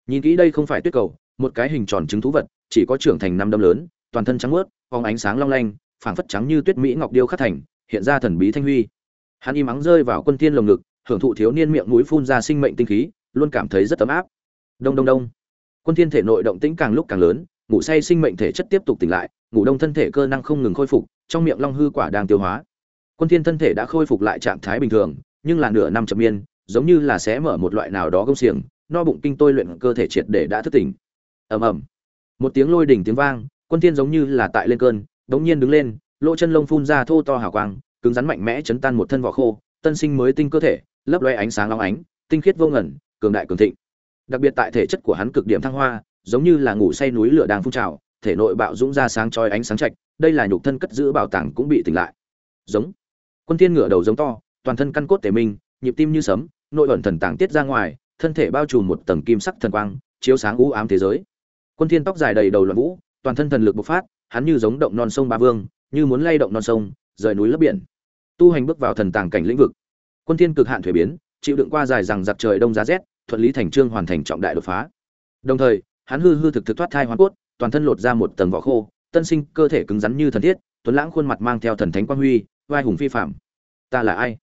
Nhìn kỹ đây không phải tuyết cầu một cái hình tròn trứng thú vật chỉ có trưởng thành năm đâm lớn toàn thân trắng muốt phóng ánh sáng long lanh phảng phất trắng như tuyết mỹ ngọc điêu khắc thành hiện ra thần bí thanh huy. Hắn im mắng rơi vào quân Thiên lồng ngực hưởng thụ thiếu niên miệng mũi phun ra sinh mệnh tinh khí, luôn cảm thấy rất ấm áp. Đông đông đông. Quân thiên thể nội động tĩnh càng lúc càng lớn, ngủ say sinh mệnh thể chất tiếp tục tỉnh lại, ngủ đông thân thể cơ năng không ngừng khôi phục, trong miệng long hư quả đang tiêu hóa. Quân thiên thân thể đã khôi phục lại trạng thái bình thường, nhưng là nửa năm chậm miên, giống như là sẽ mở một loại nào đó gông xiềng, no bụng kinh tôi luyện cơ thể triệt để đã thức tỉnh. Ầm ầm. Một tiếng lôi đỉnh tiếng vang, quân thiên giống như là tại lên cơn, đống nhiên đứng lên, lỗ chân lông phun ra thô to hào quang, cứng rắn mạnh mẽ chấn tan một thân vỏ khô, tân sinh mới tinh cơ thể lấp loe ánh sáng long ánh, tinh khiết vô ngẩn cường đại cường thịnh. Đặc biệt tại thể chất của hắn cực điểm thăng hoa, giống như là ngủ say núi lửa đang phun trào, thể nội bạo dũng ra sáng chói ánh sáng trạch đây là nhục thân cất giữ bảo tàng cũng bị tỉnh lại. Giống. Quân thiên ngửa đầu giống to, toàn thân căn cốt thể minh, nhịp tim như sấm, nội ẩn thần tàng tiết ra ngoài, thân thể bao trùm một tầng kim sắc thần quang, chiếu sáng u ám thế giới. Quân thiên tóc dài đầy đầu loạn vũ, toàn thân thần lực bộc phát, hắn như giống động non sông ba vương, như muốn lay động non sông, rời núi lấp biển. Tu hành bước vào thần tàng cảnh lĩnh vực quân thiên cực hạn thủy biến, chịu đựng qua dài rằng giặc trời đông giá rét, thuận lý thành trương hoàn thành trọng đại đột phá. Đồng thời, hắn hư hư thực thực thoát thai hoàn cốt, toàn thân lột ra một tầng vỏ khô, tân sinh cơ thể cứng rắn như thần thiết, tuấn lãng khuôn mặt mang theo thần thánh quang huy, vai hùng phi phạm ta là ai?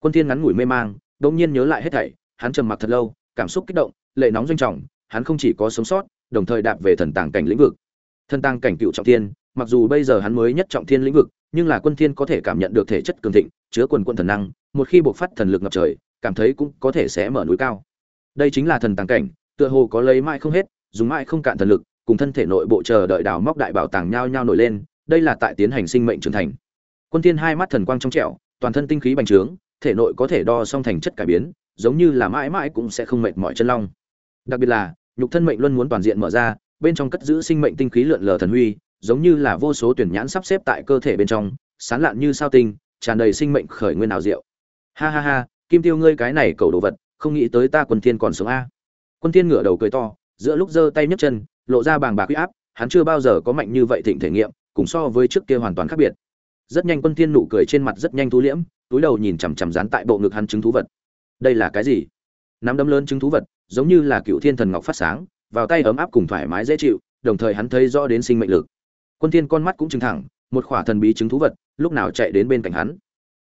Quân thiên ngắn ngủi mê mang đống nhiên nhớ lại hết thảy, hắn trầm mặc thật lâu, cảm xúc kích động, lệ nóng doanh trọng, hắn không chỉ có sống sót, đồng thời đạp về thần tàng cảnh lĩnh vực. Thần tàng cảnh cựu trọng thiên, mặc dù bây giờ hắn mới nhất trọng thiên lĩnh vực nhưng là quân thiên có thể cảm nhận được thể chất cường thịnh, chứa quần quân thần năng, một khi bộc phát thần lực ngập trời, cảm thấy cũng có thể sẽ mở núi cao. Đây chính là thần tàng cảnh, tựa hồ có lấy mãi không hết, dùng mãi không cạn thần lực, cùng thân thể nội bộ chờ đợi đào móc đại bảo tàng nhau nhau nổi lên, đây là tại tiến hành sinh mệnh trưởng thành. Quân thiên hai mắt thần quang trong trẻo, toàn thân tinh khí bành trướng, thể nội có thể đo song thành chất cải biến, giống như là mãi mãi cũng sẽ không mệt mỏi chân long. Đặc biệt là, nhục thân mệnh luân muốn toàn diện mở ra, bên trong cất giữ sinh mệnh tinh khí lượn lờ thần huy giống như là vô số tuyển nhãn sắp xếp tại cơ thể bên trong, sán lạn như sao tinh, tràn đầy sinh mệnh khởi nguyên nào diệu. Ha ha ha, kim tiêu ngươi cái này cầu đồ vật, không nghĩ tới ta quân thiên còn sống a. Quân thiên ngửa đầu cười to, giữa lúc giơ tay nhấc chân, lộ ra bàng bạc uy áp, hắn chưa bao giờ có mạnh như vậy thịnh thể nghiệm, cùng so với trước kia hoàn toàn khác biệt. Rất nhanh quân thiên nụ cười trên mặt rất nhanh thu liễm, túi đầu nhìn chằm chằm dán tại bộ ngực hắn chứng thú vật. Đây là cái gì? Nắm đấm lớn chứng thú vật, giống như là cựu thiên thần ngọc phát sáng, vào tay ấm áp cùng thoải mái dễ chịu, đồng thời hắn thấy rõ đến sinh mệnh lực quân thiên con mắt cũng trừng thẳng, một khỏa thần bí trứng thú vật, lúc nào chạy đến bên cạnh hắn.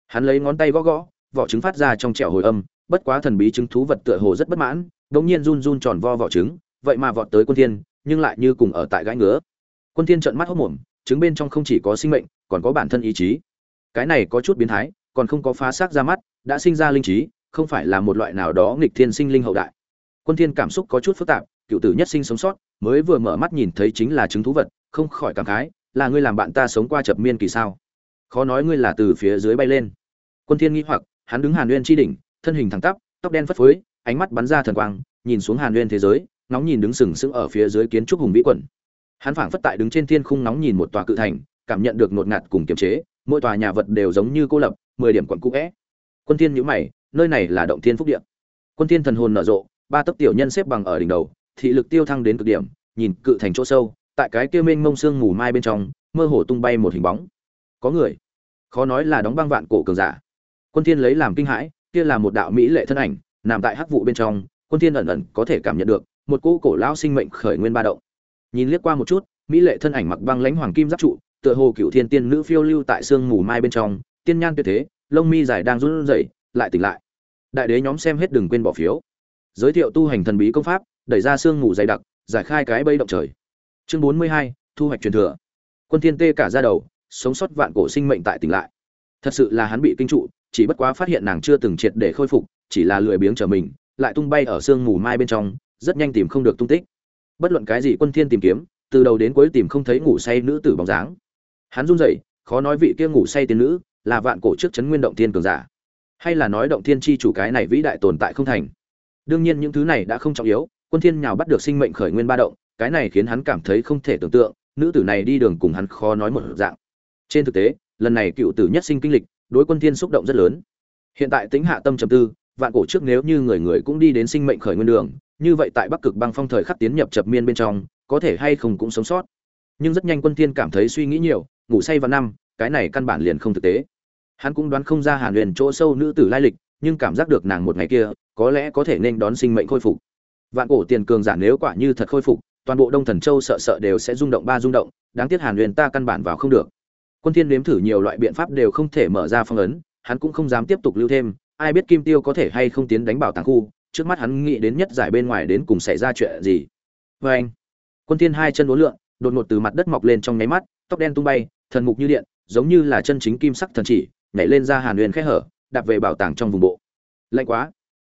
Hắn lấy ngón tay gõ gõ, vỏ trứng phát ra trong trẻo hồi âm, bất quá thần bí trứng thú vật tựa hồ rất bất mãn đống nhiên run run tròn vo vỏ trứng, vậy mà vọt tới quân thiên, nhưng lại như cùng ở tại gãi ngứa. Quân thiên trợn mắt hốt mồm, trứng bên trong không chỉ có sinh mệnh, còn có bản thân ý chí. Cái này có chút biến thái, còn không có phá xác ra mắt, đã sinh ra linh trí, không phải là một loại nào đó nghịch thiên sinh linh hậu đại. Quân thiên cảm xúc có chút phức tạp, cựu tử nhất sinh sống sót, mới vừa mở mắt nhìn thấy chính là trứng thú vật không khỏi cảm khái, là ngươi làm bạn ta sống qua chập miên kỳ sao? Khó nói ngươi là từ phía dưới bay lên. Quân thiên nghĩ hoặc, hắn đứng hàn nguyên chi đỉnh, thân hình thẳng tắp, tóc đen phất phới, ánh mắt bắn ra thần quang, nhìn xuống hàn nguyên thế giới nóng nhìn đứng sừng sững ở phía dưới kiến trúc hùng vĩ quận hắn phảng phất tại đứng trên thiên khung nóng nhìn một tòa cự thành, cảm nhận được nột ngạt cùng kiềm chế, mỗi tòa nhà vật đều giống như cô lập, mười điểm quận cũ vẽ quân thiên nhíu mày, nơi này là động thiên phúc địa. Quân thiên thần hồn nở rộ, ba tấc tiểu nhân xếp bằng ở đỉnh đầu, thị lực tiêu thăng đến cực điểm, nhìn cự thành chỗ sâu tại cái kia mênh mông sương mù mai bên trong, mơ hồ tung bay một hình bóng. Có người. Khó nói là đóng băng vạn cổ cường giả. Quân thiên lấy làm kinh hãi, kia là một đạo mỹ lệ thân ảnh, nằm tại hắc vụ bên trong, quân thiên ẩn ẩn có thể cảm nhận được, một cỗ cổ lão sinh mệnh khởi nguyên ba động. Nhìn liếc qua một chút, mỹ lệ thân ảnh mặc băng lãnh hoàng kim giáp trụ, tựa hồ cựu thiên tiên nữ phiêu lưu tại sương mù mai bên trong, tiên nhan tuyệt thế, lông mi dài đang run rẩy, lại tỉnh lại. Đại đế nhóm xem hết đừng quên bỏ phiếu. Giới thiệu tu hành thần bí công pháp, đẩy ra sương mù dày đặc, giải khai cái bẫy động trời chương bốn mươi hai, thu hoạch truyền thừa. Quân thiên tê cả ra đầu, sống sót vạn cổ sinh mệnh tại tỉnh lại. Thật sự là hắn bị kinh trụ, chỉ bất quá phát hiện nàng chưa từng triệt để khôi phục, chỉ là lười biếng trở mình, lại tung bay ở sương mù mai bên trong, rất nhanh tìm không được tung tích. Bất luận cái gì quân thiên tìm kiếm, từ đầu đến cuối tìm không thấy ngủ say nữ tử bóng dáng. Hắn run rẩy, khó nói vị kia ngủ say tiên nữ là vạn cổ trước chấn nguyên động thiên cường giả. Hay là nói động thiên chi chủ cái này vĩ đại tồn tại không thành. Đương nhiên những thứ này đã không trọng yếu, quân thiên nhào bắt được sinh mệnh khởi nguyên ba động cái này khiến hắn cảm thấy không thể tưởng tượng, nữ tử này đi đường cùng hắn khó nói một dạng. Trên thực tế, lần này cựu tử nhất sinh kinh lịch, đối quân thiên xúc động rất lớn. Hiện tại tính hạ tâm trầm tư, vạn cổ trước nếu như người người cũng đi đến sinh mệnh khởi nguyên đường, như vậy tại bắc cực băng phong thời khắc tiến nhập chập miên bên trong, có thể hay không cũng sống sót. Nhưng rất nhanh quân thiên cảm thấy suy nghĩ nhiều, ngủ say vào năm, cái này căn bản liền không thực tế. Hắn cũng đoán không ra hàn huyền chỗ sâu nữ tử lai lịch, nhưng cảm giác được nàng một ngày kia, có lẽ có thể nên đón sinh mệnh khôi phục. Vạn cổ tiền cường giả nếu quả như thật khôi phục toàn bộ đông thần châu sợ sợ đều sẽ rung động ba rung động, đáng tiếc hàn huyền ta căn bản vào không được. Quân thiên nếm thử nhiều loại biện pháp đều không thể mở ra phong ấn, hắn cũng không dám tiếp tục lưu thêm, ai biết kim tiêu có thể hay không tiến đánh bảo tàng khu, trước mắt hắn nghĩ đến nhất giải bên ngoài đến cùng xảy ra chuyện gì. Với anh, quân thiên hai chân uốn lượn, đột ngột từ mặt đất mọc lên trong nháy mắt, tóc đen tung bay, thần mục như điện, giống như là chân chính kim sắc thần chỉ, nhảy lên ra hàn huyền khẽ hở, đạp về bảo tàng trong vùng bộ. Lạnh quá.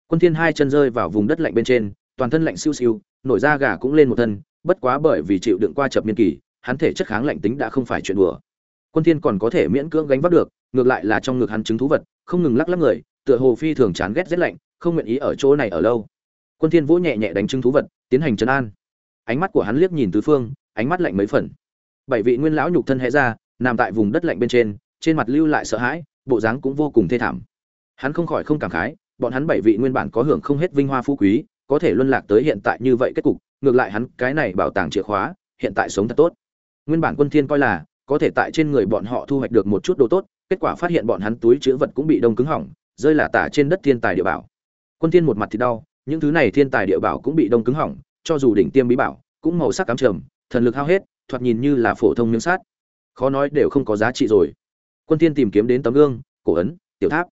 Quân thiên hai chân rơi vào vùng đất lạnh bên trên, toàn thân lạnh siêu siêu nổi da gà cũng lên một thân, bất quá bởi vì chịu đựng qua chập miên kỳ, hắn thể chất kháng lạnh tính đã không phải chuyện đùa. Quân thiên còn có thể miễn cưỡng gánh vác được, ngược lại là trong ngực hắn chứng thú vật, không ngừng lắc lắc người, tựa hồ phi thường chán ghét rét lạnh, không nguyện ý ở chỗ này ở lâu. Quân thiên vỗ nhẹ nhẹ đánh chứng thú vật, tiến hành trấn an. Ánh mắt của hắn liếc nhìn tứ phương, ánh mắt lạnh mấy phần. Bảy vị nguyên lão nhục thân hé ra, nằm tại vùng đất lạnh bên trên trên mặt lưu lại sợ hãi, bộ dáng cũng vô cùng thê thảm. Hắn không khỏi không cảm khái, bọn hắn bảy vị nguyên bản có hưởng không hết vinh hoa phú quý có thể luân lạc tới hiện tại như vậy kết cục, ngược lại hắn cái này bảo tàng chìa khóa, hiện tại sống thật tốt. Nguyên bản quân thiên coi là, có thể tại trên người bọn họ thu hoạch được một chút đồ tốt, kết quả phát hiện bọn hắn túi chứa vật cũng bị đông cứng hỏng, rơi là tả trên đất thiên tài địa bảo. Quân thiên một mặt thì đau, những thứ này thiên tài địa bảo cũng bị đông cứng hỏng, cho dù đỉnh tiêm bí bảo, cũng màu sắc cám trầm, thần lực hao hết, thoạt nhìn như là phổ thông miếng sắt. Khó nói đều không có giá trị rồi. Quân thiên tìm kiếm đến tấm gương, cổ ấn, tiểu tháp.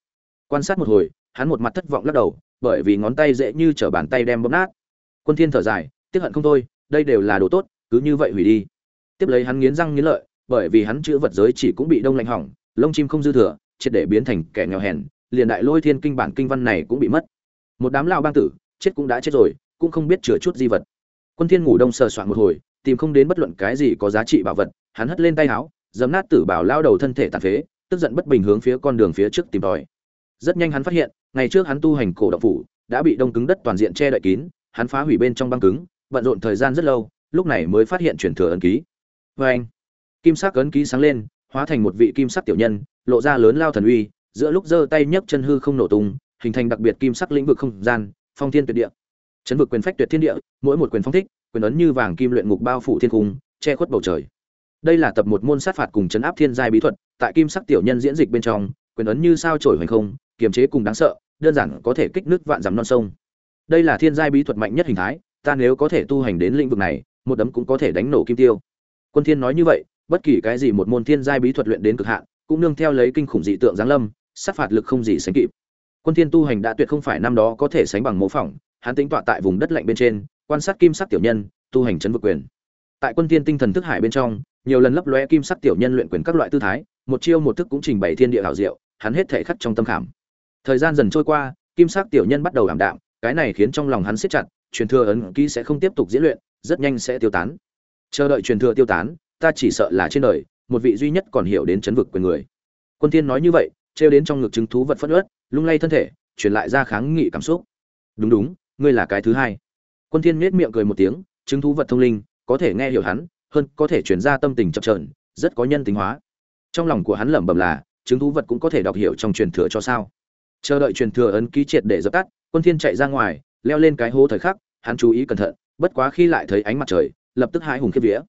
Quan sát một hồi, hắn một mặt thất vọng lắc đầu bởi vì ngón tay dễ như trở bàn tay đem bóp nát. Quân thiên thở dài, tiếc hận không thôi, đây đều là đồ tốt, cứ như vậy hủy đi. Tiếp lấy hắn nghiến răng nghiến lợi, bởi vì hắn chữ vật giới chỉ cũng bị đông lạnh hỏng, lông chim không dư thừa, triệt để biến thành kẻ nghèo hèn, liền đại lôi thiên kinh bản kinh văn này cũng bị mất. Một đám lao bang tử, chết cũng đã chết rồi, cũng không biết chừa chút di vật. Quân thiên ngủ đông sờ soạn một hồi, tìm không đến bất luận cái gì có giá trị bảo vật, hắn hất lên tay áo dấm nát tử bảo lao đầu thân thể tàn phế, tức giận bất bình hướng phía con đường phía trước tìm tòi rất nhanh hắn phát hiện, ngày trước hắn tu hành cổ động phủ đã bị đông cứng đất toàn diện che đậy kín, hắn phá hủy bên trong băng cứng, bận rộn thời gian rất lâu, lúc này mới phát hiện chuyển thừa ấn ký. Vê anh, kim sắc ấn ký sáng lên, hóa thành một vị kim sắc tiểu nhân, lộ ra lớn lao thần uy, giữa lúc giơ tay nhấc chân hư không nổ tung, hình thành đặc biệt kim sắc lĩnh vực không gian, phong thiên tuyệt địa. Chấn vực quyền phách tuyệt thiên địa, mỗi một quyền phong thích, quyền ấn như vàng kim luyện ngục bao phủ thiên cung, che khuất bầu trời. Đây là tập một môn sát phạt cùng chấn áp thiên giai bí thuật, tại kim sắc tiểu nhân diễn dịch bên trong quyền ấn như sao trổi hoành không, kiềm chế cùng đáng sợ, đơn giản có thể kích nước vạn dặm non sông. Đây là thiên giai bí thuật mạnh nhất hình thái, ta nếu có thể tu hành đến lĩnh vực này, một đấm cũng có thể đánh nổ kim tiêu. Quân thiên nói như vậy, bất kỳ cái gì một môn thiên giai bí thuật luyện đến cực hạn, cũng nương theo lấy kinh khủng dị tượng giáng lâm, sát phạt lực không gì sánh kịp. Quân thiên tu hành đã tuyệt không phải năm đó có thể sánh bằng mô phỏng, hắn tính tọa tại vùng đất lạnh bên trên, quan sát kim sắc tiểu nhân, tu hành chấn vực quyền. Tại quân thiên tinh thần thức hải bên trong, nhiều lần lấp lóe kim sắc tiểu nhân luyện quyền các loại tư thái một chiêu một thức cũng trình bày thiên địa hảo diệu hắn hết thể khắc trong tâm khảm. Thời gian dần trôi qua kim sắc tiểu nhân bắt đầu ảm đạm cái này khiến trong lòng hắn siết chặt truyền thừa ấn ký sẽ không tiếp tục diễn luyện rất nhanh sẽ tiêu tán. Chờ đợi truyền thừa tiêu tán ta chỉ sợ là trên đời một vị duy nhất còn hiểu đến chấn vực quyền người. Quân thiên nói như vậy treo đến trong ngực chứng thú vật phất ướt, lung lay thân thể truyền lại ra kháng nghị cảm xúc. Đúng đúng ngươi là cái thứ hai. Quân thiên nhếch miệng cười một tiếng chứng thú vật thông linh có thể nghe hiểu hắn hơn có thể truyền ra tâm tình chập chờn rất có nhân tính hóa trong lòng của hắn lẩm bẩm là, chứng thú vật cũng có thể đọc hiểu trong truyền thừa cho sao? Chờ đợi truyền thừa ấn ký triệt để dập tắt, quân thiên chạy ra ngoài, leo lên cái hố thời khắc, hắn chú ý cẩn thận, bất quá khi lại thấy ánh mặt trời, lập tức hai hùng khiếp vía.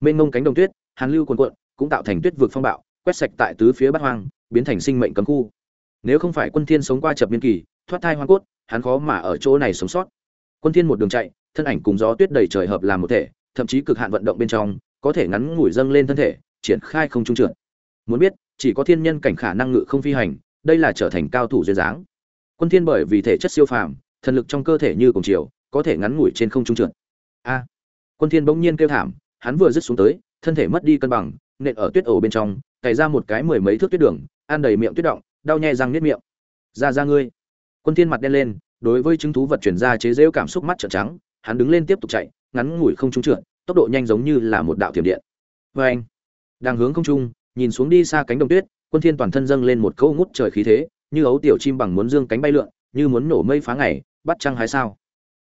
Mênh ngông cánh đồng tuyết, hàn lưu cuồn cuộn, cũng tạo thành tuyết vực phong bạo, quét sạch tại tứ phía bát hoang, biến thành sinh mệnh cấm khu. Nếu không phải quân thiên sống qua chập biên kỳ, thoát thai hoang cốt, hắn khó mà ở chỗ này sống sót. Quân thiên một đường chạy, thân ảnh cùng gió tuyết đầy trời hợp làm một thể, thậm chí cực hạn vận động bên trong, có thể ngắn ngủi dâng lên thân thể, triển khai không trung trượt muốn biết, chỉ có thiên nhân cảnh khả năng ngự không phi hành, đây là trở thành cao thủ duyên dáng. Quân thiên bởi vì thể chất siêu phàm, thần lực trong cơ thể như cùng chiều, có thể ngắn ngủi trên không trung trượt. A. Quân thiên bỗng nhiên kêu thảm, hắn vừa dứt xuống tới, thân thể mất đi cân bằng, nện ở tuyết ổ bên trong, cày ra một cái mười mấy thước tuyết đường, ăn đầy miệng tuyết động, đau nhè răng niết miệng. Ra ra ngươi. Quân thiên mặt đen lên, đối với chứng thú vật chuyển ra chế dễu cảm xúc mắt trợn trắng, hắn đứng lên tiếp tục chạy, ngắn ngủi không trung trượt, tốc độ nhanh giống như là một đạo thiểm điện. Với anh đang hướng không trung nhìn xuống đi xa cánh đồng tuyết, quân thiên toàn thân dâng lên một câu ngút trời khí thế, như ấu tiểu chim bằng muốn dương cánh bay lượn, như muốn nổ mây phá ngày, bắt trăng hái sao.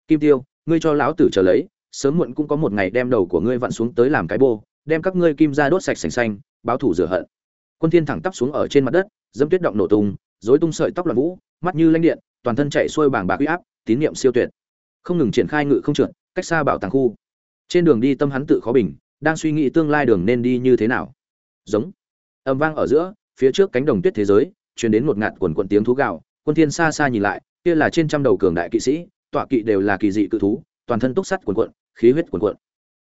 Kim tiêu, ngươi cho lão tử chờ lấy, sớm muộn cũng có một ngày đem đầu của ngươi vặn xuống tới làm cái bô, đem các ngươi kim ra đốt sạch sành xanh, báo thủ rửa hận. Quân thiên thẳng tắp xuống ở trên mặt đất, dẫm tuyết động nổ tung, rối tung sợi tóc loạn vũ, mắt như lanh điện, toàn thân chạy xuôi bảng bạc uy áp, tín niệm siêu tuyệt. Không ngừng triển khai ngự không trượt, cách xa bảo tàng khu. Trên đường đi tâm hắn tự khó bình, đang suy nghĩ tương lai đường nên đi như thế nào. Giống âm vang ở giữa, phía trước cánh đồng tuyết thế giới, truyền đến một ngạt quần quần tiếng thú gạo quân thiên xa xa nhìn lại, kia là trên trăm đầu cường đại kỵ sĩ, tọa kỵ đều là kỳ dị cự thú, toàn thân túc sắt quần quận khí huyết quần quận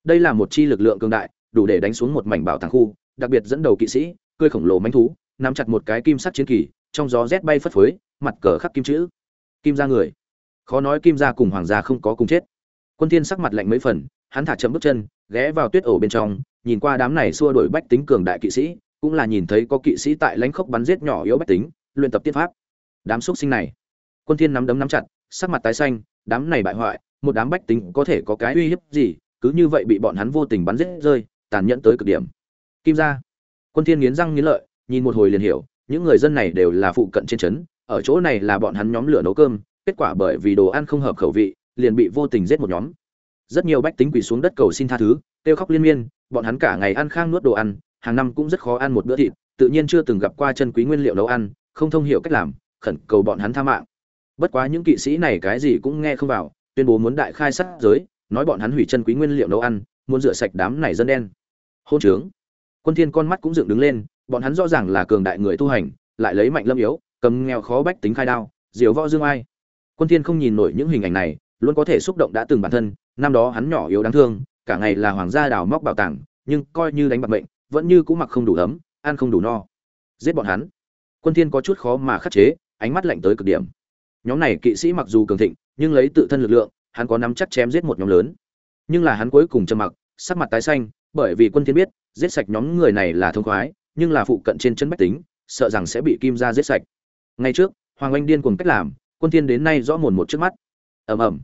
đây là một chi lực lượng cường đại, đủ để đánh xuống một mảnh bảo tàng khu, đặc biệt dẫn đầu kỵ sĩ cơi khổng lồ manh thú, nắm chặt một cái kim sắt chiến kỳ, trong gió rét bay phất phới, mặt cờ khắc kim chữ. Kim gia người. Khó nói kim gia cùng hoàng gia không có cùng chết. Quân thiên sắc mặt lạnh mấy phần, hắn thả chậm bước chân, ghé vào tuyết ổ bên trong, nhìn qua đám này xua đuổi bách tính cường đại kỵ sĩ cũng là nhìn thấy có kỵ sĩ tại lãnh khốc bắn giết nhỏ yếu bách tính luyện tập tiên pháp. Đám xuất sinh này quân thiên nắm đấm nắm chặt sắc mặt tái xanh đám này bại hoại một đám bách tính có thể có cái uy hiếp gì cứ như vậy bị bọn hắn vô tình bắn giết rơi tàn nhẫn tới cực điểm. Kim gia quân thiên nghiến răng nghiến lợi nhìn một hồi liền hiểu những người dân này đều là phụ cận trên chấn, ở chỗ này là bọn hắn nhóm lửa nấu cơm kết quả bởi vì đồ ăn không hợp khẩu vị liền bị vô tình giết một nhóm. Rất nhiều bách tính quỳ xuống đất cầu xin tha thứ kêu khóc liên miên bọn hắn cả ngày ăn khang nuốt đồ ăn hàng năm cũng rất khó ăn một bữa thịt, tự nhiên chưa từng gặp qua chân quý nguyên liệu nấu ăn, không thông hiểu cách làm, khẩn cầu bọn hắn tha mạng. Bất quá những kỵ sĩ này cái gì cũng nghe không vào, tuyên bố muốn đại khai sát giới, nói bọn hắn hủy chân quý nguyên liệu nấu ăn, muốn rửa sạch đám này dân đen. Hôn trướng. Quân thiên con mắt cũng dựng đứng lên, bọn hắn rõ ràng là cường đại người tu hành, lại lấy mạnh lâm yếu, cầm nghèo khó bách tính khai đao, diều võ dương ai. Quân thiên không nhìn nổi những hình ảnh này, luôn có thể xúc động đã từng bản thân, năm đó hắn nhỏ yếu đáng thương, cả ngày là hoàng gia đào móc bảo tàng, nhưng coi như đánh bạc mệnh vẫn như cũ mặc không đủ ấm, ăn không đủ no. Giết bọn hắn. Quân thiên có chút khó mà khắc chế, ánh mắt lạnh tới cực điểm. Nhóm này kỵ sĩ mặc dù cường thịnh, nhưng lấy tự thân lực lượng, hắn có nắm chắc chém giết một nhóm lớn. Nhưng là hắn cuối cùng trầm mặc, sắc mặt tái xanh, bởi vì quân thiên biết, giết sạch nhóm người này là thông khoái, nhưng là phụ cận trên chân bách tính, sợ rằng sẽ bị kim gia giết sạch. Ngay trước, hoàng anh điên cuồng cách làm, quân thiên đến nay rõ mồn một trước mắt. Ầm ầm.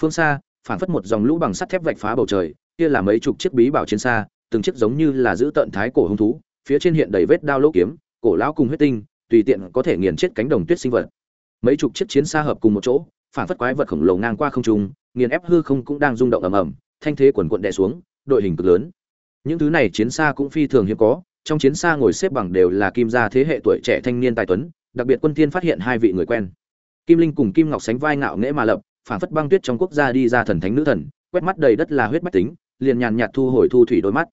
Phương xa phản phất một dòng lũ bằng sắt thép vạch phá bầu trời, kia là mấy chục chiếc bí bảo chiến xa từng chiếc giống như là giữ tận thái cổ hung thú, phía trên hiện đầy vết đao lỗ kiếm, cổ lão cùng huyết tinh, tùy tiện có thể nghiền chết cánh đồng tuyết sinh vật. Mấy chục chiếc chiến xa hợp cùng một chỗ, phản phất quái vật khổng lồ ngang qua không trung, nghiền ép hư không cũng đang rung động ầm ầm, thanh thế quần quận đè xuống, đội hình cực lớn. Những thứ này chiến xa cũng phi thường hiếm có, trong chiến xa ngồi xếp bằng đều là kim gia thế hệ tuổi trẻ thanh niên tài tuấn, đặc biệt quân tiên phát hiện hai vị người quen. Kim linh cùng kim ngọc sánh vai ngạo nghễ mà lập, phản phất băng tuyết trong quốc gia đi ra thần thánh nữ thần, quét mắt đầy đất là huyết mạch tính, liền nhàn nhạt thu hồi thu thủy đôi mắt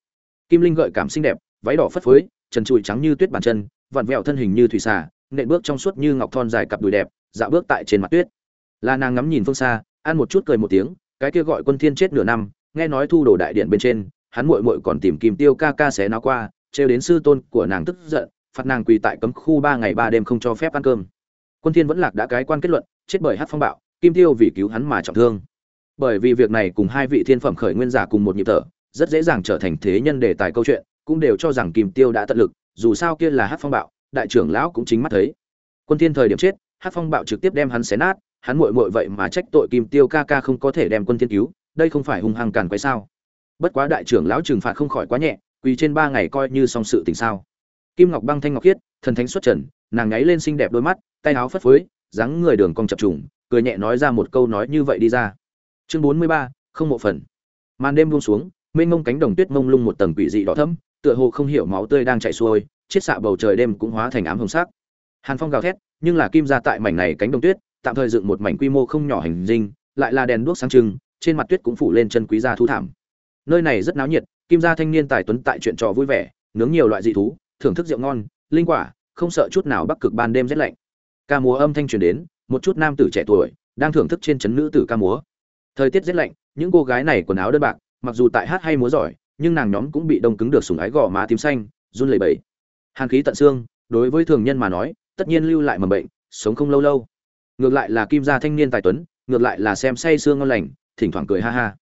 kim linh gợi cảm xinh đẹp, váy đỏ phất phới, trần trụi trắng như tuyết bàn chân, vặn vẹo thân hình như thủy xà, nện bước trong suốt như ngọc thon dài cặp đùi đẹp dạo bước tại trên mặt tuyết. Là nàng ngắm nhìn phương xa, ăn một chút cười một tiếng, cái kia gọi quân thiên chết nửa năm, nghe nói thu đồ đại điện bên trên, hắn muội muội còn tìm kim tiêu ca ca xé nó qua, trêu đến sư tôn của nàng tức giận, phạt nàng quỳ tại cấm khu ba ngày ba đêm không cho phép ăn cơm. Quân thiên vẫn lạc đã cái quan kết luận, chết bởi hắc phong bạo, kim tiêu vì cứu hắn mà trọng thương. Bởi vì việc này cùng hai vị thiên phẩm khởi nguyên giả cùng một nhịp thở rất dễ dàng trở thành thế nhân đề tài câu chuyện, cũng đều cho rằng kim tiêu đã tận lực, dù sao kia là hắc phong bạo, đại trưởng lão cũng chính mắt thấy. Quân thiên thời điểm chết, hắc phong bạo trực tiếp đem hắn xé nát, hắn muội muội vậy mà trách tội kim tiêu ca ca không có thể đem quân thiên cứu, đây không phải hung hăng càn quấy sao? Bất quá đại trưởng lão trừng phạt không khỏi quá nhẹ, quỳ trên ba ngày coi như xong sự tình sao. Kim ngọc băng thanh ngọc khiết, thần thánh xuất trần, nàng ngáy lên xinh đẹp đôi mắt, tay áo phất phới, dáng người đường cong chập trùng, cười nhẹ nói ra một câu nói như vậy đi ra. Chương bốn mươi ba, không mộ phần. Màn đêm buông xuống mênh mông cánh đồng tuyết mông lung một tầng quỷ dị đỏ thẫm, tựa hồ không hiểu máu tươi đang chảy xuôi, chiết xạ bầu trời đêm cũng hóa thành ám hồng sắc. Hàn phong gào thét, nhưng là kim ra tại mảnh này cánh đồng tuyết, tạm thời dựng một mảnh quy mô không nhỏ hành dinh, lại là đèn đuốc sáng trưng, trên mặt tuyết cũng phủ lên chân quý gia thú thảm. Nơi này rất náo nhiệt, kim gia thanh niên tài tuấn tại chuyện trò vui vẻ, nướng nhiều loại dị thú, thưởng thức rượu ngon, linh quả, không sợ chút nào bắc cực ban đêm rét lạnh. Ca múa âm thanh truyền đến, một chút nam tử trẻ tuổi, đang thưởng thức trên chấn nữ tử ca múa. Thời tiết rét lạnh, những cô gái này quần áo đơn bạc mặc dù tại hát hay múa giỏi, nhưng nàng nhóm cũng bị đông cứng được sùng ái gò má tím xanh, run lẩy bẩy. Hàn khí tận xương, đối với thường nhân mà nói, tất nhiên lưu lại mầm bệnh, sống không lâu lâu. Ngược lại là kim gia thanh niên tài tuấn, ngược lại là xem say sương ngon lành, thỉnh thoảng cười ha ha.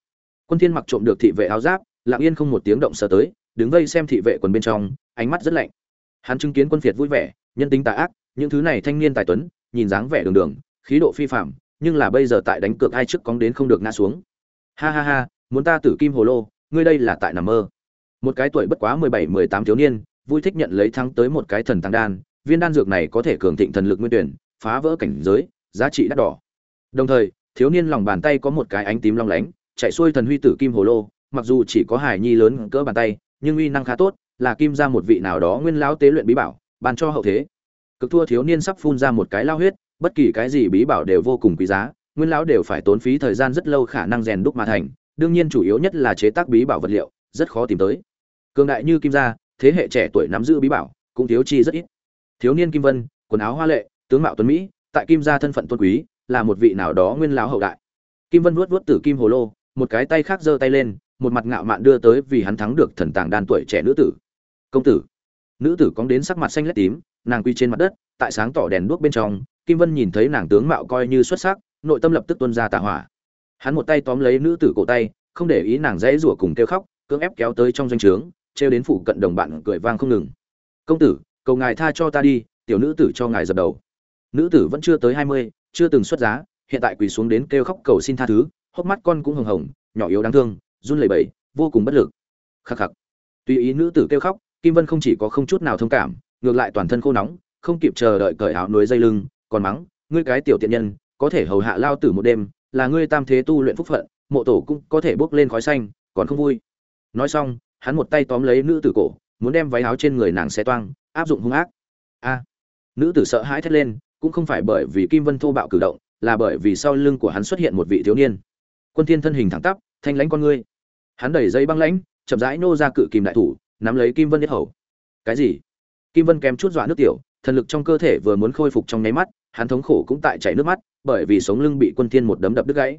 Quân thiên mặc trộm được thị vệ áo giáp, lặng yên không một tiếng động sờ tới, đứng vây xem thị vệ quần bên trong, ánh mắt rất lạnh. Hắn chứng kiến quân phiệt vui vẻ, nhân tính tà ác, những thứ này thanh niên tài tuấn, nhìn dáng vẻ đường đường, khí độ phi phạm nhưng là bây giờ tại đánh cược ai trước cóng đến không được ngã xuống. Ha ha ha muốn ta tử kim hồ lô, ngươi đây là tại nằm mơ. Một cái tuổi bất quá mười bảy, mười tám thiếu niên, vui thích nhận lấy thắng tới một cái thần tăng đan, viên đan dược này có thể cường thịnh thần lực nguyên tuyển, phá vỡ cảnh giới, giá trị đắt đỏ. Đồng thời, thiếu niên lòng bàn tay có một cái ánh tím long lánh, chạy xuôi thần huy tử kim hồ lô, mặc dù chỉ có hải nhi lớn cỡ bàn tay, nhưng uy năng khá tốt, là kim ra một vị nào đó nguyên lão tế luyện bí bảo, ban cho hậu thế. Cực thua thiếu niên sắp phun ra một cái lao huyết, bất kỳ cái gì bí bảo đều vô cùng quý giá, nguyên lão đều phải tốn phí thời gian rất lâu khả năng rèn đúc mà thành đương nhiên chủ yếu nhất là chế tác bí bảo vật liệu, rất khó tìm tới. Cường đại như kim gia, thế hệ trẻ tuổi nắm giữ bí bảo, cũng thiếu chi rất ít. Thiếu niên kim vân, quần áo hoa lệ, tướng mạo tuấn mỹ, tại kim gia thân phận tôn quý, là một vị nào đó nguyên lão hậu đại. Kim vân vuốt vuốt tử kim hồ lô, một cái tay khác giơ tay lên, một mặt ngạo mạn đưa tới vì hắn thắng được thần tàng đan tuổi trẻ nữ tử. Công tử. Nữ tử cóng đến sắc mặt xanh lét tím, nàng quy trên mặt đất, tại sáng tỏ đèn đuốc bên trong, kim vân nhìn thấy nàng tướng mạo coi như xuất sắc, nội tâm lập tức tuôn ra tà hỏa hắn một tay tóm lấy nữ tử cổ tay, không để ý nàng dãy rủa cùng kêu khóc, cưỡng ép kéo tới trong doanh trướng, trêu đến phủ cận đồng bạn cười vang không ngừng. Công tử, cầu ngài tha cho ta đi, tiểu nữ tử cho ngài dập đầu. Nữ tử vẫn chưa tới hai mươi, chưa từng xuất giá, hiện tại quỳ xuống đến kêu khóc cầu xin tha thứ, hốc mắt con cũng hồng hồng, nhỏ yếu đáng thương, run lẩy bẩy, vô cùng bất lực. Khắc khắc. Tùy ý nữ tử kêu khóc, kim vân không chỉ có không chút nào thông cảm, ngược lại toàn thân khô nóng, không kịp chờ đợi cởi áo núi dây lưng, còn mắng, ngươi cái tiểu tiện nhân, có thể hầu hạ lao tử một đêm là ngươi tam thế tu luyện phúc phận, mộ tổ cũng có thể bước lên khói xanh, còn không vui. Nói xong, hắn một tay tóm lấy nữ tử cổ, muốn đem váy áo trên người nàng xé toang, áp dụng hung ác. A. Nữ tử sợ hãi thét lên, cũng không phải bởi vì kim vân thô bạo cử động, là bởi vì sau lưng của hắn xuất hiện một vị thiếu niên. Quân thiên thân hình thẳng tắp, thanh lãnh con ngươi. Hắn đẩy dây băng lãnh, chậm rãi nô ra cự kìm đại thủ, nắm lấy kim vân nhất hầu. Cái gì? Kim vân kém chút dọa nước tiểu, thần lực trong cơ thể vừa muốn khôi phục trong nháy mắt, hắn thống khổ cũng tại chảy nước mắt bởi vì sống lưng bị quân thiên một đấm đập đứt gãy.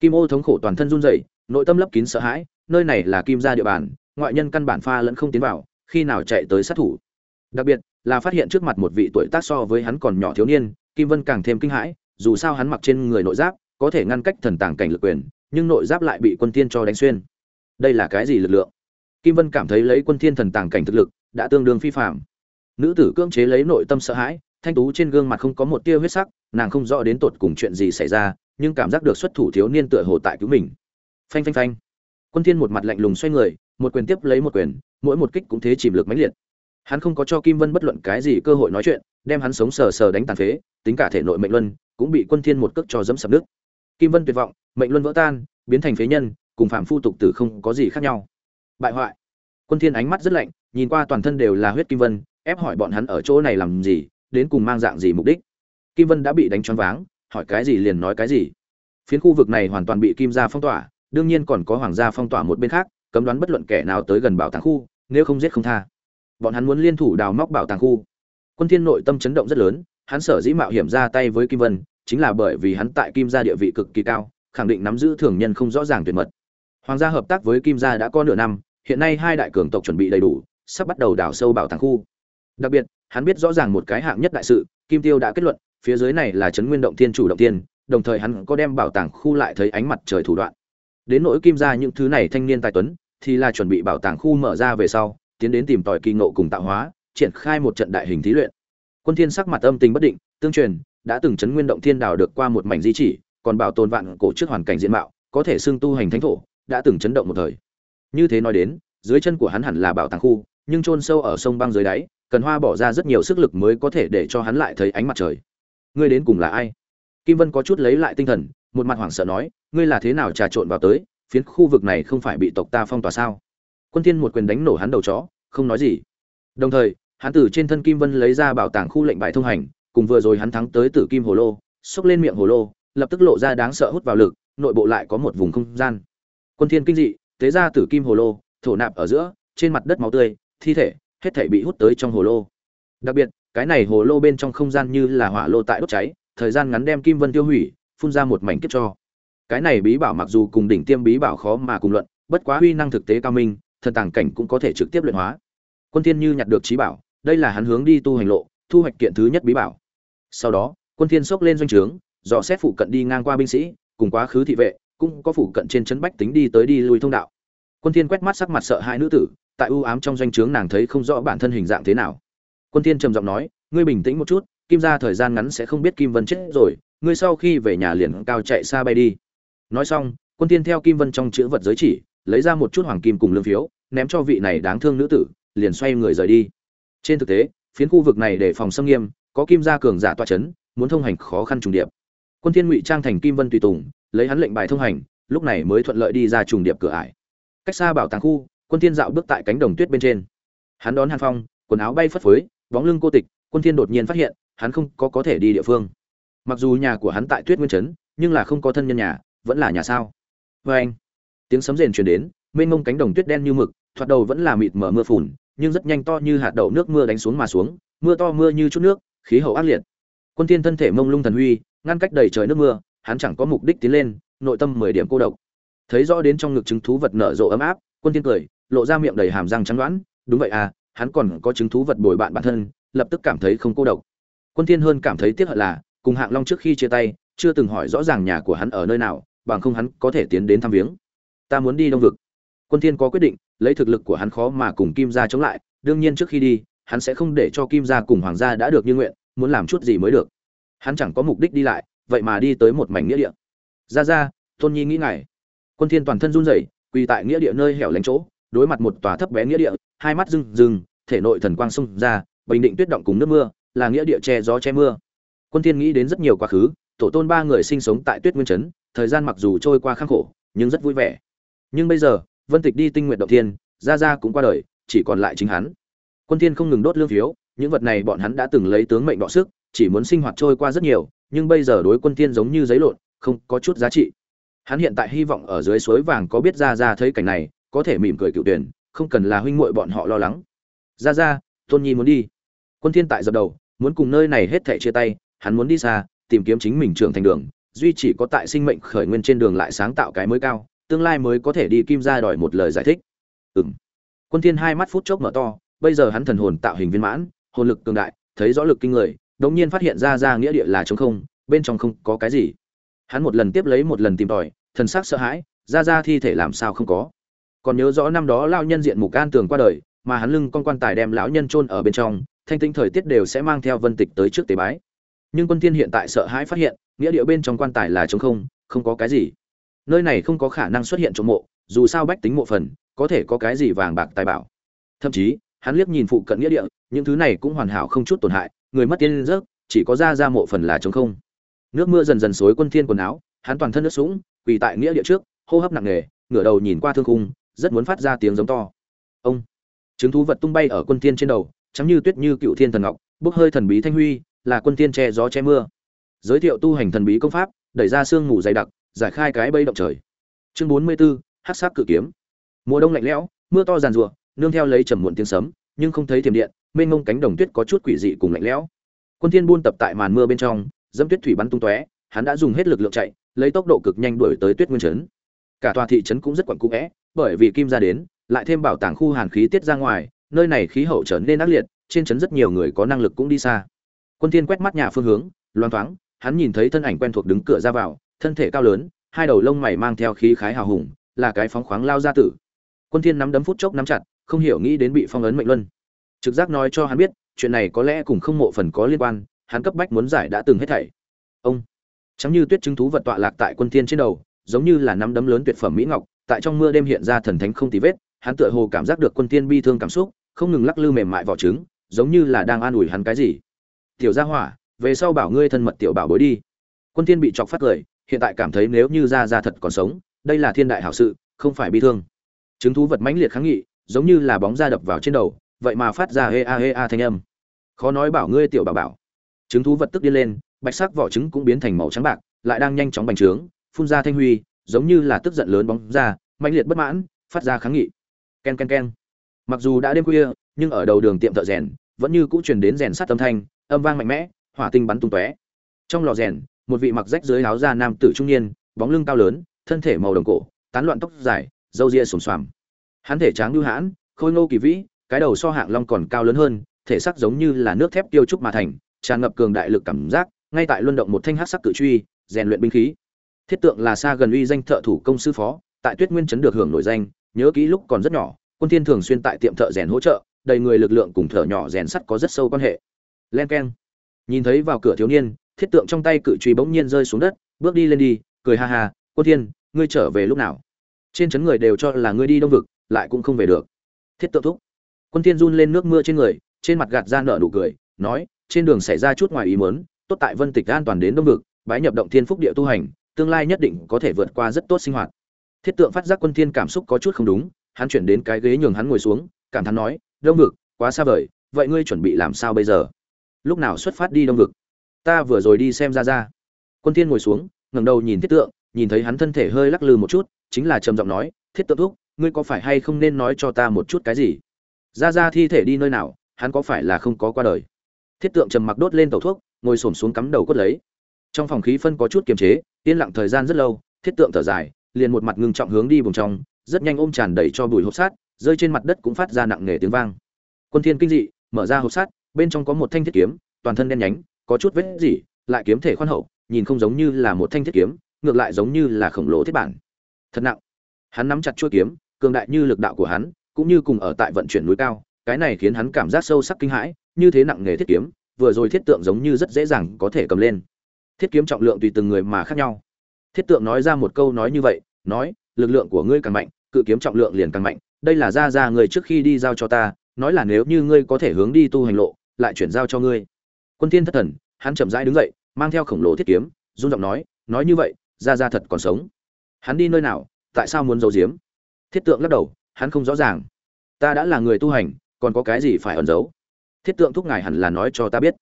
Kim ô thống khổ toàn thân run rẩy, nội tâm lấp kín sợ hãi, nơi này là kim gia địa bàn, ngoại nhân căn bản pha lẫn không tiến vào, khi nào chạy tới sát thủ. Đặc biệt là phát hiện trước mặt một vị tuổi tác so với hắn còn nhỏ thiếu niên, kim vân càng thêm kinh hãi, dù sao hắn mặc trên người nội giáp, có thể ngăn cách thần tàng cảnh lực quyền, nhưng nội giáp lại bị quân thiên cho đánh xuyên. Đây là cái gì lực lượng? Kim vân cảm thấy lấy quân thiên thần tàng cảnh thực lực đã tương đương phi phàm. Nữ tử cưỡng chế lấy nội tâm sợ hãi, thanh tú trên gương mặt không có một tia huyết sắc nàng không rõ đến tột cùng chuyện gì xảy ra, nhưng cảm giác được xuất thủ thiếu niên tựa hồ tại cứu mình. Phanh phanh phanh. Quân thiên một mặt lạnh lùng xoay người, một quyền tiếp lấy một quyền, mỗi một kích cũng thế chìm lực mãnh liệt. Hắn không có cho kim vân bất luận cái gì cơ hội nói chuyện, đem hắn sống sờ sờ đánh tàn phế, tính cả thể nội mệnh luân, cũng bị quân thiên một cước cho dẫm sập nước. Kim vân tuyệt vọng, mệnh luân vỡ tan, biến thành phế nhân, cùng phạm phu tục tử không có gì khác nhau. Bại hoại. Quân thiên ánh mắt rất lạnh, nhìn qua toàn thân đều là huyết kim vân, ép hỏi bọn hắn ở chỗ này làm gì, đến cùng mang dạng gì mục đích kim vân đã bị đánh choáng váng, hỏi cái gì liền nói cái gì. Phiến khu vực này hoàn toàn bị kim gia phong tỏa, đương nhiên còn có hoàng gia phong tỏa một bên khác, cấm đoán bất luận kẻ nào tới gần bảo tàng khu, nếu không giết không tha. Bọn hắn muốn liên thủ đào móc bảo tàng khu. Quân thiên nội tâm chấn động rất lớn, hắn sở dĩ mạo hiểm ra tay với kim vân, chính là bởi vì hắn tại kim gia địa vị cực kỳ cao, khẳng định nắm giữ thường nhân không rõ ràng tuyệt mật. Hoàng gia hợp tác với kim gia đã có nửa năm, hiện nay hai đại cường tộc chuẩn bị đầy đủ, sắp bắt đầu đào sâu bảo tàng khu. Đặc biệt, hắn biết rõ ràng một cái hạng nhất đại sự, kim tiêu đã kết luận phía dưới này là trấn nguyên động thiên chủ động tiên, đồng thời hắn có đem bảo tàng khu lại thấy ánh mặt trời thủ đoạn. Đến nỗi kim gia những thứ này thanh niên tài tuấn, thì là chuẩn bị bảo tàng khu mở ra về sau, tiến đến tìm tòi kỳ ngộ cùng tạo hóa, triển khai một trận đại hình thí luyện. Quân thiên sắc mặt âm tình bất định, tương truyền, đã từng chấn nguyên động thiên đào được qua một mảnh di chỉ, còn bảo tồn vạn cổ trước hoàn cảnh diện mạo, có thể xưng tu hành thánh thổ, đã từng chấn động một thời. Như thế nói đến, dưới chân của hắn hẳn là bảo tàng khu, nhưng chôn sâu ở sông băng dưới đáy, cần hoa bỏ ra rất nhiều sức lực mới có thể để cho hắn lại thấy ánh mặt trời ngươi đến cùng là ai? Kim vân có chút lấy lại tinh thần, một mặt hoảng sợ nói, ngươi là thế nào trà trộn vào tới, phiến khu vực này không phải bị tộc ta phong tỏa sao? Quân thiên một quyền đánh nổ hắn đầu chó, không nói gì. Đồng thời, hắn từ trên thân kim vân lấy ra bảo tàng khu lệnh bài thông hành, cùng vừa rồi hắn thắng tới tử kim hồ lô, xốc lên miệng hồ lô, lập tức lộ ra đáng sợ hút vào lực, nội bộ lại có một vùng không gian. Quân thiên kinh dị thế ra tử kim hồ lô, thổ nạp ở giữa, trên mặt đất máu tươi, thi thể, hết thảy bị hút tới trong hồ lô. Đặc biệt cái này hồ lô bên trong không gian như là hỏa lô tại đốt cháy, thời gian ngắn đem kim vân tiêu hủy, phun ra một mảnh kiếp cho. Cái này bí bảo mặc dù cùng đỉnh tiêm bí bảo khó mà cùng luận, bất quá huy năng thực tế cao minh, thần tàng cảnh cũng có thể trực tiếp luyện hóa. Quân thiên như nhặt được trí bảo, đây là hắn hướng đi tu hành lộ, thu hoạch kiện thứ nhất bí bảo. Sau đó, quân thiên sốc lên doanh trướng, dò xét phụ cận đi ngang qua binh sĩ, cùng quá khứ thị vệ, cũng có phụ cận trên chấn bách tính đi tới đi lui thông đạo. Quân thiên quét mắt sắc mặt sợ hai nữ tử, tại u ám trong doanh trướng nàng thấy không rõ bản thân hình dạng thế nào quân thiên trầm giọng nói, ngươi bình tĩnh một chút, kim gia thời gian ngắn sẽ không biết kim vân chết rồi, ngươi sau khi về nhà liền cao chạy xa bay đi. Nói xong, quân thiên theo kim vân trong chữ vật giới chỉ, lấy ra một chút hoàng kim cùng lương phiếu, ném cho vị này đáng thương nữ tử, liền xoay người rời đi. Trên thực tế, phiến khu vực này để phòng xâm nghiêm, có kim gia cường giả toa chấn, muốn thông hành khó khăn trùng điệp. Quân thiên ngụy trang thành kim vân tùy tùng, lấy hắn lệnh bài thông hành, lúc này mới thuận lợi đi ra trùng điệp cửa ải. Cách xa bảo tàng khu, quân thiên dạo bước tại cánh đồng tuyết bên trên. Hắn đón hàn phong, quần áo bay phất phới bóng lưng cô tịch, quân thiên đột nhiên phát hiện, hắn không có có thể đi địa phương. Mặc dù nhà của hắn tại tuyết nguyên trấn, nhưng là không có thân nhân nhà, vẫn là nhà sao? Với anh, tiếng sấm rền truyền đến, mênh mông cánh đồng tuyết đen như mực, thoạt đầu vẫn là mịt mờ mưa phùn, nhưng rất nhanh to như hạt đậu nước mưa đánh xuống mà xuống, mưa to mưa như chút nước, khí hậu ác liệt. Quân thiên thân thể mông lung thần huy, ngăn cách đầy trời nước mưa, hắn chẳng có mục đích tiến lên, nội tâm mười điểm cô độc. Thấy rõ đến trong ngực chứng thú vật nở rộ ấm áp, quân thiên cười, lộ ra miệng đầy hàm răng trắng đoán, đúng vậy à hắn còn có chứng thú vật bồi bạn bản thân, lập tức cảm thấy không cô độc. Quân thiên hơn cảm thấy tiếc hận là, cùng hạng long trước khi chia tay, chưa từng hỏi rõ ràng nhà của hắn ở nơi nào, bằng không hắn có thể tiến đến thăm viếng. Ta muốn đi đông vực. Quân thiên có quyết định, lấy thực lực của hắn khó mà cùng kim gia chống lại, đương nhiên trước khi đi, hắn sẽ không để cho kim gia cùng hoàng gia đã được như nguyện, muốn làm chút gì mới được. Hắn chẳng có mục đích đi lại, vậy mà đi tới một mảnh nghĩa địa. Gia gia, tôn nhi nghĩ ngài. Quân thiên toàn thân run rẩy, quỳ tại nghĩa địa nơi hẻo lánh chỗ đối mặt một tòa thấp bé nghĩa địa, hai mắt rưng rưng, thể nội thần quang xung ra, bình định tuyết động cùng nước mưa, là nghĩa địa che gió che mưa. Quân thiên nghĩ đến rất nhiều quá khứ, tổ tôn ba người sinh sống tại tuyết nguyên trấn thời gian mặc dù trôi qua khắc khổ, nhưng rất vui vẻ. Nhưng bây giờ, vân tịch đi tinh nguyện động thiên ra ra cũng qua đời, chỉ còn lại chính hắn. Quân thiên không ngừng đốt lương phiếu, những vật này bọn hắn đã từng lấy tướng mệnh đọ sức, chỉ muốn sinh hoạt trôi qua rất nhiều, nhưng bây giờ đối quân thiên giống như giấy lộn, không có chút giá trị. Hắn hiện tại hy vọng ở dưới suối vàng có biết ra ra thấy cảnh này có thể mỉm cười cựu tuyển, không cần là huynh muội bọn họ lo lắng. Ra ra, tôn nhi muốn đi. Quân thiên tại dập đầu, muốn cùng nơi này hết thảy chia tay, hắn muốn đi xa, tìm kiếm chính mình trưởng thành đường, duy chỉ có tại sinh mệnh khởi nguyên trên đường lại sáng tạo cái mới cao, tương lai mới có thể đi kim ra đòi một lời giải thích. Ừm. Quân thiên hai mắt phút chốc mở to, bây giờ hắn thần hồn tạo hình viên mãn, hồn lực cường đại, thấy rõ lực kinh người, đống nhiên phát hiện ra ra nghĩa địa là trống không, bên trong không có cái gì. Hắn một lần tiếp lấy một lần tìm tòi, thần sắc sợ hãi, ra ra thi thể làm sao không có còn nhớ rõ năm đó lao nhân diện mục an tường qua đời, mà hắn lưng con quan tài đem lão nhân chôn ở bên trong, thanh tinh thời tiết đều sẽ mang theo vân tịch tới trước tế bái. Nhưng quân thiên hiện tại sợ hãi phát hiện, nghĩa địa bên trong quan tài là trống không không có cái gì. Nơi này không có khả năng xuất hiện trộm mộ, dù sao bách tính mộ phần, có thể có cái gì vàng bạc tài bảo. Thậm chí, hắn liếc nhìn phụ cận nghĩa địa, những thứ này cũng hoàn hảo không chút tổn hại, người mất tiên rớt, chỉ có ra ra mộ phần là trống không. Nước mưa dần dần xối quân thiên quần áo, hắn toàn thân nước sũng, quỳ tại nghĩa địa trước, hô hấp nặng nề, ngửa đầu nhìn qua thương khung rất muốn phát ra tiếng giống to. Ông. Chứng thú vật tung bay ở quân thiên trên đầu chấm như tuyết như cựu thiên thần ngọc bốc hơi thần bí thanh huy là quân thiên che gió che mưa. Giới thiệu tu hành thần bí công pháp đẩy ra xương ngủ dày đặc giải khai cái bẫy động trời. Chương 44, hắc sắc cự kiếm. Mùa đông lạnh lẽo mưa to giàn rùa nương theo lấy trầm muộn tiếng sấm nhưng không thấy thiểm điện mênh mông cánh đồng tuyết có chút quỷ dị cùng lạnh lẽo. Quân thiên buôn tập tại màn mưa bên trong dẫm tuyết thủy bắn tung tóe hắn đã dùng hết lực lượng chạy lấy tốc độ cực nhanh đuổi tới tuyết nguyên trấn. Cả tòa thị trấn cũng rất quẩn cũ vẽ bởi vì kim ra đến, lại thêm bảo tàng khu hàn khí tiết ra ngoài, nơi này khí hậu trở nên ác liệt, trên trấn rất nhiều người có năng lực cũng đi xa. Quân thiên quét mắt nhà phương hướng loan thoáng, hắn nhìn thấy thân ảnh quen thuộc đứng cửa ra vào, thân thể cao lớn, hai đầu lông mày mang theo khí khái hào hùng, là cái phóng khoáng lao gia tử. Quân thiên nắm đấm phút chốc nắm chặt, không hiểu nghĩ đến bị phong ấn mệnh luân. Trực giác nói cho hắn biết, chuyện này có lẽ cùng không mộ phần có liên quan, hắn cấp bách muốn giải đã từng hết thảy. Ông, trắng như tuyết chứng thú vật tọa lạc tại quân thiên trên đầu, giống như là nắm đấm lớn tuyệt phẩm mỹ ngọc tại trong mưa đêm hiện ra thần thánh không tì vết, hắn tựa hồ cảm giác được quân tiên bi thương cảm xúc, không ngừng lắc lư mềm mại vỏ trứng, giống như là đang an ủi hắn cái gì. Tiểu gia hỏa, về sau bảo ngươi thân mật tiểu bảo bối đi. Quân tiên bị chọc phát cười, hiện tại cảm thấy nếu như gia gia thật còn sống, đây là thiên đại hảo sự, không phải bi thương. Trứng thú vật mãnh liệt kháng nghị, giống như là bóng da đập vào trên đầu, vậy mà phát ra hê a hê a thanh âm. Khó nói bảo ngươi tiểu bảo bảo. Trứng thú vật tức điên lên, bạch sắc vỏ trứng cũng biến thành màu trắng bạc, lại đang nhanh chóng bành trướng, phun ra thanh huy giống như là tức giận lớn bóng ra, mãnh liệt bất mãn, phát ra kháng nghị. Ken ken ken. Mặc dù đã đêm khuya, nhưng ở đầu đường tiệm thợ rèn, vẫn như cũ truyền đến rèn sắt âm thanh, âm vang mạnh mẽ, hỏa tinh bắn tung tóe. Trong lò rèn, một vị mặc rách dưới áo da nam tử trung niên, bóng lưng cao lớn, thân thể màu đồng cổ, tán loạn tóc dài, râu ria sồm xoàm. Hắn thể tráng lưu hãn, khôi ngô kỳ vĩ, cái đầu so hạng long còn cao lớn hơn, thể sắc giống như là nước thép tiêu trúc mà thành, tràn ngập cường đại lực cảm giác, ngay tại luân động một thanh hắc sắc cự truy, rèn luyện binh khí thiết tượng là xa gần uy danh thợ thủ công sư phó, tại tuyết nguyên chấn được hưởng nổi danh, nhớ kỹ lúc còn rất nhỏ, quân thiên thường xuyên tại tiệm thợ rèn hỗ trợ, đầy người lực lượng cùng thợ nhỏ rèn sắt có rất sâu quan hệ. Len keng. Nhìn thấy vào cửa thiếu niên, thiết tượng trong tay cự truy bỗng nhiên rơi xuống đất, bước đi lên đi, cười ha ha, quân thiên, ngươi trở về lúc nào? Trên chấn người đều cho là ngươi đi đông vực, lại cũng không về được. Thiết tượng thúc. Quân thiên run lên nước mưa trên người, trên mặt gạt ra nở nụ cười, nói, trên đường xảy ra chút ngoài ý muốn, tốt tại vân tịch an toàn đến đông vực, bái nhập động thiên phúc địa tu hành tương lai nhất định có thể vượt qua rất tốt sinh hoạt. Thiết tượng phát giác quân thiên cảm xúc có chút không đúng, hắn chuyển đến cái ghế nhường hắn ngồi xuống, cảm thán nói, đông vực, quá xa vời, vậy ngươi chuẩn bị làm sao bây giờ? Lúc nào xuất phát đi đông vực? Ta vừa rồi đi xem ra ra. Quân thiên ngồi xuống, ngẩng đầu nhìn thiết tượng, nhìn thấy hắn thân thể hơi lắc lư một chút, chính là trầm giọng nói, thiết tượng thúc, ngươi có phải hay không nên nói cho ta một chút cái gì? Ra ra thi thể đi nơi nào, hắn có phải là không có qua đời? Thiết tượng trầm mặc đốt lên tẩu thuốc, ngồi xổm xuống cắm đầu cốt lấy. Trong phòng khí phân có chút kiềm chế yên lặng thời gian rất lâu, thiết tượng thở dài, liền một mặt ngưng trọng hướng đi vùng trong, rất nhanh ôm tràn đầy cho bùi hộp sát rơi trên mặt đất cũng phát ra nặng nề tiếng vang. Quân thiên kinh dị, mở ra hộp sát bên trong có một thanh thiết kiếm, toàn thân đen nhánh, có chút vết dỉ lại kiếm thể khoan hậu, nhìn không giống như là một thanh thiết kiếm, ngược lại giống như là khổng lồ thiết bản. Thật nặng. Hắn nắm chặt chuôi kiếm, cường đại như lực đạo của hắn, cũng như cùng ở tại vận chuyển núi cao, cái này khiến hắn cảm giác sâu sắc kinh hãi, như thế nặng nghề thiết kiếm, vừa rồi thiết tượng giống như rất dễ dàng có thể cầm lên thiết kiếm trọng lượng tùy từng người mà khác nhau. Thiết tượng nói ra một câu nói như vậy, nói, lực lượng của ngươi càng mạnh, cự kiếm trọng lượng liền càng mạnh, đây là ra ra người trước khi đi giao cho ta, nói là nếu như ngươi có thể hướng đi tu hành lộ, lại chuyển giao cho ngươi. Quân thiên thất thần, hắn chậm rãi đứng dậy, mang theo khổng lồ thiết kiếm, run giọng nói nói như vậy, ra ra thật còn sống. Hắn đi nơi nào, tại sao muốn giấu giếm? Thiết tượng lắc đầu, hắn không rõ ràng. Ta đã là người tu hành, còn có cái gì phải ẩn giấu? Thiết tượng thúc ngài hẳn là nói cho ta biết.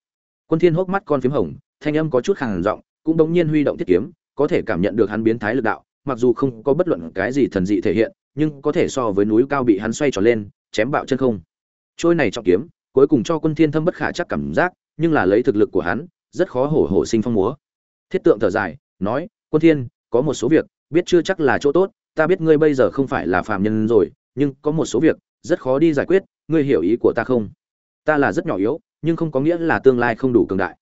Quân thiên hốc mắt con phím hồng thanh âm có chút khàn giọng, cũng đống nhiên huy động thiết kiếm, có thể cảm nhận được hắn biến thái lực đạo, mặc dù không có bất luận cái gì thần dị thể hiện, nhưng có thể so với núi cao bị hắn xoay tròn lên, chém bạo chân không. Trôi này trọng kiếm, cuối cùng cho quân thiên thâm bất khả chắc cảm giác, nhưng là lấy thực lực của hắn, rất khó hổ hổ sinh phong múa. Thiết tượng thở dài, nói, quân thiên, có một số việc, biết chưa chắc là chỗ tốt, ta biết ngươi bây giờ không phải là phàm nhân rồi, nhưng có một số việc, rất khó đi giải quyết, ngươi hiểu ý của ta không? Ta là rất nhỏ yếu, nhưng không có nghĩa là tương lai không đủ cường đại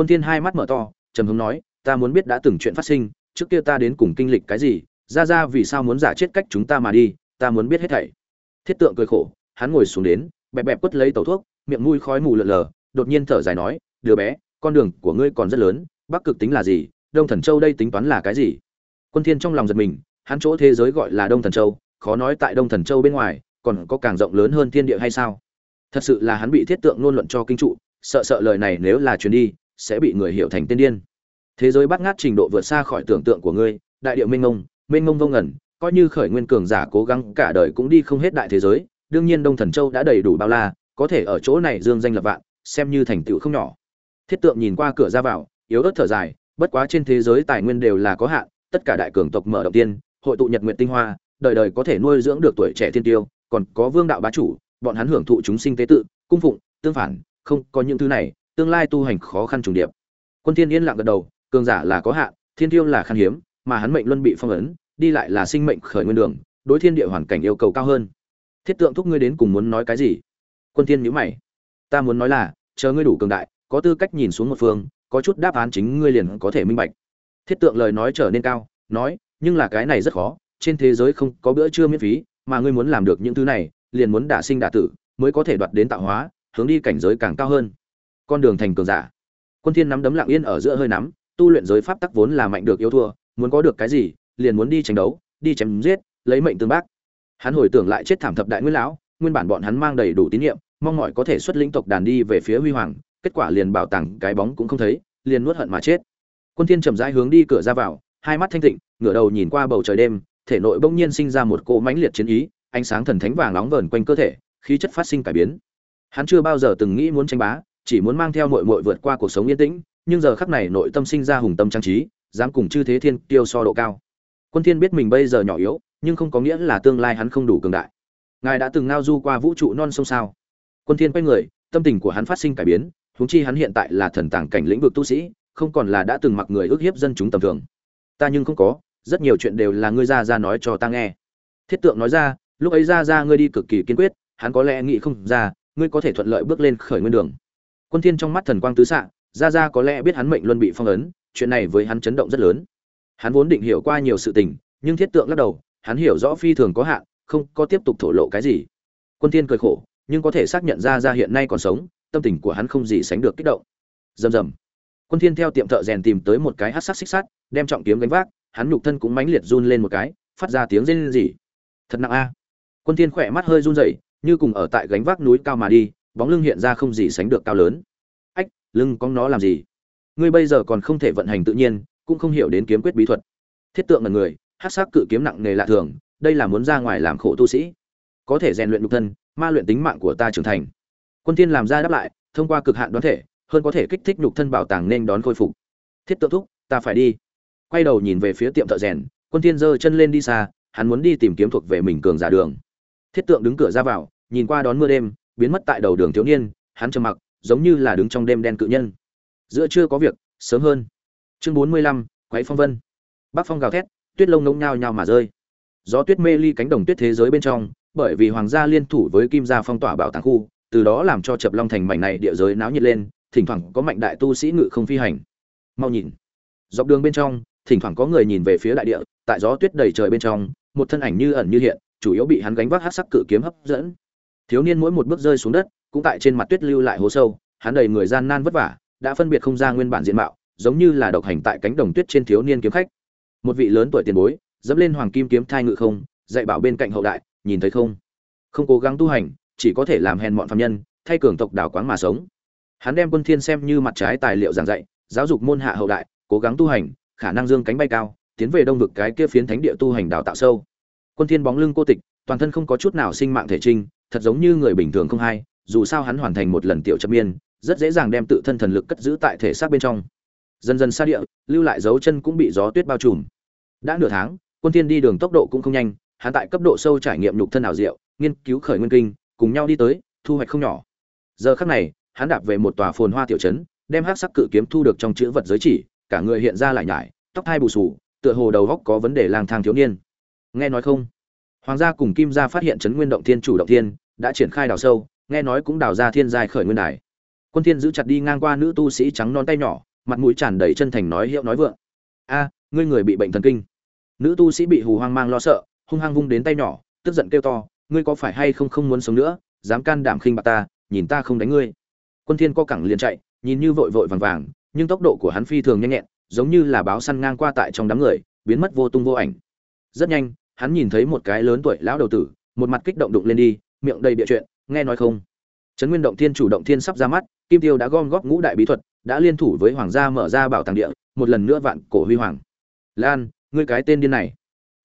quân thiên hai mắt mở to, trầm hứng nói, ta muốn biết đã từng chuyện phát sinh, trước kia ta đến cùng kinh lịch cái gì, ra ra vì sao muốn giả chết cách chúng ta mà đi, ta muốn biết hết thảy. Thiết tượng cười khổ, hắn ngồi xuống đến, bẹp bẹp quất lấy tẩu thuốc, miệng mũi khói mù lợn lờ, đột nhiên thở dài nói, đứa bé, con đường của ngươi còn rất lớn, bắc cực tính là gì, đông thần châu đây tính toán là cái gì? Quân thiên trong lòng giật mình, hắn chỗ thế giới gọi là đông thần châu, khó nói tại đông thần châu bên ngoài, còn có càng rộng lớn hơn thiên địa hay sao? Thật sự là hắn bị thiết tượng luôn luận cho kinh trụ, sợ sợ lời này nếu là truyền đi sẽ bị người hiểu thành tên điên. Thế giới bắt ngát trình độ vượt xa khỏi tưởng tượng của ngươi, đại địa minh ngông minh ngông vô ngẩn coi như khởi nguyên cường giả cố gắng cả đời cũng đi không hết đại thế giới, đương nhiên đông thần châu đã đầy đủ bao la, có thể ở chỗ này dương danh lập vạn, xem như thành tựu không nhỏ. Thiết tượng nhìn qua cửa ra vào, yếu ớt thở dài, bất quá trên thế giới tài nguyên đều là có hạn, tất cả đại cường tộc mở động tiên, hội tụ nhật nguyện tinh hoa, đời đời có thể nuôi dưỡng được tuổi trẻ thiên tiêu, còn có vương đạo bá chủ, bọn hắn hưởng thụ chúng sinh tế tự, cung phụng, tương phản, không có những thứ này tương lai tu hành khó khăn trùng điệp. Quân thiên yên lặng gật đầu, cường giả là có hạn, thiên tiêu là khan hiếm, mà hắn mệnh luân bị phong ấn, đi lại là sinh mệnh khởi nguyên đường, đối thiên địa hoàn cảnh yêu cầu cao hơn. Thiết tượng thúc ngươi đến cùng muốn nói cái gì? Quân thiên nhíu mày. Ta muốn nói là, chờ ngươi đủ cường đại, có tư cách nhìn xuống một phương, có chút đáp án chính ngươi liền có thể minh bạch. Thiết tượng lời nói trở nên cao, nói, nhưng là cái này rất khó, trên thế giới không có bữa trưa miễn phí, mà ngươi muốn làm được những thứ này, liền muốn đả sinh đả tử, mới có thể đoạt đến tạo hóa, hướng đi cảnh giới càng cao hơn con đường thành cường giả. Quân thiên nắm đấm lặng yên ở giữa hơi nắm, tu luyện giới pháp tắc vốn là mạnh được yếu thua, muốn có được cái gì, liền muốn đi tranh đấu, đi chém giết, lấy mệnh tương bác. Hắn hồi tưởng lại chết thảm thập đại nguyên lão, nguyên bản bọn hắn mang đầy đủ tín nhiệm, mong mỏi có thể xuất lĩnh tộc đàn đi về phía huy hoàng, kết quả liền bảo tàng cái bóng cũng không thấy, liền nuốt hận mà chết. Quân thiên chậm rãi hướng đi cửa ra vào, hai mắt thanh tịnh, ngửa đầu nhìn qua bầu trời đêm, thể nội bỗng nhiên sinh ra một cỗ mãnh liệt chiến ý, ánh sáng thần thánh vàng nóng vờn quanh cơ thể, khí chất phát sinh cải biến. Hắn chưa bao giờ từng nghĩ muốn tranh bá chỉ muốn mang theo muội muội vượt qua cuộc sống yên tĩnh, nhưng giờ khắc này nội tâm sinh ra hùng tâm trang trí, dám cùng chư thế thiên tiêu so độ cao. Quân thiên biết mình bây giờ nhỏ yếu, nhưng không có nghĩa là tương lai hắn không đủ cường đại. Ngài đã từng ngao du qua vũ trụ non sông sao? Quân thiên quay người, tâm tình của hắn phát sinh cải biến, huống chi hắn hiện tại là thần tàng cảnh lĩnh vực tu sĩ, không còn là đã từng mặc người ước hiếp dân chúng tầm thường. Ta nhưng không có, rất nhiều chuyện đều là ngươi ra ra nói cho ta nghe. Thiết tượng nói ra, lúc ấy ra ra ngươi đi cực kỳ kiên quyết, hắn có lẽ nghĩ không ra, ngươi có thể thuận lợi bước lên khởi nguyên đường quân thiên trong mắt thần quang tứ xạ ra ra có lẽ biết hắn mệnh luân bị phong ấn, chuyện này với hắn chấn động rất lớn. Hắn vốn định hiểu qua nhiều sự tình, nhưng thiết tượng lắc đầu, hắn hiểu rõ phi thường có hạn, không có tiếp tục thổ lộ cái gì. Quân thiên cười khổ, nhưng có thể xác nhận ra ra hiện nay còn sống, tâm tình của hắn không gì sánh được kích động. Rầm rầm. Quân thiên theo tiệm thợ rèn tìm tới một cái hắc sắc xích sắt, đem trọng kiếm gánh vác, hắn nhục thân cũng mãnh liệt run lên một cái, phát ra tiếng rên rỉ. Thật nặng a. Quân thiên khỏe mắt hơi run rẩy, như cùng ở tại gánh vác núi cao mà đi bóng lưng hiện ra không gì sánh được cao lớn. Ách, lưng con nó làm gì? Ngươi bây giờ còn không thể vận hành tự nhiên, cũng không hiểu đến kiếm quyết bí thuật. Thiết tượng là người hắc sắc cự kiếm nặng nề lạ thường, đây là muốn ra ngoài làm khổ tu sĩ. Có thể rèn luyện nhục thân, ma luyện tính mạng của ta trưởng thành. Quân thiên làm ra đáp lại, thông qua cực hạn đoán thể, hơn có thể kích thích nhục thân bảo tàng nên đón khôi phục. Thiết tượng thúc, ta phải đi. Quay đầu nhìn về phía tiệm thợ rèn, quân thiên giơ chân lên đi xa, hắn muốn đi tìm kiếm thuộc về mình cường giả đường. Thiết tượng đứng cửa ra vào, nhìn qua đón mưa đêm biến mất tại đầu đường thiếu niên, hắn trầm mặc, giống như là đứng trong đêm đen cự nhân. Giữa chưa có việc, sớm hơn. Chương bốn mươi lăm quáy phong vân. Bắc phong gào thét, tuyết lông nông nhao nhao mà rơi. Gió tuyết mê ly cánh đồng tuyết thế giới bên trong, bởi vì hoàng gia liên thủ với kim gia phong tỏa bảo tàng khu, từ đó làm cho chập long thành mảnh này địa giới náo nhiệt lên, thỉnh thoảng có mạnh đại tu sĩ ngự không phi hành. Mau nhìn. Dọc đường bên trong, thỉnh thoảng có người nhìn về phía đại địa, tại gió tuyết đầy trời bên trong, một thân ảnh như ẩn như hiện, chủ yếu bị hắn gánh vác hát sắc cự kiếm hấp dẫn thiếu niên mỗi một bước rơi xuống đất, cũng tại trên mặt tuyết lưu lại hố sâu, hắn đầy người gian nan vất vả, đã phân biệt không ra nguyên bản diện mạo, giống như là độc hành tại cánh đồng tuyết trên thiếu niên kiếm khách. Một vị lớn tuổi tiền bối, dẫm lên hoàng kim kiếm thai ngự không, dạy bảo bên cạnh hậu đại, nhìn thấy không? Không cố gắng tu hành, chỉ có thể làm hèn mọn phạm nhân, thay cường tộc đảo quáng mà sống. Hắn đem quân thiên xem như mặt trái tài liệu giảng dạy, giáo dục môn hạ hậu đại, cố gắng tu hành, khả năng dương cánh bay cao, tiến về đông vực cái kia phiến thánh địa tu hành đào tạo sâu. Quân thiên bóng lưng cô tịch, toàn thân không có chút nào sinh mạng thể trinh thật giống như người bình thường không hay dù sao hắn hoàn thành một lần tiểu châm miên, rất dễ dàng đem tự thân thần lực cất giữ tại thể xác bên trong. Dần dần xa địa lưu lại dấu chân cũng bị gió tuyết bao trùm. Đã nửa tháng quân thiên đi đường tốc độ cũng không nhanh hắn tại cấp độ sâu trải nghiệm nhục thân ảo diệu nghiên cứu khởi nguyên kinh cùng nhau đi tới thu hoạch không nhỏ. Giờ khắc này hắn đạp về một tòa phồn hoa tiểu trấn đem hắc sắc cự kiếm thu được trong chữ vật giới chỉ cả người hiện ra lại nhải tóc hai bù sù tựa hồ đầu óc có vấn đề lang thang thiếu niên. Nghe nói không? Hoàng gia cùng kim gia phát hiện trấn nguyên động thiên chủ động thiên đã triển khai đào sâu, nghe nói cũng đào ra thiên giai khởi nguyên đài. Quân thiên giữ chặt đi ngang qua nữ tu sĩ trắng non tay nhỏ, mặt mũi tràn đầy chân thành nói hiệu nói vượng. A, ngươi người bị bệnh thần kinh. Nữ tu sĩ bị hù hoang mang lo sợ, hung hăng vung đến tay nhỏ, tức giận kêu to, ngươi có phải hay không không muốn sống nữa? Dám can đảm khinh bạc ta, nhìn ta không đánh ngươi. Quân thiên co cẳng liền chạy, nhìn như vội vội vàng vàng, nhưng tốc độ của hắn phi thường nhanh nhẹn, giống như là báo săn ngang qua tại trong đám người, biến mất vô tung vô ảnh. Rất nhanh, hắn nhìn thấy một cái lớn tuổi lão đầu tử, một mặt kích động đụng lên đi miệng đầy địa chuyện, nghe nói không? Trấn nguyên động thiên chủ động thiên sắp ra mắt, kim tiêu đã gom góp ngũ đại bí thuật, đã liên thủ với hoàng gia mở ra bảo tàng địa, một lần nữa vạn cổ huy hoàng. Lan, ngươi cái tên điên này.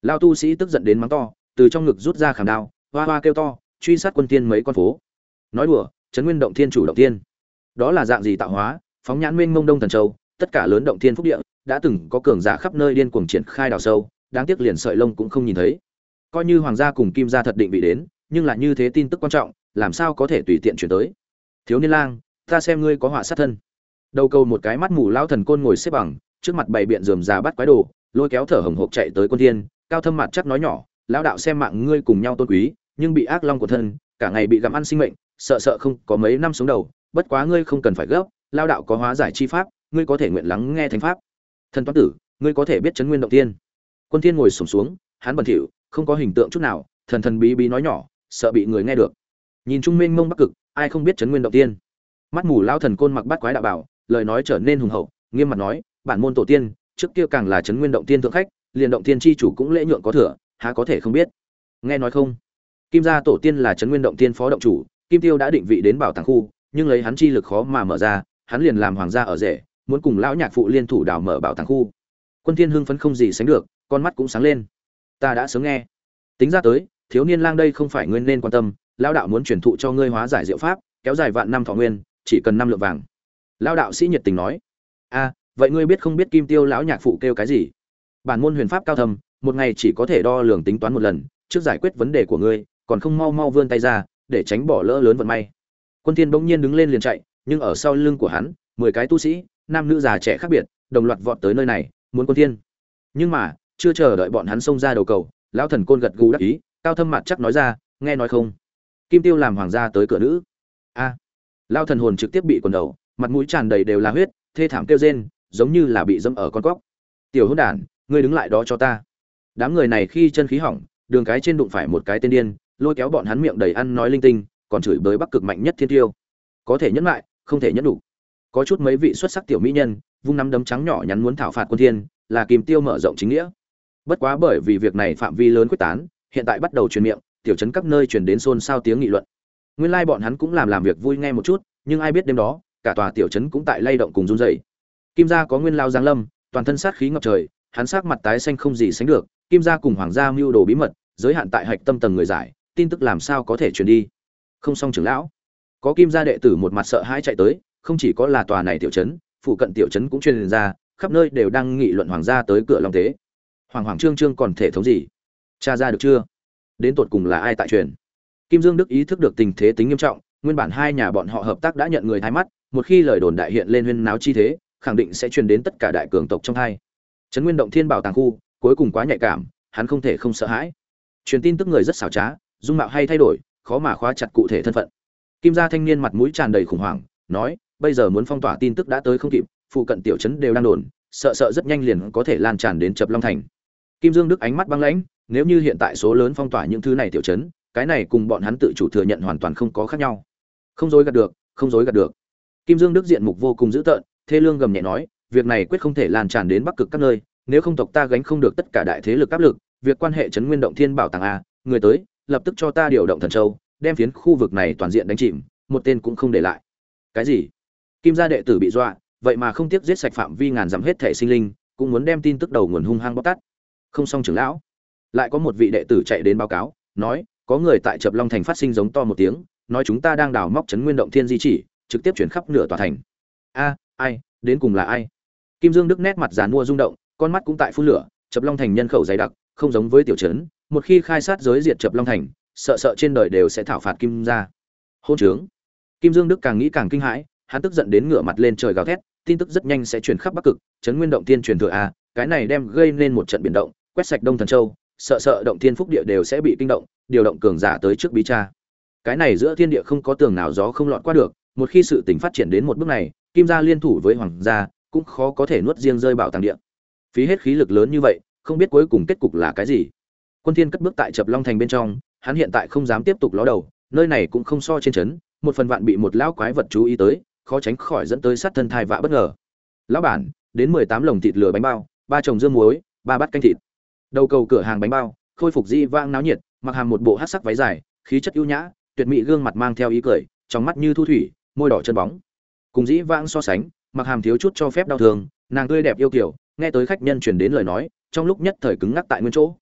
Lao tu sĩ tức giận đến mắng to, từ trong ngực rút ra khảm đao, hoa hoa kêu to, truy sát quân tiên mấy con phố. Nói đùa, trấn nguyên động thiên chủ động tiên đó là dạng gì tạo hóa, phóng nhãn nguyên mông đông thần châu, tất cả lớn động thiên phúc địa, đã từng có cường giả khắp nơi điên cuồng triển khai đào sâu, đáng tiếc liền sợi lông cũng không nhìn thấy. Coi như hoàng gia cùng kim gia thật định bị đến nhưng là như thế tin tức quan trọng làm sao có thể tùy tiện chuyển tới? Thiếu niên lang ta xem ngươi có họa sát thân. Đầu câu một cái mắt mù lao thần côn ngồi xếp bằng trước mặt bày biện rườm rà bắt quái đồ lôi kéo thở hồng hộc chạy tới quân thiên cao thâm mặt chắc nói nhỏ lão đạo xem mạng ngươi cùng nhau tôn quý nhưng bị ác long của thân cả ngày bị gặm ăn sinh mệnh sợ sợ không có mấy năm sống đầu bất quá ngươi không cần phải gấp lao đạo có hóa giải chi pháp ngươi có thể nguyện lắng nghe thánh pháp. Thần toán tử ngươi có thể biết chấn nguyên động tiên quân thiên ngồi sụp xuống, xuống hắn bẩn thỉu không có hình tượng chút nào thần thần bí bí nói nhỏ sợ bị người nghe được. Nhìn trung minh mông bắc cực, ai không biết chấn nguyên động tiên. Mắt mù lao thần côn mặc bát quái đạo bảo, lời nói trở nên hùng hậu, nghiêm mặt nói, bản môn tổ tiên, trước kia càng là chấn nguyên động tiên thượng khách, liền động tiên chi chủ cũng lễ nhượng có thừa, há có thể không biết? Nghe nói không? Kim gia tổ tiên là chấn nguyên động tiên phó động chủ, kim tiêu đã định vị đến bảo tàng khu, nhưng lấy hắn chi lực khó mà mở ra, hắn liền làm hoàng gia ở rể, muốn cùng lão nhạc phụ liên thủ đào mở bảo tàng khu. Quân thiên hưng phấn không gì sánh được, con mắt cũng sáng lên. Ta đã sớm nghe. Tính ra tới thiếu niên lang đây không phải ngươi nên quan tâm, lão đạo muốn truyền thụ cho ngươi hóa giải diệu pháp, kéo dài vạn năm thọ nguyên, chỉ cần năm lượng vàng. Lão đạo sĩ nhiệt tình nói. A, vậy ngươi biết không biết kim tiêu lão nhạc phụ kêu cái gì? Bản môn huyền pháp cao thầm một ngày chỉ có thể đo lường tính toán một lần, trước giải quyết vấn đề của ngươi, còn không mau mau vươn tay ra, để tránh bỏ lỡ lớn vận may. Quân thiên bỗng nhiên đứng lên liền chạy, nhưng ở sau lưng của hắn, mười cái tu sĩ, nam nữ già trẻ khác biệt, đồng loạt vọt tới nơi này, muốn quân thiên. Nhưng mà, chưa chờ đợi bọn hắn xông ra đầu cầu, lão thần côn gật gù đắc ý cao thâm mặt chắc nói ra nghe nói không? Kim tiêu làm hoàng gia tới cửa nữ. A. À, lao thần hồn trực tiếp bị quần đầu mặt mũi tràn đầy đều là huyết thê thảm kêu rên giống như là bị dâm ở con cóc. Tiểu hôn đản ngươi đứng lại đó cho ta. Đám người này khi chân khí hỏng đường cái trên đụng phải một cái tên điên lôi kéo bọn hắn miệng đầy ăn nói linh tinh còn chửi bới bắc cực mạnh nhất thiên tiêu. Có thể nhẫn lại không thể nhẫn đủ. Có chút mấy vị xuất sắc tiểu mỹ nhân vung nắm đấm trắng nhỏ nhắn muốn thảo phạt quân thiên là kim tiêu mở rộng chính nghĩa. Bất quá bởi vì việc này phạm vi lớn quyết tán hiện tại bắt đầu truyền miệng, tiểu trấn các nơi truyền đến xôn xao tiếng nghị luận. Nguyên lai like bọn hắn cũng làm làm việc vui nghe một chút, nhưng ai biết đêm đó, cả tòa tiểu trấn cũng tại lay động cùng run rẩy. Kim gia có nguyên lao giáng lâm, toàn thân sát khí ngập trời, hắn sắc mặt tái xanh không gì sánh được, kim gia cùng hoàng gia mưu đồ bí mật, giới hạn tại hạch tâm tầng người giải, tin tức làm sao có thể truyền đi? Không xong trưởng lão. Có kim gia đệ tử một mặt sợ hãi chạy tới, không chỉ có là tòa này tiểu trấn, phụ cận tiểu trấn cũng truyền ra, khắp nơi đều đang nghị luận hoàng gia tới cửa long tế. Hoàng hoàng trương trương còn thể thống gì? Cha ra được chưa? Đến tột cùng là ai tại truyền? Kim dương đức ý thức được tình thế tính nghiêm trọng, nguyên bản hai nhà bọn họ hợp tác đã nhận người thái mắt, một khi lời đồn đại hiện lên huyên náo chi thế, khẳng định sẽ truyền đến tất cả đại cường tộc trong hai. Trấn nguyên động thiên bảo tàng khu, cuối cùng quá nhạy cảm, hắn không thể không sợ hãi. Truyền tin tức người rất xảo trá, dung mạo hay thay đổi, khó mà khóa chặt cụ thể thân phận. Kim gia thanh niên mặt mũi tràn đầy khủng hoảng, nói, bây giờ muốn phong tỏa tin tức đã tới không kịp, phụ cận tiểu trấn đều đang đồn, sợ sợ rất nhanh liền có thể lan tràn đến chập long thành. Kim dương đức ánh mắt băng lãnh nếu như hiện tại số lớn phong tỏa những thứ này tiểu trấn, cái này cùng bọn hắn tự chủ thừa nhận hoàn toàn không có khác nhau. Không dối gạt được, không dối gạt được. Kim dương đức diện mục vô cùng dữ tợn, thê lương gầm nhẹ nói, việc này quyết không thể lan tràn đến bắc cực các nơi, nếu không tộc ta gánh không được tất cả đại thế lực áp lực, việc quan hệ chấn nguyên động thiên bảo tàng a, người tới, lập tức cho ta điều động thần châu, đem phiến khu vực này toàn diện đánh chìm, một tên cũng không để lại. Cái gì? Kim gia đệ tử bị dọa, vậy mà không tiếc giết sạch phạm vi ngàn dặm hết thể sinh linh, cũng muốn đem tin tức đầu nguồn hung hăng bóc tát. Không xong trưởng lão lại có một vị đệ tử chạy đến báo cáo, nói, có người tại chập long thành phát sinh giống to một tiếng, nói chúng ta đang đào móc chấn nguyên động thiên di chỉ, trực tiếp chuyển khắp nửa tòa thành. A, ai, đến cùng là ai? Kim dương đức nét mặt dàn mua rung động, con mắt cũng tại phun lửa, chập long thành nhân khẩu dày đặc, không giống với tiểu trấn, một khi khai sát giới diệt chập long thành, sợ sợ trên đời đều sẽ thảo phạt kim gia. Hôn trướng. Kim dương đức càng nghĩ càng kinh hãi, hắn tức giận đến ngửa mặt lên trời gào thét, tin tức rất nhanh sẽ truyền khắp bắc cực trấn nguyên động tiên truyền thừa a, cái này đem gây nên một trận biển động, quét sạch đông thần châu sợ sợ động thiên phúc địa đều sẽ bị kinh động, điều động cường giả tới trước bí cha cái này giữa thiên địa không có tường nào gió không lọt qua được, một khi sự tình phát triển đến một bước này, kim gia liên thủ với hoàng gia cũng khó có thể nuốt riêng rơi bảo tàng địa. Phí hết khí lực lớn như vậy, không biết cuối cùng kết cục là cái gì. Quân thiên cất bước tại chập long thành bên trong, hắn hiện tại không dám tiếp tục ló đầu, nơi này cũng không so trên chấn một phần vạn bị một lão quái vật chú ý tới, khó tránh khỏi dẫn tới sát thân thai vạ bất ngờ. Lão bản, đến mười tám lồng thịt lửa bánh bao, ba chồng dưa muối, ba bát canh thịt đầu cầu cửa hàng bánh bao, khôi phục di vang náo nhiệt, mặc hàm một bộ hát sắc váy dài, khí chất ưu nhã, tuyệt mỹ gương mặt mang theo ý cười, trong mắt như thu thủy, môi đỏ chân bóng. Cùng dĩ vãng so sánh, mặc hàm thiếu chút cho phép đau thương, nàng tươi đẹp yêu kiểu nghe tới khách nhân truyền đến lời nói, trong lúc nhất thời cứng ngắc tại nguyên chỗ.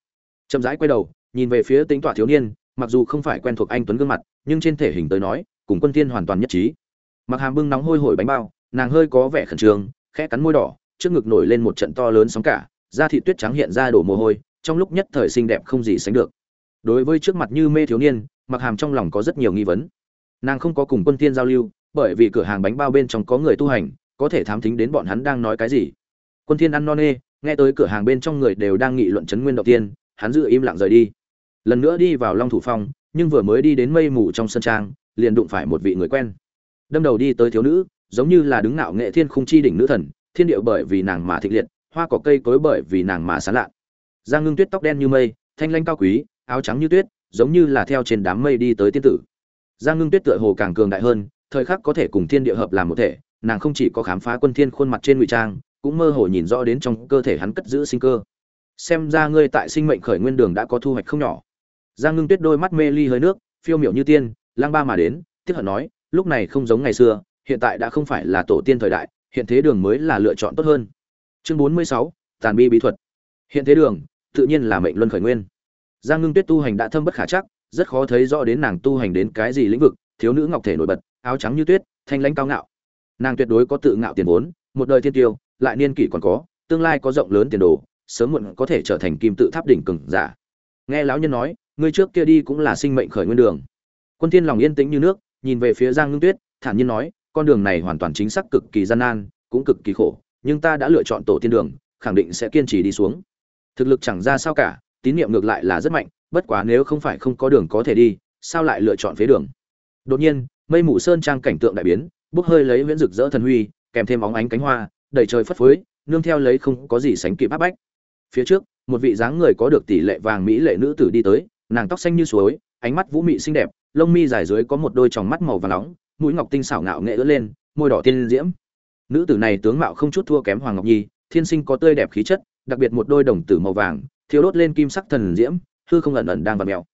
Chậm rãi quay đầu, nhìn về phía tính tỏa thiếu niên, mặc dù không phải quen thuộc anh tuấn gương mặt, nhưng trên thể hình tới nói, cùng quân tiên hoàn toàn nhất trí. Mặc hàm bưng nóng hôi hổi bánh bao, nàng hơi có vẻ khẩn trương, khẽ cắn môi đỏ, trước ngực nổi lên một trận to lớn sóng cả da thị tuyết trắng hiện ra đổ mồ hôi, trong lúc nhất thời xinh đẹp không gì sánh được. Đối với trước mặt như mê thiếu niên mặc hàm trong lòng có rất nhiều nghi vấn. Nàng không có cùng quân tiên giao lưu, bởi vì cửa hàng bánh bao bên trong có người tu hành, có thể thám thính đến bọn hắn đang nói cái gì. Quân thiên ăn non nê, nghe tới cửa hàng bên trong người đều đang nghị luận chấn nguyên đầu tiên, hắn giữ im lặng rời đi. Lần nữa đi vào long thủ phong, nhưng vừa mới đi đến mây mù trong sân trang, liền đụng phải một vị người quen. Đâm đầu đi tới thiếu nữ, giống như là đứng nạo nghệ thiên khung chi đỉnh nữ thần, thiên điệu bởi vì nàng mà thịnh liệt hoa cỏ cây cối bởi vì nàng mà sán lạ giang ngưng tuyết tóc đen như mây, thanh lanh cao quý, áo trắng như tuyết, giống như là theo trên đám mây đi tới tiên tử. Giang ngưng tuyết tựa hồ càng cường đại hơn, thời khắc có thể cùng thiên địa hợp làm một thể, nàng không chỉ có khám phá quân thiên khuôn mặt trên ngụy trang, cũng mơ hồ nhìn rõ đến trong cơ thể hắn cất giữ sinh cơ. Xem ra ngươi tại sinh mệnh khởi nguyên đường đã có thu hoạch không nhỏ. Giang ngưng tuyết đôi mắt mê ly hơi nước, phiêu miểu như tiên, lang ba mà đến tiếp hận nói, lúc này không giống ngày xưa, hiện tại đã không phải là tổ tiên thời đại, hiện thế đường mới là lựa chọn tốt hơn chương bốn mươi sáu, tàn bi bí thuật. Hiện thế đường, tự nhiên là mệnh luân khởi nguyên. Giang ngưng tuyết tu hành đã thâm bất khả chắc, rất khó thấy rõ đến nàng tu hành đến cái gì lĩnh vực, thiếu nữ ngọc thể nổi bật, áo trắng như tuyết, thanh lãnh cao ngạo. Nàng tuyệt đối có tự ngạo tiền vốn, một đời thiên tiêu, lại niên kỷ còn có, tương lai có rộng lớn tiền đồ, sớm muộn có thể trở thành kim tự tháp đỉnh cường giả. Nghe lão nhân nói ngươi trước kia đi cũng là sinh mệnh khởi nguyên đường. Quân thiên lòng yên tĩnh như nước, nhìn về phía giang ngưng tuyết, thản nhiên nói, con đường này hoàn toàn chính xác cực kỳ gian nan, cũng cực kỳ khổ nhưng ta đã lựa chọn tổ tiên đường, khẳng định sẽ kiên trì đi xuống. Thực lực chẳng ra sao cả, tín niệm ngược lại là rất mạnh, bất quá nếu không phải không có đường có thể đi, sao lại lựa chọn phế đường? Đột nhiên, mây mù sơn trang cảnh tượng đại biến, bốc hơi lấy viễn rực rỡ thần huy, kèm thêm óng ánh cánh hoa, đầy trời phất phới, nương theo lấy không có gì sánh kịp áp bách. Phía trước, một vị dáng người có được tỷ lệ vàng mỹ lệ nữ tử đi tới, nàng tóc xanh như suối, ánh mắt vũ mị xinh đẹp, lông mi dài dưới có một đôi tròng mắt màu vàng nóng, mũi ngọc tinh xảo ngạo nghệ ưỡn lên, môi đỏ tiên diễm nữ tử này tướng mạo không chút thua kém hoàng ngọc nhi, thiên sinh có tươi đẹp khí chất, đặc biệt một đôi đồng tử màu vàng thiếu đốt lên kim sắc thần diễm, hư không ẩn ẩn đang vặt mèo.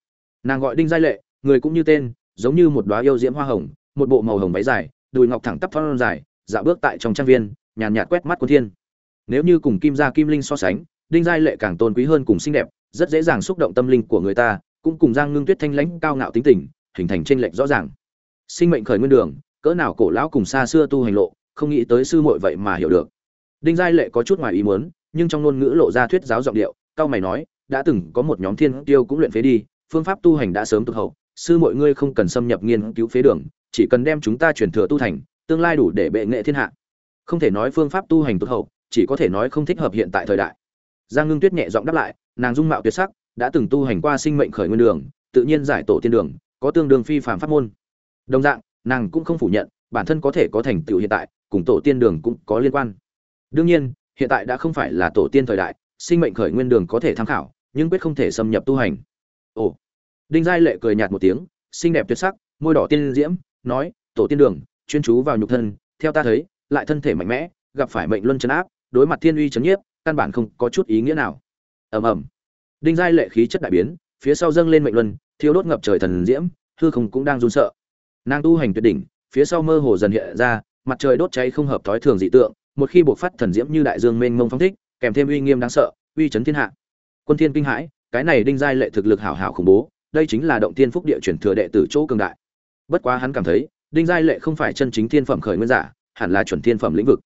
Nàng gọi đinh giai lệ, người cũng như tên, giống như một đóa yêu diễm hoa hồng, một bộ màu hồng váy dài, đùi ngọc thẳng tắp phong dài dạo bước tại trong trang viên, nhàn nhạt quét mắt quân thiên. Nếu như cùng kim gia kim linh so sánh, đinh giai lệ càng tôn quý hơn cùng xinh đẹp, rất dễ dàng xúc động tâm linh của người ta, cũng cùng giang ngưng tuyết thanh lãnh cao ngạo tính tình, hình thành trên lệch rõ ràng. Sinh mệnh khởi nguyên đường, cỡ nào cổ lão cùng xa xưa tu hành lộ không nghĩ tới sư muội vậy mà hiểu được. Đinh giai lệ có chút ngoài ý muốn, nhưng trong ngôn ngữ lộ ra thuyết giáo giọng điệu, cao mày nói, đã từng có một nhóm thiên tiêu cũng luyện phế đi, phương pháp tu hành đã sớm tụt hậu, sư mọi ngươi không cần xâm nhập nghiên cứu phế đường, chỉ cần đem chúng ta truyền thừa tu thành, tương lai đủ để bệ nghệ thiên hạ. Không thể nói phương pháp tu hành tụt hậu, chỉ có thể nói không thích hợp hiện tại thời đại. Giang ngưng tuyết nhẹ giọng đáp lại, nàng dung mạo tuyệt sắc, đã từng tu hành qua sinh mệnh khởi nguyên đường, tự nhiên giải tổ tiên đường, có tương đương phi phạm pháp môn. Đồng dạng, nàng cũng không phủ nhận, bản thân có thể có thành tựu hiện tại cùng tổ tiên đường cũng có liên quan. Đương nhiên, hiện tại đã không phải là tổ tiên thời đại, sinh mệnh khởi nguyên đường có thể tham khảo, nhưng quyết không thể xâm nhập tu hành. Ồ. Đinh giai lệ cười nhạt một tiếng, xinh đẹp tuyệt sắc, môi đỏ tiên diễm, nói, tổ tiên đường, chuyên chú vào nhục thân, theo ta thấy, lại thân thể mạnh mẽ, gặp phải mệnh luân chấn áp, đối mặt thiên uy chấn nhiếp, căn bản không có chút ý nghĩa nào. Ầm ầm. Đinh giai lệ khí chất đại biến, phía sau dâng lên mệnh luân, thiêu đốt ngập trời thần diễm, hư không cũng đang run sợ. Nàng tu hành tuyệt đỉnh, phía sau mơ hồ dần hiện ra mặt trời đốt cháy không hợp thói thường dị tượng, một khi buộc phát thần diễm như đại dương mênh mông phong thích, kèm thêm uy nghiêm đáng sợ, uy chấn thiên hạ. Quân thiên kinh hãi, cái này đinh giai lệ thực lực hảo hảo khủng bố, đây chính là động tiên phúc địa chuyển thừa đệ tử chỗ cường đại. Bất quá hắn cảm thấy, đinh giai lệ không phải chân chính thiên phẩm khởi nguyên giả, hẳn là chuẩn thiên phẩm lĩnh vực.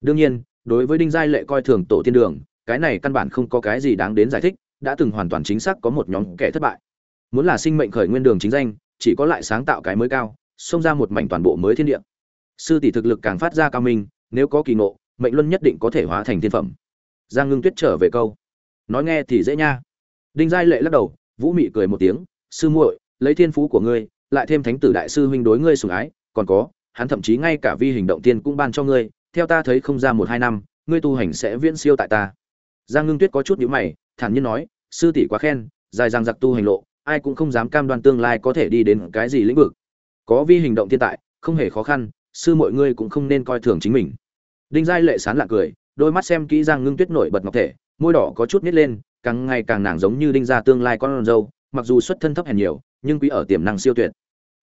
Đương nhiên, đối với đinh giai lệ coi thường tổ tiên đường, cái này căn bản không có cái gì đáng đến giải thích, đã từng hoàn toàn chính xác có một nhóm kẻ thất bại. Muốn là sinh mệnh khởi nguyên đường chính danh, chỉ có lại sáng tạo cái mới cao, xông ra một mảnh toàn bộ mới thiên địa sư tỷ thực lực càng phát ra cao minh, nếu có kỳ ngộ, mệnh luân nhất định có thể hóa thành thiên phẩm. Giang ngưng tuyết trở về câu. Nói nghe thì dễ nha. Đinh giai lệ lắc đầu, vũ mị cười một tiếng, sư muội, lấy thiên phú của ngươi, lại thêm thánh tử đại sư huynh đối ngươi sủng ái, còn có, hắn thậm chí ngay cả vi hình động tiên cũng ban cho ngươi, theo ta thấy không ra một hai năm, ngươi tu hành sẽ viễn siêu tại ta. Giang ngưng tuyết có chút nhíu mày, thản nhiên nói, sư tỷ quá khen, dài dằng giặc tu hành lộ, ai cũng không dám cam đoan tương lai có thể đi đến cái gì lĩnh vực. Có vi hình động thiên tại, không hề khó khăn sư mọi ngươi cũng không nên coi thường chính mình. Đinh giai lệ sán lạ cười, đôi mắt xem kỹ giang ngưng tuyết nổi bật ngọc thể, môi đỏ có chút nít lên, càng ngày càng nàng giống như đinh gia tương lai con dâu, mặc dù xuất thân thấp hèn nhiều, nhưng quý ở tiềm năng siêu tuyệt.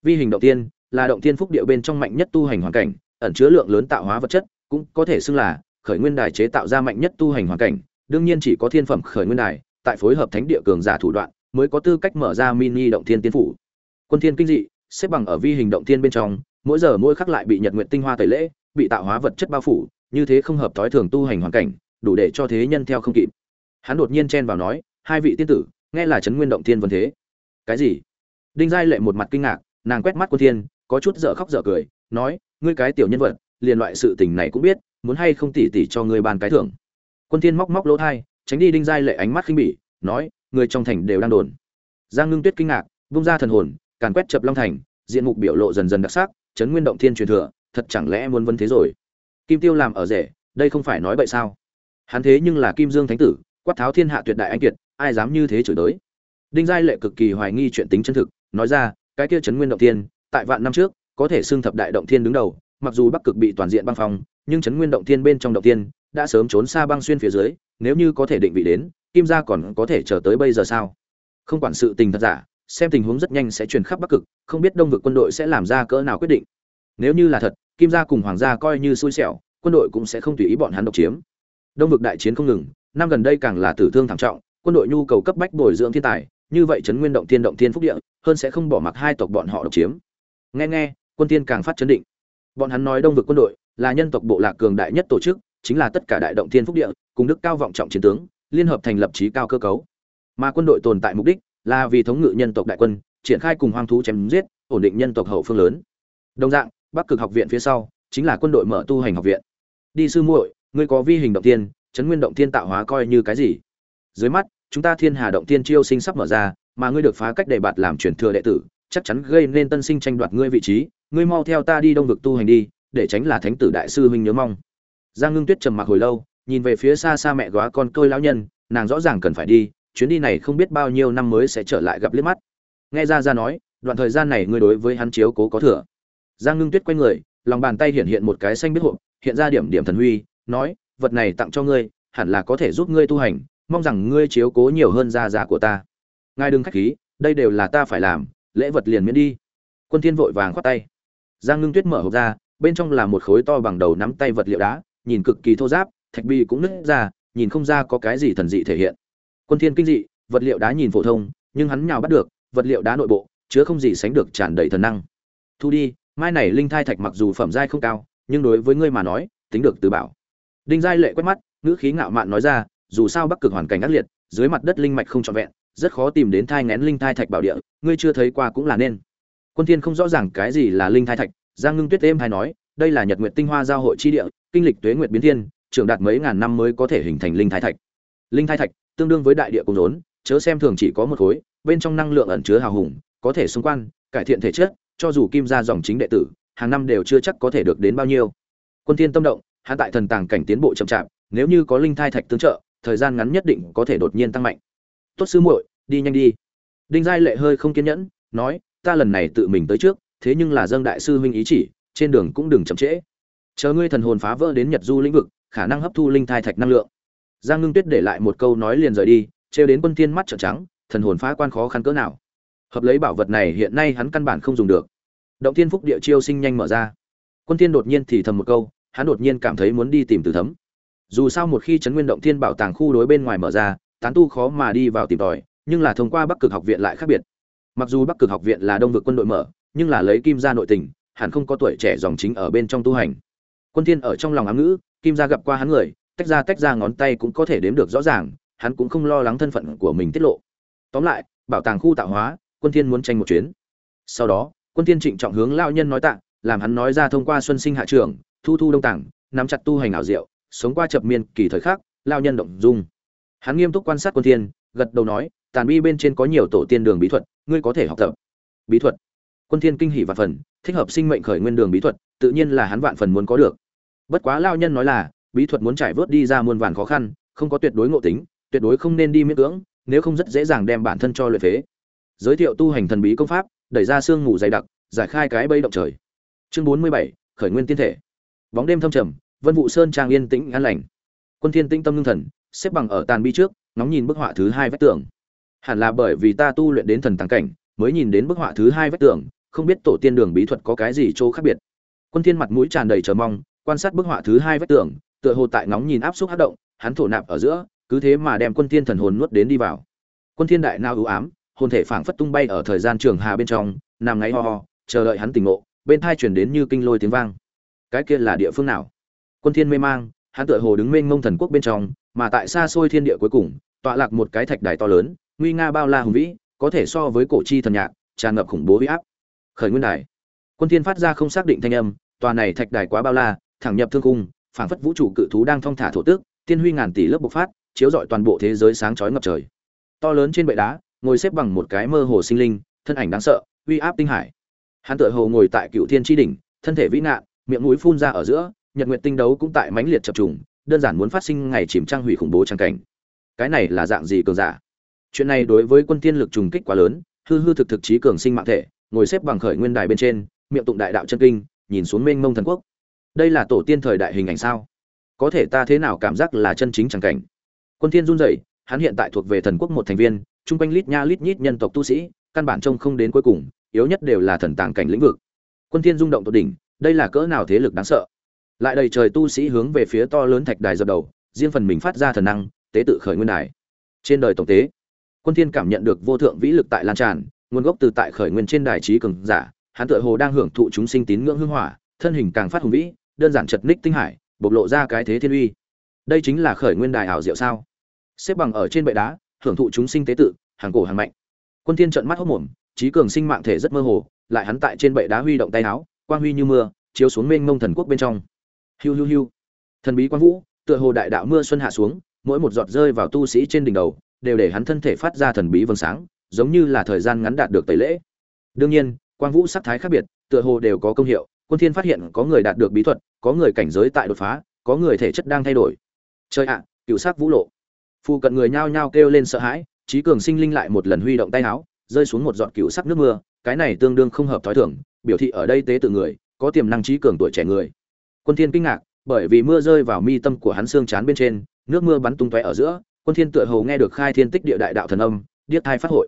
Vi hình động tiên, là động tiên phúc điệu bên trong mạnh nhất tu hành hoàn cảnh, ẩn chứa lượng lớn tạo hóa vật chất, cũng có thể xưng là khởi nguyên đài chế tạo ra mạnh nhất tu hành hoàn cảnh, đương nhiên chỉ có thiên phẩm khởi nguyên đài, tại phối hợp thánh địa cường giả thủ đoạn, mới có tư cách mở ra mini động thiên tiên phủ. Quân thiên kinh dị, xếp bằng ở vi hình động thiên bên trong mỗi giờ mỗi khắc lại bị nhật nguyện tinh hoa tẩy lễ, bị tạo hóa vật chất bao phủ, như thế không hợp thói thường tu hành hoàn cảnh, đủ để cho thế nhân theo không kịp. Hắn đột nhiên chen vào nói, hai vị tiên tử, nghe là chấn nguyên động thiên vân thế. Cái gì? Đinh giai lệ một mặt kinh ngạc, nàng quét mắt quân thiên, có chút dở khóc dở cười, nói, ngươi cái tiểu nhân vật, liền loại sự tình này cũng biết, muốn hay không tỉ tỉ cho ngươi bàn cái thưởng. Quân thiên móc móc lỗ thai, tránh đi đinh giai lệ ánh mắt khinh bỉ, nói, người trong thành đều đang đồn. Giang ngưng tuyết kinh ngạc, vung ra thần hồn, càn quét chập long thành, diện mục biểu lộ dần dần đặc sắc chấn nguyên động thiên truyền thừa, thật chẳng lẽ muốn vấn thế rồi? Kim tiêu làm ở rể, đây không phải nói bậy sao? Hắn thế nhưng là kim dương thánh tử, quát tháo thiên hạ tuyệt đại anh kiệt, ai dám như thế chửi tới? Đinh giai lệ cực kỳ hoài nghi chuyện tính chân thực, nói ra, cái kia chấn nguyên động thiên, tại vạn năm trước, có thể xưng thập đại động thiên đứng đầu, mặc dù bắc cực bị toàn diện băng phong, nhưng chấn nguyên động thiên bên trong động thiên, đã sớm trốn xa băng xuyên phía dưới, nếu như có thể định vị đến, kim gia còn có thể chờ tới bây giờ sao? Không quản sự tình thật giả xem tình huống rất nhanh sẽ truyền khắp bắc cực, không biết đông vực quân đội sẽ làm ra cỡ nào quyết định. Nếu như là thật, kim gia cùng hoàng gia coi như xui xẻo, quân đội cũng sẽ không tùy ý bọn hắn độc chiếm. Đông vực đại chiến không ngừng, năm gần đây càng là tử thương thảm trọng, quân đội nhu cầu cấp bách bồi dưỡng thiên tài, như vậy trấn nguyên động thiên động thiên phúc địa, hơn sẽ không bỏ mặc hai tộc bọn họ độc chiếm. Nghe nghe, quân thiên càng phát chấn định. Bọn hắn nói đông vực quân đội là nhân tộc bộ lạc cường đại nhất tổ chức, chính là tất cả đại động thiên phúc địa, cùng đức cao vọng trọng chiến tướng, liên hợp thành lập trí cao cơ cấu. Mà quân đội tồn tại mục đích là vì thống ngự nhân tộc đại quân, triển khai cùng hoang thú chém giết, ổn định nhân tộc hậu phương lớn. Đồng dạng, bắc cực học viện phía sau chính là quân đội mở tu hành học viện. Đi sư muội, ngươi có vi hình động tiên, chấn nguyên động tiên tạo hóa coi như cái gì? Dưới mắt, chúng ta thiên hà động tiên chiêu sinh sắp mở ra, mà ngươi được phá cách đề bạt làm truyền thừa đệ tử, chắc chắn gây nên tân sinh tranh đoạt ngươi vị trí. Ngươi mau theo ta đi đông vực tu hành đi, để tránh là thánh tử đại sư huynh nhớ mong. Giang ngưng tuyết trầm mặc hồi lâu, nhìn về phía xa xa mẹ góa con tôi lão nhân, nàng rõ ràng cần phải đi chuyến đi này không biết bao nhiêu năm mới sẽ trở lại gặp liếc mắt. Nghe ra ra nói, đoạn thời gian này ngươi đối với hắn chiếu cố có thừa. Giang ngưng tuyết quay người, lòng bàn tay hiện hiện một cái xanh biết hộp, hiện ra điểm điểm thần huy, nói, vật này tặng cho ngươi, hẳn là có thể giúp ngươi tu hành, mong rằng ngươi chiếu cố nhiều hơn gia gia của ta. Ngài đừng khách khí, đây đều là ta phải làm, lễ vật liền miễn đi. Quân thiên vội vàng khoát tay. Giang ngưng tuyết mở hộp ra, bên trong là một khối to bằng đầu nắm tay vật liệu đá, nhìn cực kỳ thô ráp, thạch bi cũng nứt ra, nhìn không ra có cái gì thần dị thể hiện quân thiên kinh dị, vật liệu đá nhìn phổ thông, nhưng hắn nhào bắt được, vật liệu đá nội bộ, chứa không gì sánh được tràn đầy thần năng. Thu đi, mai này linh thai thạch mặc dù phẩm giai không cao, nhưng đối với ngươi mà nói, tính được từ bảo. Đinh giai lệ quét mắt, ngữ khí ngạo mạn nói ra, dù sao bắc cực hoàn cảnh ác liệt, dưới mặt đất linh mạch không trọn vẹn, rất khó tìm đến thai ngén linh thai thạch bảo địa, ngươi chưa thấy qua cũng là nên. Quân thiên không rõ ràng cái gì là linh thai thạch, giang ngưng tuyết êm hay nói, đây là nhật nguyệt tinh hoa giao hội chi địa, kinh lịch tuế nguyệt biến thiên trường đạt mấy ngàn năm mới có thể hình thành linh thai thạch linh thai thạch, tương đương với đại địa cung rốn, chớ xem thường chỉ có một khối, bên trong năng lượng ẩn chứa hào hùng, có thể xung quanh, cải thiện thể chất, cho dù kim gia dòng chính đệ tử, hàng năm đều chưa chắc có thể được đến bao nhiêu. Quân thiên tâm động, hạ tại thần tàng cảnh tiến bộ chậm chạp, nếu như có linh thai thạch tương trợ, thời gian ngắn nhất định có thể đột nhiên tăng mạnh. Tốt sư muội, đi nhanh đi. Đinh giai lệ hơi không kiên nhẫn, nói, ta lần này tự mình tới trước, thế nhưng là dâng đại sư huynh ý chỉ, trên đường cũng đừng chậm trễ. Chờ ngươi thần hồn phá vỡ đến nhật du lĩnh vực, khả năng hấp thu linh thai thạch năng lượng giang ngưng tuyết để lại một câu nói liền rời đi, trêu đến quân thiên mắt trợn trắng, thần hồn phá quan khó khăn cỡ nào. Hợp lấy bảo vật này hiện nay hắn căn bản không dùng được. Động thiên phúc địa chiêu sinh nhanh mở ra. Quân thiên đột nhiên thì thầm một câu, hắn đột nhiên cảm thấy muốn đi tìm từ thấm. Dù sao một khi Trấn nguyên động thiên bảo tàng khu đối bên ngoài mở ra, tán tu khó mà đi vào tìm tòi, nhưng là thông qua bắc cực học viện lại khác biệt. Mặc dù bắc cực học viện là đông vực quân đội mở, nhưng là lấy kim gia nội tình, hẳn không có tuổi trẻ dòng chính ở bên trong tu hành. Quân thiên ở trong lòng ám ngữ, kim gia gặp qua hắn người tách ra tách ra ngón tay cũng có thể đếm được rõ ràng, hắn cũng không lo lắng thân phận của mình tiết lộ. Tóm lại, bảo tàng khu tạo hóa, quân thiên muốn tranh một chuyến. Sau đó, quân thiên trịnh trọng hướng lao nhân nói tạ, làm hắn nói ra thông qua xuân sinh hạ trường, thu thu đông tảng, nắm chặt tu hành ảo diệu, sống qua chập miên kỳ thời khắc lao nhân động dung. Hắn nghiêm túc quan sát quân thiên, gật đầu nói, tàn bi bên trên có nhiều tổ tiên đường bí thuật, ngươi có thể học tập. Bí thuật. Quân thiên kinh hỉ vạn phần, thích hợp sinh mệnh khởi nguyên đường bí thuật, tự nhiên là hắn vạn phần muốn có được. Bất quá lao nhân nói là bí thuật muốn trải vớt đi ra muôn vàn khó khăn, không có tuyệt đối ngộ tính, tuyệt đối không nên đi miễn cưỡng, nếu không rất dễ dàng đem bản thân cho luyện phế. Giới thiệu tu hành thần bí công pháp, đẩy ra xương mù dày đặc, giải khai cái bây động trời. Chương bốn mươi bảy, khởi nguyên tiên thể. Bóng đêm thâm trầm, vân vụ sơn trang yên tĩnh an lành. Quân thiên tĩnh tâm ngưng thần, xếp bằng ở tàn bi trước, ngóng nhìn bức họa thứ hai vách tường. Hẳn là bởi vì ta tu luyện đến thần tàng cảnh, mới nhìn đến bức họa thứ hai vách tường, không biết tổ tiên đường bí thuật có cái gì chỗ khác biệt. Quân thiên mặt mũi tràn đầy chờ mong, quan sát bức họa thứ hai vách tường tựa hồ tại ngóng nhìn áp suất hấp động, hắn thổ nạp ở giữa, cứ thế mà đem quân thiên thần hồn nuốt đến đi vào. Quân thiên đại nao ưu ám, hồn thể phảng phất tung bay ở thời gian trường hà bên trong, nằm ngáy ho ho, chờ đợi hắn tỉnh ngộ, bên tai truyền đến như kinh lôi tiếng vang. Cái kia là địa phương nào? Quân thiên mê mang, hắn tựa hồ đứng mênh mông thần quốc bên trong, mà tại xa xôi thiên địa cuối cùng, tọa lạc một cái thạch đài to lớn, nguy nga bao la hùng vĩ, có thể so với cổ chi thần nhạc, tràn ngập khủng bố uy áp. Khởi nguyên đài. Quân thiên phát ra không xác định thanh âm, tòa này thạch đài quá bao la, thẳng nhập thương cung phảng phất vũ trụ cự thú đang thong thả thổ tức, tiên huy ngàn tỷ lớp bộc phát, chiếu rọi toàn bộ thế giới sáng chói ngập trời. To lớn trên bệ đá, ngồi xếp bằng một cái mơ hồ sinh linh, thân ảnh đáng sợ, uy áp tinh hải. Hắn tựa hồ ngồi tại cựu thiên tri đỉnh, thân thể vĩ nạn miệng mũi phun ra ở giữa, nhật nguyện tinh đấu cũng tại mãnh liệt chập trùng, đơn giản muốn phát sinh ngày chìm trang hủy khủng bố trang cảnh. Cái này là dạng gì cường giả? Chuyện này đối với quân tiên lực trùng kích quá lớn, hư hư thực thực trí cường sinh mạng thể, ngồi xếp bằng khởi nguyên đài bên trên, miệng tụng đại đạo chân kinh, nhìn xuống mênh mông thần quốc đây là tổ tiên thời đại hình ảnh sao? Có thể ta thế nào cảm giác là chân chính chẳng cảnh? Quân thiên run rẩy, hắn hiện tại thuộc về thần quốc một thành viên, chung quanh lít nha lít nhít nhân tộc tu sĩ, căn bản trông không đến cuối cùng, yếu nhất đều là thần tàng cảnh lĩnh vực. Quân thiên rung động tột đỉnh, đây là cỡ nào thế lực đáng sợ? Lại đầy trời tu sĩ hướng về phía to lớn thạch đài dập đầu, riêng phần mình phát ra thần năng, tế tự khởi nguyên đài. Trên đời tổng tế, quân thiên cảm nhận được vô thượng vĩ lực tại lan tràn, nguồn gốc từ tại khởi nguyên trên đài trí cường giả, hắn tựa hồ đang hưởng thụ chúng sinh tín ngưỡng hương hỏa, thân hình càng phát hùng vĩ đơn giản chật ních tinh hải, bộc lộ ra cái thế thiên uy. Đây chính là khởi nguyên đài ảo diệu sao? Xếp bằng ở trên bệ đá hưởng thụ chúng sinh tế tự, hàng cổ hàng mạnh. Quân thiên trợn mắt hốt mồm, trí cường sinh mạng thể rất mơ hồ, lại hắn tại trên bệ đá huy động tay áo, quang huy như mưa, chiếu xuống mênh mông thần quốc bên trong. Hiu hiu hiu. Thần bí quan vũ, tựa hồ đại đạo mưa xuân hạ xuống, mỗi một giọt rơi vào tu sĩ trên đỉnh đầu, đều để hắn thân thể phát ra thần bí vầng sáng, giống như là thời gian ngắn đạt được tẩy lễ. Đương nhiên, quang vũ sắc thái khác biệt, tựa hồ đều có công hiệu quân thiên phát hiện có người đạt được bí thuật, có người cảnh giới tại đột phá, có người thể chất đang thay đổi. Chơi ạ, cựu sắc vũ lộ. Phu cận người nhao nhao kêu lên sợ hãi trí cường sinh linh lại một lần huy động tay áo, rơi xuống một giọt cựu sắc nước mưa, cái này tương đương không hợp thói thường, biểu thị ở đây tế tự người, có tiềm năng trí cường tuổi trẻ người. Quân thiên kinh ngạc, bởi vì mưa rơi vào mi tâm của hắn xương chán bên trên, nước mưa bắn tung tóe ở giữa, quân thiên tựa hồ nghe được khai thiên tích địa đại đạo thần âm, điếc thai phát hội.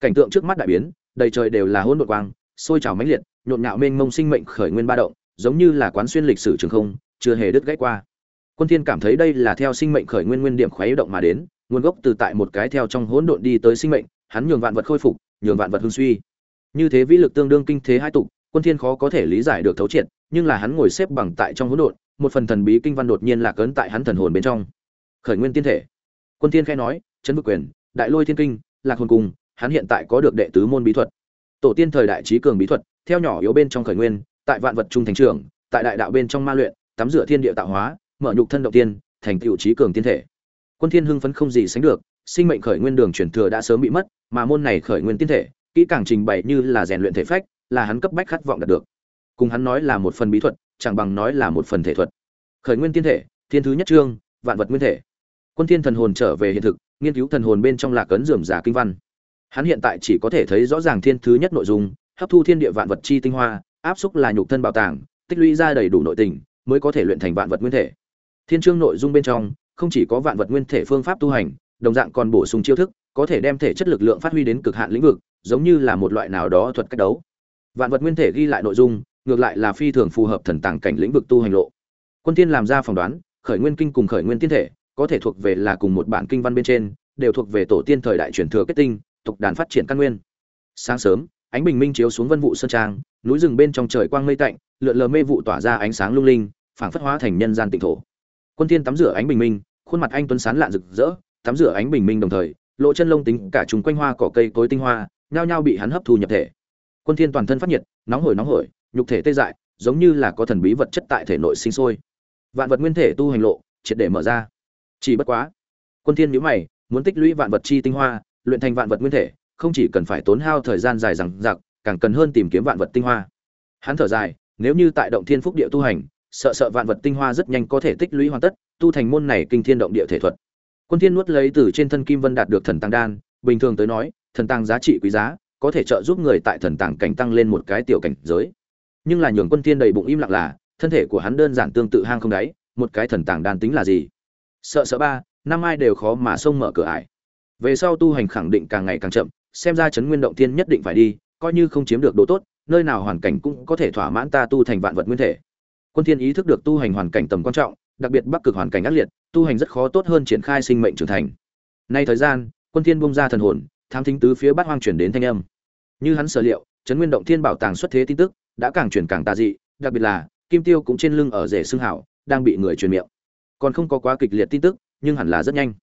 Cảnh tượng trước mắt đại biến, đầy trời đều là hỗn độn quang sôi trào mãnh liệt, nhộn nhạo mênh mông sinh mệnh khởi nguyên ba động, giống như là quán xuyên lịch sử trường không, chưa hề đứt gãy qua. Quân thiên cảm thấy đây là theo sinh mệnh khởi nguyên nguyên điểm khuấy động mà đến, nguồn gốc từ tại một cái theo trong hỗn độn đi tới sinh mệnh, hắn nhường vạn vật khôi phục, nhường vạn vật hưng suy. Như thế vĩ lực tương đương kinh thế hai tục, quân thiên khó có thể lý giải được thấu triệt, nhưng là hắn ngồi xếp bằng tại trong hỗn độn, một phần thần bí kinh văn đột nhiên lạc ấn tại hắn thần hồn bên trong. Khởi nguyên tiên thể. Quân thiên khẽ nói, chấn vực quyền, đại lôi thiên kinh, lạc hồn cùng hắn hiện tại có được đệ tứ môn bí thuật tổ tiên thời đại trí cường bí thuật, theo nhỏ yếu bên trong khởi nguyên, tại vạn vật trung thành trường, tại đại đạo bên trong ma luyện, tắm rửa thiên địa tạo hóa, mở nhục thân động tiên, thành tựu trí cường tiên thể. Quân thiên hưng phấn không gì sánh được, sinh mệnh khởi nguyên đường truyền thừa đã sớm bị mất, mà môn này khởi nguyên tiên thể, kỹ càng trình bày như là rèn luyện thể phách, là hắn cấp bách khát vọng đạt được. Cùng hắn nói là một phần bí thuật, chẳng bằng nói là một phần thể thuật. Khởi nguyên tiên thể, thiên thứ nhất trương vạn vật nguyên thể. Quân thiên thần hồn trở về hiện thực, nghiên cứu thần hồn bên trong lạc cấn dườm giả kinh văn hắn hiện tại chỉ có thể thấy rõ ràng thiên thứ nhất nội dung, hấp thu thiên địa vạn vật chi tinh hoa, áp xúc là nhục thân bảo tàng, tích lũy ra đầy đủ nội tình, mới có thể luyện thành vạn vật nguyên thể. Thiên chương nội dung bên trong, không chỉ có vạn vật nguyên thể phương pháp tu hành, đồng dạng còn bổ sung chiêu thức, có thể đem thể chất lực lượng phát huy đến cực hạn lĩnh vực, giống như là một loại nào đó thuật cách đấu. Vạn vật nguyên thể ghi lại nội dung, ngược lại là phi thường phù hợp thần tàng cảnh lĩnh vực tu hành lộ. Quân tiên làm ra phỏng đoán, khởi nguyên kinh cùng khởi nguyên tiên thể, có thể thuộc về là cùng một bản kinh văn bên trên, đều thuộc về tổ tiên thời đại truyền thừa kết tinh tục đàn phát triển căn nguyên. Sáng sớm, ánh bình minh chiếu xuống vân vụ sơn trang, núi rừng bên trong trời quang mây tạnh, lượn lờ mê vụ tỏa ra ánh sáng lung linh, phảng phất hóa thành nhân gian tịnh thổ. Quân thiên tắm rửa ánh bình minh, khuôn mặt anh tuấn sán lạn rực rỡ, tắm rửa ánh bình minh đồng thời, lộ chân lông tính cả chúng quanh hoa cỏ cây cối tinh hoa, nhao nhao bị hắn hấp thu nhập thể. Quân thiên toàn thân phát nhiệt, nóng hổi nóng hổi, nhục thể tê dại, giống như là có thần bí vật chất tại thể nội sinh sôi. Vạn vật nguyên thể tu hành lộ, triệt để mở ra. Chỉ bất quá, quân thiên nhíu mày, muốn tích lũy vạn vật chi tinh hoa luyện thành vạn vật nguyên thể, không chỉ cần phải tốn hao thời gian dài dằng dặc, càng cần hơn tìm kiếm vạn vật tinh hoa. Hắn thở dài, nếu như tại động thiên phúc địa tu hành, sợ sợ vạn vật tinh hoa rất nhanh có thể tích lũy hoàn tất, tu thành môn này kinh thiên động địa thể thuật. Quân thiên nuốt lấy từ trên thân kim vân đạt được thần tăng đan, bình thường tới nói, thần tăng giá trị quý giá, có thể trợ giúp người tại thần tàng cảnh tăng lên một cái tiểu cảnh giới. Nhưng là nhường quân thiên đầy bụng im lặng là, thân thể của hắn đơn giản tương tự hang không đáy, một cái thần tàng đan tính là gì? Sợ sợ ba, năm ai đều khó mà xông mở cửa ải về sau tu hành khẳng định càng ngày càng chậm, xem ra chấn nguyên động thiên nhất định phải đi, coi như không chiếm được độ tốt, nơi nào hoàn cảnh cũng có thể thỏa mãn ta tu thành vạn vật nguyên thể. Quân thiên ý thức được tu hành hoàn cảnh tầm quan trọng, đặc biệt bắc cực hoàn cảnh ác liệt, tu hành rất khó tốt hơn triển khai sinh mệnh trưởng thành. Nay thời gian, quân thiên bung ra thần hồn tham thính tứ phía bát hoang chuyển đến thanh âm. Như hắn sở liệu, chấn nguyên động thiên bảo tàng xuất thế tin tức, đã càng truyền càng tà dị, đặc biệt là, kim tiêu cũng trên lưng ở rể xương hảo, đang bị người truyền miệng. Còn không có quá kịch liệt tin tức, nhưng hẳn là rất nhanh.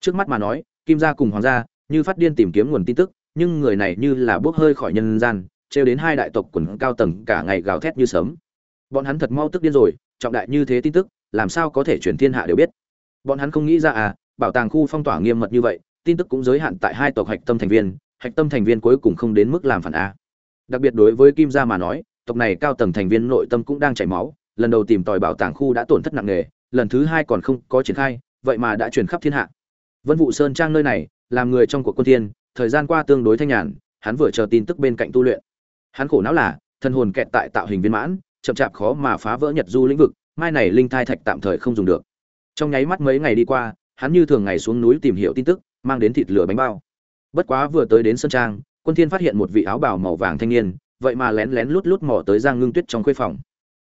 Trước mắt mà nói kim gia cùng hoàng gia, như phát điên tìm kiếm nguồn tin tức, nhưng người này như là bước hơi khỏi nhân gian, trêu đến hai đại tộc quần cao tầng cả ngày gào thét như sớm bọn hắn thật mau tức điên rồi, trọng đại như thế tin tức, làm sao có thể truyền thiên hạ đều biết. Bọn hắn không nghĩ ra à bảo tàng khu phong tỏa nghiêm mật như vậy, tin tức cũng giới hạn tại hai tộc hạch tâm thành viên, hạch tâm thành viên cuối cùng không đến mức làm phản a đặc biệt đối với kim gia mà nói, tộc này cao tầng thành viên nội tâm cũng đang chảy máu, lần đầu tìm tòi bảo tàng khu đã tổn thất nặng nề, lần thứ hai còn không có triển khai, vậy mà đã truyền khắp thiên hạ vân Vũ sơn trang nơi này, làm người trong cuộc quân thiên, thời gian qua tương đối thanh nhàn, hắn vừa chờ tin tức bên cạnh tu luyện. Hắn khổ não là thân hồn kẹt tại tạo hình viên mãn, chậm chạp khó mà phá vỡ nhật du lĩnh vực, mai này linh thai thạch tạm thời không dùng được. Trong nháy mắt mấy ngày đi qua, hắn như thường ngày xuống núi tìm hiểu tin tức, mang đến thịt lửa bánh bao. Bất quá vừa tới đến Sơn trang, quân thiên phát hiện một vị áo bào màu vàng thanh niên, vậy mà lén lén lút lút mò tới giang ngưng tuyết trong khuê phòng.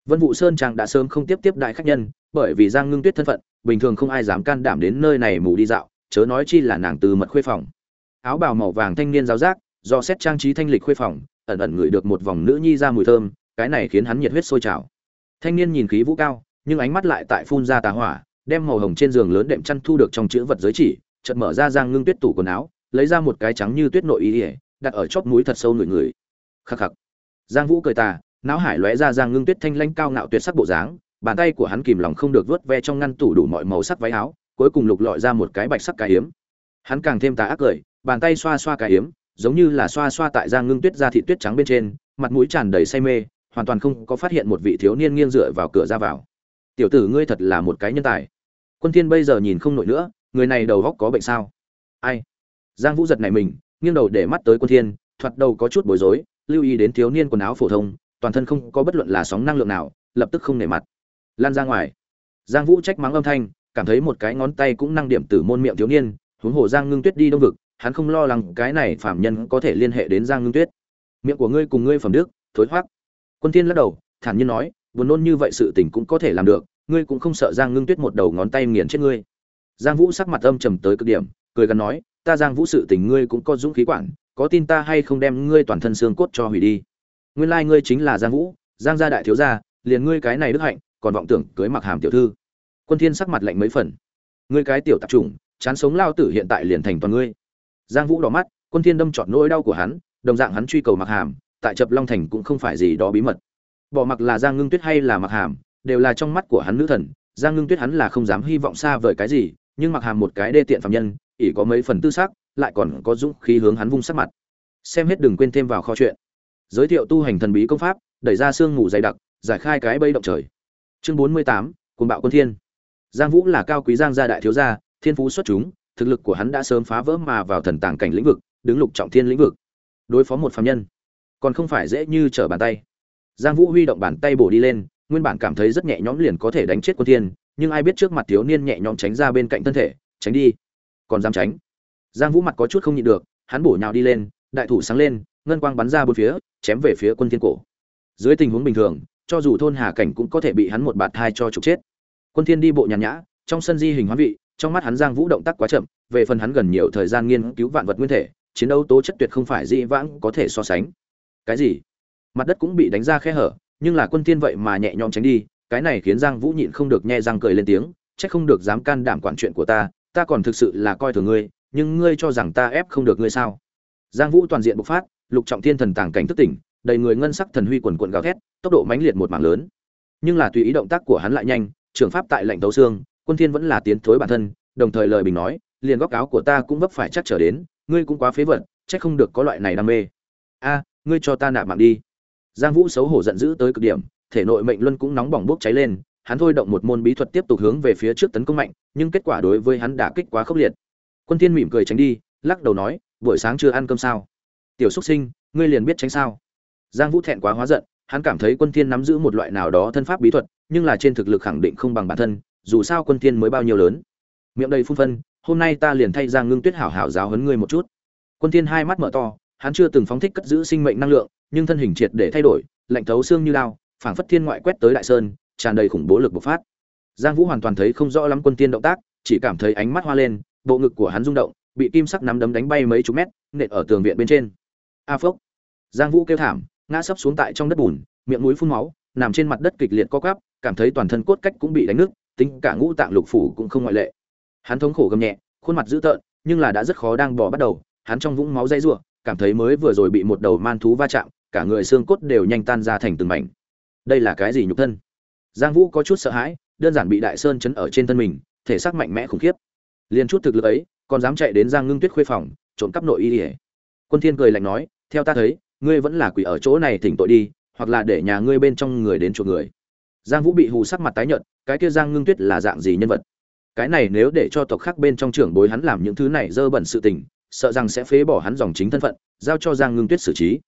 Vân Vũ sơn trang đã sớm không tiếp tiếp đại khách nhân, bởi vì giang ngưng tuyết thân phận, bình thường không ai dám can đảm đến nơi này mù đi dạo chớ nói chi là nàng từ mật khuê phòng. Áo bào màu vàng thanh niên giáo giác, do xét trang trí thanh lịch khuê phòng, ẩn ẩn ngửi được một vòng nữ nhi ra mùi thơm, cái này khiến hắn nhiệt huyết sôi trào. Thanh niên nhìn khí vũ cao, nhưng ánh mắt lại tại phun ra tà hỏa, đem màu hồng trên giường lớn đệm chăn thu được trong chữ vật giới chỉ, chợt mở ra giang ngưng tuyết tủ quần áo, lấy ra một cái trắng như tuyết nội y ỉa đặt ở chóp núi thật sâu người người. Khắc khắc. Giang vũ cười tà, não hải lóe ra giang ngưng tuyết thanh lãnh cao ngạo tuyệt sắc bộ dáng, bàn tay của hắn kìm lòng không được vớt ve trong ngăn tủ đủ mọi màu sắc váy áo cuối cùng lục lọi ra một cái bạch sắc cá hiếm hắn càng thêm tà ác cười, bàn tay xoa xoa cá hiếm giống như là xoa xoa tại giang ngưng tuyết ra thị tuyết trắng bên trên, mặt mũi tràn đầy say mê, hoàn toàn không có phát hiện một vị thiếu niên nghiêng dựa vào cửa ra vào. Tiểu tử ngươi thật là một cái nhân tài. Quân thiên bây giờ nhìn không nổi nữa, người này đầu góc có bệnh sao? Ai? Giang vũ giật này mình, nghiêng đầu để mắt tới quân thiên, thoạt đầu có chút bối rối, lưu ý đến thiếu niên quần áo phổ thông, toàn thân không có bất luận là sóng năng lượng nào, lập tức không nể mặt. Lan ra ngoài. Giang vũ trách mắng âm thanh cảm thấy một cái ngón tay cũng năng điểm tử môn miệng thiếu niên, huống hồ giang ngưng tuyết đi đông vực, hắn không lo lắng cái này phạm nhân có thể liên hệ đến giang ngưng tuyết. Miệng của ngươi cùng ngươi phẩm đức, thối thoát quân thiên lắc đầu, thản nhiên nói, buồn nôn như vậy sự tình cũng có thể làm được, ngươi cũng không sợ giang ngưng tuyết một đầu ngón tay nghiền chết ngươi. Giang vũ sắc mặt âm trầm tới cực điểm, cười gần nói, ta giang vũ sự tình ngươi cũng có dũng khí quản, có tin ta hay không đem ngươi toàn thân xương cốt cho hủy đi. Nguyên lai ngươi chính là giang vũ, giang gia đại thiếu gia, liền ngươi cái này đức hạnh, còn vọng tưởng cưới mặc hàm tiểu thư quân thiên sắc mặt lạnh mấy phần. Ngươi cái tiểu tạp chủng, chán sống lao tử hiện tại liền thành toàn ngươi. Giang vũ đỏ mắt, quân thiên đâm trọt nỗi đau của hắn, đồng dạng hắn truy cầu mặc hàm, tại chập long thành cũng không phải gì đó bí mật. Bỏ mặc là giang ngưng tuyết hay là mặc hàm, đều là trong mắt của hắn nữ thần, giang ngưng tuyết hắn là không dám hy vọng xa vời cái gì, nhưng mặc hàm một cái đê tiện phạm nhân, ỷ có mấy phần tư sắc, lại còn có dũng khí hướng hắn vung sắc mặt. Xem hết đừng quên thêm vào kho chuyện. Giới thiệu tu hành thần bí công pháp, đẩy ra xương ngủ dày đặc, giải khai cái bây động trời. Chương bốn mươi tám, cuồng bạo quân thiên giang vũ là cao quý giang gia đại thiếu gia, thiên phú xuất chúng, thực lực của hắn đã sớm phá vỡ mà vào thần tàng cảnh lĩnh vực, đứng lục trọng thiên lĩnh vực. Đối phó một phàm nhân, còn không phải dễ như trở bàn tay. Giang vũ huy động bàn tay bổ đi lên, nguyên bản cảm thấy rất nhẹ nhõm liền có thể đánh chết quân thiên, nhưng ai biết trước mặt thiếu niên nhẹ nhõm tránh ra bên cạnh thân thể, tránh đi. Còn dám tránh? Giang vũ mặt có chút không nhịn được, hắn bổ nhào đi lên, đại thủ sáng lên, ngân quang bắn ra bốn phía, chém về phía quân thiên cổ. Dưới tình huống bình thường, cho dù thôn hà cảnh cũng có thể bị hắn một bạt thai cho trục chết quân thiên đi bộ nhàn nhã, trong sân di hình hóa vị, trong mắt hắn giang vũ động tác quá chậm, về phần hắn gần nhiều thời gian nghiên cứu vạn vật nguyên thể, chiến đấu tố chất tuyệt không phải dị vãng có thể so sánh. Cái gì? Mặt đất cũng bị đánh ra khe hở, nhưng là quân thiên vậy mà nhẹ nhõm tránh đi, cái này khiến giang vũ nhịn không được nhe răng cười lên tiếng, chắc không được dám can đảm quản chuyện của ta ta còn thực sự là coi thường ngươi, nhưng ngươi cho rằng ta ép không được ngươi sao? Giang vũ toàn diện bộc phát, lục trọng thiên thần tàng cảnh thức tỉnh, đầy người ngân sắc thần huy quần quần gào thét, tốc độ mãnh liệt một mảng lớn. Nhưng là tùy ý động tác của hắn lại nhanh Trưởng pháp tại lệnh tấu xương, quân thiên vẫn là tiến thối bản thân, đồng thời lời bình nói, liền góc áo của ta cũng vấp phải chắc trở đến, ngươi cũng quá phế vật, chắc không được có loại này đam mê. A, ngươi cho ta nạp mạng đi. Giang vũ xấu hổ giận dữ tới cực điểm, thể nội mệnh luân cũng nóng bỏng bốc cháy lên, hắn thôi động một môn bí thuật tiếp tục hướng về phía trước tấn công mạnh, nhưng kết quả đối với hắn đã kích quá khốc liệt. Quân thiên mỉm cười tránh đi, lắc đầu nói, buổi sáng chưa ăn cơm sao? Tiểu xuất sinh, ngươi liền biết tránh sao? Giang vũ thẹn quá hóa giận hắn cảm thấy quân thiên nắm giữ một loại nào đó thân pháp bí thuật, nhưng là trên thực lực khẳng định không bằng bản thân, dù sao quân thiên mới bao nhiêu lớn. Miệng đầy phun phân, hôm nay ta liền thay giang ngưng tuyết hảo hảo giáo huấn ngươi một chút. Quân thiên hai mắt mở to, hắn chưa từng phóng thích cất giữ sinh mệnh năng lượng, nhưng thân hình triệt để thay đổi, lạnh thấu xương như lao phảng phất thiên ngoại quét tới đại sơn, tràn đầy khủng bố lực bộc phát. Giang vũ hoàn toàn thấy không rõ lắm quân tiên động tác, chỉ cảm thấy ánh mắt hoa lên, bộ ngực của hắn rung động, bị kim sắc nắm đấm đánh bay mấy chục mét, nện ở tường viện bên trên. A phốc. Giang vũ kêu thảm ngã sấp xuống tại trong đất bùn, miệng mũi phun máu, nằm trên mặt đất kịch liệt co quắp, cảm thấy toàn thân cốt cách cũng bị đánh nứt, tính cả ngũ tạng lục phủ cũng không ngoại lệ. Hắn thống khổ gầm nhẹ, khuôn mặt dữ tợn, nhưng là đã rất khó đang bỏ bắt đầu, hắn trong vũng máu dây rủa, cảm thấy mới vừa rồi bị một đầu man thú va chạm, cả người xương cốt đều nhanh tan ra thành từng mảnh. Đây là cái gì nhục thân? Giang vũ có chút sợ hãi, đơn giản bị đại sơn chấn ở trên thân mình, thể xác mạnh mẽ khủng khiếp. Liền chút thực lực ấy, còn dám chạy đến giang ngưng tuyết khuê phòng, trộm cắp nội y ỉa quân thiên cười lạnh nói, theo ta thấy ngươi vẫn là quỷ ở chỗ này thỉnh tội đi, hoặc là để nhà ngươi bên trong người đến chuộc người. Giang vũ bị hù sắc mặt tái nhợt, cái kia giang ngưng tuyết là dạng gì nhân vật? Cái này nếu để cho tộc khác bên trong trưởng bối hắn làm những thứ này dơ bẩn sự tình, sợ rằng sẽ phế bỏ hắn dòng chính thân phận, giao cho giang ngưng tuyết xử trí.